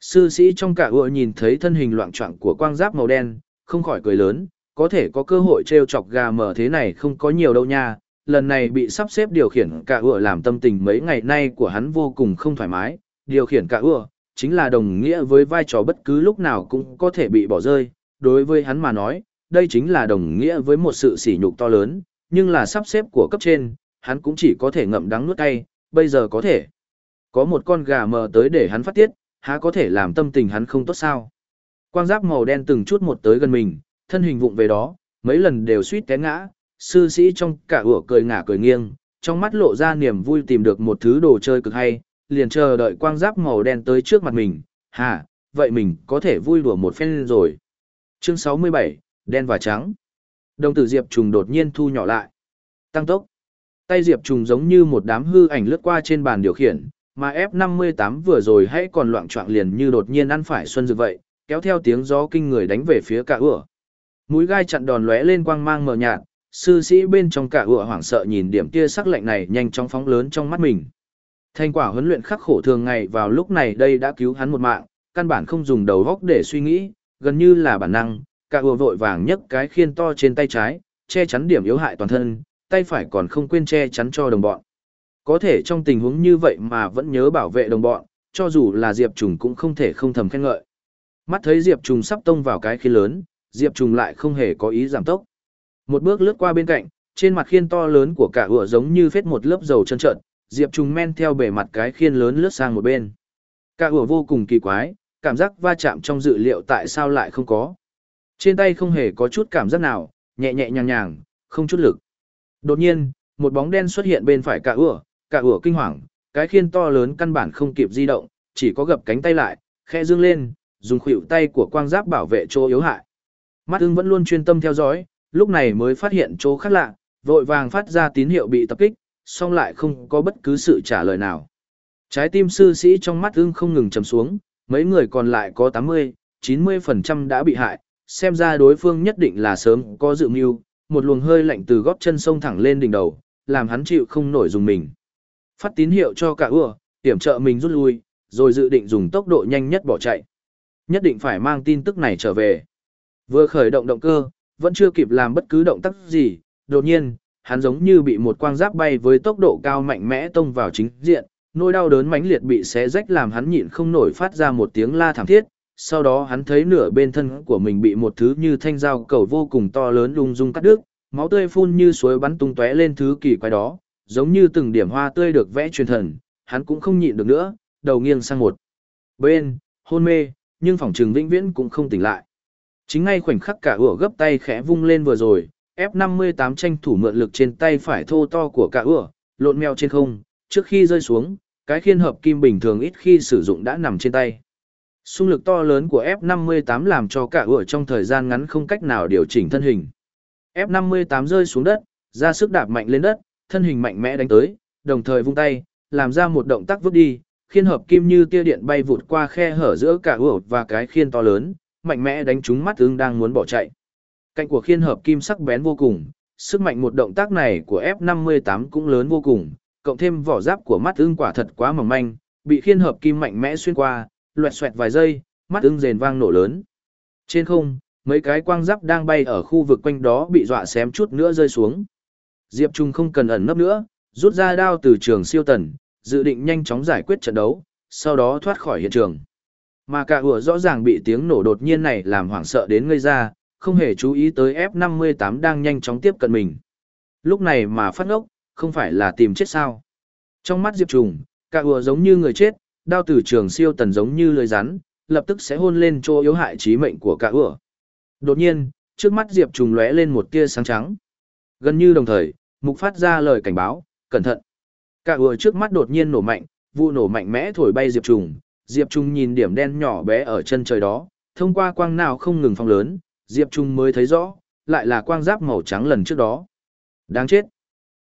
Sư sĩ trong cả ủa nhìn thấy thân hình loạn trọng của quang giáp màu đen, không khỏi cười lớn, có thể có cơ hội treo chọc gà mở thế này không có nhiều đâu nha. Lần này bị sắp xếp điều khiển cả ủa làm tâm tình mấy ngày nay của hắn vô cùng không thoải mái, điều khiển cả ủa, chính là đồng nghĩa với vai trò bất cứ lúc nào cũng có thể bị bỏ rơi. Đối với hắn mà nói, đây chính là đồng nghĩa với một sự sỉ nhục to lớn, nhưng là sắp xếp của cấp trên, hắn cũng chỉ có thể ngậm đắng nuốt cay, bây giờ có thể. Có một con gà mờ tới để hắn phát tiết, há có thể làm tâm tình hắn không tốt sao. Quang giáp màu đen từng chút một tới gần mình, thân hình vụng về đó, mấy lần đều suýt té ngã, sư sĩ trong cả ủa cười ngả cười nghiêng, trong mắt lộ ra niềm vui tìm được một thứ đồ chơi cực hay, liền chờ đợi quang giáp màu đen tới trước mặt mình, hả, vậy mình có thể vui đùa một phen rồi. Chương 67, đen và trắng. Đồng tử Diệp Trùng đột nhiên thu nhỏ lại. Tăng tốc. Tay Diệp Trùng giống như một đám hư ảnh lướt qua trên bàn điều khiển, mà F58 vừa rồi hãy còn loạn trọng liền như đột nhiên ăn phải xuân dược vậy, kéo theo tiếng gió kinh người đánh về phía cả ửa. Mũi gai chặn đòn lóe lên quang mang mờ nhạt, sư sĩ bên trong cả ửa hoảng sợ nhìn điểm tia sắc lạnh này nhanh chóng phóng lớn trong mắt mình. Thành quả huấn luyện khắc khổ thường ngày vào lúc này đây đã cứu hắn một mạng, căn bản không dùng đầu góc để suy nghĩ, gần như là bản năng, cả ùa vội vàng nhấc cái khiên to trên tay trái, che chắn điểm yếu hại toàn thân, tay phải còn không quên che chắn cho đồng bọn. Có thể trong tình huống như vậy mà vẫn nhớ bảo vệ đồng bọn, cho dù là Diệp Trùng cũng không thể không thầm khen ngợi. Mắt thấy Diệp Trùng sắp tông vào cái khiên lớn, Diệp Trùng lại không hề có ý giảm tốc. Một bước lướt qua bên cạnh, trên mặt khiên to lớn của cả ựa giống như phết một lớp dầu chân trợn, Diệp Trùng men theo bề mặt cái khiên lớn lướt sang một bên. Cả ựa vô cùng kỳ quái, cảm giác va chạm trong dự liệu tại sao lại không có. Trên tay không hề có chút cảm giác nào, nhẹ nhẹ nhàng nhàng, không chút lực. Đột nhiên, một bóng đen xuất hiện bên phải cả ựa, cả ủa kinh hoàng, cái khiên to lớn căn bản không kịp di động, chỉ có gập cánh tay lại, khe dương lên, dùng khuỷu tay của quang giáp bảo vệ chỗ yếu hại. Mắt ưng vẫn luôn chuyên tâm theo dõi, lúc này mới phát hiện chỗ khác lạ, vội vàng phát ra tín hiệu bị tập kích, song lại không có bất cứ sự trả lời nào. Trái tim sư sĩ trong mắt ưng không ngừng trầm xuống, mấy người còn lại có 80, 90% đã bị hại, xem ra đối phương nhất định là sớm có dự mưu, một luồng hơi lạnh từ gót chân sông thẳng lên đỉnh đầu, làm hắn chịu không nổi dùng mình. Phát tín hiệu cho cả ưa, hiểm trợ mình rút lui, rồi dự định dùng tốc độ nhanh nhất bỏ chạy. Nhất định phải mang tin tức này trở về. Vừa khởi động động cơ, vẫn chưa kịp làm bất cứ động tác gì, đột nhiên, hắn giống như bị một quang giáp bay với tốc độ cao mạnh mẽ tông vào chính diện, nỗi đau đớn mãnh liệt bị xé rách làm hắn nhịn không nổi phát ra một tiếng la thảm thiết, sau đó hắn thấy nửa bên thân của mình bị một thứ như thanh dao cầu vô cùng to lớn lung dung cắt đứt, máu tươi phun như suối bắn tung tóe lên thứ kỳ quái đó, giống như từng điểm hoa tươi được vẽ truyền thần, hắn cũng không nhịn được nữa, đầu nghiêng sang một bên, hôn mê, nhưng phòng trường vĩnh viễn cũng không tỉnh lại. Chính ngay khoảnh khắc cả ủa gấp tay khẽ vung lên vừa rồi, F58 tranh thủ mượn lực trên tay phải thô to của cả ủa, lộn mèo trên không, trước khi rơi xuống, cái khiên hợp kim bình thường ít khi sử dụng đã nằm trên tay. Xung lực to lớn của F58 làm cho cả ủa trong thời gian ngắn không cách nào điều chỉnh thân hình. F58 rơi xuống đất, ra sức đạp mạnh lên đất, thân hình mạnh mẽ đánh tới, đồng thời vung tay, làm ra một động tác vứt đi, khiên hợp kim như tia điện bay vụt qua khe hở giữa cả ổ và cái khiên to lớn, mạnh mẽ đánh trúng mắt ưng đang muốn bỏ chạy. Cạnh của khiên hợp kim sắc bén vô cùng, sức mạnh một động tác này của F58 cũng lớn vô cùng, cộng thêm vỏ giáp của mắt ưng quả thật quá mỏng manh, bị khiên hợp kim mạnh mẽ xuyên qua, loẹt xoẹt vài giây, mắt ưng rền vang nổ lớn. Trên không, mấy cái quang giáp đang bay ở khu vực quanh đó bị dọa xém chút nữa rơi xuống. Diệp Trung không cần ẩn nấp nữa, rút ra đao từ trường siêu tần, dự định nhanh chóng giải quyết trận đấu, sau đó thoát khỏi hiện trường. Mà cả hùa rõ ràng bị tiếng nổ đột nhiên này làm hoảng sợ đến ngây ra, không hề chú ý tới F58 đang nhanh chóng tiếp cận mình. Lúc này mà phát ngốc, không phải là tìm chết sao. Trong mắt Diệp Trùng, cả hùa giống như người chết, đao tử trường siêu tần giống như lưới rắn, lập tức sẽ hôn lên chỗ yếu hại trí mệnh của cả hùa. Đột nhiên, trước mắt Diệp Trùng lóe lên một tia sáng trắng. Gần như đồng thời, mục phát ra lời cảnh báo, cẩn thận. Cả ủa trước mắt đột nhiên nổ mạnh, vụ nổ mạnh mẽ thổi bay Diệp Trùng. Diệp Trùng nhìn điểm đen nhỏ bé ở chân trời đó, thông qua quang nào không ngừng phong lớn, Diệp Trùng mới thấy rõ, lại là quang giáp màu trắng lần trước đó. Đáng chết.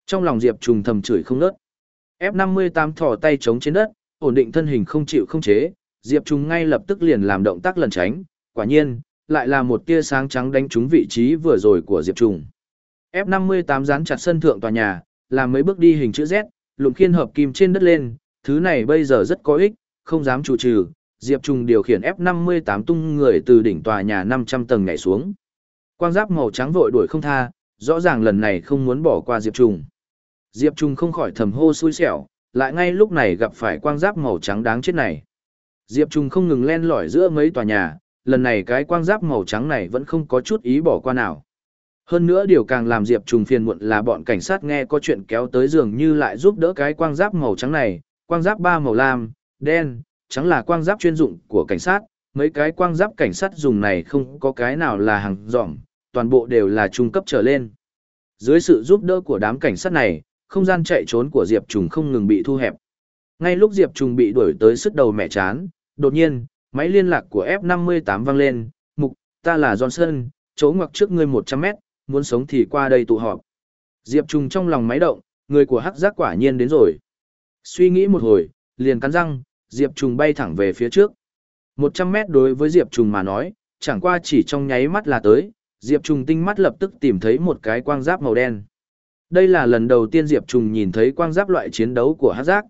Trong lòng Diệp Trùng thầm chửi không nớt. F58 thò tay chống trên đất, ổn định thân hình không chịu không chế, Diệp Trùng ngay lập tức liền làm động tác lần tránh, quả nhiên, lại là một tia sáng trắng đánh trúng vị trí vừa rồi của Diệp Trùng. F58 dán chặt sân thượng tòa nhà, làm mấy bước đi hình chữ Z, lụm khiên hợp kim trên đất lên, thứ này bây giờ rất có ích, không dám chủ trừ. Diệp Trùng điều khiển F58 tung người từ đỉnh tòa nhà 500 tầng nhảy xuống. Quang giáp màu trắng vội đuổi không tha, rõ ràng lần này không muốn bỏ qua Diệp Trùng. Diệp Trùng không khỏi thầm hô xui xẻo, lại ngay lúc này gặp phải quang giáp màu trắng đáng chết này. Diệp Trùng không ngừng len lỏi giữa mấy tòa nhà, lần này cái quang giáp màu trắng này vẫn không có chút ý bỏ qua nào. Hơn nữa điều càng làm Diệp Trùng phiền muộn là bọn cảnh sát nghe có chuyện kéo tới giường như lại giúp đỡ cái quang giáp màu trắng này, quang giáp ba màu lam, đen, trắng là quang giáp chuyên dụng của cảnh sát, mấy cái quang giáp cảnh sát dùng này không có cái nào là hàng dỏm, toàn bộ đều là trung cấp trở lên. Dưới sự giúp đỡ của đám cảnh sát này, không gian chạy trốn của Diệp Trùng không ngừng bị thu hẹp. Ngay lúc Diệp Trùng bị đuổi tới sức đầu mẹ chán, đột nhiên, máy liên lạc của F58 vang lên, mục, ta là Johnson, chỗ ngoặc trước ngươi 100 mét, muốn sống thì qua đây tụ họp. Diệp Trùng trong lòng máy động, người của hắc giác quả nhiên đến rồi. Suy nghĩ một hồi, liền cắn răng, Diệp Trùng bay thẳng về phía trước. 100 mét đối với Diệp Trùng mà nói, chẳng qua chỉ trong nháy mắt là tới, Diệp Trùng tinh mắt lập tức tìm thấy một cái quang giáp màu đen. Đây là lần đầu tiên Diệp Trùng nhìn thấy quang giáp loại chiến đấu của hắc giác.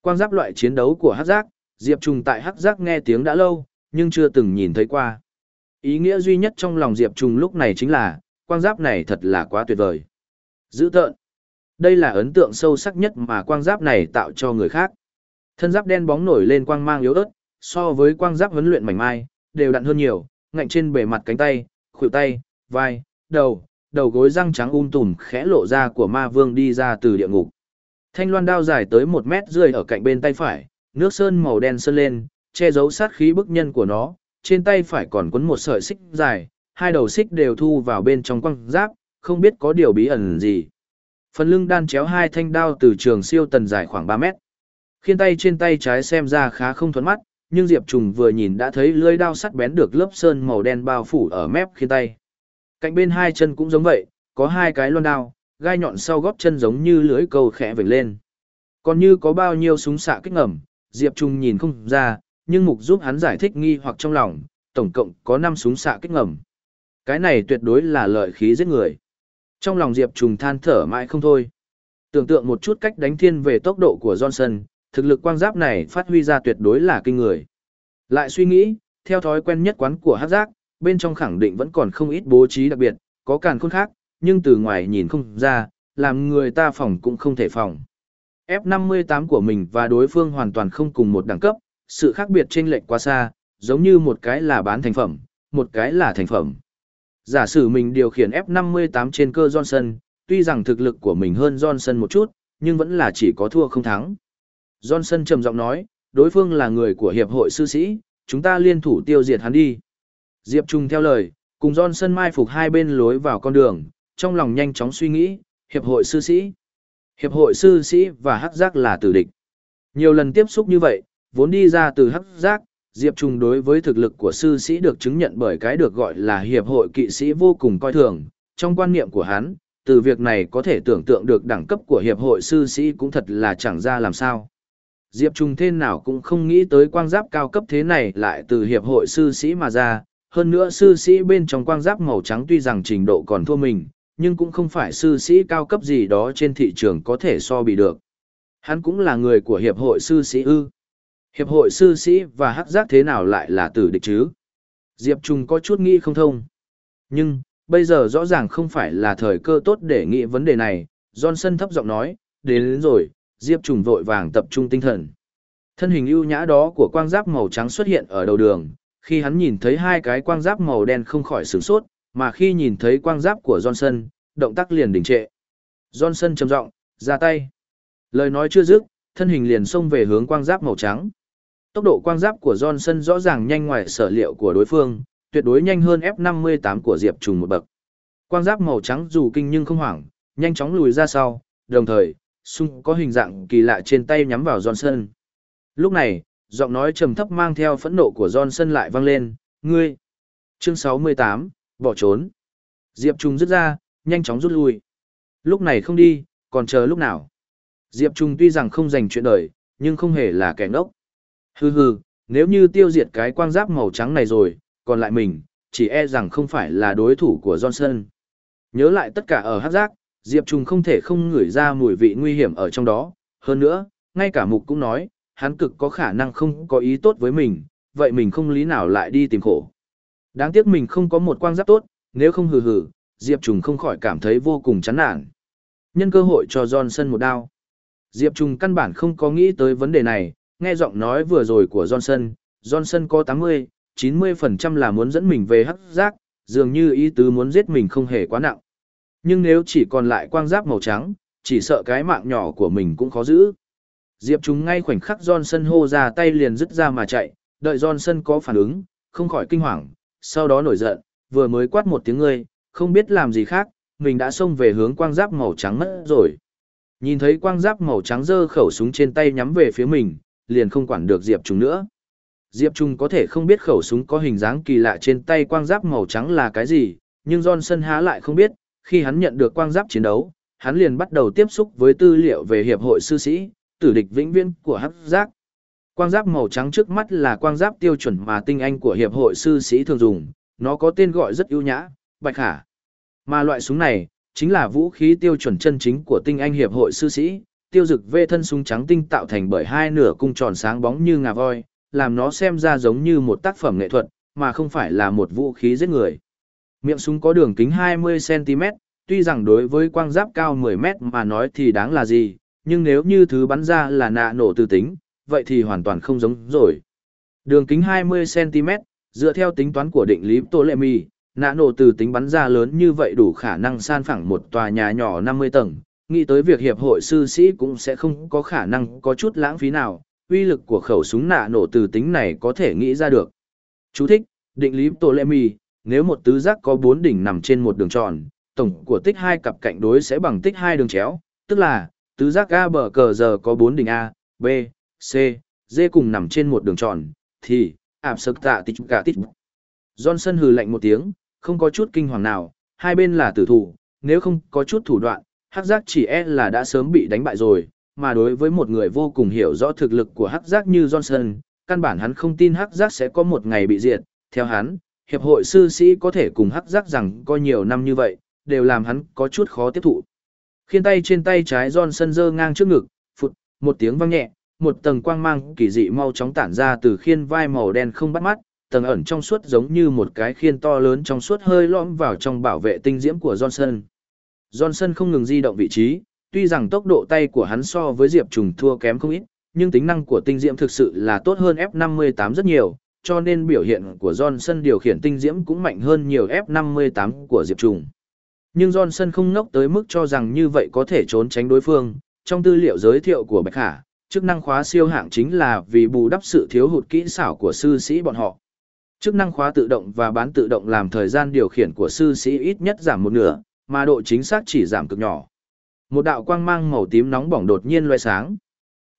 Quang giáp loại chiến đấu của hắc giác, Diệp Trùng tại hắc giác nghe tiếng đã lâu, nhưng chưa từng nhìn thấy qua. Ý nghĩa duy nhất trong lòng Diệp Trùng lúc này chính là, quang giáp này thật là quá tuyệt vời. Dữ tợn. Đây là ấn tượng sâu sắc nhất mà quang giáp này tạo cho người khác. Thân giáp đen bóng nổi lên quang mang yếu ớt, so với quang giáp huấn luyện mảnh mai, đều đặn hơn nhiều, ngạnh trên bề mặt cánh tay, khuỷu tay, vai, đầu, đầu gối răng trắng um tùm khẽ lộ ra của ma vương đi ra từ địa ngục. Thanh loan đao dài tới một mét rưỡi ở cạnh bên tay phải, nước sơn màu đen sơn lên, che giấu sát khí bức nhân của nó, trên tay phải còn quấn một sợi xích dài, hai đầu xích đều thu vào bên trong quăng giáp, không biết có điều bí ẩn gì. Phần lưng đan chéo hai thanh đao từ trường siêu tần dài khoảng 3 mét. Khiên tay trên tay trái xem ra khá không thuận mắt, nhưng Diệp Trùng vừa nhìn đã thấy lưỡi đao sắt bén được lớp sơn màu đen bao phủ ở mép khiên tay. Cạnh bên hai chân cũng giống vậy, có hai cái loan đao, gai nhọn sau gót chân giống như lưỡi câu khẽ vểnh lên. Còn như có bao nhiêu súng xạ kích ngầm, Diệp Trùng nhìn không ra, nhưng mục giúp hắn giải thích nghi hoặc trong lòng, tổng cộng có 5 súng xạ kích ngầm. Cái này tuyệt đối là lợi khí giết người. Trong lòng Diệp Trùng than thở mãi không thôi. Tưởng tượng một chút cách đánh thiên về tốc độ của Johnson, thực lực quang giáp này phát huy ra tuyệt đối là kinh người. Lại suy nghĩ, theo thói quen nhất quán của hát giác, bên trong khẳng định vẫn còn không ít bố trí đặc biệt, có càn khôn khác, nhưng từ ngoài nhìn không ra, làm người ta phòng cũng không thể phòng. F58 của mình và đối phương hoàn toàn không cùng một đẳng cấp, sự khác biệt chênh lệch quá xa, giống như một cái là bán thành phẩm, một cái là thành phẩm. Giả sử mình điều khiển F58 trên cơ Johnson, tuy rằng thực lực của mình hơn Johnson một chút, nhưng vẫn là chỉ có thua không thắng. Johnson trầm giọng nói, đối phương là người của hiệp hội sư sĩ, chúng ta liên thủ tiêu diệt hắn đi. Diệp Trung theo lời, cùng Johnson mai phục hai bên lối vào con đường, trong lòng nhanh chóng suy nghĩ, hiệp hội sư sĩ. Hiệp hội sư sĩ và hắc giác là tử địch. Nhiều lần tiếp xúc như vậy, vốn đi ra từ hắc giác, Diệp Trung đối với thực lực của sư sĩ được chứng nhận bởi cái được gọi là hiệp hội kỵ sĩ vô cùng coi thường. Trong quan niệm của hắn, từ việc này có thể tưởng tượng được đẳng cấp của hiệp hội sư sĩ cũng thật là chẳng ra làm sao. Diệp Trung thế nào cũng không nghĩ tới quang giáp cao cấp thế này lại từ hiệp hội sư sĩ mà ra, hơn nữa sư sĩ bên trong quang giáp màu trắng tuy rằng trình độ còn thua mình, nhưng cũng không phải sư sĩ cao cấp gì đó trên thị trường có thể so bị được. Hắn cũng là người của hiệp hội sư sĩ ư. Hiệp hội sư sĩ và hắc giác thế nào lại là tử địch chứ? Diệp Trung có chút nghĩ không thông. Nhưng, bây giờ rõ ràng không phải là thời cơ tốt để nghĩ vấn đề này, Johnson thấp giọng nói, đến, đến rồi, Diệp Trung vội vàng tập trung tinh thần. Thân hình ưu nhã đó của quang giáp màu trắng xuất hiện ở đầu đường, khi hắn nhìn thấy hai cái quang giáp màu đen không khỏi sửng sốt, mà khi nhìn thấy quang giáp của Johnson, động tác liền đình trệ. Johnson trầm giọng, ra tay. Lời nói chưa dứt, thân hình liền xông về hướng quang giáp màu trắng. Tốc độ quang giáp của Johnson rõ ràng nhanh ngoài sở liệu của đối phương, tuyệt đối nhanh hơn F58 của Diệp Trùng một bậc. Quang giáp màu trắng dù kinh nhưng không hoảng, nhanh chóng lùi ra sau, đồng thời, sung có hình dạng kỳ lạ trên tay nhắm vào Johnson. Lúc này, giọng nói trầm thấp mang theo phẫn nộ của Johnson lại vang lên, ngươi. Chương 68, bỏ trốn. Diệp Trung rút ra, nhanh chóng rút lui. Lúc này không đi, còn chờ lúc nào. Diệp Trung tuy rằng không dành chuyện đời, nhưng không hề là kẻ ngốc. Hừ hừ, nếu như tiêu diệt cái quang giáp màu trắng này rồi, còn lại mình, chỉ e rằng không phải là đối thủ của Johnson. Nhớ lại tất cả ở hát giác, Diệp trùng không thể không ngửi ra mùi vị nguy hiểm ở trong đó. Hơn nữa, ngay cả mục cũng nói, hắn cực có khả năng không có ý tốt với mình, vậy mình không lý nào lại đi tìm khổ. Đáng tiếc mình không có một quang giáp tốt, nếu không hừ hừ, Diệp trùng không khỏi cảm thấy vô cùng chán nản. Nhân cơ hội cho Johnson một đao. Diệp trùng căn bản không có nghĩ tới vấn đề này, nghe giọng nói vừa rồi của Johnson, Johnson có 80, 90% là muốn dẫn mình về hắc giác, dường như ý tứ muốn giết mình không hề quá nặng. Nhưng nếu chỉ còn lại quang giáp màu trắng, chỉ sợ cái mạng nhỏ của mình cũng khó giữ. Diệp Trung ngay khoảnh khắc Johnson hô ra tay liền dứt ra mà chạy, đợi Johnson có phản ứng, không khỏi kinh hoàng, sau đó nổi giận, vừa mới quát một tiếng ngươi, không biết làm gì khác, mình đã xông về hướng quang giáp màu trắng mất rồi. Nhìn thấy quang giáp màu trắng giơ khẩu súng trên tay nhắm về phía mình, liền không quản được Diệp Trung nữa. Diệp Trung có thể không biết khẩu súng có hình dáng kỳ lạ trên tay quang giáp màu trắng là cái gì, nhưng Johnson há lại không biết, khi hắn nhận được quang giáp chiến đấu, hắn liền bắt đầu tiếp xúc với tư liệu về hiệp hội sư sĩ, tử địch vĩnh viễn của hắc giác. Quang giáp màu trắng trước mắt là quang giáp tiêu chuẩn mà tinh anh của hiệp hội sư sĩ thường dùng, nó có tên gọi rất ưu nhã, bạch khả. Mà loại súng này, chính là vũ khí tiêu chuẩn chân chính của tinh anh hiệp hội sư sĩ, tiêu dực vê thân súng trắng tinh tạo thành bởi hai nửa cung tròn sáng bóng như ngà voi, làm nó xem ra giống như một tác phẩm nghệ thuật, mà không phải là một vũ khí giết người. Miệng súng có đường kính 20cm, tuy rằng đối với quang giáp cao 10m mà nói thì đáng là gì, nhưng nếu như thứ bắn ra là nạ nổ từ tính, vậy thì hoàn toàn không giống rồi. Đường kính 20cm, dựa theo tính toán của định lý Ptolemy, nạ nổ từ tính bắn ra lớn như vậy đủ khả năng san phẳng một tòa nhà nhỏ 50 tầng, nghĩ tới việc hiệp hội sư sĩ cũng sẽ không có khả năng có chút lãng phí nào, uy lực của khẩu súng nạ nổ từ tính này có thể nghĩ ra được. Chú thích, định lý Ptolemy, nếu một tứ giác có 4 đỉnh nằm trên một đường tròn, tổng của tích hai cặp cạnh đối sẽ bằng tích hai đường chéo, tức là tứ giác A bờ cờ giờ có 4 đỉnh A, B, C, D cùng nằm trên một đường tròn, thì ạp sực tạ tích cả tích. Johnson hừ lạnh một tiếng, không có chút kinh hoàng nào, hai bên là tử thủ, nếu không có chút thủ đoạn, hắc giác chỉ e là đã sớm bị đánh bại rồi, mà đối với một người vô cùng hiểu rõ thực lực của hắc giác như Johnson, căn bản hắn không tin hắc giác sẽ có một ngày bị diệt, theo hắn, hiệp hội sư sĩ có thể cùng hắc giác rằng có nhiều năm như vậy, đều làm hắn có chút khó tiếp thụ. Khiên tay trên tay trái Johnson giơ ngang trước ngực, phụt, một tiếng vang nhẹ, một tầng quang mang kỳ dị mau chóng tản ra từ khiên vai màu đen không bắt mắt, tầng ẩn trong suốt giống như một cái khiên to lớn trong suốt hơi lõm vào trong bảo vệ tinh diễm của Johnson. Johnson không ngừng di động vị trí, tuy rằng tốc độ tay của hắn so với Diệp Trùng thua kém không ít, nhưng tính năng của tinh diễm thực sự là tốt hơn F58 rất nhiều, cho nên biểu hiện của Johnson điều khiển tinh diễm cũng mạnh hơn nhiều F58 của Diệp Trùng. Nhưng Johnson không ngốc tới mức cho rằng như vậy có thể trốn tránh đối phương, trong tư liệu giới thiệu của Bạch Khả, chức năng khóa siêu hạng chính là vì bù đắp sự thiếu hụt kỹ xảo của sư sĩ bọn họ. Chức năng khóa tự động và bán tự động làm thời gian điều khiển của sư sĩ ít nhất giảm một nửa, mà độ chính xác chỉ giảm cực nhỏ. Một đạo quang mang màu tím nóng bỏng đột nhiên loe sáng.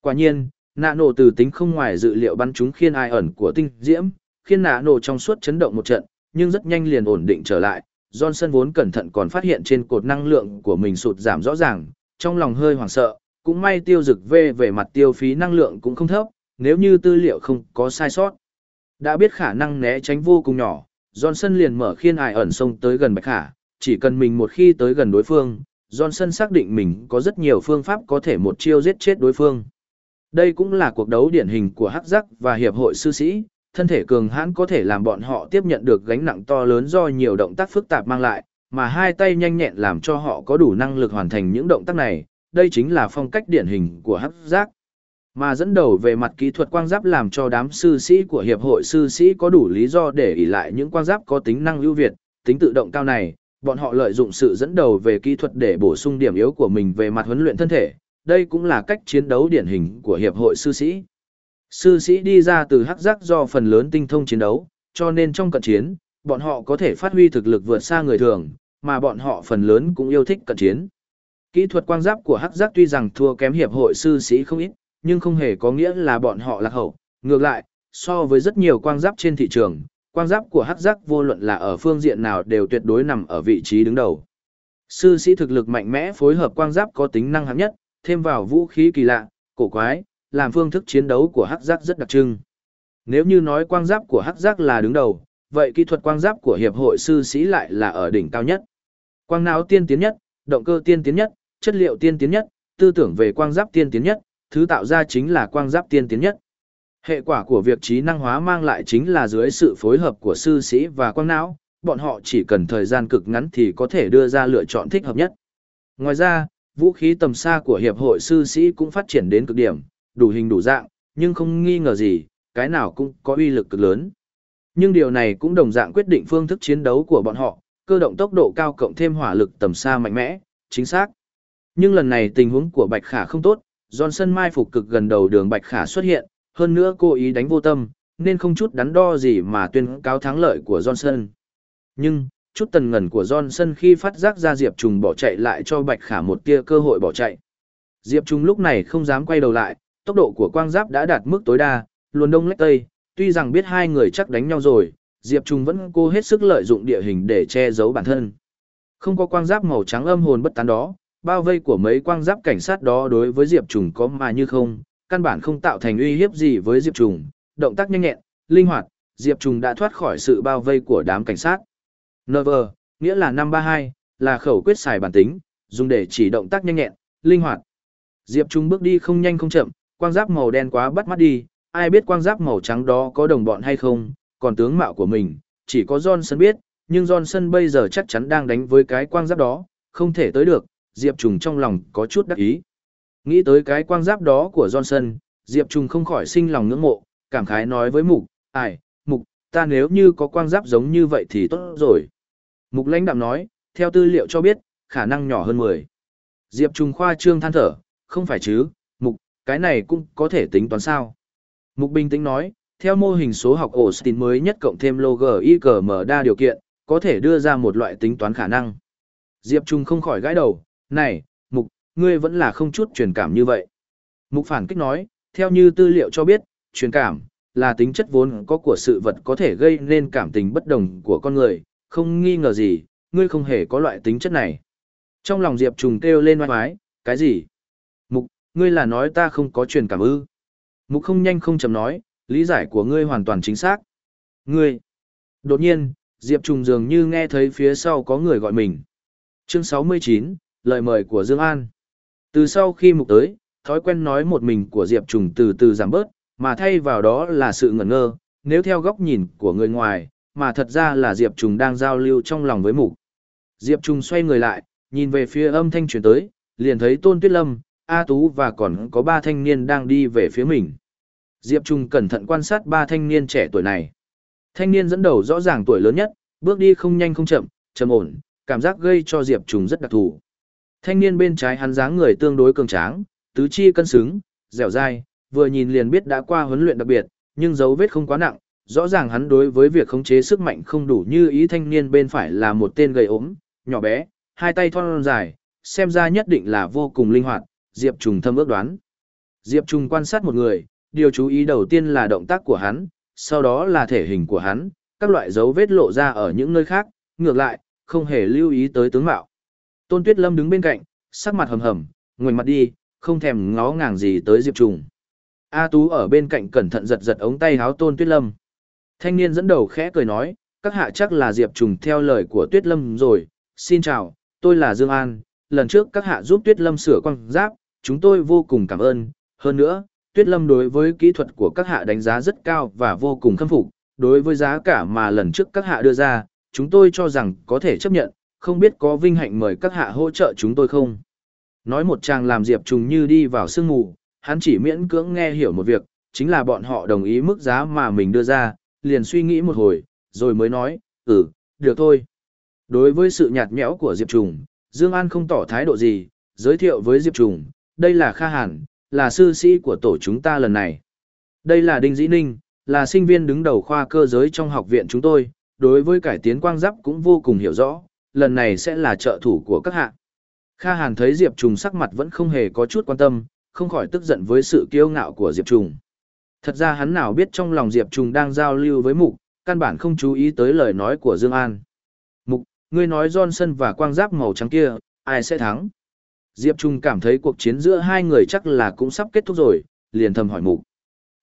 Quả nhiên, nạ nổ từ tính không ngoài dự liệu bắn trúng khiên ai ẩn của tinh diễm, khiên nạ nổ trong suốt chấn động một trận, nhưng rất nhanh liền ổn định trở lại. Johnson vốn cẩn thận còn phát hiện trên cột năng lượng của mình sụt giảm rõ ràng, trong lòng hơi hoảng sợ, cũng may tiêu dực về về mặt tiêu phí năng lượng cũng không thấp, nếu như tư liệu không có sai sót. Đã biết khả năng né tránh vô cùng nhỏ, Johnson liền mở khiên ai ẩn sông tới gần Bạch Khả, chỉ cần mình một khi tới gần đối phương, Johnson xác định mình có rất nhiều phương pháp có thể một chiêu giết chết đối phương. Đây cũng là cuộc đấu điển hình của Hắc Giác và Hiệp hội Sư Sĩ, thân thể cường hãn có thể làm bọn họ tiếp nhận được gánh nặng to lớn do nhiều động tác phức tạp mang lại, mà hai tay nhanh nhẹn làm cho họ có đủ năng lực hoàn thành những động tác này, đây chính là phong cách điển hình của Hắc Giác. Mà dẫn đầu về mặt kỹ thuật quang giáp làm cho đám sư sĩ của hiệp hội sư sĩ có đủ lý do để ỷ lại những quang giáp có tính năng ưu việt, tính tự động cao này, bọn họ lợi dụng sự dẫn đầu về kỹ thuật để bổ sung điểm yếu của mình về mặt huấn luyện thân thể, đây cũng là cách chiến đấu điển hình của hiệp hội sư sĩ. Sư sĩ đi ra từ hắc giác do phần lớn tinh thông chiến đấu, cho nên trong cận chiến, bọn họ có thể phát huy thực lực vượt xa người thường, mà bọn họ phần lớn cũng yêu thích cận chiến. Kỹ thuật quang giáp của hắc giác tuy rằng thua kém hiệp hội sư sĩ không ít, nhưng không hề có nghĩa là bọn họ lạc hậu. Ngược lại, so với rất nhiều quang giáp trên thị trường, quang giáp của hắc giác vô luận là ở phương diện nào đều tuyệt đối nằm ở vị trí đứng đầu. Sư sĩ thực lực mạnh mẽ phối hợp quang giáp có tính năng hạng nhất, thêm vào vũ khí kỳ lạ, cổ quái, làm phương thức chiến đấu của hắc giác rất đặc trưng. Nếu như nói quang giáp của hắc giác là đứng đầu, vậy kỹ thuật quang giáp của hiệp hội sư sĩ lại là ở đỉnh cao nhất. Quang não tiên tiến nhất, động cơ tiên tiến nhất, chất liệu tiên tiến nhất, tư tưởng về quang giáp tiên tiến nhất, thứ tạo ra chính là quang giáp tiên tiến nhất. Hệ quả của việc trí năng hóa mang lại chính là dưới sự phối hợp của sư sĩ và quang não, bọn họ chỉ cần thời gian cực ngắn thì có thể đưa ra lựa chọn thích hợp nhất. Ngoài ra, vũ khí tầm xa của hiệp hội sư sĩ cũng phát triển đến cực điểm, đủ hình đủ dạng, nhưng không nghi ngờ gì, cái nào cũng có uy lực cực lớn. Nhưng điều này cũng đồng dạng quyết định phương thức chiến đấu của bọn họ, cơ động tốc độ cao cộng thêm hỏa lực tầm xa mạnh mẽ, chính xác. Nhưng lần này tình huống của Bạch Khả không tốt, Johnson mai phục cực gần đầu đường Bạch Khả xuất hiện, hơn nữa cô ý đánh vô tâm, nên không chút đắn đo gì mà tuyên cáo thắng lợi của Johnson. Nhưng, chút tần ngần của Johnson khi phát giác ra Diệp Trùng bỏ chạy lại cho Bạch Khả một tia cơ hội bỏ chạy. Diệp Trùng lúc này không dám quay đầu lại, tốc độ của quang giáp đã đạt mức tối đa, luồn đông lách tây, tuy rằng biết hai người chắc đánh nhau rồi, Diệp Trùng vẫn cố hết sức lợi dụng địa hình để che giấu bản thân. Không có quang giáp màu trắng âm hồn bất tán đó, bao vây của mấy quang giáp cảnh sát đó đối với Diệp Trùng có mà như không, căn bản không tạo thành uy hiếp gì với Diệp Trùng, động tác nhanh nhẹn, linh hoạt, Diệp Trùng đã thoát khỏi sự bao vây của đám cảnh sát. Never, nghĩa là 532, là khẩu quyết xài bản tính, dùng để chỉ động tác nhanh nhẹn, linh hoạt. Diệp Trùng bước đi không nhanh không chậm, quang giáp màu đen quá bắt mắt đi, ai biết quang giáp màu trắng đó có đồng bọn hay không, còn tướng mạo của mình, chỉ có Johnson biết, nhưng Johnson bây giờ chắc chắn đang đánh với cái quang giáp đó, không thể tới được, Diệp Trùng trong lòng có chút đắc ý. Nghĩ tới cái quang giáp đó của Johnson, Diệp Trung không khỏi sinh lòng ngưỡng mộ, cảm khái nói với Mục, ai, Mục, ta nếu như có quang giáp giống như vậy thì tốt rồi. Mục lãnh đạm nói, theo tư liệu cho biết, khả năng nhỏ hơn 10. Diệp Trung khoa trương than thở, không phải chứ, Mục, cái này cũng có thể tính toán sao. Mục bình tĩnh nói, theo mô hình số học Austin mới nhất cộng thêm logic mở đa điều kiện, có thể đưa ra một loại tính toán khả năng. Diệp Trung không khỏi gãi đầu, này, ngươi vẫn là không chút truyền cảm như vậy. Mục phản kích nói, theo như tư liệu cho biết, truyền cảm, là tính chất vốn có của sự vật có thể gây nên cảm tình bất đồng của con người, không nghi ngờ gì, ngươi không hề có loại tính chất này. Trong lòng Diệp Trùng kêu lên oai oái, cái gì? Mục, ngươi là nói ta không có truyền cảm ư? Mục không nhanh không chậm nói, lý giải của ngươi hoàn toàn chính xác. Ngươi! Đột nhiên, Diệp Trùng dường như nghe thấy phía sau có người gọi mình. Chương 69, lời mời của Dương An. Từ sau khi mục tới, thói quen nói một mình của Diệp Trùng từ từ giảm bớt, mà thay vào đó là sự ngẩn ngơ, nếu theo góc nhìn của người ngoài, mà thật ra là Diệp Trùng đang giao lưu trong lòng với mục. Diệp Trùng xoay người lại, nhìn về phía âm thanh truyền tới, liền thấy Tôn Tuyết Lâm, A Tú và còn có ba thanh niên đang đi về phía mình. Diệp Trung cẩn thận quan sát ba thanh niên trẻ tuổi này. Thanh niên dẫn đầu rõ ràng tuổi lớn nhất, bước đi không nhanh không chậm, trầm ổn, cảm giác gây cho Diệp Trung rất đặc thù. Thanh niên bên trái hắn dáng người tương đối cường tráng, tứ chi cân xứng, dẻo dai, vừa nhìn liền biết đã qua huấn luyện đặc biệt, nhưng dấu vết không quá nặng, rõ ràng hắn đối với việc khống chế sức mạnh không đủ như ý thanh niên bên phải là một tên gầy ốm, nhỏ bé, hai tay thon dài, xem ra nhất định là vô cùng linh hoạt, Diệp Trùng thâm ước đoán. Diệp Trùng quan sát một người, điều chú ý đầu tiên là động tác của hắn, sau đó là thể hình của hắn, các loại dấu vết lộ ra ở những nơi khác, ngược lại, không hề lưu ý tới tướng mạo. Tôn Tuyết Lâm đứng bên cạnh, sắc mặt hầm hầm, ngoảnh mặt đi, không thèm ngó ngàng gì tới Diệp Trùng. A Tú ở bên cạnh cẩn thận giật giật ống tay áo Tôn Tuyết Lâm. Thanh niên dẫn đầu khẽ cười nói, các hạ chắc là Diệp Trùng theo lời của Tuyết Lâm rồi, xin chào, tôi là Dương An, lần trước các hạ giúp Tuyết Lâm sửa quang giáp, chúng tôi vô cùng cảm ơn, hơn nữa, Tuyết Lâm đối với kỹ thuật của các hạ đánh giá rất cao và vô cùng khâm phục, đối với giá cả mà lần trước các hạ đưa ra, chúng tôi cho rằng có thể chấp nhận, không biết có vinh hạnh mời các hạ hỗ trợ chúng tôi không. Nói một chàng làm Diệp Trùng như đi vào sương mù, hắn chỉ miễn cưỡng nghe hiểu một việc, chính là bọn họ đồng ý mức giá mà mình đưa ra, liền suy nghĩ một hồi, rồi mới nói, ừ, được thôi. Đối với sự nhạt nhẽo của Diệp Trùng, Dương An không tỏ thái độ gì, giới thiệu với Diệp Trùng, đây là Kha Hàn, là sư sĩ của tổ chúng ta lần này. Đây là Đinh Dĩ Ninh, là sinh viên đứng đầu khoa cơ giới trong học viện chúng tôi, đối với cải tiến quang giáp cũng vô cùng hiểu rõ, lần này sẽ là trợ thủ của các hạ. Kha Hàn thấy Diệp Trùng sắc mặt vẫn không hề có chút quan tâm, không khỏi tức giận với sự kiêu ngạo của Diệp Trùng. Thật ra hắn nào biết trong lòng Diệp Trùng đang giao lưu với Mục, căn bản không chú ý tới lời nói của Dương An. Mục, ngươi nói Johnson và quang giáp màu trắng kia, ai sẽ thắng? Diệp Trung cảm thấy cuộc chiến giữa hai người chắc là cũng sắp kết thúc rồi, liền thầm hỏi Mục.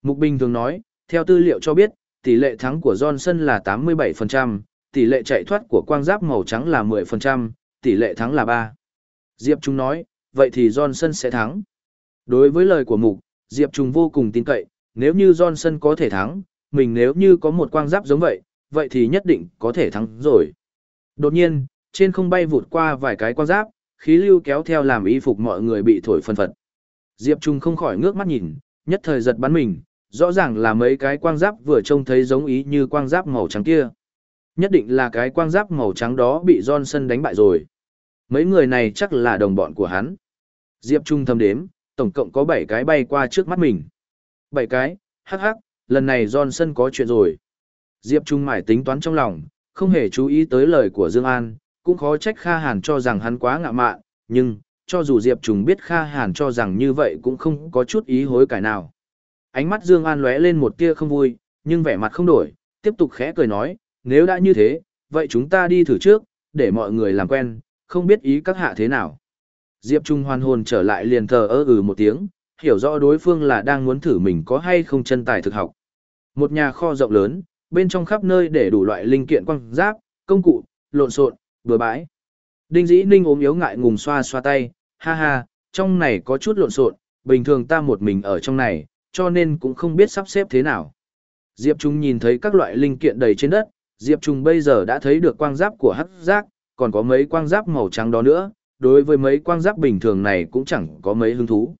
Mục Bình thường nói, theo tư liệu cho biết, tỷ lệ thắng của Johnson là 87%, tỷ lệ chạy thoát của quang giáp màu trắng là 10%, tỷ lệ thắng là 3. Diệp Trung nói, vậy thì Johnson sẽ thắng. Đối với lời của Mục, Diệp Trung vô cùng tin cậy, nếu như Johnson có thể thắng, mình nếu như có một quang giáp giống vậy, vậy thì nhất định có thể thắng rồi. Đột nhiên, trên không bay vụt qua vài cái quang giáp, khí lưu kéo theo làm y phục mọi người bị thổi phân phật. Diệp Trung không khỏi ngước mắt nhìn, nhất thời giật bắn mình, rõ ràng là mấy cái quang giáp vừa trông thấy giống ý như quang giáp màu trắng kia. Nhất định là cái quang giáp màu trắng đó bị Johnson đánh bại rồi. Mấy người này chắc là đồng bọn của hắn. Diệp Trung thầm đếm, tổng cộng có 7 cái bay qua trước mắt mình. 7 cái, hắc hắc, lần này Johnson có chuyện rồi. Diệp Trung mải tính toán trong lòng, không hề chú ý tới lời của Dương An, cũng khó trách Kha Hàn cho rằng hắn quá ngạ mạn, nhưng, cho dù Diệp Trung biết Kha Hàn cho rằng như vậy cũng không có chút ý hối cải nào. Ánh mắt Dương An lóe lên một tia không vui, nhưng vẻ mặt không đổi, tiếp tục khẽ cười nói, nếu đã như thế, vậy chúng ta đi thử trước, để mọi người làm quen, không biết ý các hạ thế nào. Diệp Trung hoàn hồn trở lại liền thờ ơ ừ một tiếng, hiểu rõ đối phương là đang muốn thử mình có hay không chân tài thực học. Một nhà kho rộng lớn, bên trong khắp nơi để đủ loại linh kiện quăng giáp, công cụ, lộn xộn, bừa bãi. Đinh Dĩ Ninh ốm yếu ngại ngùng xoa xoa tay, ha ha, trong này có chút lộn xộn, bình thường ta một mình ở trong này, cho nên cũng không biết sắp xếp thế nào. Diệp Trung nhìn thấy các loại linh kiện đầy trên đất, Diệp Trung bây giờ đã thấy được quang giáp của hắc giác, còn có mấy quang giáp màu trắng đó nữa, đối với mấy quang giáp bình thường này cũng chẳng có mấy hứng thú.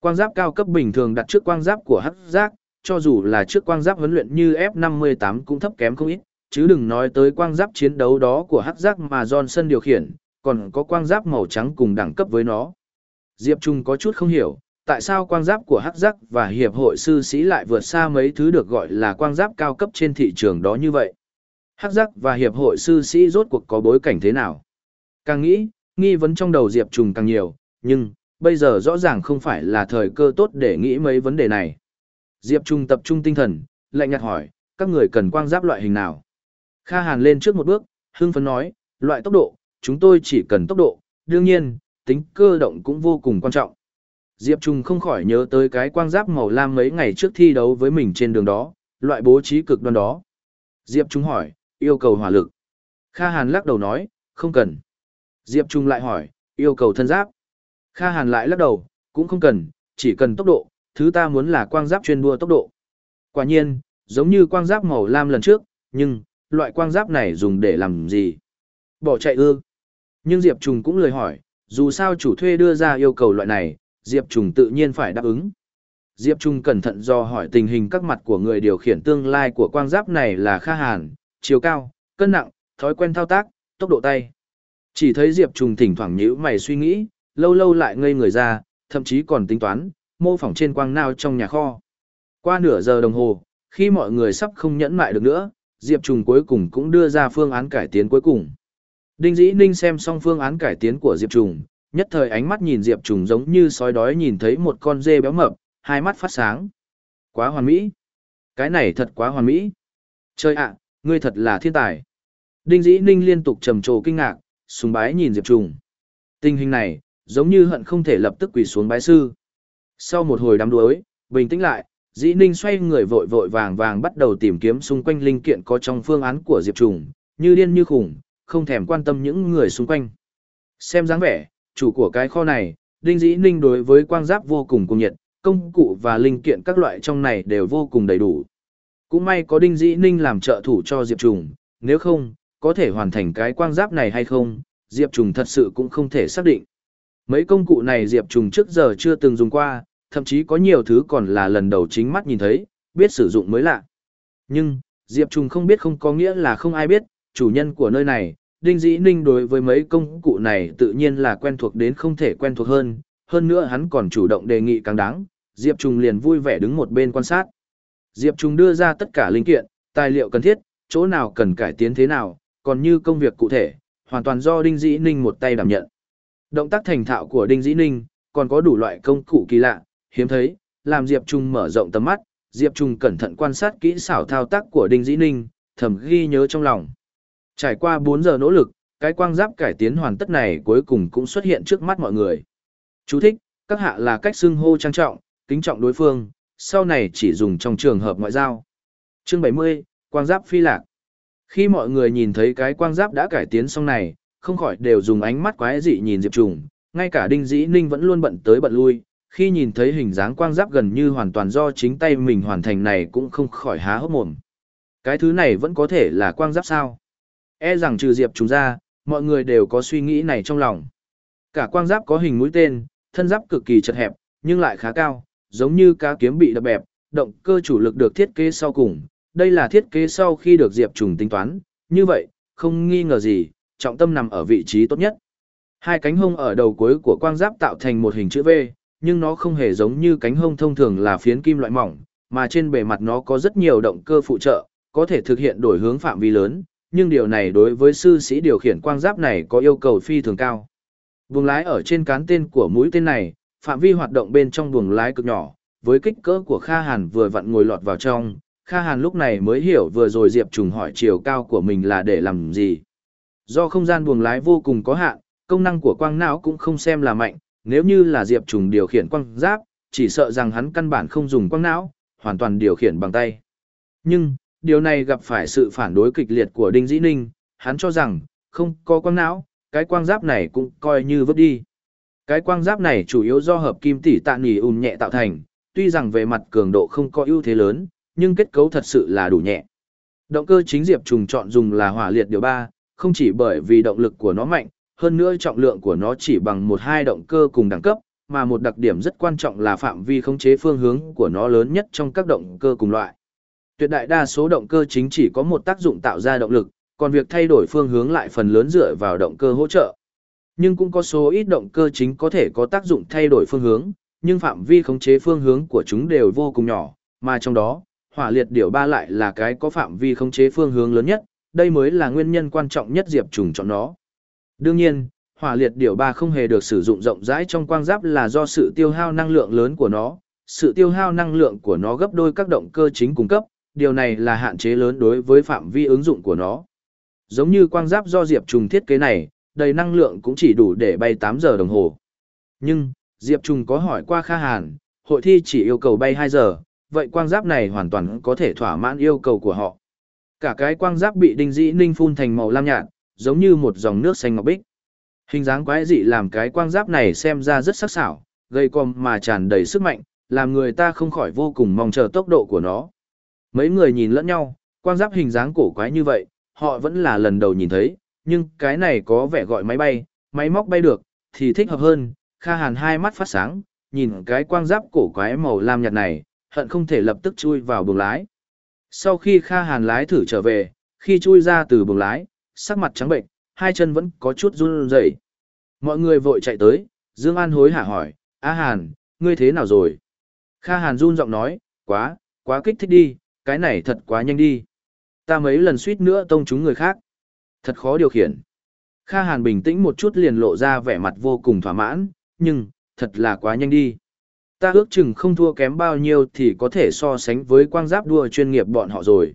Quang giáp cao cấp bình thường đặt trước quang giáp của hắc giác, cho dù là trước quang giáp huấn luyện như F58 cũng thấp kém không ít, chứ đừng nói tới quang giáp chiến đấu đó của hắc giác mà Johnson điều khiển, còn có quang giáp màu trắng cùng đẳng cấp với nó. Diệp Trung có chút không hiểu, tại sao quang giáp của hắc giác và hiệp hội sư sĩ lại vượt xa mấy thứ được gọi là quang giáp cao cấp trên thị trường đó như vậy. Hắc giác và hiệp hội sư sĩ rốt cuộc có bối cảnh thế nào? Càng nghĩ, nghi vấn trong đầu Diệp Trung càng nhiều, nhưng, bây giờ rõ ràng không phải là thời cơ tốt để nghĩ mấy vấn đề này. Diệp Trung tập trung tinh thần, lạnh nhạt hỏi, các người cần quang giáp loại hình nào? Kha Hàn lên trước một bước, hưng phấn nói, loại tốc độ, chúng tôi chỉ cần tốc độ, đương nhiên, tính cơ động cũng vô cùng quan trọng. Diệp Trung không khỏi nhớ tới cái quang giáp màu lam mấy ngày trước thi đấu với mình trên đường đó, loại bố trí cực đoan đó. Diệp Trung hỏi, yêu cầu hỏa lực. Kha Hàn lắc đầu nói, không cần. Diệp Trung lại hỏi, yêu cầu thân giáp. Kha Hàn lại lắc đầu, cũng không cần, chỉ cần tốc độ, thứ ta muốn là quang giáp chuyên đua tốc độ. Quả nhiên, giống như quang giáp màu lam lần trước, nhưng, loại quang giáp này dùng để làm gì? Bỏ chạy ư? Nhưng Diệp Trùng cũng lời hỏi, dù sao chủ thuê đưa ra yêu cầu loại này, Diệp Trùng tự nhiên phải đáp ứng. Diệp Trung cẩn thận do hỏi tình hình các mặt của người điều khiển tương lai của quang giáp này là Kha Hàn, chiều cao, cân nặng, thói quen thao tác, tốc độ tay. Chỉ thấy Diệp Trùng thỉnh thoảng nhíu mày suy nghĩ, lâu lâu lại ngây người ra, thậm chí còn tính toán, mô phỏng trên quang nao trong nhà kho. Qua nửa giờ đồng hồ, khi mọi người sắp không nhẫn mại được nữa, Diệp Trùng cuối cùng cũng đưa ra phương án cải tiến cuối cùng. Đinh Dĩ Ninh xem xong phương án cải tiến của Diệp Trùng, nhất thời ánh mắt nhìn Diệp Trùng giống như sói đói nhìn thấy một con dê béo mập, hai mắt phát sáng. Quá hoàn mỹ. Cái này thật quá hoàn mỹ. Trời ạ, ngươi thật là thiên tài. Đinh Dĩ Ninh liên tục trầm trồ kinh ngạc, sùng bái nhìn Diệp Trùng. Tình hình này, giống như hận không thể lập tức quỳ xuống bái sư. Sau một hồi đám đuối, bình tĩnh lại, Dĩ Ninh xoay người vội vội vàng vàng bắt đầu tìm kiếm xung quanh linh kiện có trong phương án của Diệp Trùng, như điên như khủng, không thèm quan tâm những người xung quanh. Xem dáng vẻ, chủ của cái kho này, Đinh Dĩ Ninh đối với quang giáp vô cùng cung nhiệt, công cụ và linh kiện các loại trong này đều vô cùng đầy đủ. Cũng may có Đinh Dĩ Ninh làm trợ thủ cho Diệp Trùng, nếu không, có thể hoàn thành cái quang giáp này hay không, Diệp Trùng thật sự cũng không thể xác định. Mấy công cụ này Diệp Trùng trước giờ chưa từng dùng qua, thậm chí có nhiều thứ còn là lần đầu chính mắt nhìn thấy, biết sử dụng mới lạ. Nhưng, Diệp Trùng không biết không có nghĩa là không ai biết, chủ nhân của nơi này, Đinh Dĩ Ninh đối với mấy công cụ này tự nhiên là quen thuộc đến không thể quen thuộc hơn, hơn nữa hắn còn chủ động đề nghị càng đáng, Diệp Trùng liền vui vẻ đứng một bên quan sát. Diệp Trung đưa ra tất cả linh kiện, tài liệu cần thiết, chỗ nào cần cải tiến thế nào, còn như công việc cụ thể, hoàn toàn do Đinh Dĩ Ninh một tay đảm nhận. Động tác thành thạo của Đinh Dĩ Ninh, còn có đủ loại công cụ kỳ lạ, hiếm thấy, làm Diệp Trung mở rộng tầm mắt, Diệp Trung cẩn thận quan sát kỹ xảo thao tác của Đinh Dĩ Ninh, thầm ghi nhớ trong lòng. Trải qua 4 giờ nỗ lực, cái quang giáp cải tiến hoàn tất này cuối cùng cũng xuất hiện trước mắt mọi người. Chú thích, các hạ là cách xưng hô trang trọng, kính trọng đối phương, sau này chỉ dùng trong trường hợp ngoại giao. Chương 70, quang giáp phi lạc. Khi mọi người nhìn thấy cái quang giáp đã cải tiến xong này, không khỏi đều dùng ánh mắt quái dị nhìn Diệp Trùng, ngay cả Đinh Dĩ Ninh vẫn luôn bận tới bận lui, khi nhìn thấy hình dáng quang giáp gần như hoàn toàn do chính tay mình hoàn thành này cũng không khỏi há hốc mồm. Cái thứ này vẫn có thể là quang giáp sao? E rằng trừ Diệp Trùng ra, mọi người đều có suy nghĩ này trong lòng. Cả quang giáp có hình mũi tên, thân giáp cực kỳ chật hẹp, nhưng lại khá cao, giống như cá kiếm bị đập bẹp, động cơ chủ lực được thiết kế sau cùng. Đây là thiết kế sau khi được Diệp Trùng tính toán, như vậy, không nghi ngờ gì, trọng tâm nằm ở vị trí tốt nhất. Hai cánh hông ở đầu cuối của quang giáp tạo thành một hình chữ V, nhưng nó không hề giống như cánh hông thông thường là phiến kim loại mỏng, mà trên bề mặt nó có rất nhiều động cơ phụ trợ, có thể thực hiện đổi hướng phạm vi lớn, nhưng điều này đối với sư sĩ điều khiển quang giáp này có yêu cầu phi thường cao. Vùng lái ở trên cán tên của mũi tên này, phạm vi hoạt động bên trong buồng lái cực nhỏ, với kích cỡ của Kha Hàn vừa vặn ngồi lọt vào trong, Kha Hàn lúc này mới hiểu vừa rồi Diệp Trùng hỏi chiều cao của mình là để làm gì. Do không gian buồng lái vô cùng có hạn, công năng của quang não cũng không xem là mạnh, nếu như là Diệp Trùng điều khiển quang giáp, chỉ sợ rằng hắn căn bản không dùng quang não, hoàn toàn điều khiển bằng tay. Nhưng, điều này gặp phải sự phản đối kịch liệt của Đinh Dĩ Ninh, hắn cho rằng, không có quang não, cái quang giáp này cũng coi như vứt đi. Cái quang giáp này chủ yếu do hợp kim tỷ tạ nỉ ùn nhẹ tạo thành, tuy rằng về mặt cường độ không có ưu thế lớn, nhưng kết cấu thật sự là đủ nhẹ. Động cơ chính Diệp Trùng chọn dùng là hỏa liệt điều 3, không chỉ bởi vì động lực của nó mạnh, hơn nữa trọng lượng của nó chỉ bằng một hai động cơ cùng đẳng cấp, mà một đặc điểm rất quan trọng là phạm vi khống chế phương hướng của nó lớn nhất trong các động cơ cùng loại. Tuyệt đại đa số động cơ chính chỉ có một tác dụng tạo ra động lực, còn việc thay đổi phương hướng lại phần lớn dựa vào động cơ hỗ trợ. Nhưng cũng có số ít động cơ chính có thể có tác dụng thay đổi phương hướng, nhưng phạm vi khống chế phương hướng của chúng đều vô cùng nhỏ, mà trong đó, hỏa liệt điều ba lại là cái có phạm vi khống chế phương hướng lớn nhất, đây mới là nguyên nhân quan trọng nhất Diệp Trùng chọn nó. Đương nhiên, hỏa liệt điều ba không hề được sử dụng rộng rãi trong quang giáp là do sự tiêu hao năng lượng lớn của nó, sự tiêu hao năng lượng của nó gấp đôi các động cơ chính cung cấp, điều này là hạn chế lớn đối với phạm vi ứng dụng của nó. Giống như quang giáp do Diệp Trùng thiết kế này, đầy năng lượng cũng chỉ đủ để bay 8 giờ đồng hồ. Nhưng, Diệp Trùng có hỏi qua Kha Hàn, hội thi chỉ yêu cầu bay 2 giờ, vậy quang giáp này hoàn toàn có thể thỏa mãn yêu cầu của họ. Cả cái quang giáp bị đinh dĩ ninh phun thành màu lam nhạt, giống như một dòng nước xanh ngọc bích. Hình dáng quái dị làm cái quang giáp này xem ra rất sắc sảo, gây com mà tràn đầy sức mạnh, làm người ta không khỏi vô cùng mong chờ tốc độ của nó. Mấy người nhìn lẫn nhau, quang giáp hình dáng cổ quái như vậy, họ vẫn là lần đầu nhìn thấy, nhưng cái này có vẻ gọi máy bay, máy móc bay được, thì thích hợp hơn. Kha Hàn hai mắt phát sáng, nhìn cái quang giáp cổ quái màu lam nhạt này, hận không thể lập tức chui vào buồng lái. Sau khi Kha Hàn lái thử trở về, khi chui ra từ buồng lái, sắc mặt trắng bệnh, hai chân vẫn có chút run rẩy. Mọi người vội chạy tới, Dương An hối hả hỏi, "A Hàn, ngươi thế nào rồi?" Kha Hàn run giọng nói, "Quá, quá kích thích đi, cái này thật quá nhanh đi. Ta mấy lần suýt nữa tông chúng người khác. Thật khó điều khiển." Kha Hàn bình tĩnh một chút liền lộ ra vẻ mặt vô cùng thỏa mãn, "Nhưng, thật là quá nhanh đi." Ta ước chừng không thua kém bao nhiêu thì có thể so sánh với quang giáp đua chuyên nghiệp bọn họ rồi.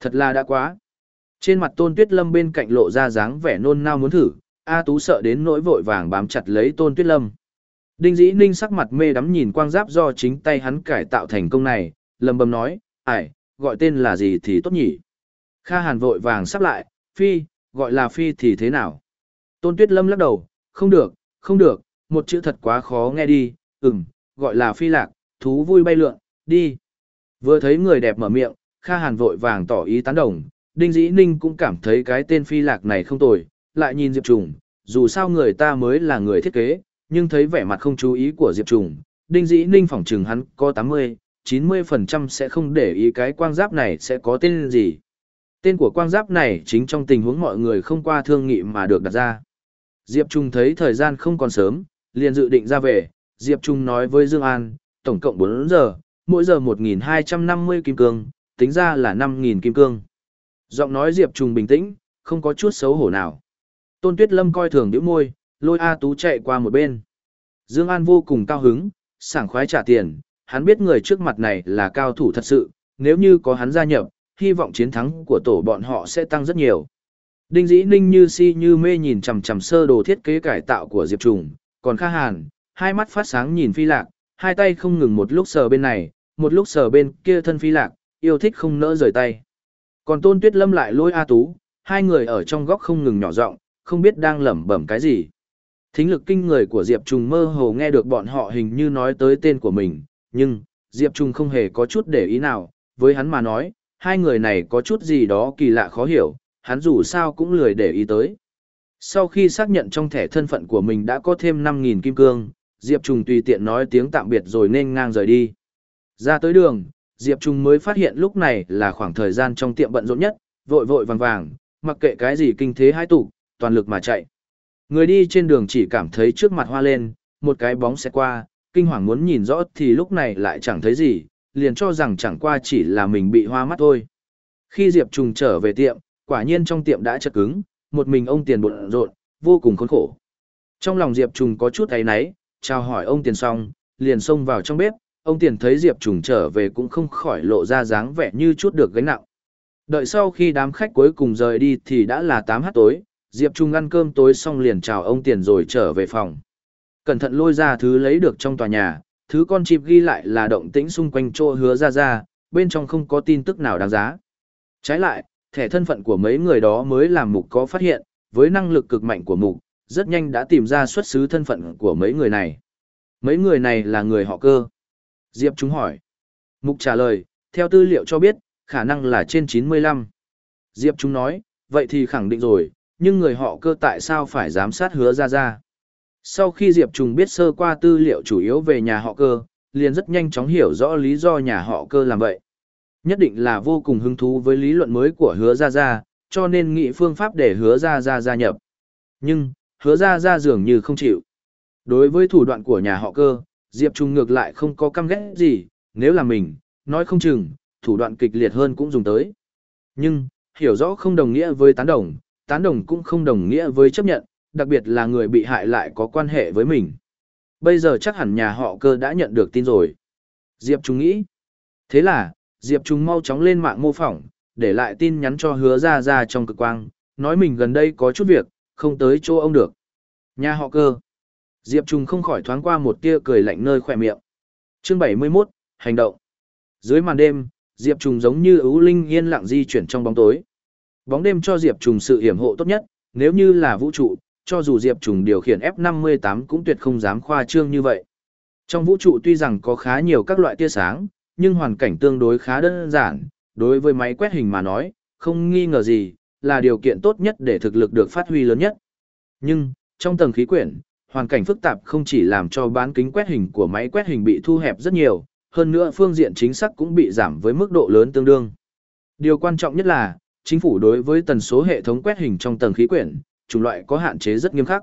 Thật là đã quá. Trên mặt Tôn Tuyết Lâm bên cạnh lộ ra dáng vẻ nôn nao muốn thử, A Tú sợ đến nỗi vội vàng bám chặt lấy Tôn Tuyết Lâm. Đinh Dĩ Ninh sắc mặt mê đắm nhìn quang giáp do chính tay hắn cải tạo thành công này, lầm bầm nói, ải, gọi tên là gì thì tốt nhỉ. Kha Hàn vội vàng sắp lại, Phi, gọi là Phi thì thế nào? Tôn Tuyết Lâm lắc đầu, không được, không được, một chữ thật quá khó nghe đi, ừm, gọi là Phi lạc, thú vui bay lượn, đi. Vừa thấy người đẹp mở miệng, Kha Hàn vội vàng tỏ ý tán đồng, Đinh Dĩ Ninh cũng cảm thấy cái tên phi lạc này không tồi, lại nhìn Diệp Trùng, dù sao người ta mới là người thiết kế, nhưng thấy vẻ mặt không chú ý của Diệp Trùng, Đinh Dĩ Ninh phỏng chừng hắn có 80, 90% sẽ không để ý cái quang giáp này sẽ có tên gì. Tên của quang giáp này chính trong tình huống mọi người không qua thương nghị mà được đặt ra. Diệp Trung thấy thời gian không còn sớm, liền dự định ra về, Diệp Trung nói với Dương An, tổng cộng 4 giờ, mỗi giờ 1.250 kim cương, tính ra là 5.000 kim cương. Giọng nói Diệp Trung bình tĩnh, không có chút xấu hổ nào. Tôn Tuyết Lâm coi thường nhíu môi, lôi A Tú chạy qua một bên. Dương An vô cùng cao hứng, sảng khoái trả tiền, hắn biết người trước mặt này là cao thủ thật sự, nếu như có hắn gia nhập, hy vọng chiến thắng của tổ bọn họ sẽ tăng rất nhiều. Đinh Dĩ Ninh như si như mê nhìn chằm chằm sơ đồ thiết kế cải tạo của Diệp Trùng, còn Kha Hàn, hai mắt phát sáng nhìn phi lạc, hai tay không ngừng một lúc sờ bên này, một lúc sờ bên kia thân phi lạc, yêu thích không nỡ rời tay. Còn tôn tuyết lâm lại lôi A Tú, hai người ở trong góc không ngừng nhỏ giọng không biết đang lẩm bẩm cái gì. Thính lực kinh người của Diệp Trùng mơ hồ nghe được bọn họ hình như nói tới tên của mình, nhưng, Diệp Trùng không hề có chút để ý nào, với hắn mà nói, hai người này có chút gì đó kỳ lạ khó hiểu, hắn dù sao cũng lười để ý tới. Sau khi xác nhận trong thẻ thân phận của mình đã có thêm 5.000 kim cương, Diệp Trùng tùy tiện nói tiếng tạm biệt rồi nên ngang rời đi. Ra tới đường, Diệp Trùng mới phát hiện lúc này là khoảng thời gian trong tiệm bận rộn nhất, vội vội vàng vàng, mặc kệ cái gì kinh thế hai tụ, toàn lực mà chạy. Người đi trên đường chỉ cảm thấy trước mặt hoa lên, một cái bóng sẽ qua, kinh hoàng muốn nhìn rõ thì lúc này lại chẳng thấy gì, liền cho rằng chẳng qua chỉ là mình bị hoa mắt thôi. Khi Diệp Trùng trở về tiệm, quả nhiên trong tiệm đã chật cứng, một mình ông tiền bộn rộn, vô cùng khốn khổ. Trong lòng Diệp Trùng có chút ấy náy, chào hỏi ông tiền xong, liền xông vào trong bếp, ông tiền thấy Diệp Trùng trở về cũng không khỏi lộ ra dáng vẻ như chút được gánh nặng. Đợi sau khi đám khách cuối cùng rời đi thì đã là 8 h tối, Diệp Trung ăn cơm tối xong liền chào ông tiền rồi trở về phòng. Cẩn thận lôi ra thứ lấy được trong tòa nhà, thứ con chip ghi lại là động tĩnh xung quanh chỗ hứa ra ra, bên trong không có tin tức nào đáng giá. Trái lại, thẻ thân phận của mấy người đó mới làm mục có phát hiện, với năng lực cực mạnh của mục, rất nhanh đã tìm ra xuất xứ thân phận của mấy người này. Mấy người này là người họ cơ. Diệp chúng hỏi. Mục trả lời, theo tư liệu cho biết, khả năng là trên 95. Diệp chúng nói, vậy thì khẳng định rồi, nhưng người họ cơ tại sao phải giám sát hứa ra ra. Sau khi Diệp Trung biết sơ qua tư liệu chủ yếu về nhà họ cơ, liền rất nhanh chóng hiểu rõ lý do nhà họ cơ làm vậy. Nhất định là vô cùng hứng thú với lý luận mới của hứa ra ra, cho nên nghĩ phương pháp để hứa ra ra gia nhập. Nhưng, hứa ra ra dường như không chịu. Đối với thủ đoạn của nhà họ cơ, Diệp Trung ngược lại không có căm ghét gì, nếu là mình, nói không chừng, thủ đoạn kịch liệt hơn cũng dùng tới. Nhưng, hiểu rõ không đồng nghĩa với tán đồng, tán đồng cũng không đồng nghĩa với chấp nhận, đặc biệt là người bị hại lại có quan hệ với mình. Bây giờ chắc hẳn nhà họ cơ đã nhận được tin rồi. Diệp Trung nghĩ. Thế là, Diệp Trung mau chóng lên mạng mô phỏng, để lại tin nhắn cho hứa ra ra trong cực quang, nói mình gần đây có chút việc, không tới chỗ ông được. Nhà họ cơ. Diệp Trung không khỏi thoáng qua một tia cười lạnh nơi khỏe miệng. Chương 71, Hành động. Dưới màn đêm, Diệp Trung giống như ưu linh yên lặng di chuyển trong bóng tối. Bóng đêm cho Diệp Trùng sự hiểm hộ tốt nhất, nếu như là vũ trụ, cho dù Diệp Trùng điều khiển F58 cũng tuyệt không dám khoa trương như vậy. Trong vũ trụ tuy rằng có khá nhiều các loại tia sáng, nhưng hoàn cảnh tương đối khá đơn giản, đối với máy quét hình mà nói, không nghi ngờ gì, là điều kiện tốt nhất để thực lực được phát huy lớn nhất. Nhưng, trong tầng khí quyển, hoàn cảnh phức tạp không chỉ làm cho bán kính quét hình của máy quét hình bị thu hẹp rất nhiều, hơn nữa phương diện chính xác cũng bị giảm với mức độ lớn tương đương. Điều quan trọng nhất là, chính phủ đối với tần số hệ thống quét hình trong tầng khí quyển, chủng loại có hạn chế rất nghiêm khắc.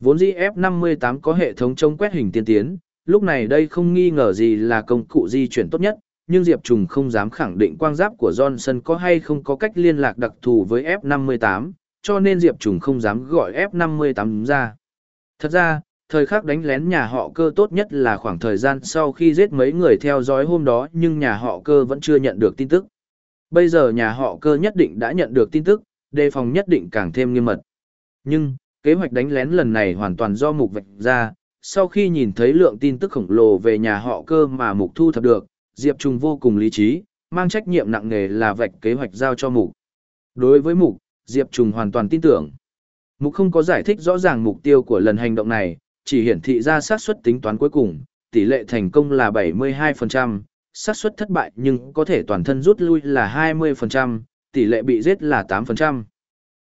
Vốn dĩ F58 có hệ thống chống quét hình tiên tiến, lúc này đây không nghi ngờ gì là công cụ di chuyển tốt nhất, nhưng Diệp Trùng không dám khẳng định quang giáp của Johnson có hay không có cách liên lạc đặc thù với F58, cho nên Diệp Trùng không dám gọi F58 ra. Thật ra, thời khắc đánh lén nhà họ cơ tốt nhất là khoảng thời gian sau khi giết mấy người theo dõi hôm đó nhưng nhà họ cơ vẫn chưa nhận được tin tức. Bây giờ nhà họ cơ nhất định đã nhận được tin tức, đề phòng nhất định càng thêm nghiêm mật. Nhưng, kế hoạch đánh lén lần này hoàn toàn do mục vạch ra, sau khi nhìn thấy lượng tin tức khổng lồ về nhà họ cơ mà mục thu thập được, Diệp Trung vô cùng lý trí, mang trách nhiệm nặng nề là vạch kế hoạch giao cho mục. Đối với mục, Diệp Trung hoàn toàn tin tưởng. Mục không có giải thích rõ ràng mục tiêu của lần hành động này, chỉ hiển thị ra xác suất tính toán cuối cùng, tỷ lệ thành công là 72%, xác suất thất bại nhưng có thể toàn thân rút lui là 20%, tỷ lệ bị giết là 8%.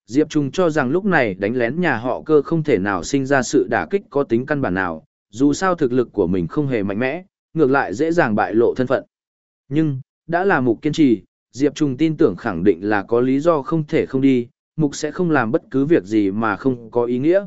Diệp Trung cho rằng lúc này đánh lén nhà họ cơ không thể nào sinh ra sự đả kích có tính căn bản nào, dù sao thực lực của mình không hề mạnh mẽ, ngược lại dễ dàng bại lộ thân phận. Nhưng, đã là mục kiên trì, Diệp Trung tin tưởng khẳng định là có lý do không thể không đi, mục sẽ không làm bất cứ việc gì mà không có ý nghĩa.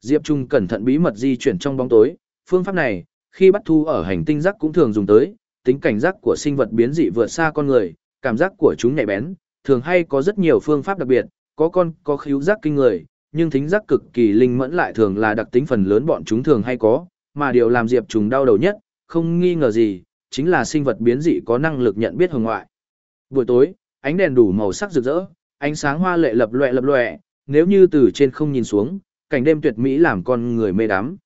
Diệp Trung cẩn thận bí mật di chuyển trong bóng tối, phương pháp này, khi bắt thu ở hành tinh giác cũng thường dùng tới, tính cảnh giác của sinh vật biến dị vượt xa con người, cảm giác của chúng nhạy bén, thường hay có rất nhiều phương pháp đặc biệt, có con có khíu giác kinh người, nhưng thính giác cực kỳ linh mẫn lại thường là đặc tính phần lớn bọn chúng thường hay có, mà điều làm Diệp Trùng đau đầu nhất, không nghi ngờ gì, chính là sinh vật biến dị có năng lực nhận biết hồng ngoại. Buổi tối, ánh đèn đủ màu sắc rực rỡ, ánh sáng hoa lệ lập loè lập loè, nếu như từ trên không nhìn xuống, cảnh đêm tuyệt mỹ làm con người mê đắm.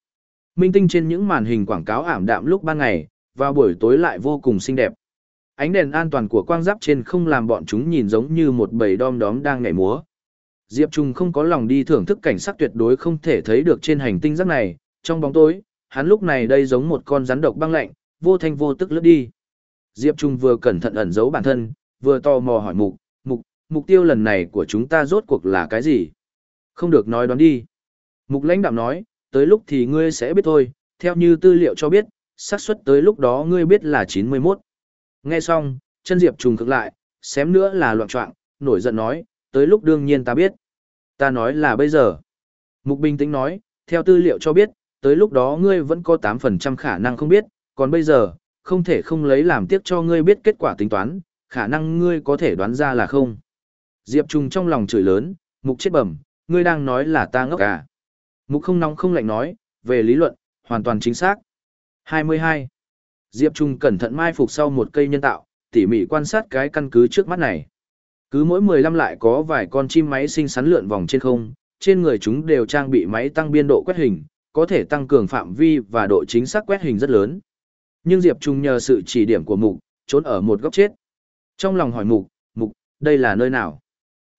Minh tinh trên những màn hình quảng cáo ảm đạm lúc ban ngày, vào buổi tối lại vô cùng xinh đẹp. Ánh đèn an toàn của quang giáp trên không làm bọn chúng nhìn giống như một bầy đom đóm đang nhảy múa. Diệp Trung không có lòng đi thưởng thức cảnh sắc tuyệt đối không thể thấy được trên hành tinh rác này, trong bóng tối, hắn lúc này đây giống một con rắn độc băng lạnh, vô thanh vô tức lướt đi. Diệp Trung vừa cẩn thận ẩn giấu bản thân, vừa tò mò hỏi mục, mục, mục tiêu lần này của chúng ta rốt cuộc là cái gì? Không được nói đoán đi. Mục lãnh đạm nói, tới lúc thì ngươi sẽ biết thôi, theo như tư liệu cho biết, xác suất tới lúc đó ngươi biết là 91. Nghe xong, chân Diệp trùng cực lại, xém nữa là loạn trọng, nổi giận nói, tới lúc đương nhiên ta biết. Ta nói là bây giờ. Mục bình tĩnh nói, theo tư liệu cho biết, tới lúc đó ngươi vẫn có 8% khả năng không biết, còn bây giờ, không thể không lấy làm tiếc cho ngươi biết kết quả tính toán, khả năng ngươi có thể đoán ra là không. Diệp Trung trong lòng chửi lớn, mục chết bẩm, ngươi đang nói là ta ngốc à. Mục không nóng không lạnh nói, về lý luận, hoàn toàn chính xác. 22. Diệp Trung cẩn thận mai phục sau một cây nhân tạo, tỉ mỉ quan sát cái căn cứ trước mắt này. Cứ mỗi 15 lại có vài con chim máy sinh sắn lượn vòng trên không, trên người chúng đều trang bị máy tăng biên độ quét hình, có thể tăng cường phạm vi và độ chính xác quét hình rất lớn. Nhưng Diệp Trung nhờ sự chỉ điểm của Mục, trốn ở một góc chết. Trong lòng hỏi Mục, Mục, đây là nơi nào?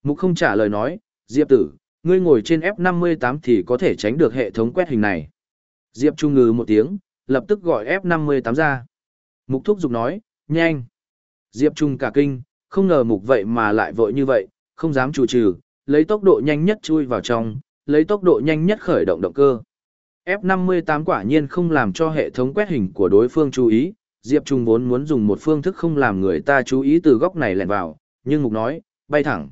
Mục không trả lời nói, Diệp tử, ngươi ngồi trên F58 thì có thể tránh được hệ thống quét hình này. Diệp Trung ngừ một tiếng, lập tức gọi F58 ra. Mục thúc giục nói, nhanh. Diệp Trung cả kinh, không ngờ mục vậy mà lại vội như vậy, không dám chủ trừ, lấy tốc độ nhanh nhất chui vào trong, lấy tốc độ nhanh nhất khởi động động cơ. F58 quả nhiên không làm cho hệ thống quét hình của đối phương chú ý, Diệp Trung vốn muốn dùng một phương thức không làm người ta chú ý từ góc này lẹn vào, nhưng mục nói, bay thẳng.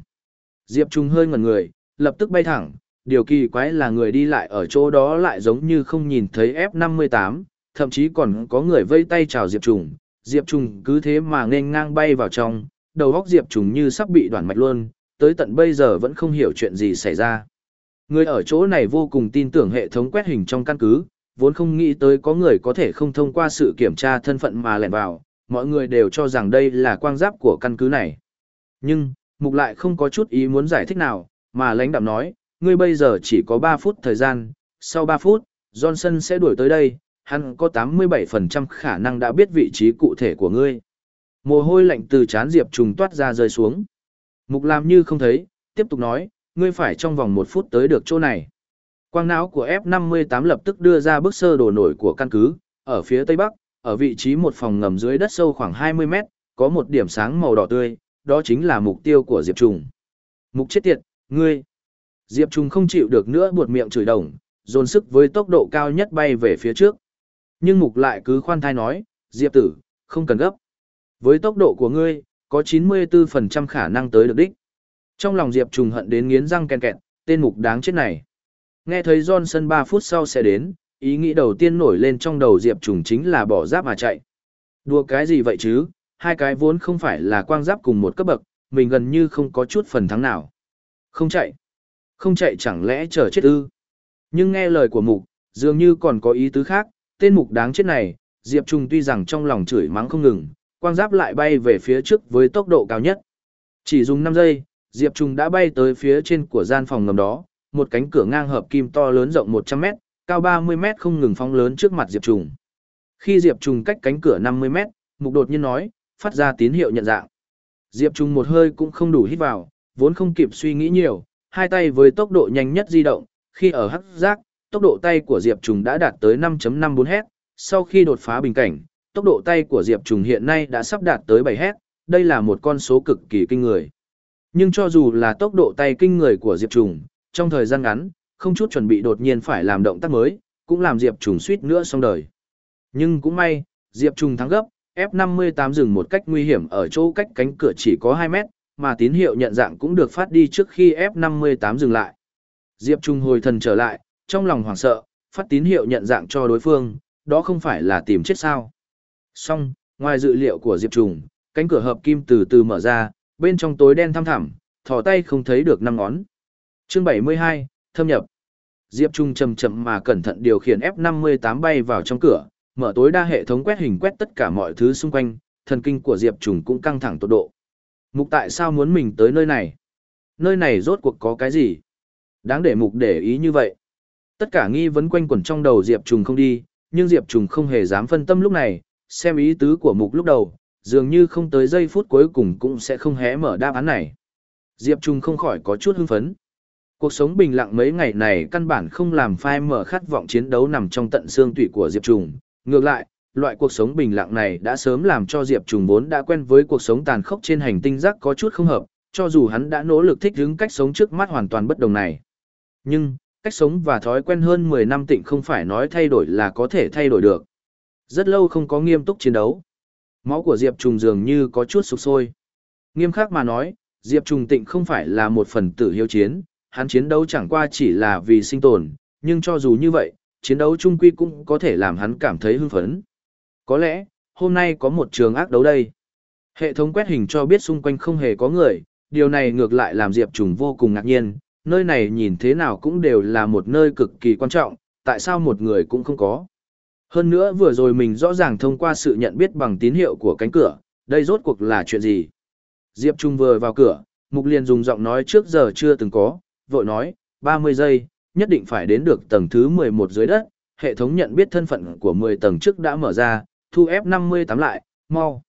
Diệp Trung hơi ngẩn người, lập tức bay thẳng, điều kỳ quái là người đi lại ở chỗ đó lại giống như không nhìn thấy F58, thậm chí còn có người vây tay chào Diệp Trung. Diệp Trung cứ thế mà nên ngang bay vào trong, đầu góc Diệp Trùng như sắp bị đoạn mạch luôn, tới tận bây giờ vẫn không hiểu chuyện gì xảy ra. Người ở chỗ này vô cùng tin tưởng hệ thống quét hình trong căn cứ, vốn không nghĩ tới có người có thể không thông qua sự kiểm tra thân phận mà lẻn vào, mọi người đều cho rằng đây là quang giáp của căn cứ này. Nhưng, Mục lại không có chút ý muốn giải thích nào, mà lãnh đạm nói, ngươi bây giờ chỉ có 3 phút thời gian, sau 3 phút, Johnson sẽ đuổi tới đây, hắn có 87% khả năng đã biết vị trí cụ thể của ngươi. Mồ hôi lạnh từ chán Diệp trùng toát ra rơi xuống. Mục làm như không thấy, tiếp tục nói, ngươi phải trong vòng một phút tới được chỗ này. Quang não của F-58 lập tức đưa ra bức sơ đồ nổi của căn cứ, ở phía tây bắc, ở vị trí một phòng ngầm dưới đất sâu khoảng 20 mét, có một điểm sáng màu đỏ tươi, đó chính là mục tiêu của Diệp Trùng. Mục chết tiệt, ngươi! Diệp Trùng không chịu được nữa buột miệng chửi đồng, dồn sức với tốc độ cao nhất bay về phía trước. Nhưng mục lại cứ khoan thai nói, Diệp tử, không cần gấp. Với tốc độ của ngươi, có 94% khả năng tới được đích. Trong lòng Diệp trùng hận đến nghiến răng ken kẹt, tên mục đáng chết này. Nghe thấy Johnson 3 phút sau sẽ đến, ý nghĩ đầu tiên nổi lên trong đầu Diệp trùng chính là bỏ giáp mà chạy. Đùa cái gì vậy chứ, hai cái vốn không phải là quang giáp cùng một cấp bậc, mình gần như không có chút phần thắng nào. Không chạy. Không chạy chẳng lẽ chờ chết ư. Nhưng nghe lời của mục, dường như còn có ý tứ khác, tên mục đáng chết này, Diệp Trùng tuy rằng trong lòng chửi mắng không ngừng, quang giáp lại bay về phía trước với tốc độ cao nhất. Chỉ dùng 5 giây, Diệp Trung đã bay tới phía trên của gian phòng ngầm đó, một cánh cửa ngang hợp kim to lớn rộng 100 mét, cao 30 mét không ngừng phóng lớn trước mặt Diệp Trung. Khi Diệp Trung cách cánh cửa 50 mét, mục đột nhiên nói, phát ra tín hiệu nhận dạng. Diệp Trung một hơi cũng không đủ hít vào, vốn không kịp suy nghĩ nhiều, hai tay với tốc độ nhanh nhất di động, khi ở hắc giác, tốc độ tay của Diệp Trùng đã đạt tới 5.54 hét, sau khi đột phá bình cảnh, tốc độ tay của Diệp Trùng hiện nay đã sắp đạt tới 7 hết, đây là một con số cực kỳ kinh người. Nhưng cho dù là tốc độ tay kinh người của Diệp Trùng, trong thời gian ngắn, không chút chuẩn bị đột nhiên phải làm động tác mới, cũng làm Diệp Trùng suýt nữa xong đời. Nhưng cũng may, Diệp Trùng thắng gấp, F58 dừng một cách nguy hiểm ở chỗ cách cánh cửa chỉ có 2 mét, mà tín hiệu nhận dạng cũng được phát đi trước khi F58 dừng lại. Diệp Trung hồi thần trở lại, trong lòng hoảng sợ, phát tín hiệu nhận dạng cho đối phương, đó không phải là tìm chết sao. Xong, ngoài dự liệu của Diệp trùng cánh cửa hợp kim từ từ mở ra, bên trong tối đen thăm thẳm, thò tay không thấy được năm ngón. Chương 72, thâm nhập. Diệp Trung chậm chậm mà cẩn thận điều khiển F58 bay vào trong cửa, mở tối đa hệ thống quét hình quét tất cả mọi thứ xung quanh, thần kinh của Diệp Trung cũng căng thẳng tột độ. Mục tại sao muốn mình tới nơi này? Nơi này rốt cuộc có cái gì? Đáng để mục để ý như vậy. Tất cả nghi vấn quanh quẩn trong đầu Diệp Trùng không đi, nhưng Diệp Trùng không hề dám phân tâm lúc này, xem ý tứ của mục lúc đầu, dường như không tới giây phút cuối cùng cũng sẽ không hé mở đáp án này. Diệp Trung không khỏi có chút hưng phấn. Cuộc sống bình lặng mấy ngày này căn bản không làm phai mở khát vọng chiến đấu nằm trong tận xương tủy của Diệp Trung. Ngược lại, loại cuộc sống bình lặng này đã sớm làm cho Diệp Trung vốn đã quen với cuộc sống tàn khốc trên hành tinh rác có chút không hợp, cho dù hắn đã nỗ lực thích ứng cách sống trước mắt hoàn toàn bất đồng này. Nhưng, cách sống và thói quen hơn 10 năm tịnh không phải nói thay đổi là có thể thay đổi được. Rất lâu không có nghiêm túc chiến đấu. Máu của Diệp Trùng dường như có chút sụp sôi. Nghiêm khắc mà nói, Diệp Trùng tịnh không phải là một phần tử hiếu chiến, hắn chiến đấu chẳng qua chỉ là vì sinh tồn, nhưng cho dù như vậy, chiến đấu chung quy cũng có thể làm hắn cảm thấy hưng phấn. Có lẽ, hôm nay có một trường ác đấu đây. Hệ thống quét hình cho biết xung quanh không hề có người, điều này ngược lại làm Diệp Trùng vô cùng ngạc nhiên, nơi này nhìn thế nào cũng đều là một nơi cực kỳ quan trọng, tại sao một người cũng không có. Hơn nữa vừa rồi mình rõ ràng thông qua sự nhận biết bằng tín hiệu của cánh cửa, đây rốt cuộc là chuyện gì. Diệp Trung vừa vào cửa, Mục liền dùng giọng nói trước giờ chưa từng có, vội nói, 30 giây, nhất định phải đến được tầng thứ 11 dưới đất, hệ thống nhận biết thân phận của 10 tầng trước đã mở ra, thu F58 lại, mau.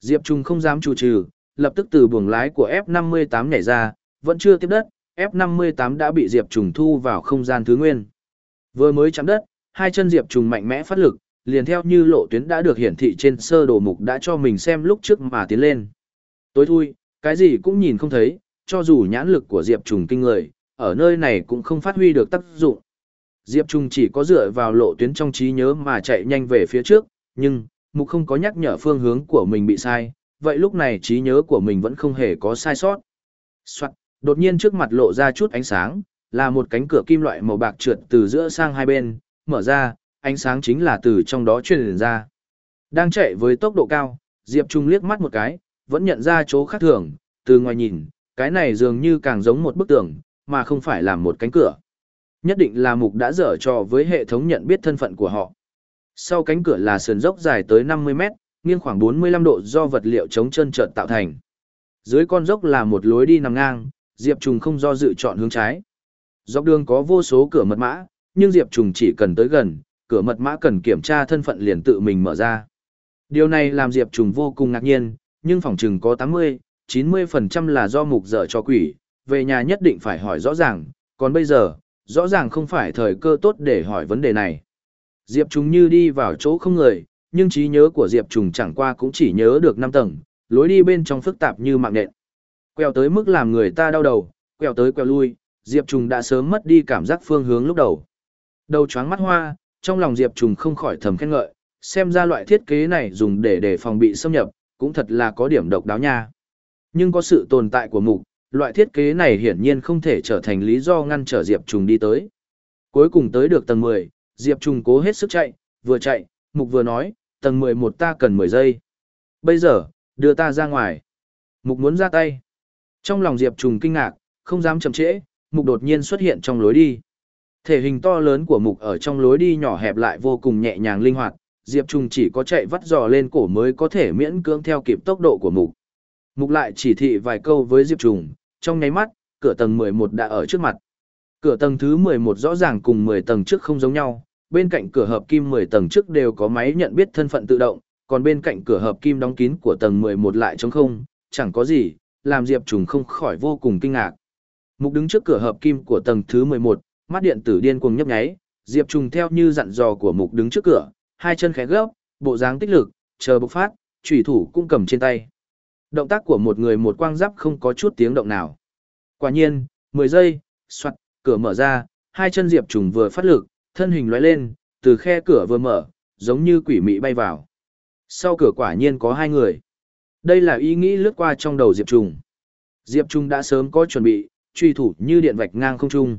Diệp Trung không dám chủ trừ, lập tức từ buồng lái của F58 nhảy ra, vẫn chưa tiếp đất, F58 đã bị Diệp trung thu vào không gian thứ nguyên. Vừa mới chạm đất, hai chân Diệp Trùng mạnh mẽ phát lực, liền theo như lộ tuyến đã được hiển thị trên sơ đồ mục đã cho mình xem lúc trước mà tiến lên. Tối thui, cái gì cũng nhìn không thấy, cho dù nhãn lực của Diệp Trùng kinh người, ở nơi này cũng không phát huy được tác dụng. Diệp Trùng chỉ có dựa vào lộ tuyến trong trí nhớ mà chạy nhanh về phía trước, nhưng, mục không có nhắc nhở phương hướng của mình bị sai, vậy lúc này trí nhớ của mình vẫn không hề có sai sót. Soạn, đột nhiên trước mặt lộ ra chút ánh sáng, là một cánh cửa kim loại màu bạc trượt từ giữa sang hai bên, mở ra, ánh sáng chính là từ trong đó truyền ra. Đang chạy với tốc độ cao, Diệp Trung liếc mắt một cái, vẫn nhận ra chỗ khác thường, từ ngoài nhìn, cái này dường như càng giống một bức tường, mà không phải là một cánh cửa. Nhất định là mục đã dở trò với hệ thống nhận biết thân phận của họ. Sau cánh cửa là sườn dốc dài tới 50 mét, nghiêng khoảng 45 độ do vật liệu chống chân trợn tạo thành. Dưới con dốc là một lối đi nằm ngang, Diệp Trùng không do dự chọn hướng trái. Dọc đường có vô số cửa mật mã, nhưng Diệp Trùng chỉ cần tới gần, cửa mật mã cần kiểm tra thân phận liền tự mình mở ra. Điều này làm Diệp Trùng vô cùng ngạc nhiên, nhưng phòng trừng có 80, 90% là do mục dở cho quỷ, về nhà nhất định phải hỏi rõ ràng, còn bây giờ, rõ ràng không phải thời cơ tốt để hỏi vấn đề này. Diệp Trùng như đi vào chỗ không người, nhưng trí nhớ của Diệp Trùng chẳng qua cũng chỉ nhớ được 5 tầng, lối đi bên trong phức tạp như mạng nện. Quẹo tới mức làm người ta đau đầu, quẹo tới quẹo lui, Diệp Trùng đã sớm mất đi cảm giác phương hướng lúc đầu. Đầu choáng mắt hoa, trong lòng Diệp Trùng không khỏi thầm khen ngợi, xem ra loại thiết kế này dùng để để phòng bị xâm nhập, cũng thật là có điểm độc đáo nha. Nhưng có sự tồn tại của mục, loại thiết kế này hiển nhiên không thể trở thành lý do ngăn trở Diệp Trùng đi tới. Cuối cùng tới được tầng 10, Diệp Trùng cố hết sức chạy, vừa chạy, mục vừa nói, tầng 11 ta cần 10 giây. Bây giờ, đưa ta ra ngoài. Mục muốn ra tay. Trong lòng Diệp Trùng kinh ngạc, không dám chậm trễ, mục đột nhiên xuất hiện trong lối đi. Thể hình to lớn của mục ở trong lối đi nhỏ hẹp lại vô cùng nhẹ nhàng linh hoạt, Diệp Trùng chỉ có chạy vắt giò lên cổ mới có thể miễn cưỡng theo kịp tốc độ của mục. Mục lại chỉ thị vài câu với Diệp Trùng, trong nháy mắt, cửa tầng 11 đã ở trước mặt. Cửa tầng thứ 11 rõ ràng cùng 10 tầng trước không giống nhau, bên cạnh cửa hợp kim 10 tầng trước đều có máy nhận biết thân phận tự động, còn bên cạnh cửa hợp kim đóng kín của tầng 11 lại trống không, chẳng có gì, làm Diệp Trùng không khỏi vô cùng kinh ngạc. Mục đứng trước cửa hợp kim của tầng thứ 11, mắt điện tử điên cuồng nhấp nháy, Diệp Trùng theo như dặn dò của Mục đứng trước cửa, hai chân khẽ gấp, bộ dáng tích lực, chờ bộc phát, chủy thủ cũng cầm trên tay. Động tác của một người một quang giáp không có chút tiếng động nào. Quả nhiên, 10 giây, soạt, cửa mở ra, hai chân Diệp Trùng vừa phát lực, thân hình lóe lên, từ khe cửa vừa mở, giống như quỷ mị bay vào. Sau cửa quả nhiên có hai người. Đây là ý nghĩ lướt qua trong đầu Diệp Trùng. Diệp Trung đã sớm có chuẩn bị, truy thủ như điện vạch ngang không trung.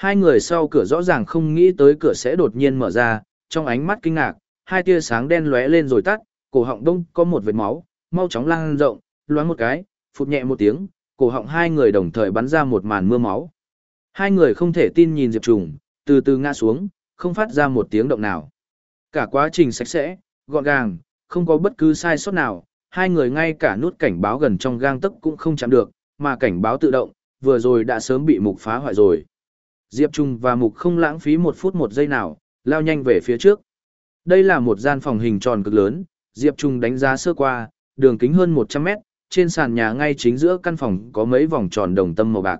Hai người sau cửa rõ ràng không nghĩ tới cửa sẽ đột nhiên mở ra, trong ánh mắt kinh ngạc, hai tia sáng đen lóe lên rồi tắt, cổ họng đông có một vệt máu, mau chóng lan rộng, loáng một cái, phụt nhẹ một tiếng, cổ họng hai người đồng thời bắn ra một màn mưa máu. Hai người không thể tin nhìn Diệp Trùng, từ từ ngã xuống, không phát ra một tiếng động nào. Cả quá trình sạch sẽ, gọn gàng, không có bất cứ sai sót nào, hai người ngay cả nút cảnh báo gần trong gang tấc cũng không chạm được, mà cảnh báo tự động, vừa rồi đã sớm bị mục phá hoại rồi. Diệp Trung và Mục không lãng phí một phút một giây nào, lao nhanh về phía trước. Đây là một gian phòng hình tròn cực lớn, Diệp Trung đánh giá sơ qua, đường kính hơn 100 mét, trên sàn nhà ngay chính giữa căn phòng có mấy vòng tròn đồng tâm màu bạc.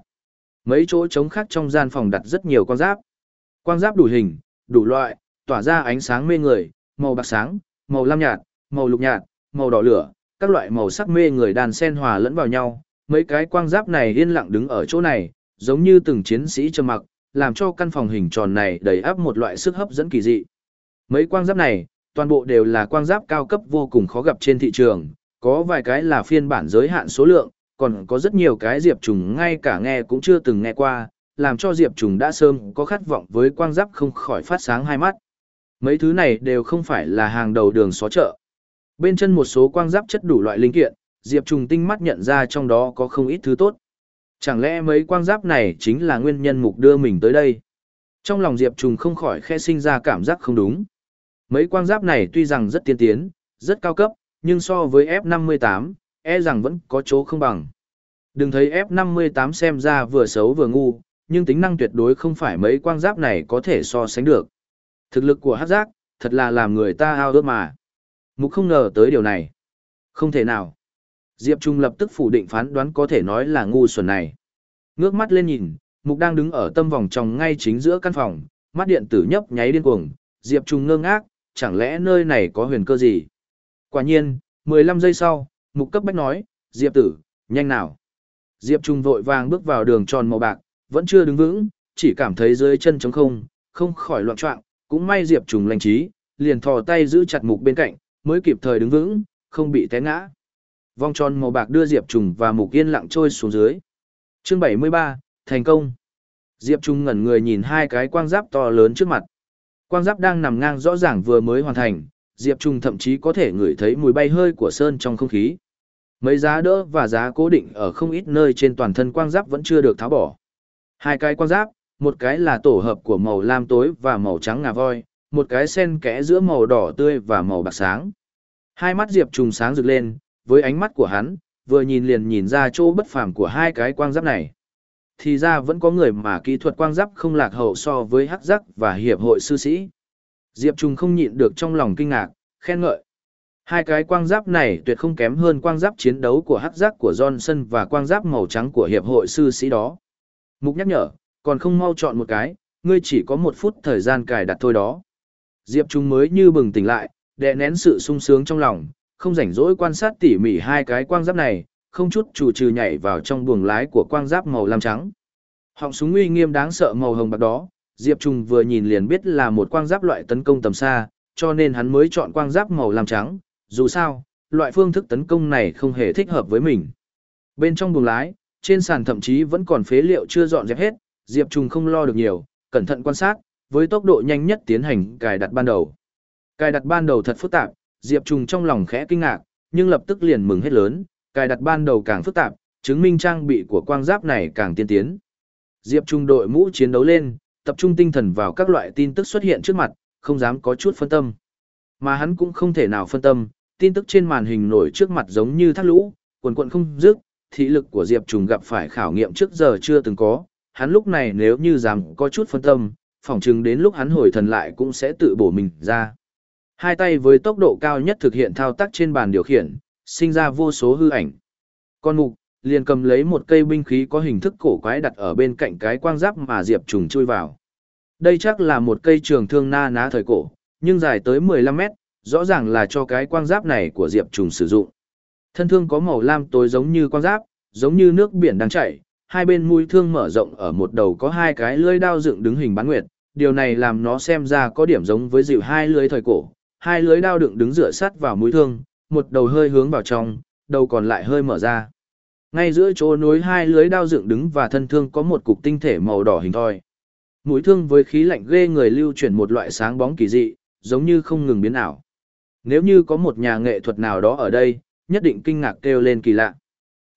Mấy chỗ trống khác trong gian phòng đặt rất nhiều quang giáp. Quang giáp đủ hình, đủ loại, tỏa ra ánh sáng mê người, màu bạc sáng, màu lam nhạt, màu lục nhạt, màu đỏ lửa, các loại màu sắc mê người đàn xen hòa lẫn vào nhau. Mấy cái quang giáp này yên lặng đứng ở chỗ này, giống như từng chiến sĩ trầm mặc, làm cho căn phòng hình tròn này đầy áp một loại sức hấp dẫn kỳ dị. Mấy quang giáp này, toàn bộ đều là quang giáp cao cấp vô cùng khó gặp trên thị trường, có vài cái là phiên bản giới hạn số lượng, còn có rất nhiều cái Diệp Trùng ngay cả nghe cũng chưa từng nghe qua, làm cho Diệp Trùng đã sơm có khát vọng với quang giáp không khỏi phát sáng hai mắt. Mấy thứ này đều không phải là hàng đầu đường xó chợ. Bên chân một số quang giáp chất đủ loại linh kiện, Diệp Trùng tinh mắt nhận ra trong đó có không ít thứ tốt. Chẳng lẽ mấy quang giáp này chính là nguyên nhân mục đưa mình tới đây? Trong lòng Diệp Trùng không khỏi khe sinh ra cảm giác không đúng. Mấy quang giáp này tuy rằng rất tiên tiến, rất cao cấp, nhưng so với F58, e rằng vẫn có chỗ không bằng. Đừng thấy F58 xem ra vừa xấu vừa ngu, nhưng tính năng tuyệt đối không phải mấy quang giáp này có thể so sánh được. Thực lực của hát giác, thật là làm người ta ao ước mà. Mục không ngờ tới điều này. Không thể nào. Diệp Trung lập tức phủ định phán đoán có thể nói là ngu xuẩn này. Ngước mắt lên nhìn, Mục đang đứng ở tâm vòng trong ngay chính giữa căn phòng, mắt điện tử nhấp nháy điên cuồng, Diệp Trung ngơ ngác, chẳng lẽ nơi này có huyền cơ gì? Quả nhiên, 15 giây sau, Mục cấp bách nói, Diệp tử, nhanh nào. Diệp Trung vội vàng bước vào đường tròn màu bạc, vẫn chưa đứng vững, chỉ cảm thấy dưới chân trống không, không khỏi loạn trọng, cũng may Diệp Trung lành trí, liền thò tay giữ chặt Mục bên cạnh, mới kịp thời đứng vững, không bị té ngã. Vòng tròn màu bạc đưa Diệp Trùng và Mục Yên lặng trôi xuống dưới. Chương 73, thành công. Diệp Trung ngẩn người nhìn hai cái quang giáp to lớn trước mặt. Quang giáp đang nằm ngang rõ ràng vừa mới hoàn thành, Diệp Trung thậm chí có thể ngửi thấy mùi bay hơi của sơn trong không khí. Mấy giá đỡ và giá cố định ở không ít nơi trên toàn thân quang giáp vẫn chưa được tháo bỏ. Hai cái quang giáp, một cái là tổ hợp của màu lam tối và màu trắng ngà voi, một cái xen kẽ giữa màu đỏ tươi và màu bạc sáng. Hai mắt Diệp Trùng sáng rực lên, với ánh mắt của hắn, vừa nhìn liền nhìn ra chỗ bất phàm của hai cái quang giáp này. Thì ra vẫn có người mà kỹ thuật quang giáp không lạc hậu so với hắc giác và hiệp hội sư sĩ. Diệp Trung không nhịn được trong lòng kinh ngạc, khen ngợi. Hai cái quang giáp này tuyệt không kém hơn quang giáp chiến đấu của hắc giác của Johnson và quang giáp màu trắng của hiệp hội sư sĩ đó. Mục nhắc nhở, còn không mau chọn một cái, ngươi chỉ có một phút thời gian cài đặt thôi đó. Diệp Trung mới như bừng tỉnh lại, đè nén sự sung sướng trong lòng, không rảnh rỗi quan sát tỉ mỉ hai cái quang giáp này, không chút chủ trừ nhảy vào trong buồng lái của quang giáp màu lam trắng. Họng súng uy nghiêm đáng sợ màu hồng bạc đó, Diệp Trung vừa nhìn liền biết là một quang giáp loại tấn công tầm xa, cho nên hắn mới chọn quang giáp màu lam trắng, dù sao, loại phương thức tấn công này không hề thích hợp với mình. Bên trong buồng lái, trên sàn thậm chí vẫn còn phế liệu chưa dọn dẹp hết, Diệp Trung không lo được nhiều, cẩn thận quan sát, với tốc độ nhanh nhất tiến hành cài đặt ban đầu. Cài đặt ban đầu thật phức tạp, Diệp Trung trong lòng khẽ kinh ngạc, nhưng lập tức liền mừng hết lớn, cài đặt ban đầu càng phức tạp, chứng minh trang bị của quang giáp này càng tiên tiến. Diệp Trung đội mũ chiến đấu lên, tập trung tinh thần vào các loại tin tức xuất hiện trước mặt, không dám có chút phân tâm. Mà hắn cũng không thể nào phân tâm, tin tức trên màn hình nổi trước mặt giống như thác lũ, quần quần không dứt, thị lực của Diệp Trung gặp phải khảo nghiệm trước giờ chưa từng có, hắn lúc này nếu như dám có chút phân tâm, phỏng chừng đến lúc hắn hồi thần lại cũng sẽ tự bổ mình ra. Hai tay với tốc độ cao nhất thực hiện thao tác trên bàn điều khiển, sinh ra vô số hư ảnh. Con mục, liền cầm lấy một cây binh khí có hình thức cổ quái đặt ở bên cạnh cái quang giáp mà Diệp Trùng chui vào. Đây chắc là một cây trường thương na ná thời cổ, nhưng dài tới 15 mét, rõ ràng là cho cái quang giáp này của Diệp Trùng sử dụng. Thân thương có màu lam tối giống như quang giáp, giống như nước biển đang chảy, hai bên mũi thương mở rộng ở một đầu có hai cái lưỡi đao dựng đứng hình bán nguyệt, điều này làm nó xem ra có điểm giống với dịu hai lưỡi thời cổ, hai lưỡi đao đựng đứng dựa sát vào mũi thương, một đầu hơi hướng vào trong, đầu còn lại hơi mở ra. Ngay giữa chỗ nối hai lưỡi đao dựng đứng và thân thương có một cục tinh thể màu đỏ hình thoi. Mũi thương với khí lạnh ghê người lưu chuyển một loại sáng bóng kỳ dị, giống như không ngừng biến ảo. Nếu như có một nhà nghệ thuật nào đó ở đây, nhất định kinh ngạc kêu lên kỳ lạ.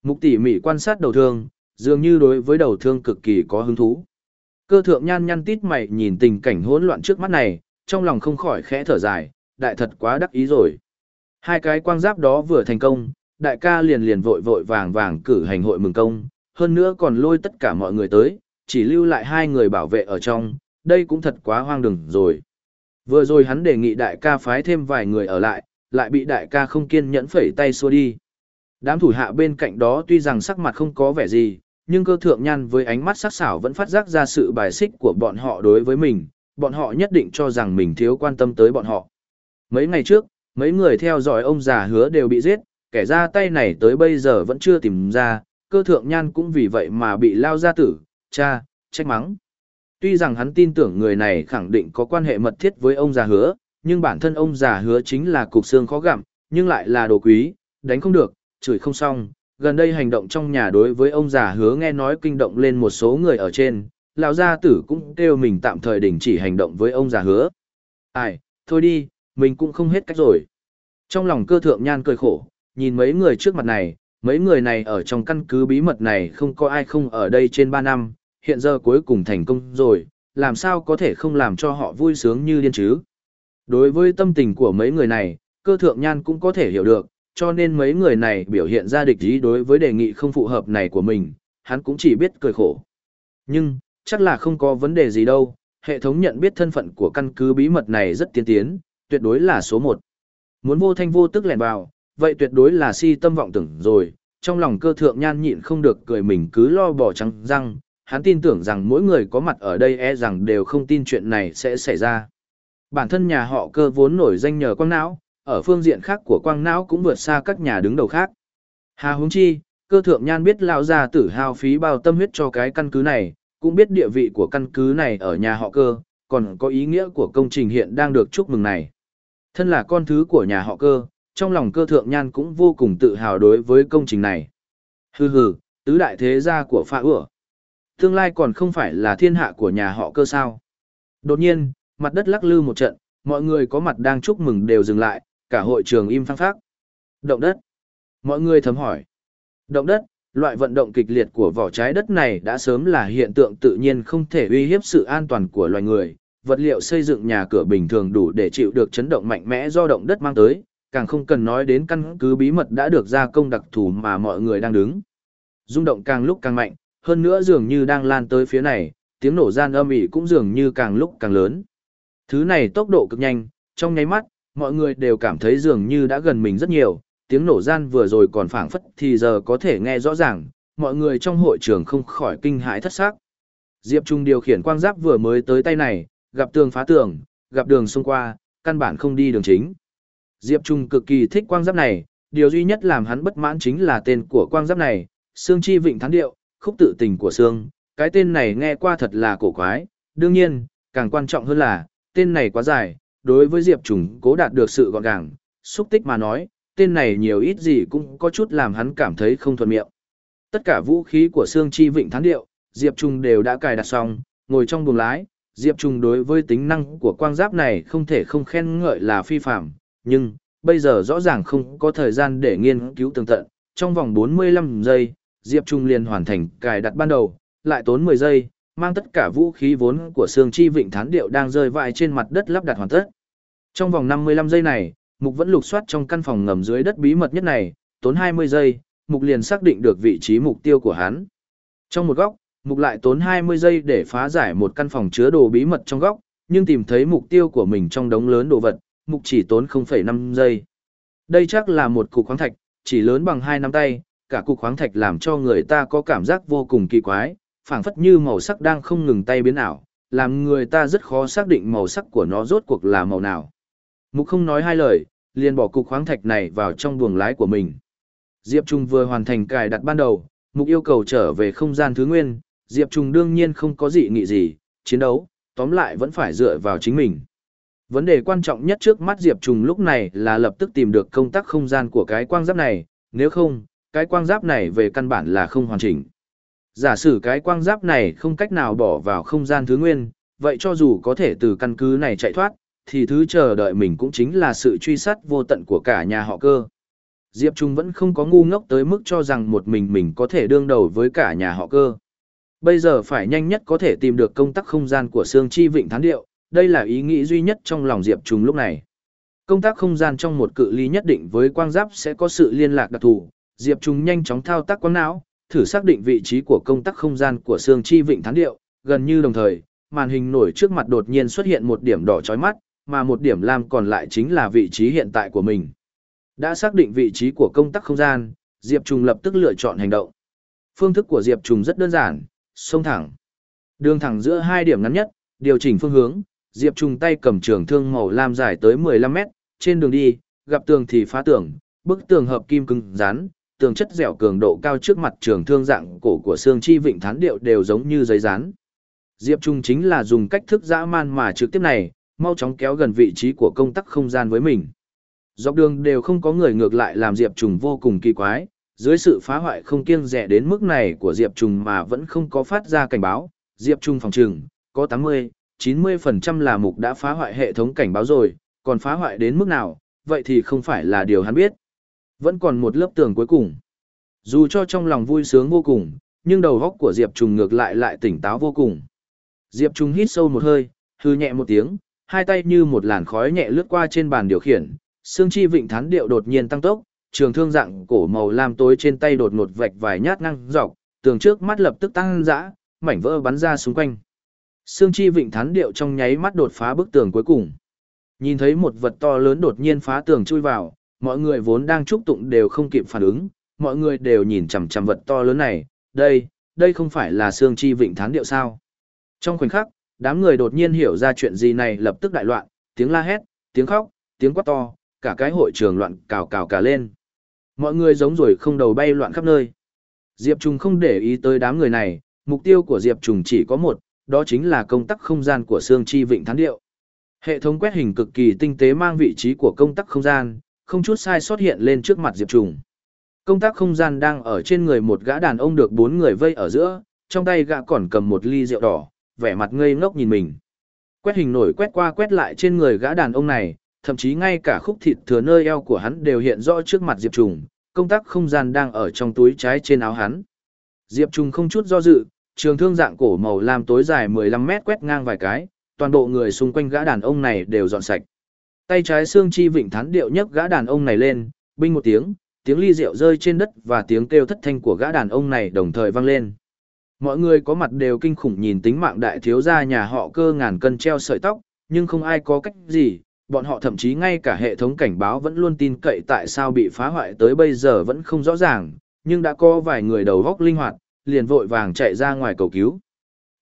Mục tỉ mỉ quan sát đầu thương, dường như đối với đầu thương cực kỳ có hứng thú. Cơ thượng nhan nhăn tít mày nhìn tình cảnh hỗn loạn trước mắt này, trong lòng không khỏi khẽ thở dài, đại thật quá đắc ý rồi. Hai cái quang giáp đó vừa thành công, đại ca liền liền vội vội vàng vàng cử hành hội mừng công, hơn nữa còn lôi tất cả mọi người tới, chỉ lưu lại hai người bảo vệ ở trong, đây cũng thật quá hoang đường rồi. Vừa rồi hắn đề nghị đại ca phái thêm vài người ở lại, lại bị đại ca không kiên nhẫn phẩy tay xua đi. Đám thủ hạ bên cạnh đó tuy rằng sắc mặt không có vẻ gì, nhưng cơ thượng nhan với ánh mắt sắc sảo vẫn phát giác ra sự bài xích của bọn họ đối với mình, bọn họ nhất định cho rằng mình thiếu quan tâm tới bọn họ. Mấy ngày trước, mấy người theo dõi ông già hứa đều bị giết, kẻ ra tay này tới bây giờ vẫn chưa tìm ra, cơ thượng nhan cũng vì vậy mà bị lao ra tử, cha, trách mắng. Tuy rằng hắn tin tưởng người này khẳng định có quan hệ mật thiết với ông già hứa, nhưng bản thân ông già hứa chính là cục xương khó gặm, nhưng lại là đồ quý, đánh không được, chửi không xong. Gần đây hành động trong nhà đối với ông già hứa nghe nói kinh động lên một số người ở trên, lão gia tử cũng kêu mình tạm thời đình chỉ hành động với ông già hứa. Ai, thôi đi, mình cũng không hết cách rồi. Trong lòng cơ thượng nhan cười khổ, nhìn mấy người trước mặt này, mấy người này ở trong căn cứ bí mật này không có ai không ở đây trên 3 năm, hiện giờ cuối cùng thành công rồi, làm sao có thể không làm cho họ vui sướng như điên chứ. Đối với tâm tình của mấy người này, cơ thượng nhan cũng có thể hiểu được, cho nên mấy người này biểu hiện ra địch ý đối với đề nghị không phù hợp này của mình, hắn cũng chỉ biết cười khổ. Nhưng, chắc là không có vấn đề gì đâu, hệ thống nhận biết thân phận của căn cứ bí mật này rất tiên tiến, tuyệt đối là số một. Muốn vô thanh vô tức lẻn vào, vậy tuyệt đối là si tâm vọng tưởng rồi, trong lòng cơ thượng nhan nhịn không được cười mình cứ lo bỏ trắng răng, hắn tin tưởng rằng mỗi người có mặt ở đây e rằng đều không tin chuyện này sẽ xảy ra. Bản thân nhà họ cơ vốn nổi danh nhờ quang não, ở phương diện khác của quang não cũng vượt xa các nhà đứng đầu khác. Hà huống chi, cơ thượng nhan biết lão gia tử hao phí bao tâm huyết cho cái căn cứ này, cũng biết địa vị của căn cứ này ở nhà họ cơ, còn có ý nghĩa của công trình hiện đang được chúc mừng này. Thân là con thứ của nhà họ cơ, trong lòng cơ thượng nhan cũng vô cùng tự hào đối với công trình này. Hừ hừ, tứ đại thế gia của pha ửa. Tương lai còn không phải là thiên hạ của nhà họ cơ sao. Đột nhiên, mặt đất lắc lư một trận, mọi người có mặt đang chúc mừng đều dừng lại, cả hội trường im phăng phác. Động đất. Mọi người thầm hỏi. Động đất, loại vận động kịch liệt của vỏ trái đất này đã sớm là hiện tượng tự nhiên không thể uy hiếp sự an toàn của loài người. Vật liệu xây dựng nhà cửa bình thường đủ để chịu được chấn động mạnh mẽ do động đất mang tới, càng không cần nói đến căn cứ bí mật đã được gia công đặc thù mà mọi người đang đứng. Rung động càng lúc càng mạnh, hơn nữa dường như đang lan tới phía này, tiếng nổ gian âm ỉ cũng dường như càng lúc càng lớn. Thứ này tốc độ cực nhanh, trong nháy mắt, mọi người đều cảm thấy dường như đã gần mình rất nhiều, tiếng nổ gian vừa rồi còn phảng phất thì giờ có thể nghe rõ ràng, mọi người trong hội trường không khỏi kinh hãi thất sắc. Diệp Trung điều khiển quang giáp vừa mới tới tay này, gặp tường phá tường, gặp đường xông qua, căn bản không đi đường chính. Diệp Trung cực kỳ thích quang giáp này, điều duy nhất làm hắn bất mãn chính là tên của quang giáp này, Sương Chi Vịnh Thán Điệu, khúc tự tình của Sương, cái tên này nghe qua thật là cổ quái, đương nhiên, càng quan trọng hơn là, tên này quá dài, đối với Diệp Trung cố đạt được sự gọn gàng, xúc tích mà nói, tên này nhiều ít gì cũng có chút làm hắn cảm thấy không thuận miệng. Tất cả vũ khí của Sương Chi Vịnh Thán Điệu, Diệp Trung đều đã cài đặt xong, ngồi trong buồng lái, Diệp Trùng đối với tính năng của quang giáp này không thể không khen ngợi là phi phạm, nhưng, bây giờ rõ ràng không có thời gian để nghiên cứu tường tận, trong vòng 45 giây, Diệp Trung liền hoàn thành cài đặt ban đầu, lại tốn 10 giây, mang tất cả vũ khí vốn của Sương Chi Vịnh Thán Điệu đang rơi vãi trên mặt đất lắp đặt hoàn tất. Trong vòng 55 giây này, Mục vẫn lục soát trong căn phòng ngầm dưới đất bí mật nhất này, tốn 20 giây, Mục liền xác định được vị trí mục tiêu của hắn. Trong một góc, Mục lại tốn 20 giây để phá giải một căn phòng chứa đồ bí mật trong góc, nhưng tìm thấy mục tiêu của mình trong đống lớn đồ vật, Mục chỉ tốn 0,5 giây. Đây chắc là một cục khoáng thạch, chỉ lớn bằng hai nắm tay, cả cục khoáng thạch làm cho người ta có cảm giác vô cùng kỳ quái, phảng phất như màu sắc đang không ngừng tay biến ảo, làm người ta rất khó xác định màu sắc của nó rốt cuộc là màu nào. Mục không nói hai lời, liền bỏ cục khoáng thạch này vào trong buồng lái của mình. Diệp Trung vừa hoàn thành cài đặt ban đầu, Mục yêu cầu trở về không gian thứ nguyên, Diệp Trung đương nhiên không có gì nghị gì, chiến đấu, tóm lại vẫn phải dựa vào chính mình. Vấn đề quan trọng nhất trước mắt Diệp Trùng lúc này là lập tức tìm được công tắc không gian của cái quang giáp này, nếu không, cái quang giáp này về căn bản là không hoàn chỉnh. Giả sử cái quang giáp này không cách nào bỏ vào không gian thứ nguyên, vậy cho dù có thể từ căn cứ này chạy thoát, thì thứ chờ đợi mình cũng chính là sự truy sát vô tận của cả nhà họ cơ. Diệp Trung vẫn không có ngu ngốc tới mức cho rằng một mình mình có thể đương đầu với cả nhà họ cơ. Bây giờ phải nhanh nhất có thể tìm được công tắc không gian của Sương Chi Vịnh Thán Điệu, đây là ý nghĩ duy nhất trong lòng Diệp Trung lúc này. Công tác không gian trong một cự ly nhất định với quang giáp sẽ có sự liên lạc đặc thù, Diệp Trung nhanh chóng thao tác quang não, thử xác định vị trí của công tắc không gian của xương chi vịnh thán điệu, gần như đồng thời, màn hình nổi trước mặt đột nhiên xuất hiện một điểm đỏ chói mắt, mà một điểm lam còn lại chính là vị trí hiện tại của mình. Đã xác định vị trí của công tắc không gian, Diệp Trùng lập tức lựa chọn hành động. Phương thức của Diệp Trùng rất đơn giản, xông thẳng. Đường thẳng giữa hai điểm ngắn nhất, điều chỉnh phương hướng, Diệp Trùng tay cầm trường thương màu lam dài tới 15 mét, trên đường đi, gặp tường thì phá tường, bức tường hợp kim cứng rắn, tường chất dẻo cường độ cao trước mặt trường thương dạng cổ của xương chi vịnh thán điệu đều giống như giấy rán. Diệp Trung chính là dùng cách thức dã man mà trực tiếp này, mau chóng kéo gần vị trí của công tắc không gian với mình. Dọc đường đều không có người ngược lại làm Diệp Trùng vô cùng kỳ quái, dưới sự phá hoại không kiêng rẻ đến mức này của Diệp Trùng mà vẫn không có phát ra cảnh báo, Diệp Trung phòng trừng, có 80, 90% là mục đã phá hoại hệ thống cảnh báo rồi, còn phá hoại đến mức nào, vậy thì không phải là điều hắn biết. Vẫn còn một lớp tường cuối cùng. Dù cho trong lòng vui sướng vô cùng, nhưng đầu góc của Diệp Trùng ngược lại lại tỉnh táo vô cùng. Diệp Trùng hít sâu một hơi, hư nhẹ một tiếng, hai tay như một làn khói nhẹ lướt qua trên bàn điều khiển, xương chi vịnh thán điệu đột nhiên tăng tốc, trường thương dạng cổ màu lam tối trên tay đột ngột vạch vài nhát ngang dọc, tường trước mắt lập tức tăng dã, mảnh vỡ bắn ra xung quanh. Sương chi vịnh thán điệu trong nháy mắt đột phá bức tường cuối cùng. Nhìn thấy một vật to lớn đột nhiên phá tường chui vào, mọi người vốn đang chúc tụng đều không kịp phản ứng, mọi người đều nhìn chằm chằm vật to lớn này, đây, đây không phải là sương chi vịnh thán điệu sao. Trong khoảnh khắc, đám người đột nhiên hiểu ra chuyện gì này lập tức đại loạn, tiếng la hét, tiếng khóc, tiếng quát to, cả cái hội trường loạn cào cào cả lên. Mọi người giống rồi không đầu bay loạn khắp nơi. Diệp Trùng không để ý tới đám người này, mục tiêu của Diệp Trùng chỉ có một, đó chính là công tắc không gian của Sương chi vịnh thán điệu. Hệ thống quét hình cực kỳ tinh tế mang vị trí của công tắc không gian, không chút sai sót hiện lên trước mặt Diệp Trùng. Công tắc không gian đang ở trên người một gã đàn ông được bốn người vây ở giữa, trong tay gã còn cầm một ly rượu đỏ, vẻ mặt ngây ngốc nhìn mình. Quét hình nổi quét qua quét lại trên người gã đàn ông này, thậm chí ngay cả khúc thịt thừa nơi eo của hắn đều hiện rõ trước mặt Diệp Trùng, công tắc không gian đang ở trong túi trái trên áo hắn. Diệp Trùng không chút do dự, trường thương dạng cổ màu lam tối dài 15 mét quét ngang vài cái, toàn bộ người xung quanh gã đàn ông này đều dọn sạch. Tay trái xương chi vịnh thán điệu nhấc gã đàn ông này lên, binh một tiếng, tiếng ly rượu rơi trên đất và tiếng kêu thất thanh của gã đàn ông này đồng thời vang lên. Mọi người có mặt đều kinh khủng nhìn tính mạng đại thiếu gia nhà họ cơ ngàn cân treo sợi tóc, nhưng không ai có cách gì, bọn họ thậm chí ngay cả hệ thống cảnh báo vẫn luôn tin cậy tại sao bị phá hoại tới bây giờ vẫn không rõ ràng, nhưng đã có vài người đầu góc linh hoạt, liền vội vàng chạy ra ngoài cầu cứu.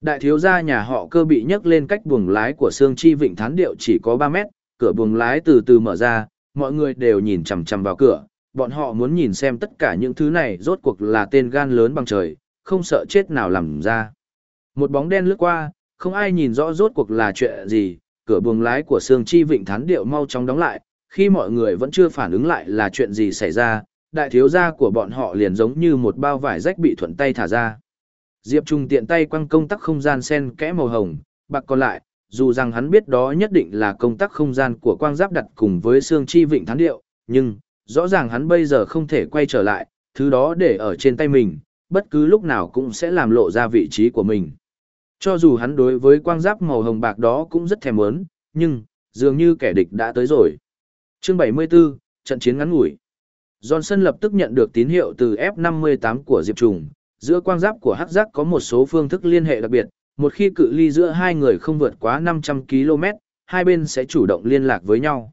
Đại thiếu gia nhà họ cơ bị nhấc lên cách buồng lái của Sương Chi Vịnh Thán Điệu chỉ có 3 mét, cửa buồng lái từ từ mở ra, mọi người đều nhìn chằm chằm vào cửa, bọn họ muốn nhìn xem tất cả những thứ này rốt cuộc là tên gan lớn bằng trời, không sợ chết nào làm ra. Một bóng đen lướt qua, không ai nhìn rõ rốt cuộc là chuyện gì, cửa buồng lái của Sương Chi Vịnh Thán Điệu mau chóng đóng lại, khi mọi người vẫn chưa phản ứng lại là chuyện gì xảy ra, đại thiếu gia của bọn họ liền giống như một bao vải rách bị thuận tay thả ra. Diệp Trung tiện tay quăng công tắc không gian sen kẽ màu hồng, bạc còn lại, dù rằng hắn biết đó nhất định là công tắc không gian của quang giáp đặt cùng với Sương chi vịnh thán điệu, nhưng, rõ ràng hắn bây giờ không thể quay trở lại, thứ đó để ở trên tay mình, bất cứ lúc nào cũng sẽ làm lộ ra vị trí của mình. Cho dù hắn đối với quang giáp màu hồng bạc đó cũng rất thèm muốn, nhưng, dường như kẻ địch đã tới rồi. Chương 74, trận chiến ngắn ngủi. Johnson lập tức nhận được tín hiệu từ F-58 của Diệp Trùng, giữa quang giáp của hắc giác có một số phương thức liên hệ đặc biệt, một khi cự ly giữa hai người không vượt quá 500 km, hai bên sẽ chủ động liên lạc với nhau.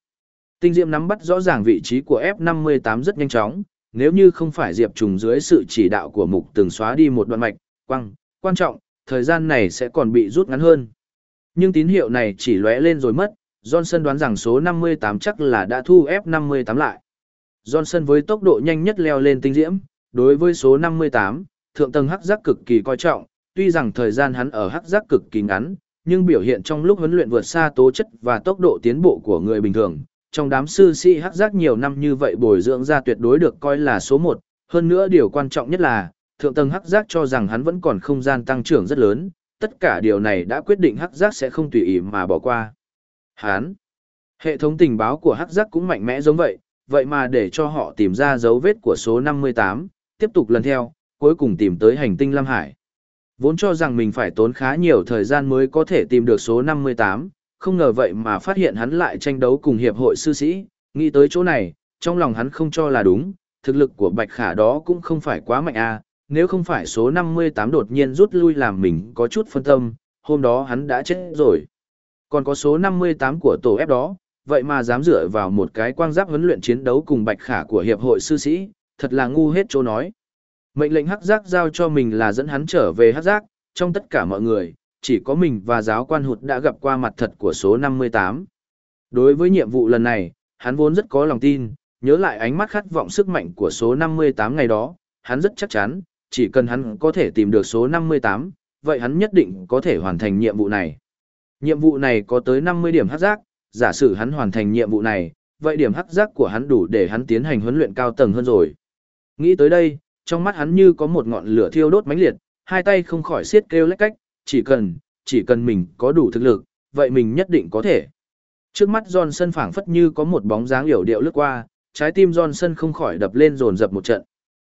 Tinh Diệm nắm bắt rõ ràng vị trí của F-58 rất nhanh chóng, nếu như không phải Diệp Trùng dưới sự chỉ đạo của mục từng xóa đi một đoạn mạch, quang, quan trọng, thời gian này sẽ còn bị rút ngắn hơn. Nhưng tín hiệu này chỉ lóe lên rồi mất, Johnson đoán rằng số 58 chắc là đã thu F-58 lại. Johnson với tốc độ nhanh nhất leo lên tinh diễm, đối với số 58, thượng tầng hắc giác cực kỳ coi trọng, tuy rằng thời gian hắn ở hắc giác cực kỳ ngắn, nhưng biểu hiện trong lúc huấn luyện vượt xa tố chất và tốc độ tiến bộ của người bình thường. Trong đám sư sĩ hắc giác nhiều năm như vậy bồi dưỡng ra tuyệt đối được coi là số 1, hơn nữa điều quan trọng nhất là, thượng tầng hắc giác cho rằng hắn vẫn còn không gian tăng trưởng rất lớn, tất cả điều này đã quyết định hắc giác sẽ không tùy ý mà bỏ qua. Hắn, hệ thống tình báo của hắc giác cũng mạnh mẽ giống vậy, vậy mà để cho họ tìm ra dấu vết của số 58, tiếp tục lần theo, cuối cùng tìm tới hành tinh Lam Hải. Vốn cho rằng mình phải tốn khá nhiều thời gian mới có thể tìm được số 58, không ngờ vậy mà phát hiện hắn lại tranh đấu cùng hiệp hội sư sĩ, nghĩ tới chỗ này, trong lòng hắn không cho là đúng, thực lực của Bạch Khả đó cũng không phải quá mạnh a, nếu không phải số 58 đột nhiên rút lui làm mình có chút phân tâm, hôm đó hắn đã chết rồi. Còn có số 58 của tổ ép đó, vậy mà dám dựa vào một cái quang giáp huấn luyện chiến đấu cùng bạch khả của hiệp hội sư sĩ, thật là ngu hết chỗ nói. Mệnh lệnh hắc giác giao cho mình là dẫn hắn trở về hắc giác, trong tất cả mọi người, chỉ có mình và giáo quan hụt đã gặp qua mặt thật của số 58. Đối với nhiệm vụ lần này, hắn vốn rất có lòng tin, nhớ lại ánh mắt khát vọng sức mạnh của số 58 ngày đó, hắn rất chắc chắn, chỉ cần hắn có thể tìm được số 58, vậy hắn nhất định có thể hoàn thành nhiệm vụ này. Nhiệm vụ này có tới 50 điểm hắc giác, giả sử hắn hoàn thành nhiệm vụ này, vậy điểm hắc giác của hắn đủ để hắn tiến hành huấn luyện cao tầng hơn rồi. Nghĩ tới đây, trong mắt hắn như có một ngọn lửa thiêu đốt mãnh liệt, hai tay không khỏi siết kêu lách cách, chỉ cần, chỉ cần mình có đủ thực lực, vậy mình nhất định có thể. Trước mắt Johnson phảng phất như có một bóng dáng hiểu điệu lướt qua, trái tim Johnson không khỏi đập lên dồn dập một trận.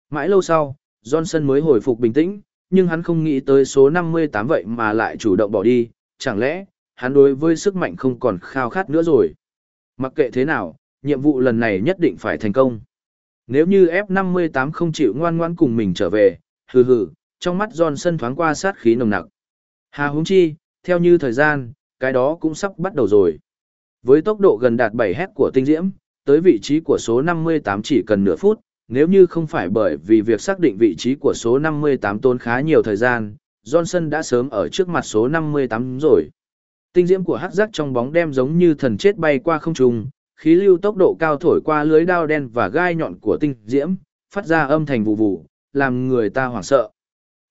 Mãi lâu sau, Johnson mới hồi phục bình tĩnh, nhưng hắn không nghĩ tới số 58 vậy mà lại chủ động bỏ đi, chẳng lẽ, hắn đối với sức mạnh không còn khao khát nữa rồi. Mặc kệ thế nào, nhiệm vụ lần này nhất định phải thành công. Nếu như F58 không chịu ngoan ngoãn cùng mình trở về, hừ hừ, trong mắt Johnson thoáng qua sát khí nồng nặc. Hà húng chi, theo như thời gian, cái đó cũng sắp bắt đầu rồi. Với tốc độ gần đạt 7 hét của tinh diễm, tới vị trí của số 58 chỉ cần nửa phút, nếu như không phải bởi vì việc xác định vị trí của số 58 tốn khá nhiều thời gian, Johnson đã sớm ở trước mặt số 58 rồi. Tinh diễm của hắc giác trong bóng đêm giống như thần chết bay qua không trung, khí lưu tốc độ cao thổi qua lưới đao đen và gai nhọn của tinh diễm, phát ra âm thanh vụ vụ, làm người ta hoảng sợ.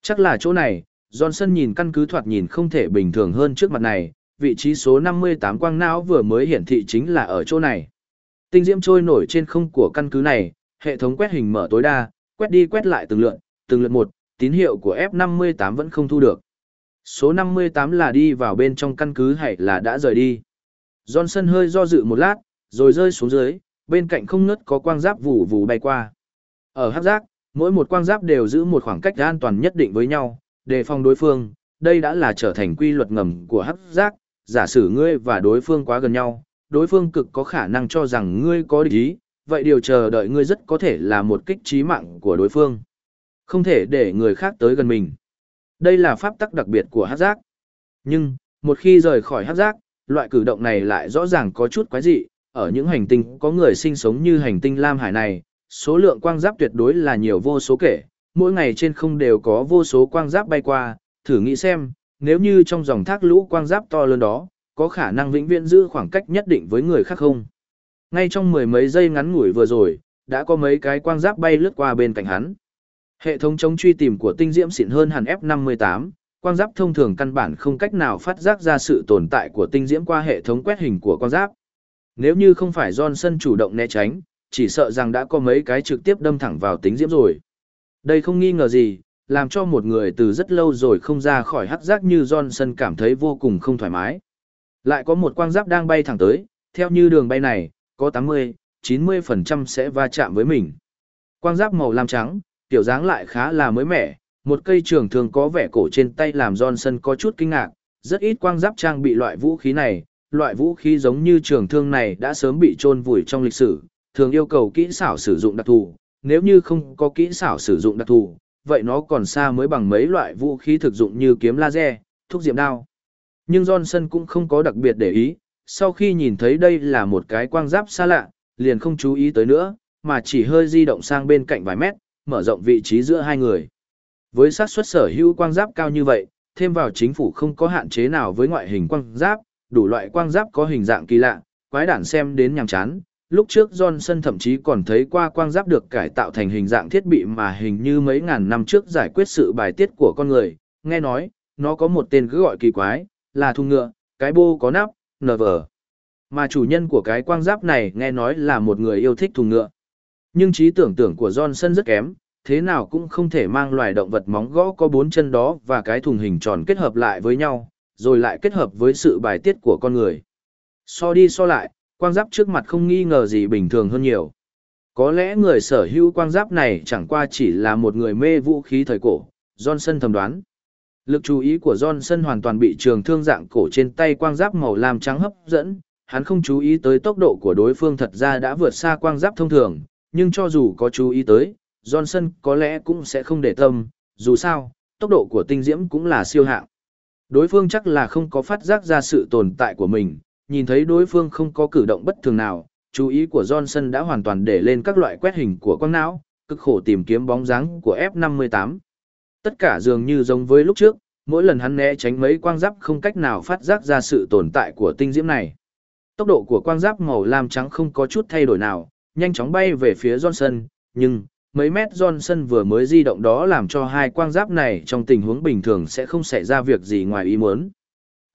Chắc là chỗ này, Johnson nhìn căn cứ thoạt nhìn không thể bình thường hơn trước mặt này, vị trí số 58 quang não vừa mới hiển thị chính là ở chỗ này. Tinh diễm trôi nổi trên không của căn cứ này, hệ thống quét hình mở tối đa, quét đi quét lại từng lượt, từng lượt một, tín hiệu của F58 vẫn không thu được. Số 58 là đi vào bên trong căn cứ hay là đã rời đi. Johnson hơi do dự một lát, rồi rơi xuống dưới, bên cạnh không ngớt có quang giáp vù vù bay qua. Ở hắc giác, mỗi một quang giáp đều giữ một khoảng cách an toàn nhất định với nhau, đề phòng đối phương, đây đã là trở thành quy luật ngầm của hắc giác, giả sử ngươi và đối phương quá gần nhau, đối phương cực có khả năng cho rằng ngươi có địch ý, vậy điều chờ đợi ngươi rất có thể là một kích trí mạng của đối phương. Không thể để người khác tới gần mình. Đây là pháp tắc đặc biệt của hát giác. Nhưng, một khi rời khỏi hát giác, loại cử động này lại rõ ràng có chút quái dị. Ở những hành tinh có người sinh sống như hành tinh Lam Hải này, số lượng quang giáp tuyệt đối là nhiều vô số kể. Mỗi ngày trên không đều có vô số quang giáp bay qua, thử nghĩ xem, nếu như trong dòng thác lũ quang giáp to lớn đó, có khả năng vĩnh viễn giữ khoảng cách nhất định với người khác không? Ngay trong mười mấy giây ngắn ngủi vừa rồi, đã có mấy cái quang giáp bay lướt qua bên cạnh hắn. Hệ thống chống truy tìm của tinh diễm xịn hơn hẳn F58, quang giáp thông thường căn bản không cách nào phát giác ra sự tồn tại của tinh diễm qua hệ thống quét hình của quang giáp. Nếu như không phải Johnson chủ động né tránh, chỉ sợ rằng đã có mấy cái trực tiếp đâm thẳng vào tinh diễm rồi. Đây không nghi ngờ gì, làm cho một người từ rất lâu rồi không ra khỏi hắc giác như Johnson cảm thấy vô cùng không thoải mái. Lại có một quang giáp đang bay thẳng tới, theo như đường bay này, có 80, 90% sẽ va chạm với mình. Quang giáp màu lam trắng, tiểu dáng lại khá là mới mẻ, một cây trường thường có vẻ cổ trên tay làm Johnson có chút kinh ngạc, rất ít quang giáp trang bị loại vũ khí này, loại vũ khí giống như trường thương này đã sớm bị chôn vùi trong lịch sử, thường yêu cầu kỹ xảo sử dụng đặc thù, nếu như không có kỹ xảo sử dụng đặc thù, vậy nó còn xa mới bằng mấy loại vũ khí thực dụng như kiếm laser, thuốc diệm đao. Nhưng Johnson cũng không có đặc biệt để ý, sau khi nhìn thấy đây là một cái quang giáp xa lạ, liền không chú ý tới nữa, mà chỉ hơi di động sang bên cạnh vài mét, mở rộng vị trí giữa hai người. Với xác suất sở hữu quang giáp cao như vậy, thêm vào chính phủ không có hạn chế nào với ngoại hình quang giáp, đủ loại quang giáp có hình dạng kỳ lạ, quái đản xem đến nhàm chán. Lúc trước Johnson thậm chí còn thấy qua quang giáp được cải tạo thành hình dạng thiết bị mà hình như mấy ngàn năm trước giải quyết sự bài tiết của con người. Nghe nói, nó có một tên cứ gọi kỳ quái, là thùng ngựa, cái bô có nắp, NV. Mà chủ nhân của cái quang giáp này nghe nói là một người yêu thích thùng ngựa. Nhưng trí tưởng tượng của Johnson rất kém, thế nào cũng không thể mang loài động vật móng gõ có bốn chân đó và cái thùng hình tròn kết hợp lại với nhau, rồi lại kết hợp với sự bài tiết của con người. So đi so lại, quang giáp trước mặt không nghi ngờ gì bình thường hơn nhiều. Có lẽ người sở hữu quang giáp này chẳng qua chỉ là một người mê vũ khí thời cổ, Johnson thầm đoán. Lực chú ý của Johnson hoàn toàn bị trường thương dạng cổ trên tay quang giáp màu lam trắng hấp dẫn, hắn không chú ý tới tốc độ của đối phương thật ra đã vượt xa quang giáp thông thường, nhưng cho dù có chú ý tới, Johnson có lẽ cũng sẽ không để tâm, dù sao, tốc độ của tinh diễm cũng là siêu hạng. Đối phương chắc là không có phát giác ra sự tồn tại của mình, nhìn thấy đối phương không có cử động bất thường nào, chú ý của Johnson đã hoàn toàn để lên các loại quét hình của quang não, cực khổ tìm kiếm bóng dáng của F58. Tất cả dường như giống với lúc trước, mỗi lần hắn né tránh mấy quang giáp không cách nào phát giác ra sự tồn tại của tinh diễm này. Tốc độ của quang giáp màu lam trắng không có chút thay đổi nào, nhanh chóng bay về phía Johnson, nhưng, mấy mét Johnson vừa mới di động đó làm cho hai quang giáp này trong tình huống bình thường sẽ không xảy ra việc gì ngoài ý muốn.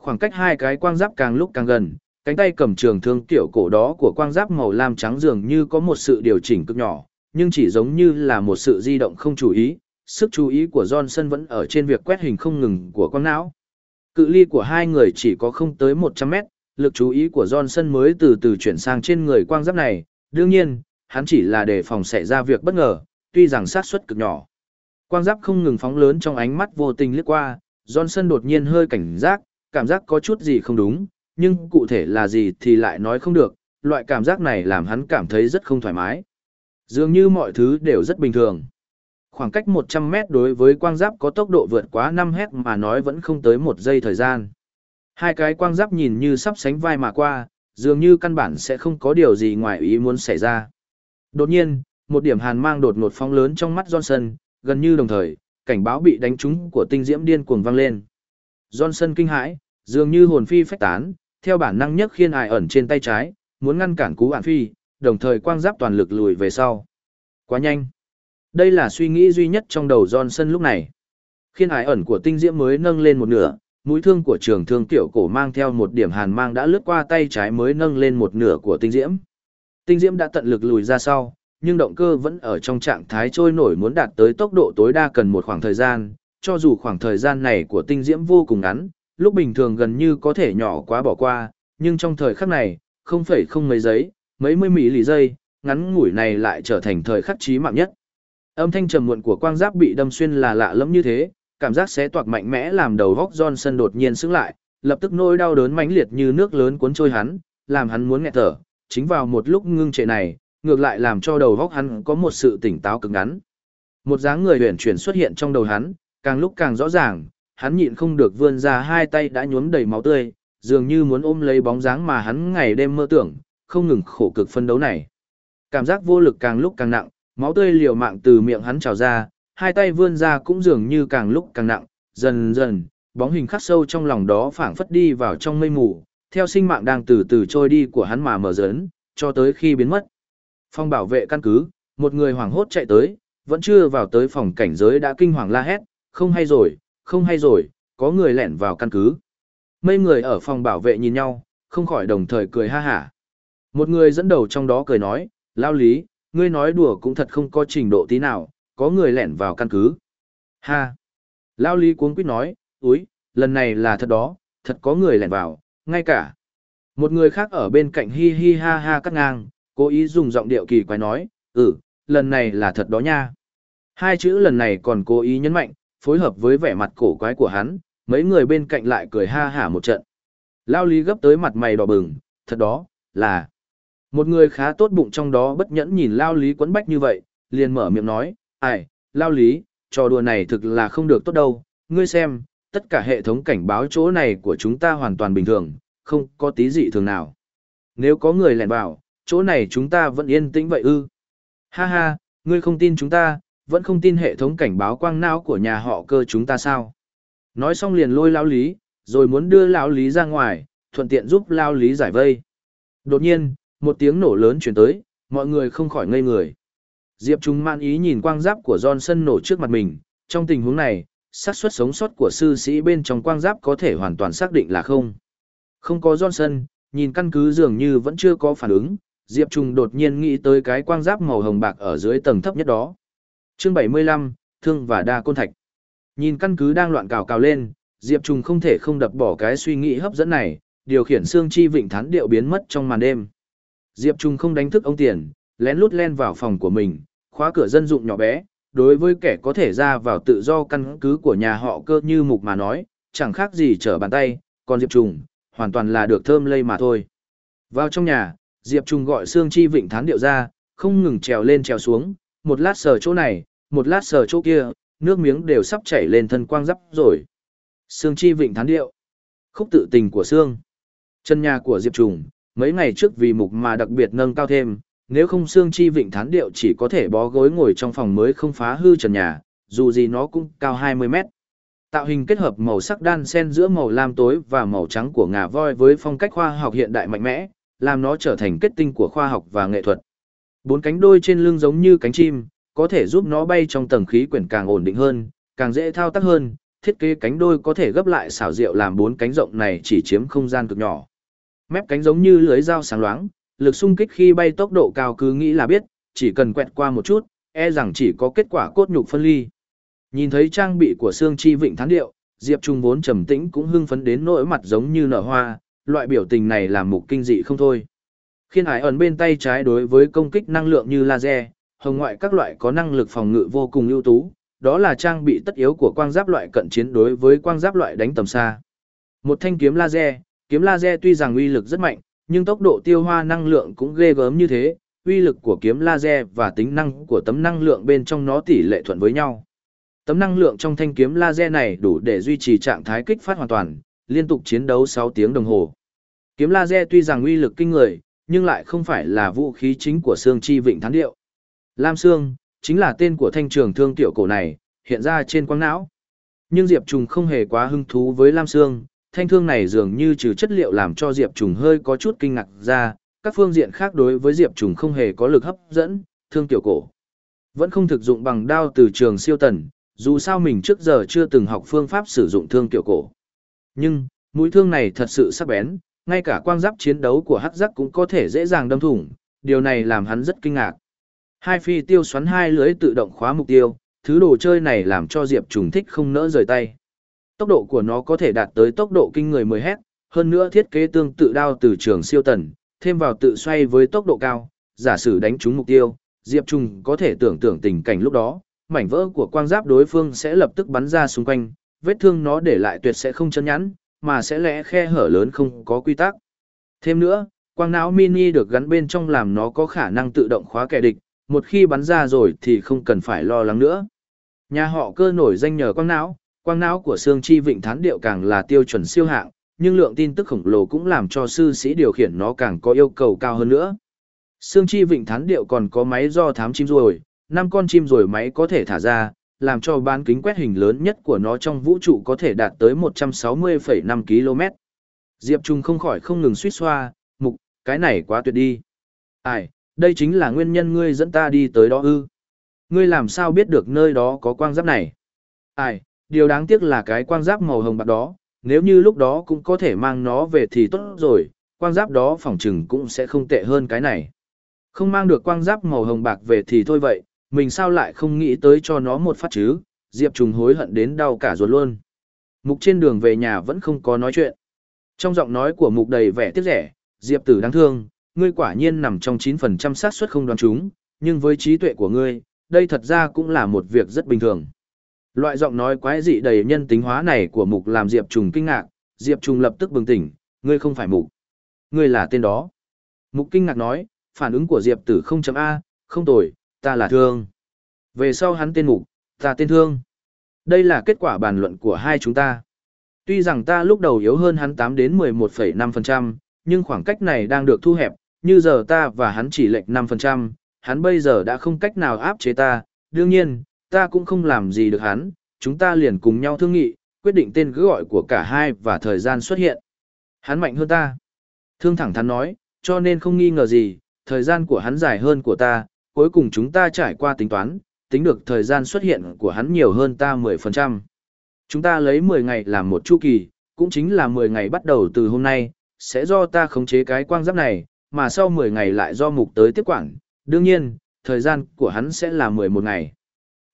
Khoảng cách hai cái quang giáp càng lúc càng gần, cánh tay cầm trường thương tiểu cổ đó của quang giáp màu lam trắng dường như có một sự điều chỉnh cực nhỏ, nhưng chỉ giống như là một sự di động không chú ý, sức chú ý của Johnson vẫn ở trên việc quét hình không ngừng của con não. Cự ly của hai người chỉ có không tới 100 mét, lực chú ý của Johnson mới từ từ chuyển sang trên người quang giáp này, đương nhiên, hắn chỉ là để phòng xảy ra việc bất ngờ, tuy rằng xác suất cực nhỏ. Quang giáp không ngừng phóng lớn trong ánh mắt vô tình liếc qua, Johnson đột nhiên hơi cảnh giác, cảm giác có chút gì không đúng, nhưng cụ thể là gì thì lại nói không được, loại cảm giác này làm hắn cảm thấy rất không thoải mái. Dường như mọi thứ đều rất bình thường. Khoảng cách 100 mét đối với quang giáp có tốc độ vượt quá 5 mét mà nói vẫn không tới một giây thời gian. Hai cái quang giáp nhìn như sắp sánh vai mà qua, dường như căn bản sẽ không có điều gì ngoài ý muốn xảy ra. Đột nhiên, một điểm hàn mang đột ngột phóng lớn trong mắt Johnson, gần như đồng thời, cảnh báo bị đánh trúng của tinh diễm điên cuồng vang lên. Johnson kinh hãi, dường như hồn phi phách tán, theo bản năng nhất khiên ải ẩn trên tay trái, muốn ngăn cản cú ản phi, đồng thời quang giáp toàn lực lùi về sau. Quá nhanh. Đây là suy nghĩ duy nhất trong đầu Johnson lúc này. Khiên ái ẩn của tinh diễm mới nâng lên một nửa, mũi thương của trường thương tiểu cổ mang theo một điểm hàn mang đã lướt qua tay trái mới nâng lên một nửa của tinh diễm. Tinh diễm đã tận lực lùi ra sau, nhưng động cơ vẫn ở trong trạng thái trôi nổi muốn đạt tới tốc độ tối đa cần một khoảng thời gian, cho dù khoảng thời gian này của tinh diễm vô cùng ngắn, lúc bình thường gần như có thể nhỏ quá bỏ qua, nhưng trong thời khắc này, không phải không mấy giây, mấy mươi mỹ lì giây, ngắn ngủi này lại trở thành thời khắc chí mạng nhất. Âm thanh trầm muộn của quang giáp bị đâm xuyên là lạ lẫm như thế, cảm giác xé toạc mạnh mẽ làm đầu góc Johnson đột nhiên sững lại, lập tức nỗi đau đớn mãnh liệt như nước lớn cuốn trôi hắn, làm hắn muốn nghẹt thở, chính vào một lúc ngưng trệ này, ngược lại làm cho đầu góc hắn có một sự tỉnh táo cực ngắn. Một dáng người huyền chuyển xuất hiện trong đầu hắn, càng lúc càng rõ ràng, hắn nhịn không được vươn ra hai tay đã nhuốm đầy máu tươi, dường như muốn ôm lấy bóng dáng mà hắn ngày đêm mơ tưởng, không ngừng khổ cực phân đấu này. Cảm giác vô lực càng lúc càng nặng, máu tươi liều mạng từ miệng hắn trào ra, hai tay vươn ra cũng dường như càng lúc càng nặng, dần dần, bóng hình khắc sâu trong lòng đó phảng phất đi vào trong mây mù, theo sinh mạng đang từ từ trôi đi của hắn mà mở dấn, cho tới khi biến mất. Phòng bảo vệ căn cứ, một người hoảng hốt chạy tới, vẫn chưa vào tới phòng cảnh giới đã kinh hoàng la hét, không hay rồi, không hay rồi, có người lẻn vào căn cứ. Mấy người ở phòng bảo vệ nhìn nhau, không khỏi đồng thời cười ha hả. Một người dẫn đầu trong đó cười nói, lao lý, ngươi nói đùa cũng thật không có trình độ tí nào, có người lẻn vào căn cứ. Ha! Lao lý cuống quýt nói, úi, lần này là thật đó, thật có người lẻn vào, ngay cả. Một người khác ở bên cạnh hi hi ha ha cắt ngang, cố ý dùng giọng điệu kỳ quái nói, ừ, lần này là thật đó nha. Hai chữ lần này còn cố ý nhấn mạnh, phối hợp với vẻ mặt cổ quái của hắn, mấy người bên cạnh lại cười ha hả một trận. Lao lý gấp tới mặt mày đỏ bừng, thật đó, là... Một người khá tốt bụng trong đó bất nhẫn nhìn Lao lý quấn bách như vậy, liền mở miệng nói, ai, Lao lý, trò đùa này thực là không được tốt đâu, ngươi xem, tất cả hệ thống cảnh báo chỗ này của chúng ta hoàn toàn bình thường, không có tí dị thường nào. Nếu có người lẻn vào, chỗ này chúng ta vẫn yên tĩnh vậy ư. Ha ha, ngươi không tin chúng ta, vẫn không tin hệ thống cảnh báo quang não của nhà họ cơ chúng ta sao. Nói xong liền lôi lao lý, rồi muốn đưa lao lý ra ngoài, thuận tiện giúp lao lý giải vây. Đột nhiên, một tiếng nổ lớn chuyển tới, mọi người không khỏi ngây người. Diệp Trung man ý nhìn quang giáp của Johnson nổ trước mặt mình, trong tình huống này, xác suất sống sót của sư sĩ bên trong quang giáp có thể hoàn toàn xác định là không. Không có Johnson, nhìn căn cứ dường như vẫn chưa có phản ứng, Diệp Trung đột nhiên nghĩ tới cái quang giáp màu hồng bạc ở dưới tầng thấp nhất đó. Chương 75, Thương và Đa Côn Thạch. Nhìn căn cứ đang loạn cào cào lên, Diệp Trung không thể không đập bỏ cái suy nghĩ hấp dẫn này, điều khiển xương chi vịnh thán điệu biến mất trong màn đêm. Diệp Trung không đánh thức ông tiền, lén lút len vào phòng của mình, khóa cửa dân dụng nhỏ bé, đối với kẻ có thể ra vào tự do căn cứ của nhà họ cơ như mục mà nói, chẳng khác gì trở bàn tay, còn Diệp Trung, hoàn toàn là được thơm lây mà thôi. Vào trong nhà, Diệp Trung gọi Sương chi vịnh thán điệu ra, không ngừng trèo lên trèo xuống, một lát sờ chỗ này, một lát sờ chỗ kia, nước miếng đều sắp chảy lên thân quang dắp rồi. Sương chi vịnh thán điệu. Khúc tự tình của Sương. Chân nhà của Diệp Trùng, mấy ngày trước vì mục mà đặc biệt nâng cao thêm, nếu không xương chi vịnh thán điệu chỉ có thể bó gối ngồi trong phòng mới không phá hư trần nhà, dù gì nó cũng cao 20 mét. Tạo hình kết hợp màu sắc đan xen giữa màu lam tối và màu trắng của ngà voi với phong cách khoa học hiện đại mạnh mẽ, làm nó trở thành kết tinh của khoa học và nghệ thuật. Bốn cánh đôi trên lưng giống như cánh chim, có thể giúp nó bay trong tầng khí quyển càng ổn định hơn, càng dễ thao tác hơn. Thiết kế cánh đôi có thể gấp lại xảo diệu làm bốn cánh rộng này chỉ chiếm không gian cực nhỏ. Mép cánh giống như lưới dao sáng loáng, lực xung kích khi bay tốc độ cao cứ nghĩ là biết, chỉ cần quẹt qua một chút, e rằng chỉ có kết quả cốt nhục phân ly. Nhìn thấy trang bị của xương chi vịnh thắng điệu, Diệp Trung vốn trầm tĩnh cũng hưng phấn đến nỗi mặt giống như nở hoa, loại biểu tình này làm mục kinh dị không thôi. Khiên hải ẩn bên tay trái đối với công kích năng lượng như laser, hồng ngoại các loại có năng lực phòng ngự vô cùng ưu tú, đó là trang bị tất yếu của quang giáp loại cận chiến đối với quang giáp loại đánh tầm xa. Một thanh kiếm laser, kiếm laser tuy rằng uy lực rất mạnh, nhưng tốc độ tiêu hoa năng lượng cũng ghê gớm như thế, uy lực của kiếm laser và tính năng của tấm năng lượng bên trong nó tỷ lệ thuận với nhau. Tấm năng lượng trong thanh kiếm laser này đủ để duy trì trạng thái kích phát hoàn toàn, liên tục chiến đấu 6 tiếng đồng hồ. Kiếm laser tuy rằng uy lực kinh người, nhưng lại không phải là vũ khí chính của Sương chi vịnh thán điệu. Lam Sương, chính là tên của thanh trường thương tiểu cổ này, hiện ra trên quang não. Nhưng Diệp Trùng không hề quá hứng thú với Lam Sương, thanh thương này dường như trừ chất liệu làm cho Diệp Trùng hơi có chút kinh ngạc ra, các phương diện khác đối với Diệp Trùng không hề có lực hấp dẫn, thương tiểu cổ. Vẫn không thực dụng bằng đao từ trường siêu tần, dù sao mình trước giờ chưa từng học phương pháp sử dụng thương tiểu cổ. Nhưng, mũi thương này thật sự sắc bén, ngay cả quang giáp chiến đấu của hắc giác cũng có thể dễ dàng đâm thủng, điều này làm hắn rất kinh ngạc. Hai phi tiêu xoắn hai lưới tự động khóa mục tiêu, thứ đồ chơi này làm cho Diệp Trùng thích không nỡ rời tay. Tốc độ của nó có thể đạt tới tốc độ kinh người 10 hét, hơn nữa thiết kế tương tự đao từ trường siêu tần, thêm vào tự xoay với tốc độ cao, giả sử đánh trúng mục tiêu, Diệp Trung có thể tưởng tượng tình cảnh lúc đó, mảnh vỡ của quang giáp đối phương sẽ lập tức bắn ra xung quanh, vết thương nó để lại tuyệt sẽ không chân nhẵn, mà sẽ lẽ khe hở lớn không có quy tắc. Thêm nữa, quang não mini được gắn bên trong làm nó có khả năng tự động khóa kẻ địch, một khi bắn ra rồi thì không cần phải lo lắng nữa. Nhà họ cơ nổi danh nhờ quang não, quang não của Sương Chi Vịnh Thán Điệu càng là tiêu chuẩn siêu hạng, nhưng lượng tin tức khổng lồ cũng làm cho sư sĩ điều khiển nó càng có yêu cầu cao hơn nữa. Sương Chi Vịnh Thán Điệu còn có máy do thám chim rồi, năm con chim rồi máy có thể thả ra, làm cho bán kính quét hình lớn nhất của nó trong vũ trụ có thể đạt tới 160,5 km. Diệp Trung không khỏi không ngừng suýt xoa, mục, cái này quá tuyệt đi. Ai, đây chính là nguyên nhân ngươi dẫn ta đi tới đó ư. Ngươi làm sao biết được nơi đó có quang giáp này? Ai, điều đáng tiếc là cái quang giáp màu hồng bạc đó, nếu như lúc đó cũng có thể mang nó về thì tốt rồi, quang giáp đó phỏng chừng cũng sẽ không tệ hơn cái này. Không mang được quang giáp màu hồng bạc về thì thôi vậy, mình sao lại không nghĩ tới cho nó một phát chứ, Diệp Trùng hối hận đến đau cả ruột luôn. Mục trên đường về nhà vẫn không có nói chuyện. Trong giọng nói của Mục đầy vẻ tiếc rẻ, Diệp Tử đáng thương, ngươi quả nhiên nằm trong 9% xác suất không đoán chúng, nhưng với trí tuệ của ngươi, đây thật ra cũng là một việc rất bình thường. Loại giọng nói quái dị đầy nhân tính hóa này của Mục làm Diệp Trùng kinh ngạc, Diệp Trùng lập tức bừng tỉnh, ngươi không phải Mục. Ngươi là tên đó. Mục kinh ngạc nói, phản ứng của Diệp Tử không chấm A, không tồi, ta là thương. Về sau hắn tên mục, ta tên thương. Đây là kết quả bàn luận của hai chúng ta. Tuy rằng ta lúc đầu yếu hơn hắn 8 đến 11,5%, nhưng khoảng cách này đang được thu hẹp, như giờ ta và hắn chỉ lệch 5%, hắn bây giờ đã không cách nào áp chế ta, đương nhiên, ta cũng không làm gì được hắn, chúng ta liền cùng nhau thương nghị, quyết định tên cứ gọi của cả hai và thời gian xuất hiện. Hắn mạnh hơn ta. Thương thẳng thắn nói, cho nên không nghi ngờ gì, thời gian của hắn dài hơn của ta, cuối cùng chúng ta trải qua tính toán, tính được thời gian xuất hiện của hắn nhiều hơn ta 10%. Chúng ta lấy 10 ngày làm một chu kỳ, cũng chính là 10 ngày bắt đầu từ hôm nay, sẽ do ta khống chế cái quang giáp này, mà sau 10 ngày lại do mục tới tiếp quản. Đương nhiên, thời gian của hắn sẽ là 11 ngày.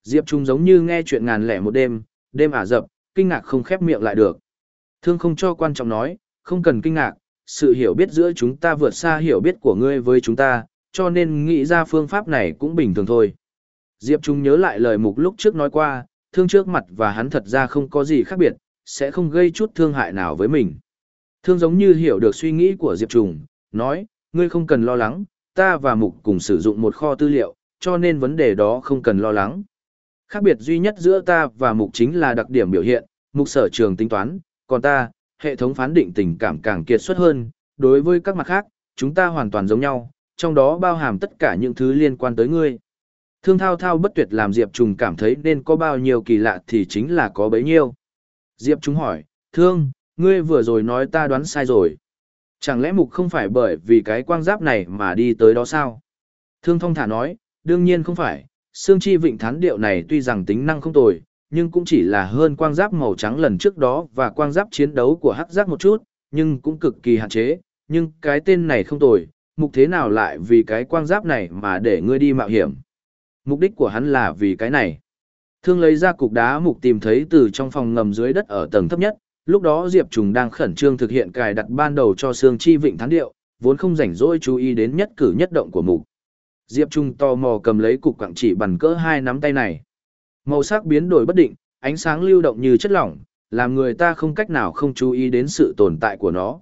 Diệp Trung giống như nghe chuyện ngàn lẻ một đêm, đêm ả dập, kinh ngạc không khép miệng lại được. Thương không cho quan trọng nói, không cần kinh ngạc, sự hiểu biết giữa chúng ta vượt xa hiểu biết của ngươi với chúng ta, cho nên nghĩ ra phương pháp này cũng bình thường thôi. Diệp Trung nhớ lại lời mục lúc trước nói qua, thương trước mặt và hắn thật ra không có gì khác biệt, sẽ không gây chút thương hại nào với mình. Thương giống như hiểu được suy nghĩ của Diệp Trung, nói, ngươi không cần lo lắng, ta và mục cùng sử dụng một kho tư liệu, cho nên vấn đề đó không cần lo lắng. Khác biệt duy nhất giữa ta và mục chính là đặc điểm biểu hiện, mục sở trường tính toán, còn ta, hệ thống phán định tình cảm càng kiệt xuất hơn, đối với các mặt khác, chúng ta hoàn toàn giống nhau, trong đó bao hàm tất cả những thứ liên quan tới ngươi. Thương thao thao bất tuyệt làm Diệp Trùng cảm thấy nên có bao nhiêu kỳ lạ thì chính là có bấy nhiêu. Diệp Trùng hỏi, thương, ngươi vừa rồi nói ta đoán sai rồi. Chẳng lẽ mục không phải bởi vì cái quang giáp này mà đi tới đó sao? Thương thông thả nói, đương nhiên không phải, Sương chi vịnh thán điệu này tuy rằng tính năng không tồi, nhưng cũng chỉ là hơn quang giáp màu trắng lần trước đó và quang giáp chiến đấu của hắc giáp một chút, nhưng cũng cực kỳ hạn chế, nhưng cái tên này không tồi, mục thế nào lại vì cái quang giáp này mà để ngươi đi mạo hiểm. Mục đích của hắn là vì cái này. Thương lấy ra cục đá mục tìm thấy từ trong phòng ngầm dưới đất ở tầng thấp nhất, lúc đó Diệp Trùng đang khẩn trương thực hiện cài đặt ban đầu cho Sương chi vịnh thán điệu, vốn không rảnh rỗi chú ý đến nhất cử nhất động của mục. Diệp Trung tò mò cầm lấy cục quảng chỉ bằng cỡ hai nắm tay này. Màu sắc biến đổi bất định, ánh sáng lưu động như chất lỏng, làm người ta không cách nào không chú ý đến sự tồn tại của nó.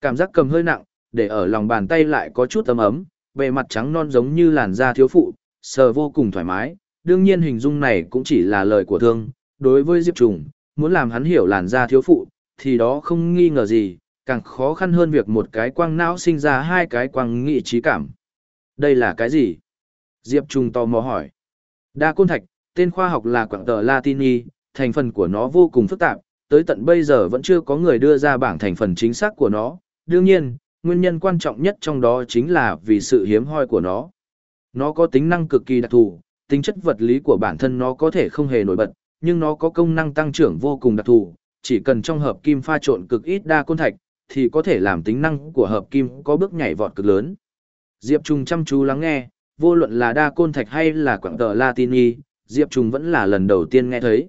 Cảm giác cầm hơi nặng, để ở lòng bàn tay lại có chút ấm ấm, bề mặt trắng non giống như làn da thiếu phụ, sờ vô cùng thoải mái. Đương nhiên hình dung này cũng chỉ là lời của thương, đối với Diệp Trùng, muốn làm hắn hiểu làn da thiếu phụ, thì đó không nghi ngờ gì, càng khó khăn hơn việc một cái quang não sinh ra hai cái quang nghị trí cảm. Đây là cái gì? Diệp Trung tò mò hỏi. Đa côn thạch, tên khoa học là quảng tờ Latini, thành phần của nó vô cùng phức tạp, tới tận bây giờ vẫn chưa có người đưa ra bảng thành phần chính xác của nó. Đương nhiên, nguyên nhân quan trọng nhất trong đó chính là vì sự hiếm hoi của nó. Nó có tính năng cực kỳ đặc thù, tính chất vật lý của bản thân nó có thể không hề nổi bật, nhưng nó có công năng tăng trưởng vô cùng đặc thù, chỉ cần trong hợp kim pha trộn cực ít đa côn thạch, thì có thể làm tính năng của hợp kim có bước nhảy vọt cực lớn. Diệp Trung chăm chú lắng nghe, vô luận là đa côn thạch hay là quảng tờ Latini, Diệp Trung vẫn là lần đầu tiên nghe thấy.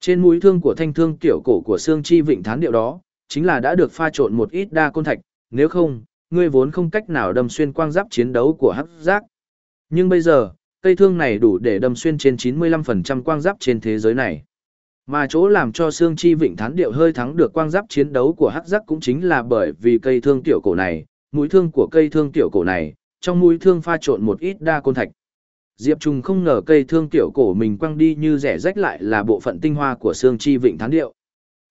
Trên mũi thương của thanh thương tiểu cổ của xương chi vịnh thán điệu đó, chính là đã được pha trộn một ít đa côn thạch, nếu không, ngươi vốn không cách nào đâm xuyên quang giáp chiến đấu của hắc giác. Nhưng bây giờ, cây thương này đủ để đâm xuyên trên 95% quang giáp trên thế giới này. Mà chỗ làm cho xương chi vịnh thán điệu hơi thắng được quang giáp chiến đấu của hắc giác cũng chính là bởi vì cây thương tiểu cổ này, mũi thương của cây thương tiểu cổ này, trong mũi thương pha trộn một ít đa côn thạch. Diệp Trung không ngờ cây thương tiểu cổ mình quăng đi như rẻ rách lại là bộ phận tinh hoa của xương chi vịnh thán điệu.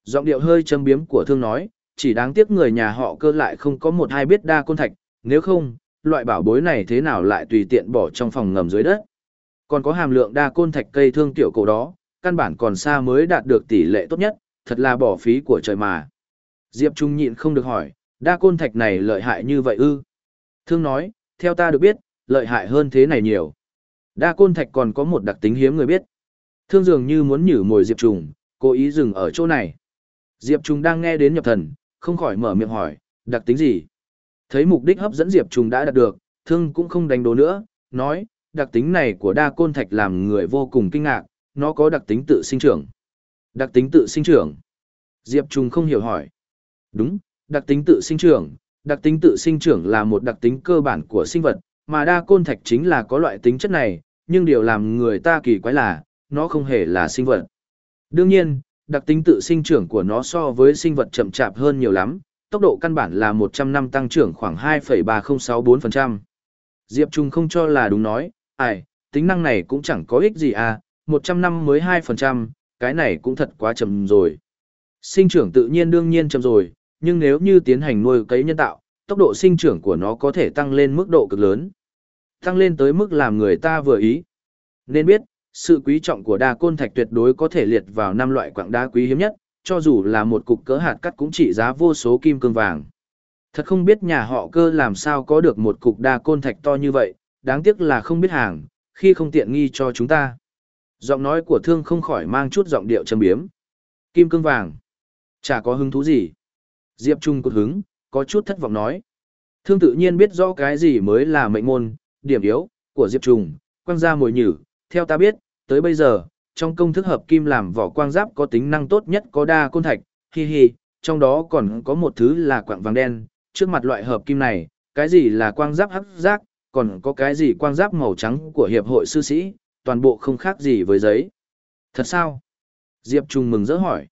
Giọng điệu hơi châm biếm của thương nói, chỉ đáng tiếc người nhà họ cơ lại không có một hai biết đa côn thạch, nếu không, loại bảo bối này thế nào lại tùy tiện bỏ trong phòng ngầm dưới đất. Còn có hàm lượng đa côn thạch cây thương tiểu cổ đó, căn bản còn xa mới đạt được tỷ lệ tốt nhất, thật là bỏ phí của trời mà. Diệp Trung nhịn không được hỏi, đa côn thạch này lợi hại như vậy ư? Thương nói, theo ta được biết, lợi hại hơn thế này nhiều. Đa côn thạch còn có một đặc tính hiếm người biết. Thương dường như muốn nhử mồi Diệp Trùng, cố ý dừng ở chỗ này. Diệp Trùng đang nghe đến nhập thần, không khỏi mở miệng hỏi, đặc tính gì? Thấy mục đích hấp dẫn Diệp Trùng đã đạt được, thương cũng không đánh đố nữa, nói, đặc tính này của đa côn thạch làm người vô cùng kinh ngạc, nó có đặc tính tự sinh trưởng. Đặc tính tự sinh trưởng. Diệp Trùng không hiểu hỏi. Đúng, đặc tính tự sinh trưởng. Đặc tính tự sinh trưởng là một đặc tính cơ bản của sinh vật, mà đa côn thạch chính là có loại tính chất này, nhưng điều làm người ta kỳ quái là, nó không hề là sinh vật. Đương nhiên, đặc tính tự sinh trưởng của nó so với sinh vật chậm chạp hơn nhiều lắm, tốc độ căn bản là 100 năm tăng trưởng khoảng 2,3064%. Diệp Trung không cho là đúng nói, ai, tính năng này cũng chẳng có ích gì à, 100 năm mới 2%, cái này cũng thật quá chậm rồi. Sinh trưởng tự nhiên đương nhiên chậm rồi, nhưng nếu như tiến hành nuôi cấy nhân tạo, tốc độ sinh trưởng của nó có thể tăng lên mức độ cực lớn. Tăng lên tới mức làm người ta vừa ý. Nên biết, sự quý trọng của đa côn thạch tuyệt đối có thể liệt vào năm loại quặng đá quý hiếm nhất, cho dù là một cục cỡ hạt cắt cũng trị giá vô số kim cương vàng. Thật không biết nhà họ cơ làm sao có được một cục đa côn thạch to như vậy, đáng tiếc là không biết hàng, khi không tiện nghi cho chúng ta. Giọng nói của thương không khỏi mang chút giọng điệu châm biếm. Kim cương vàng. Chả có hứng thú gì. Diệp Trung cột hứng, có chút thất vọng nói. Thương tự nhiên biết rõ cái gì mới là mệnh môn, điểm yếu, của Diệp Trung, quang gia mồi nhử. Theo ta biết, tới bây giờ, trong công thức hợp kim làm vỏ quang giáp có tính năng tốt nhất có đa côn thạch, hi hi, trong đó còn có một thứ là quạng vàng đen, trước mặt loại hợp kim này, cái gì là quang giáp hắc giác, còn có cái gì quang giáp màu trắng của hiệp hội sư sĩ, toàn bộ không khác gì với giấy. Thật sao? Diệp Trung mừng rỡ hỏi.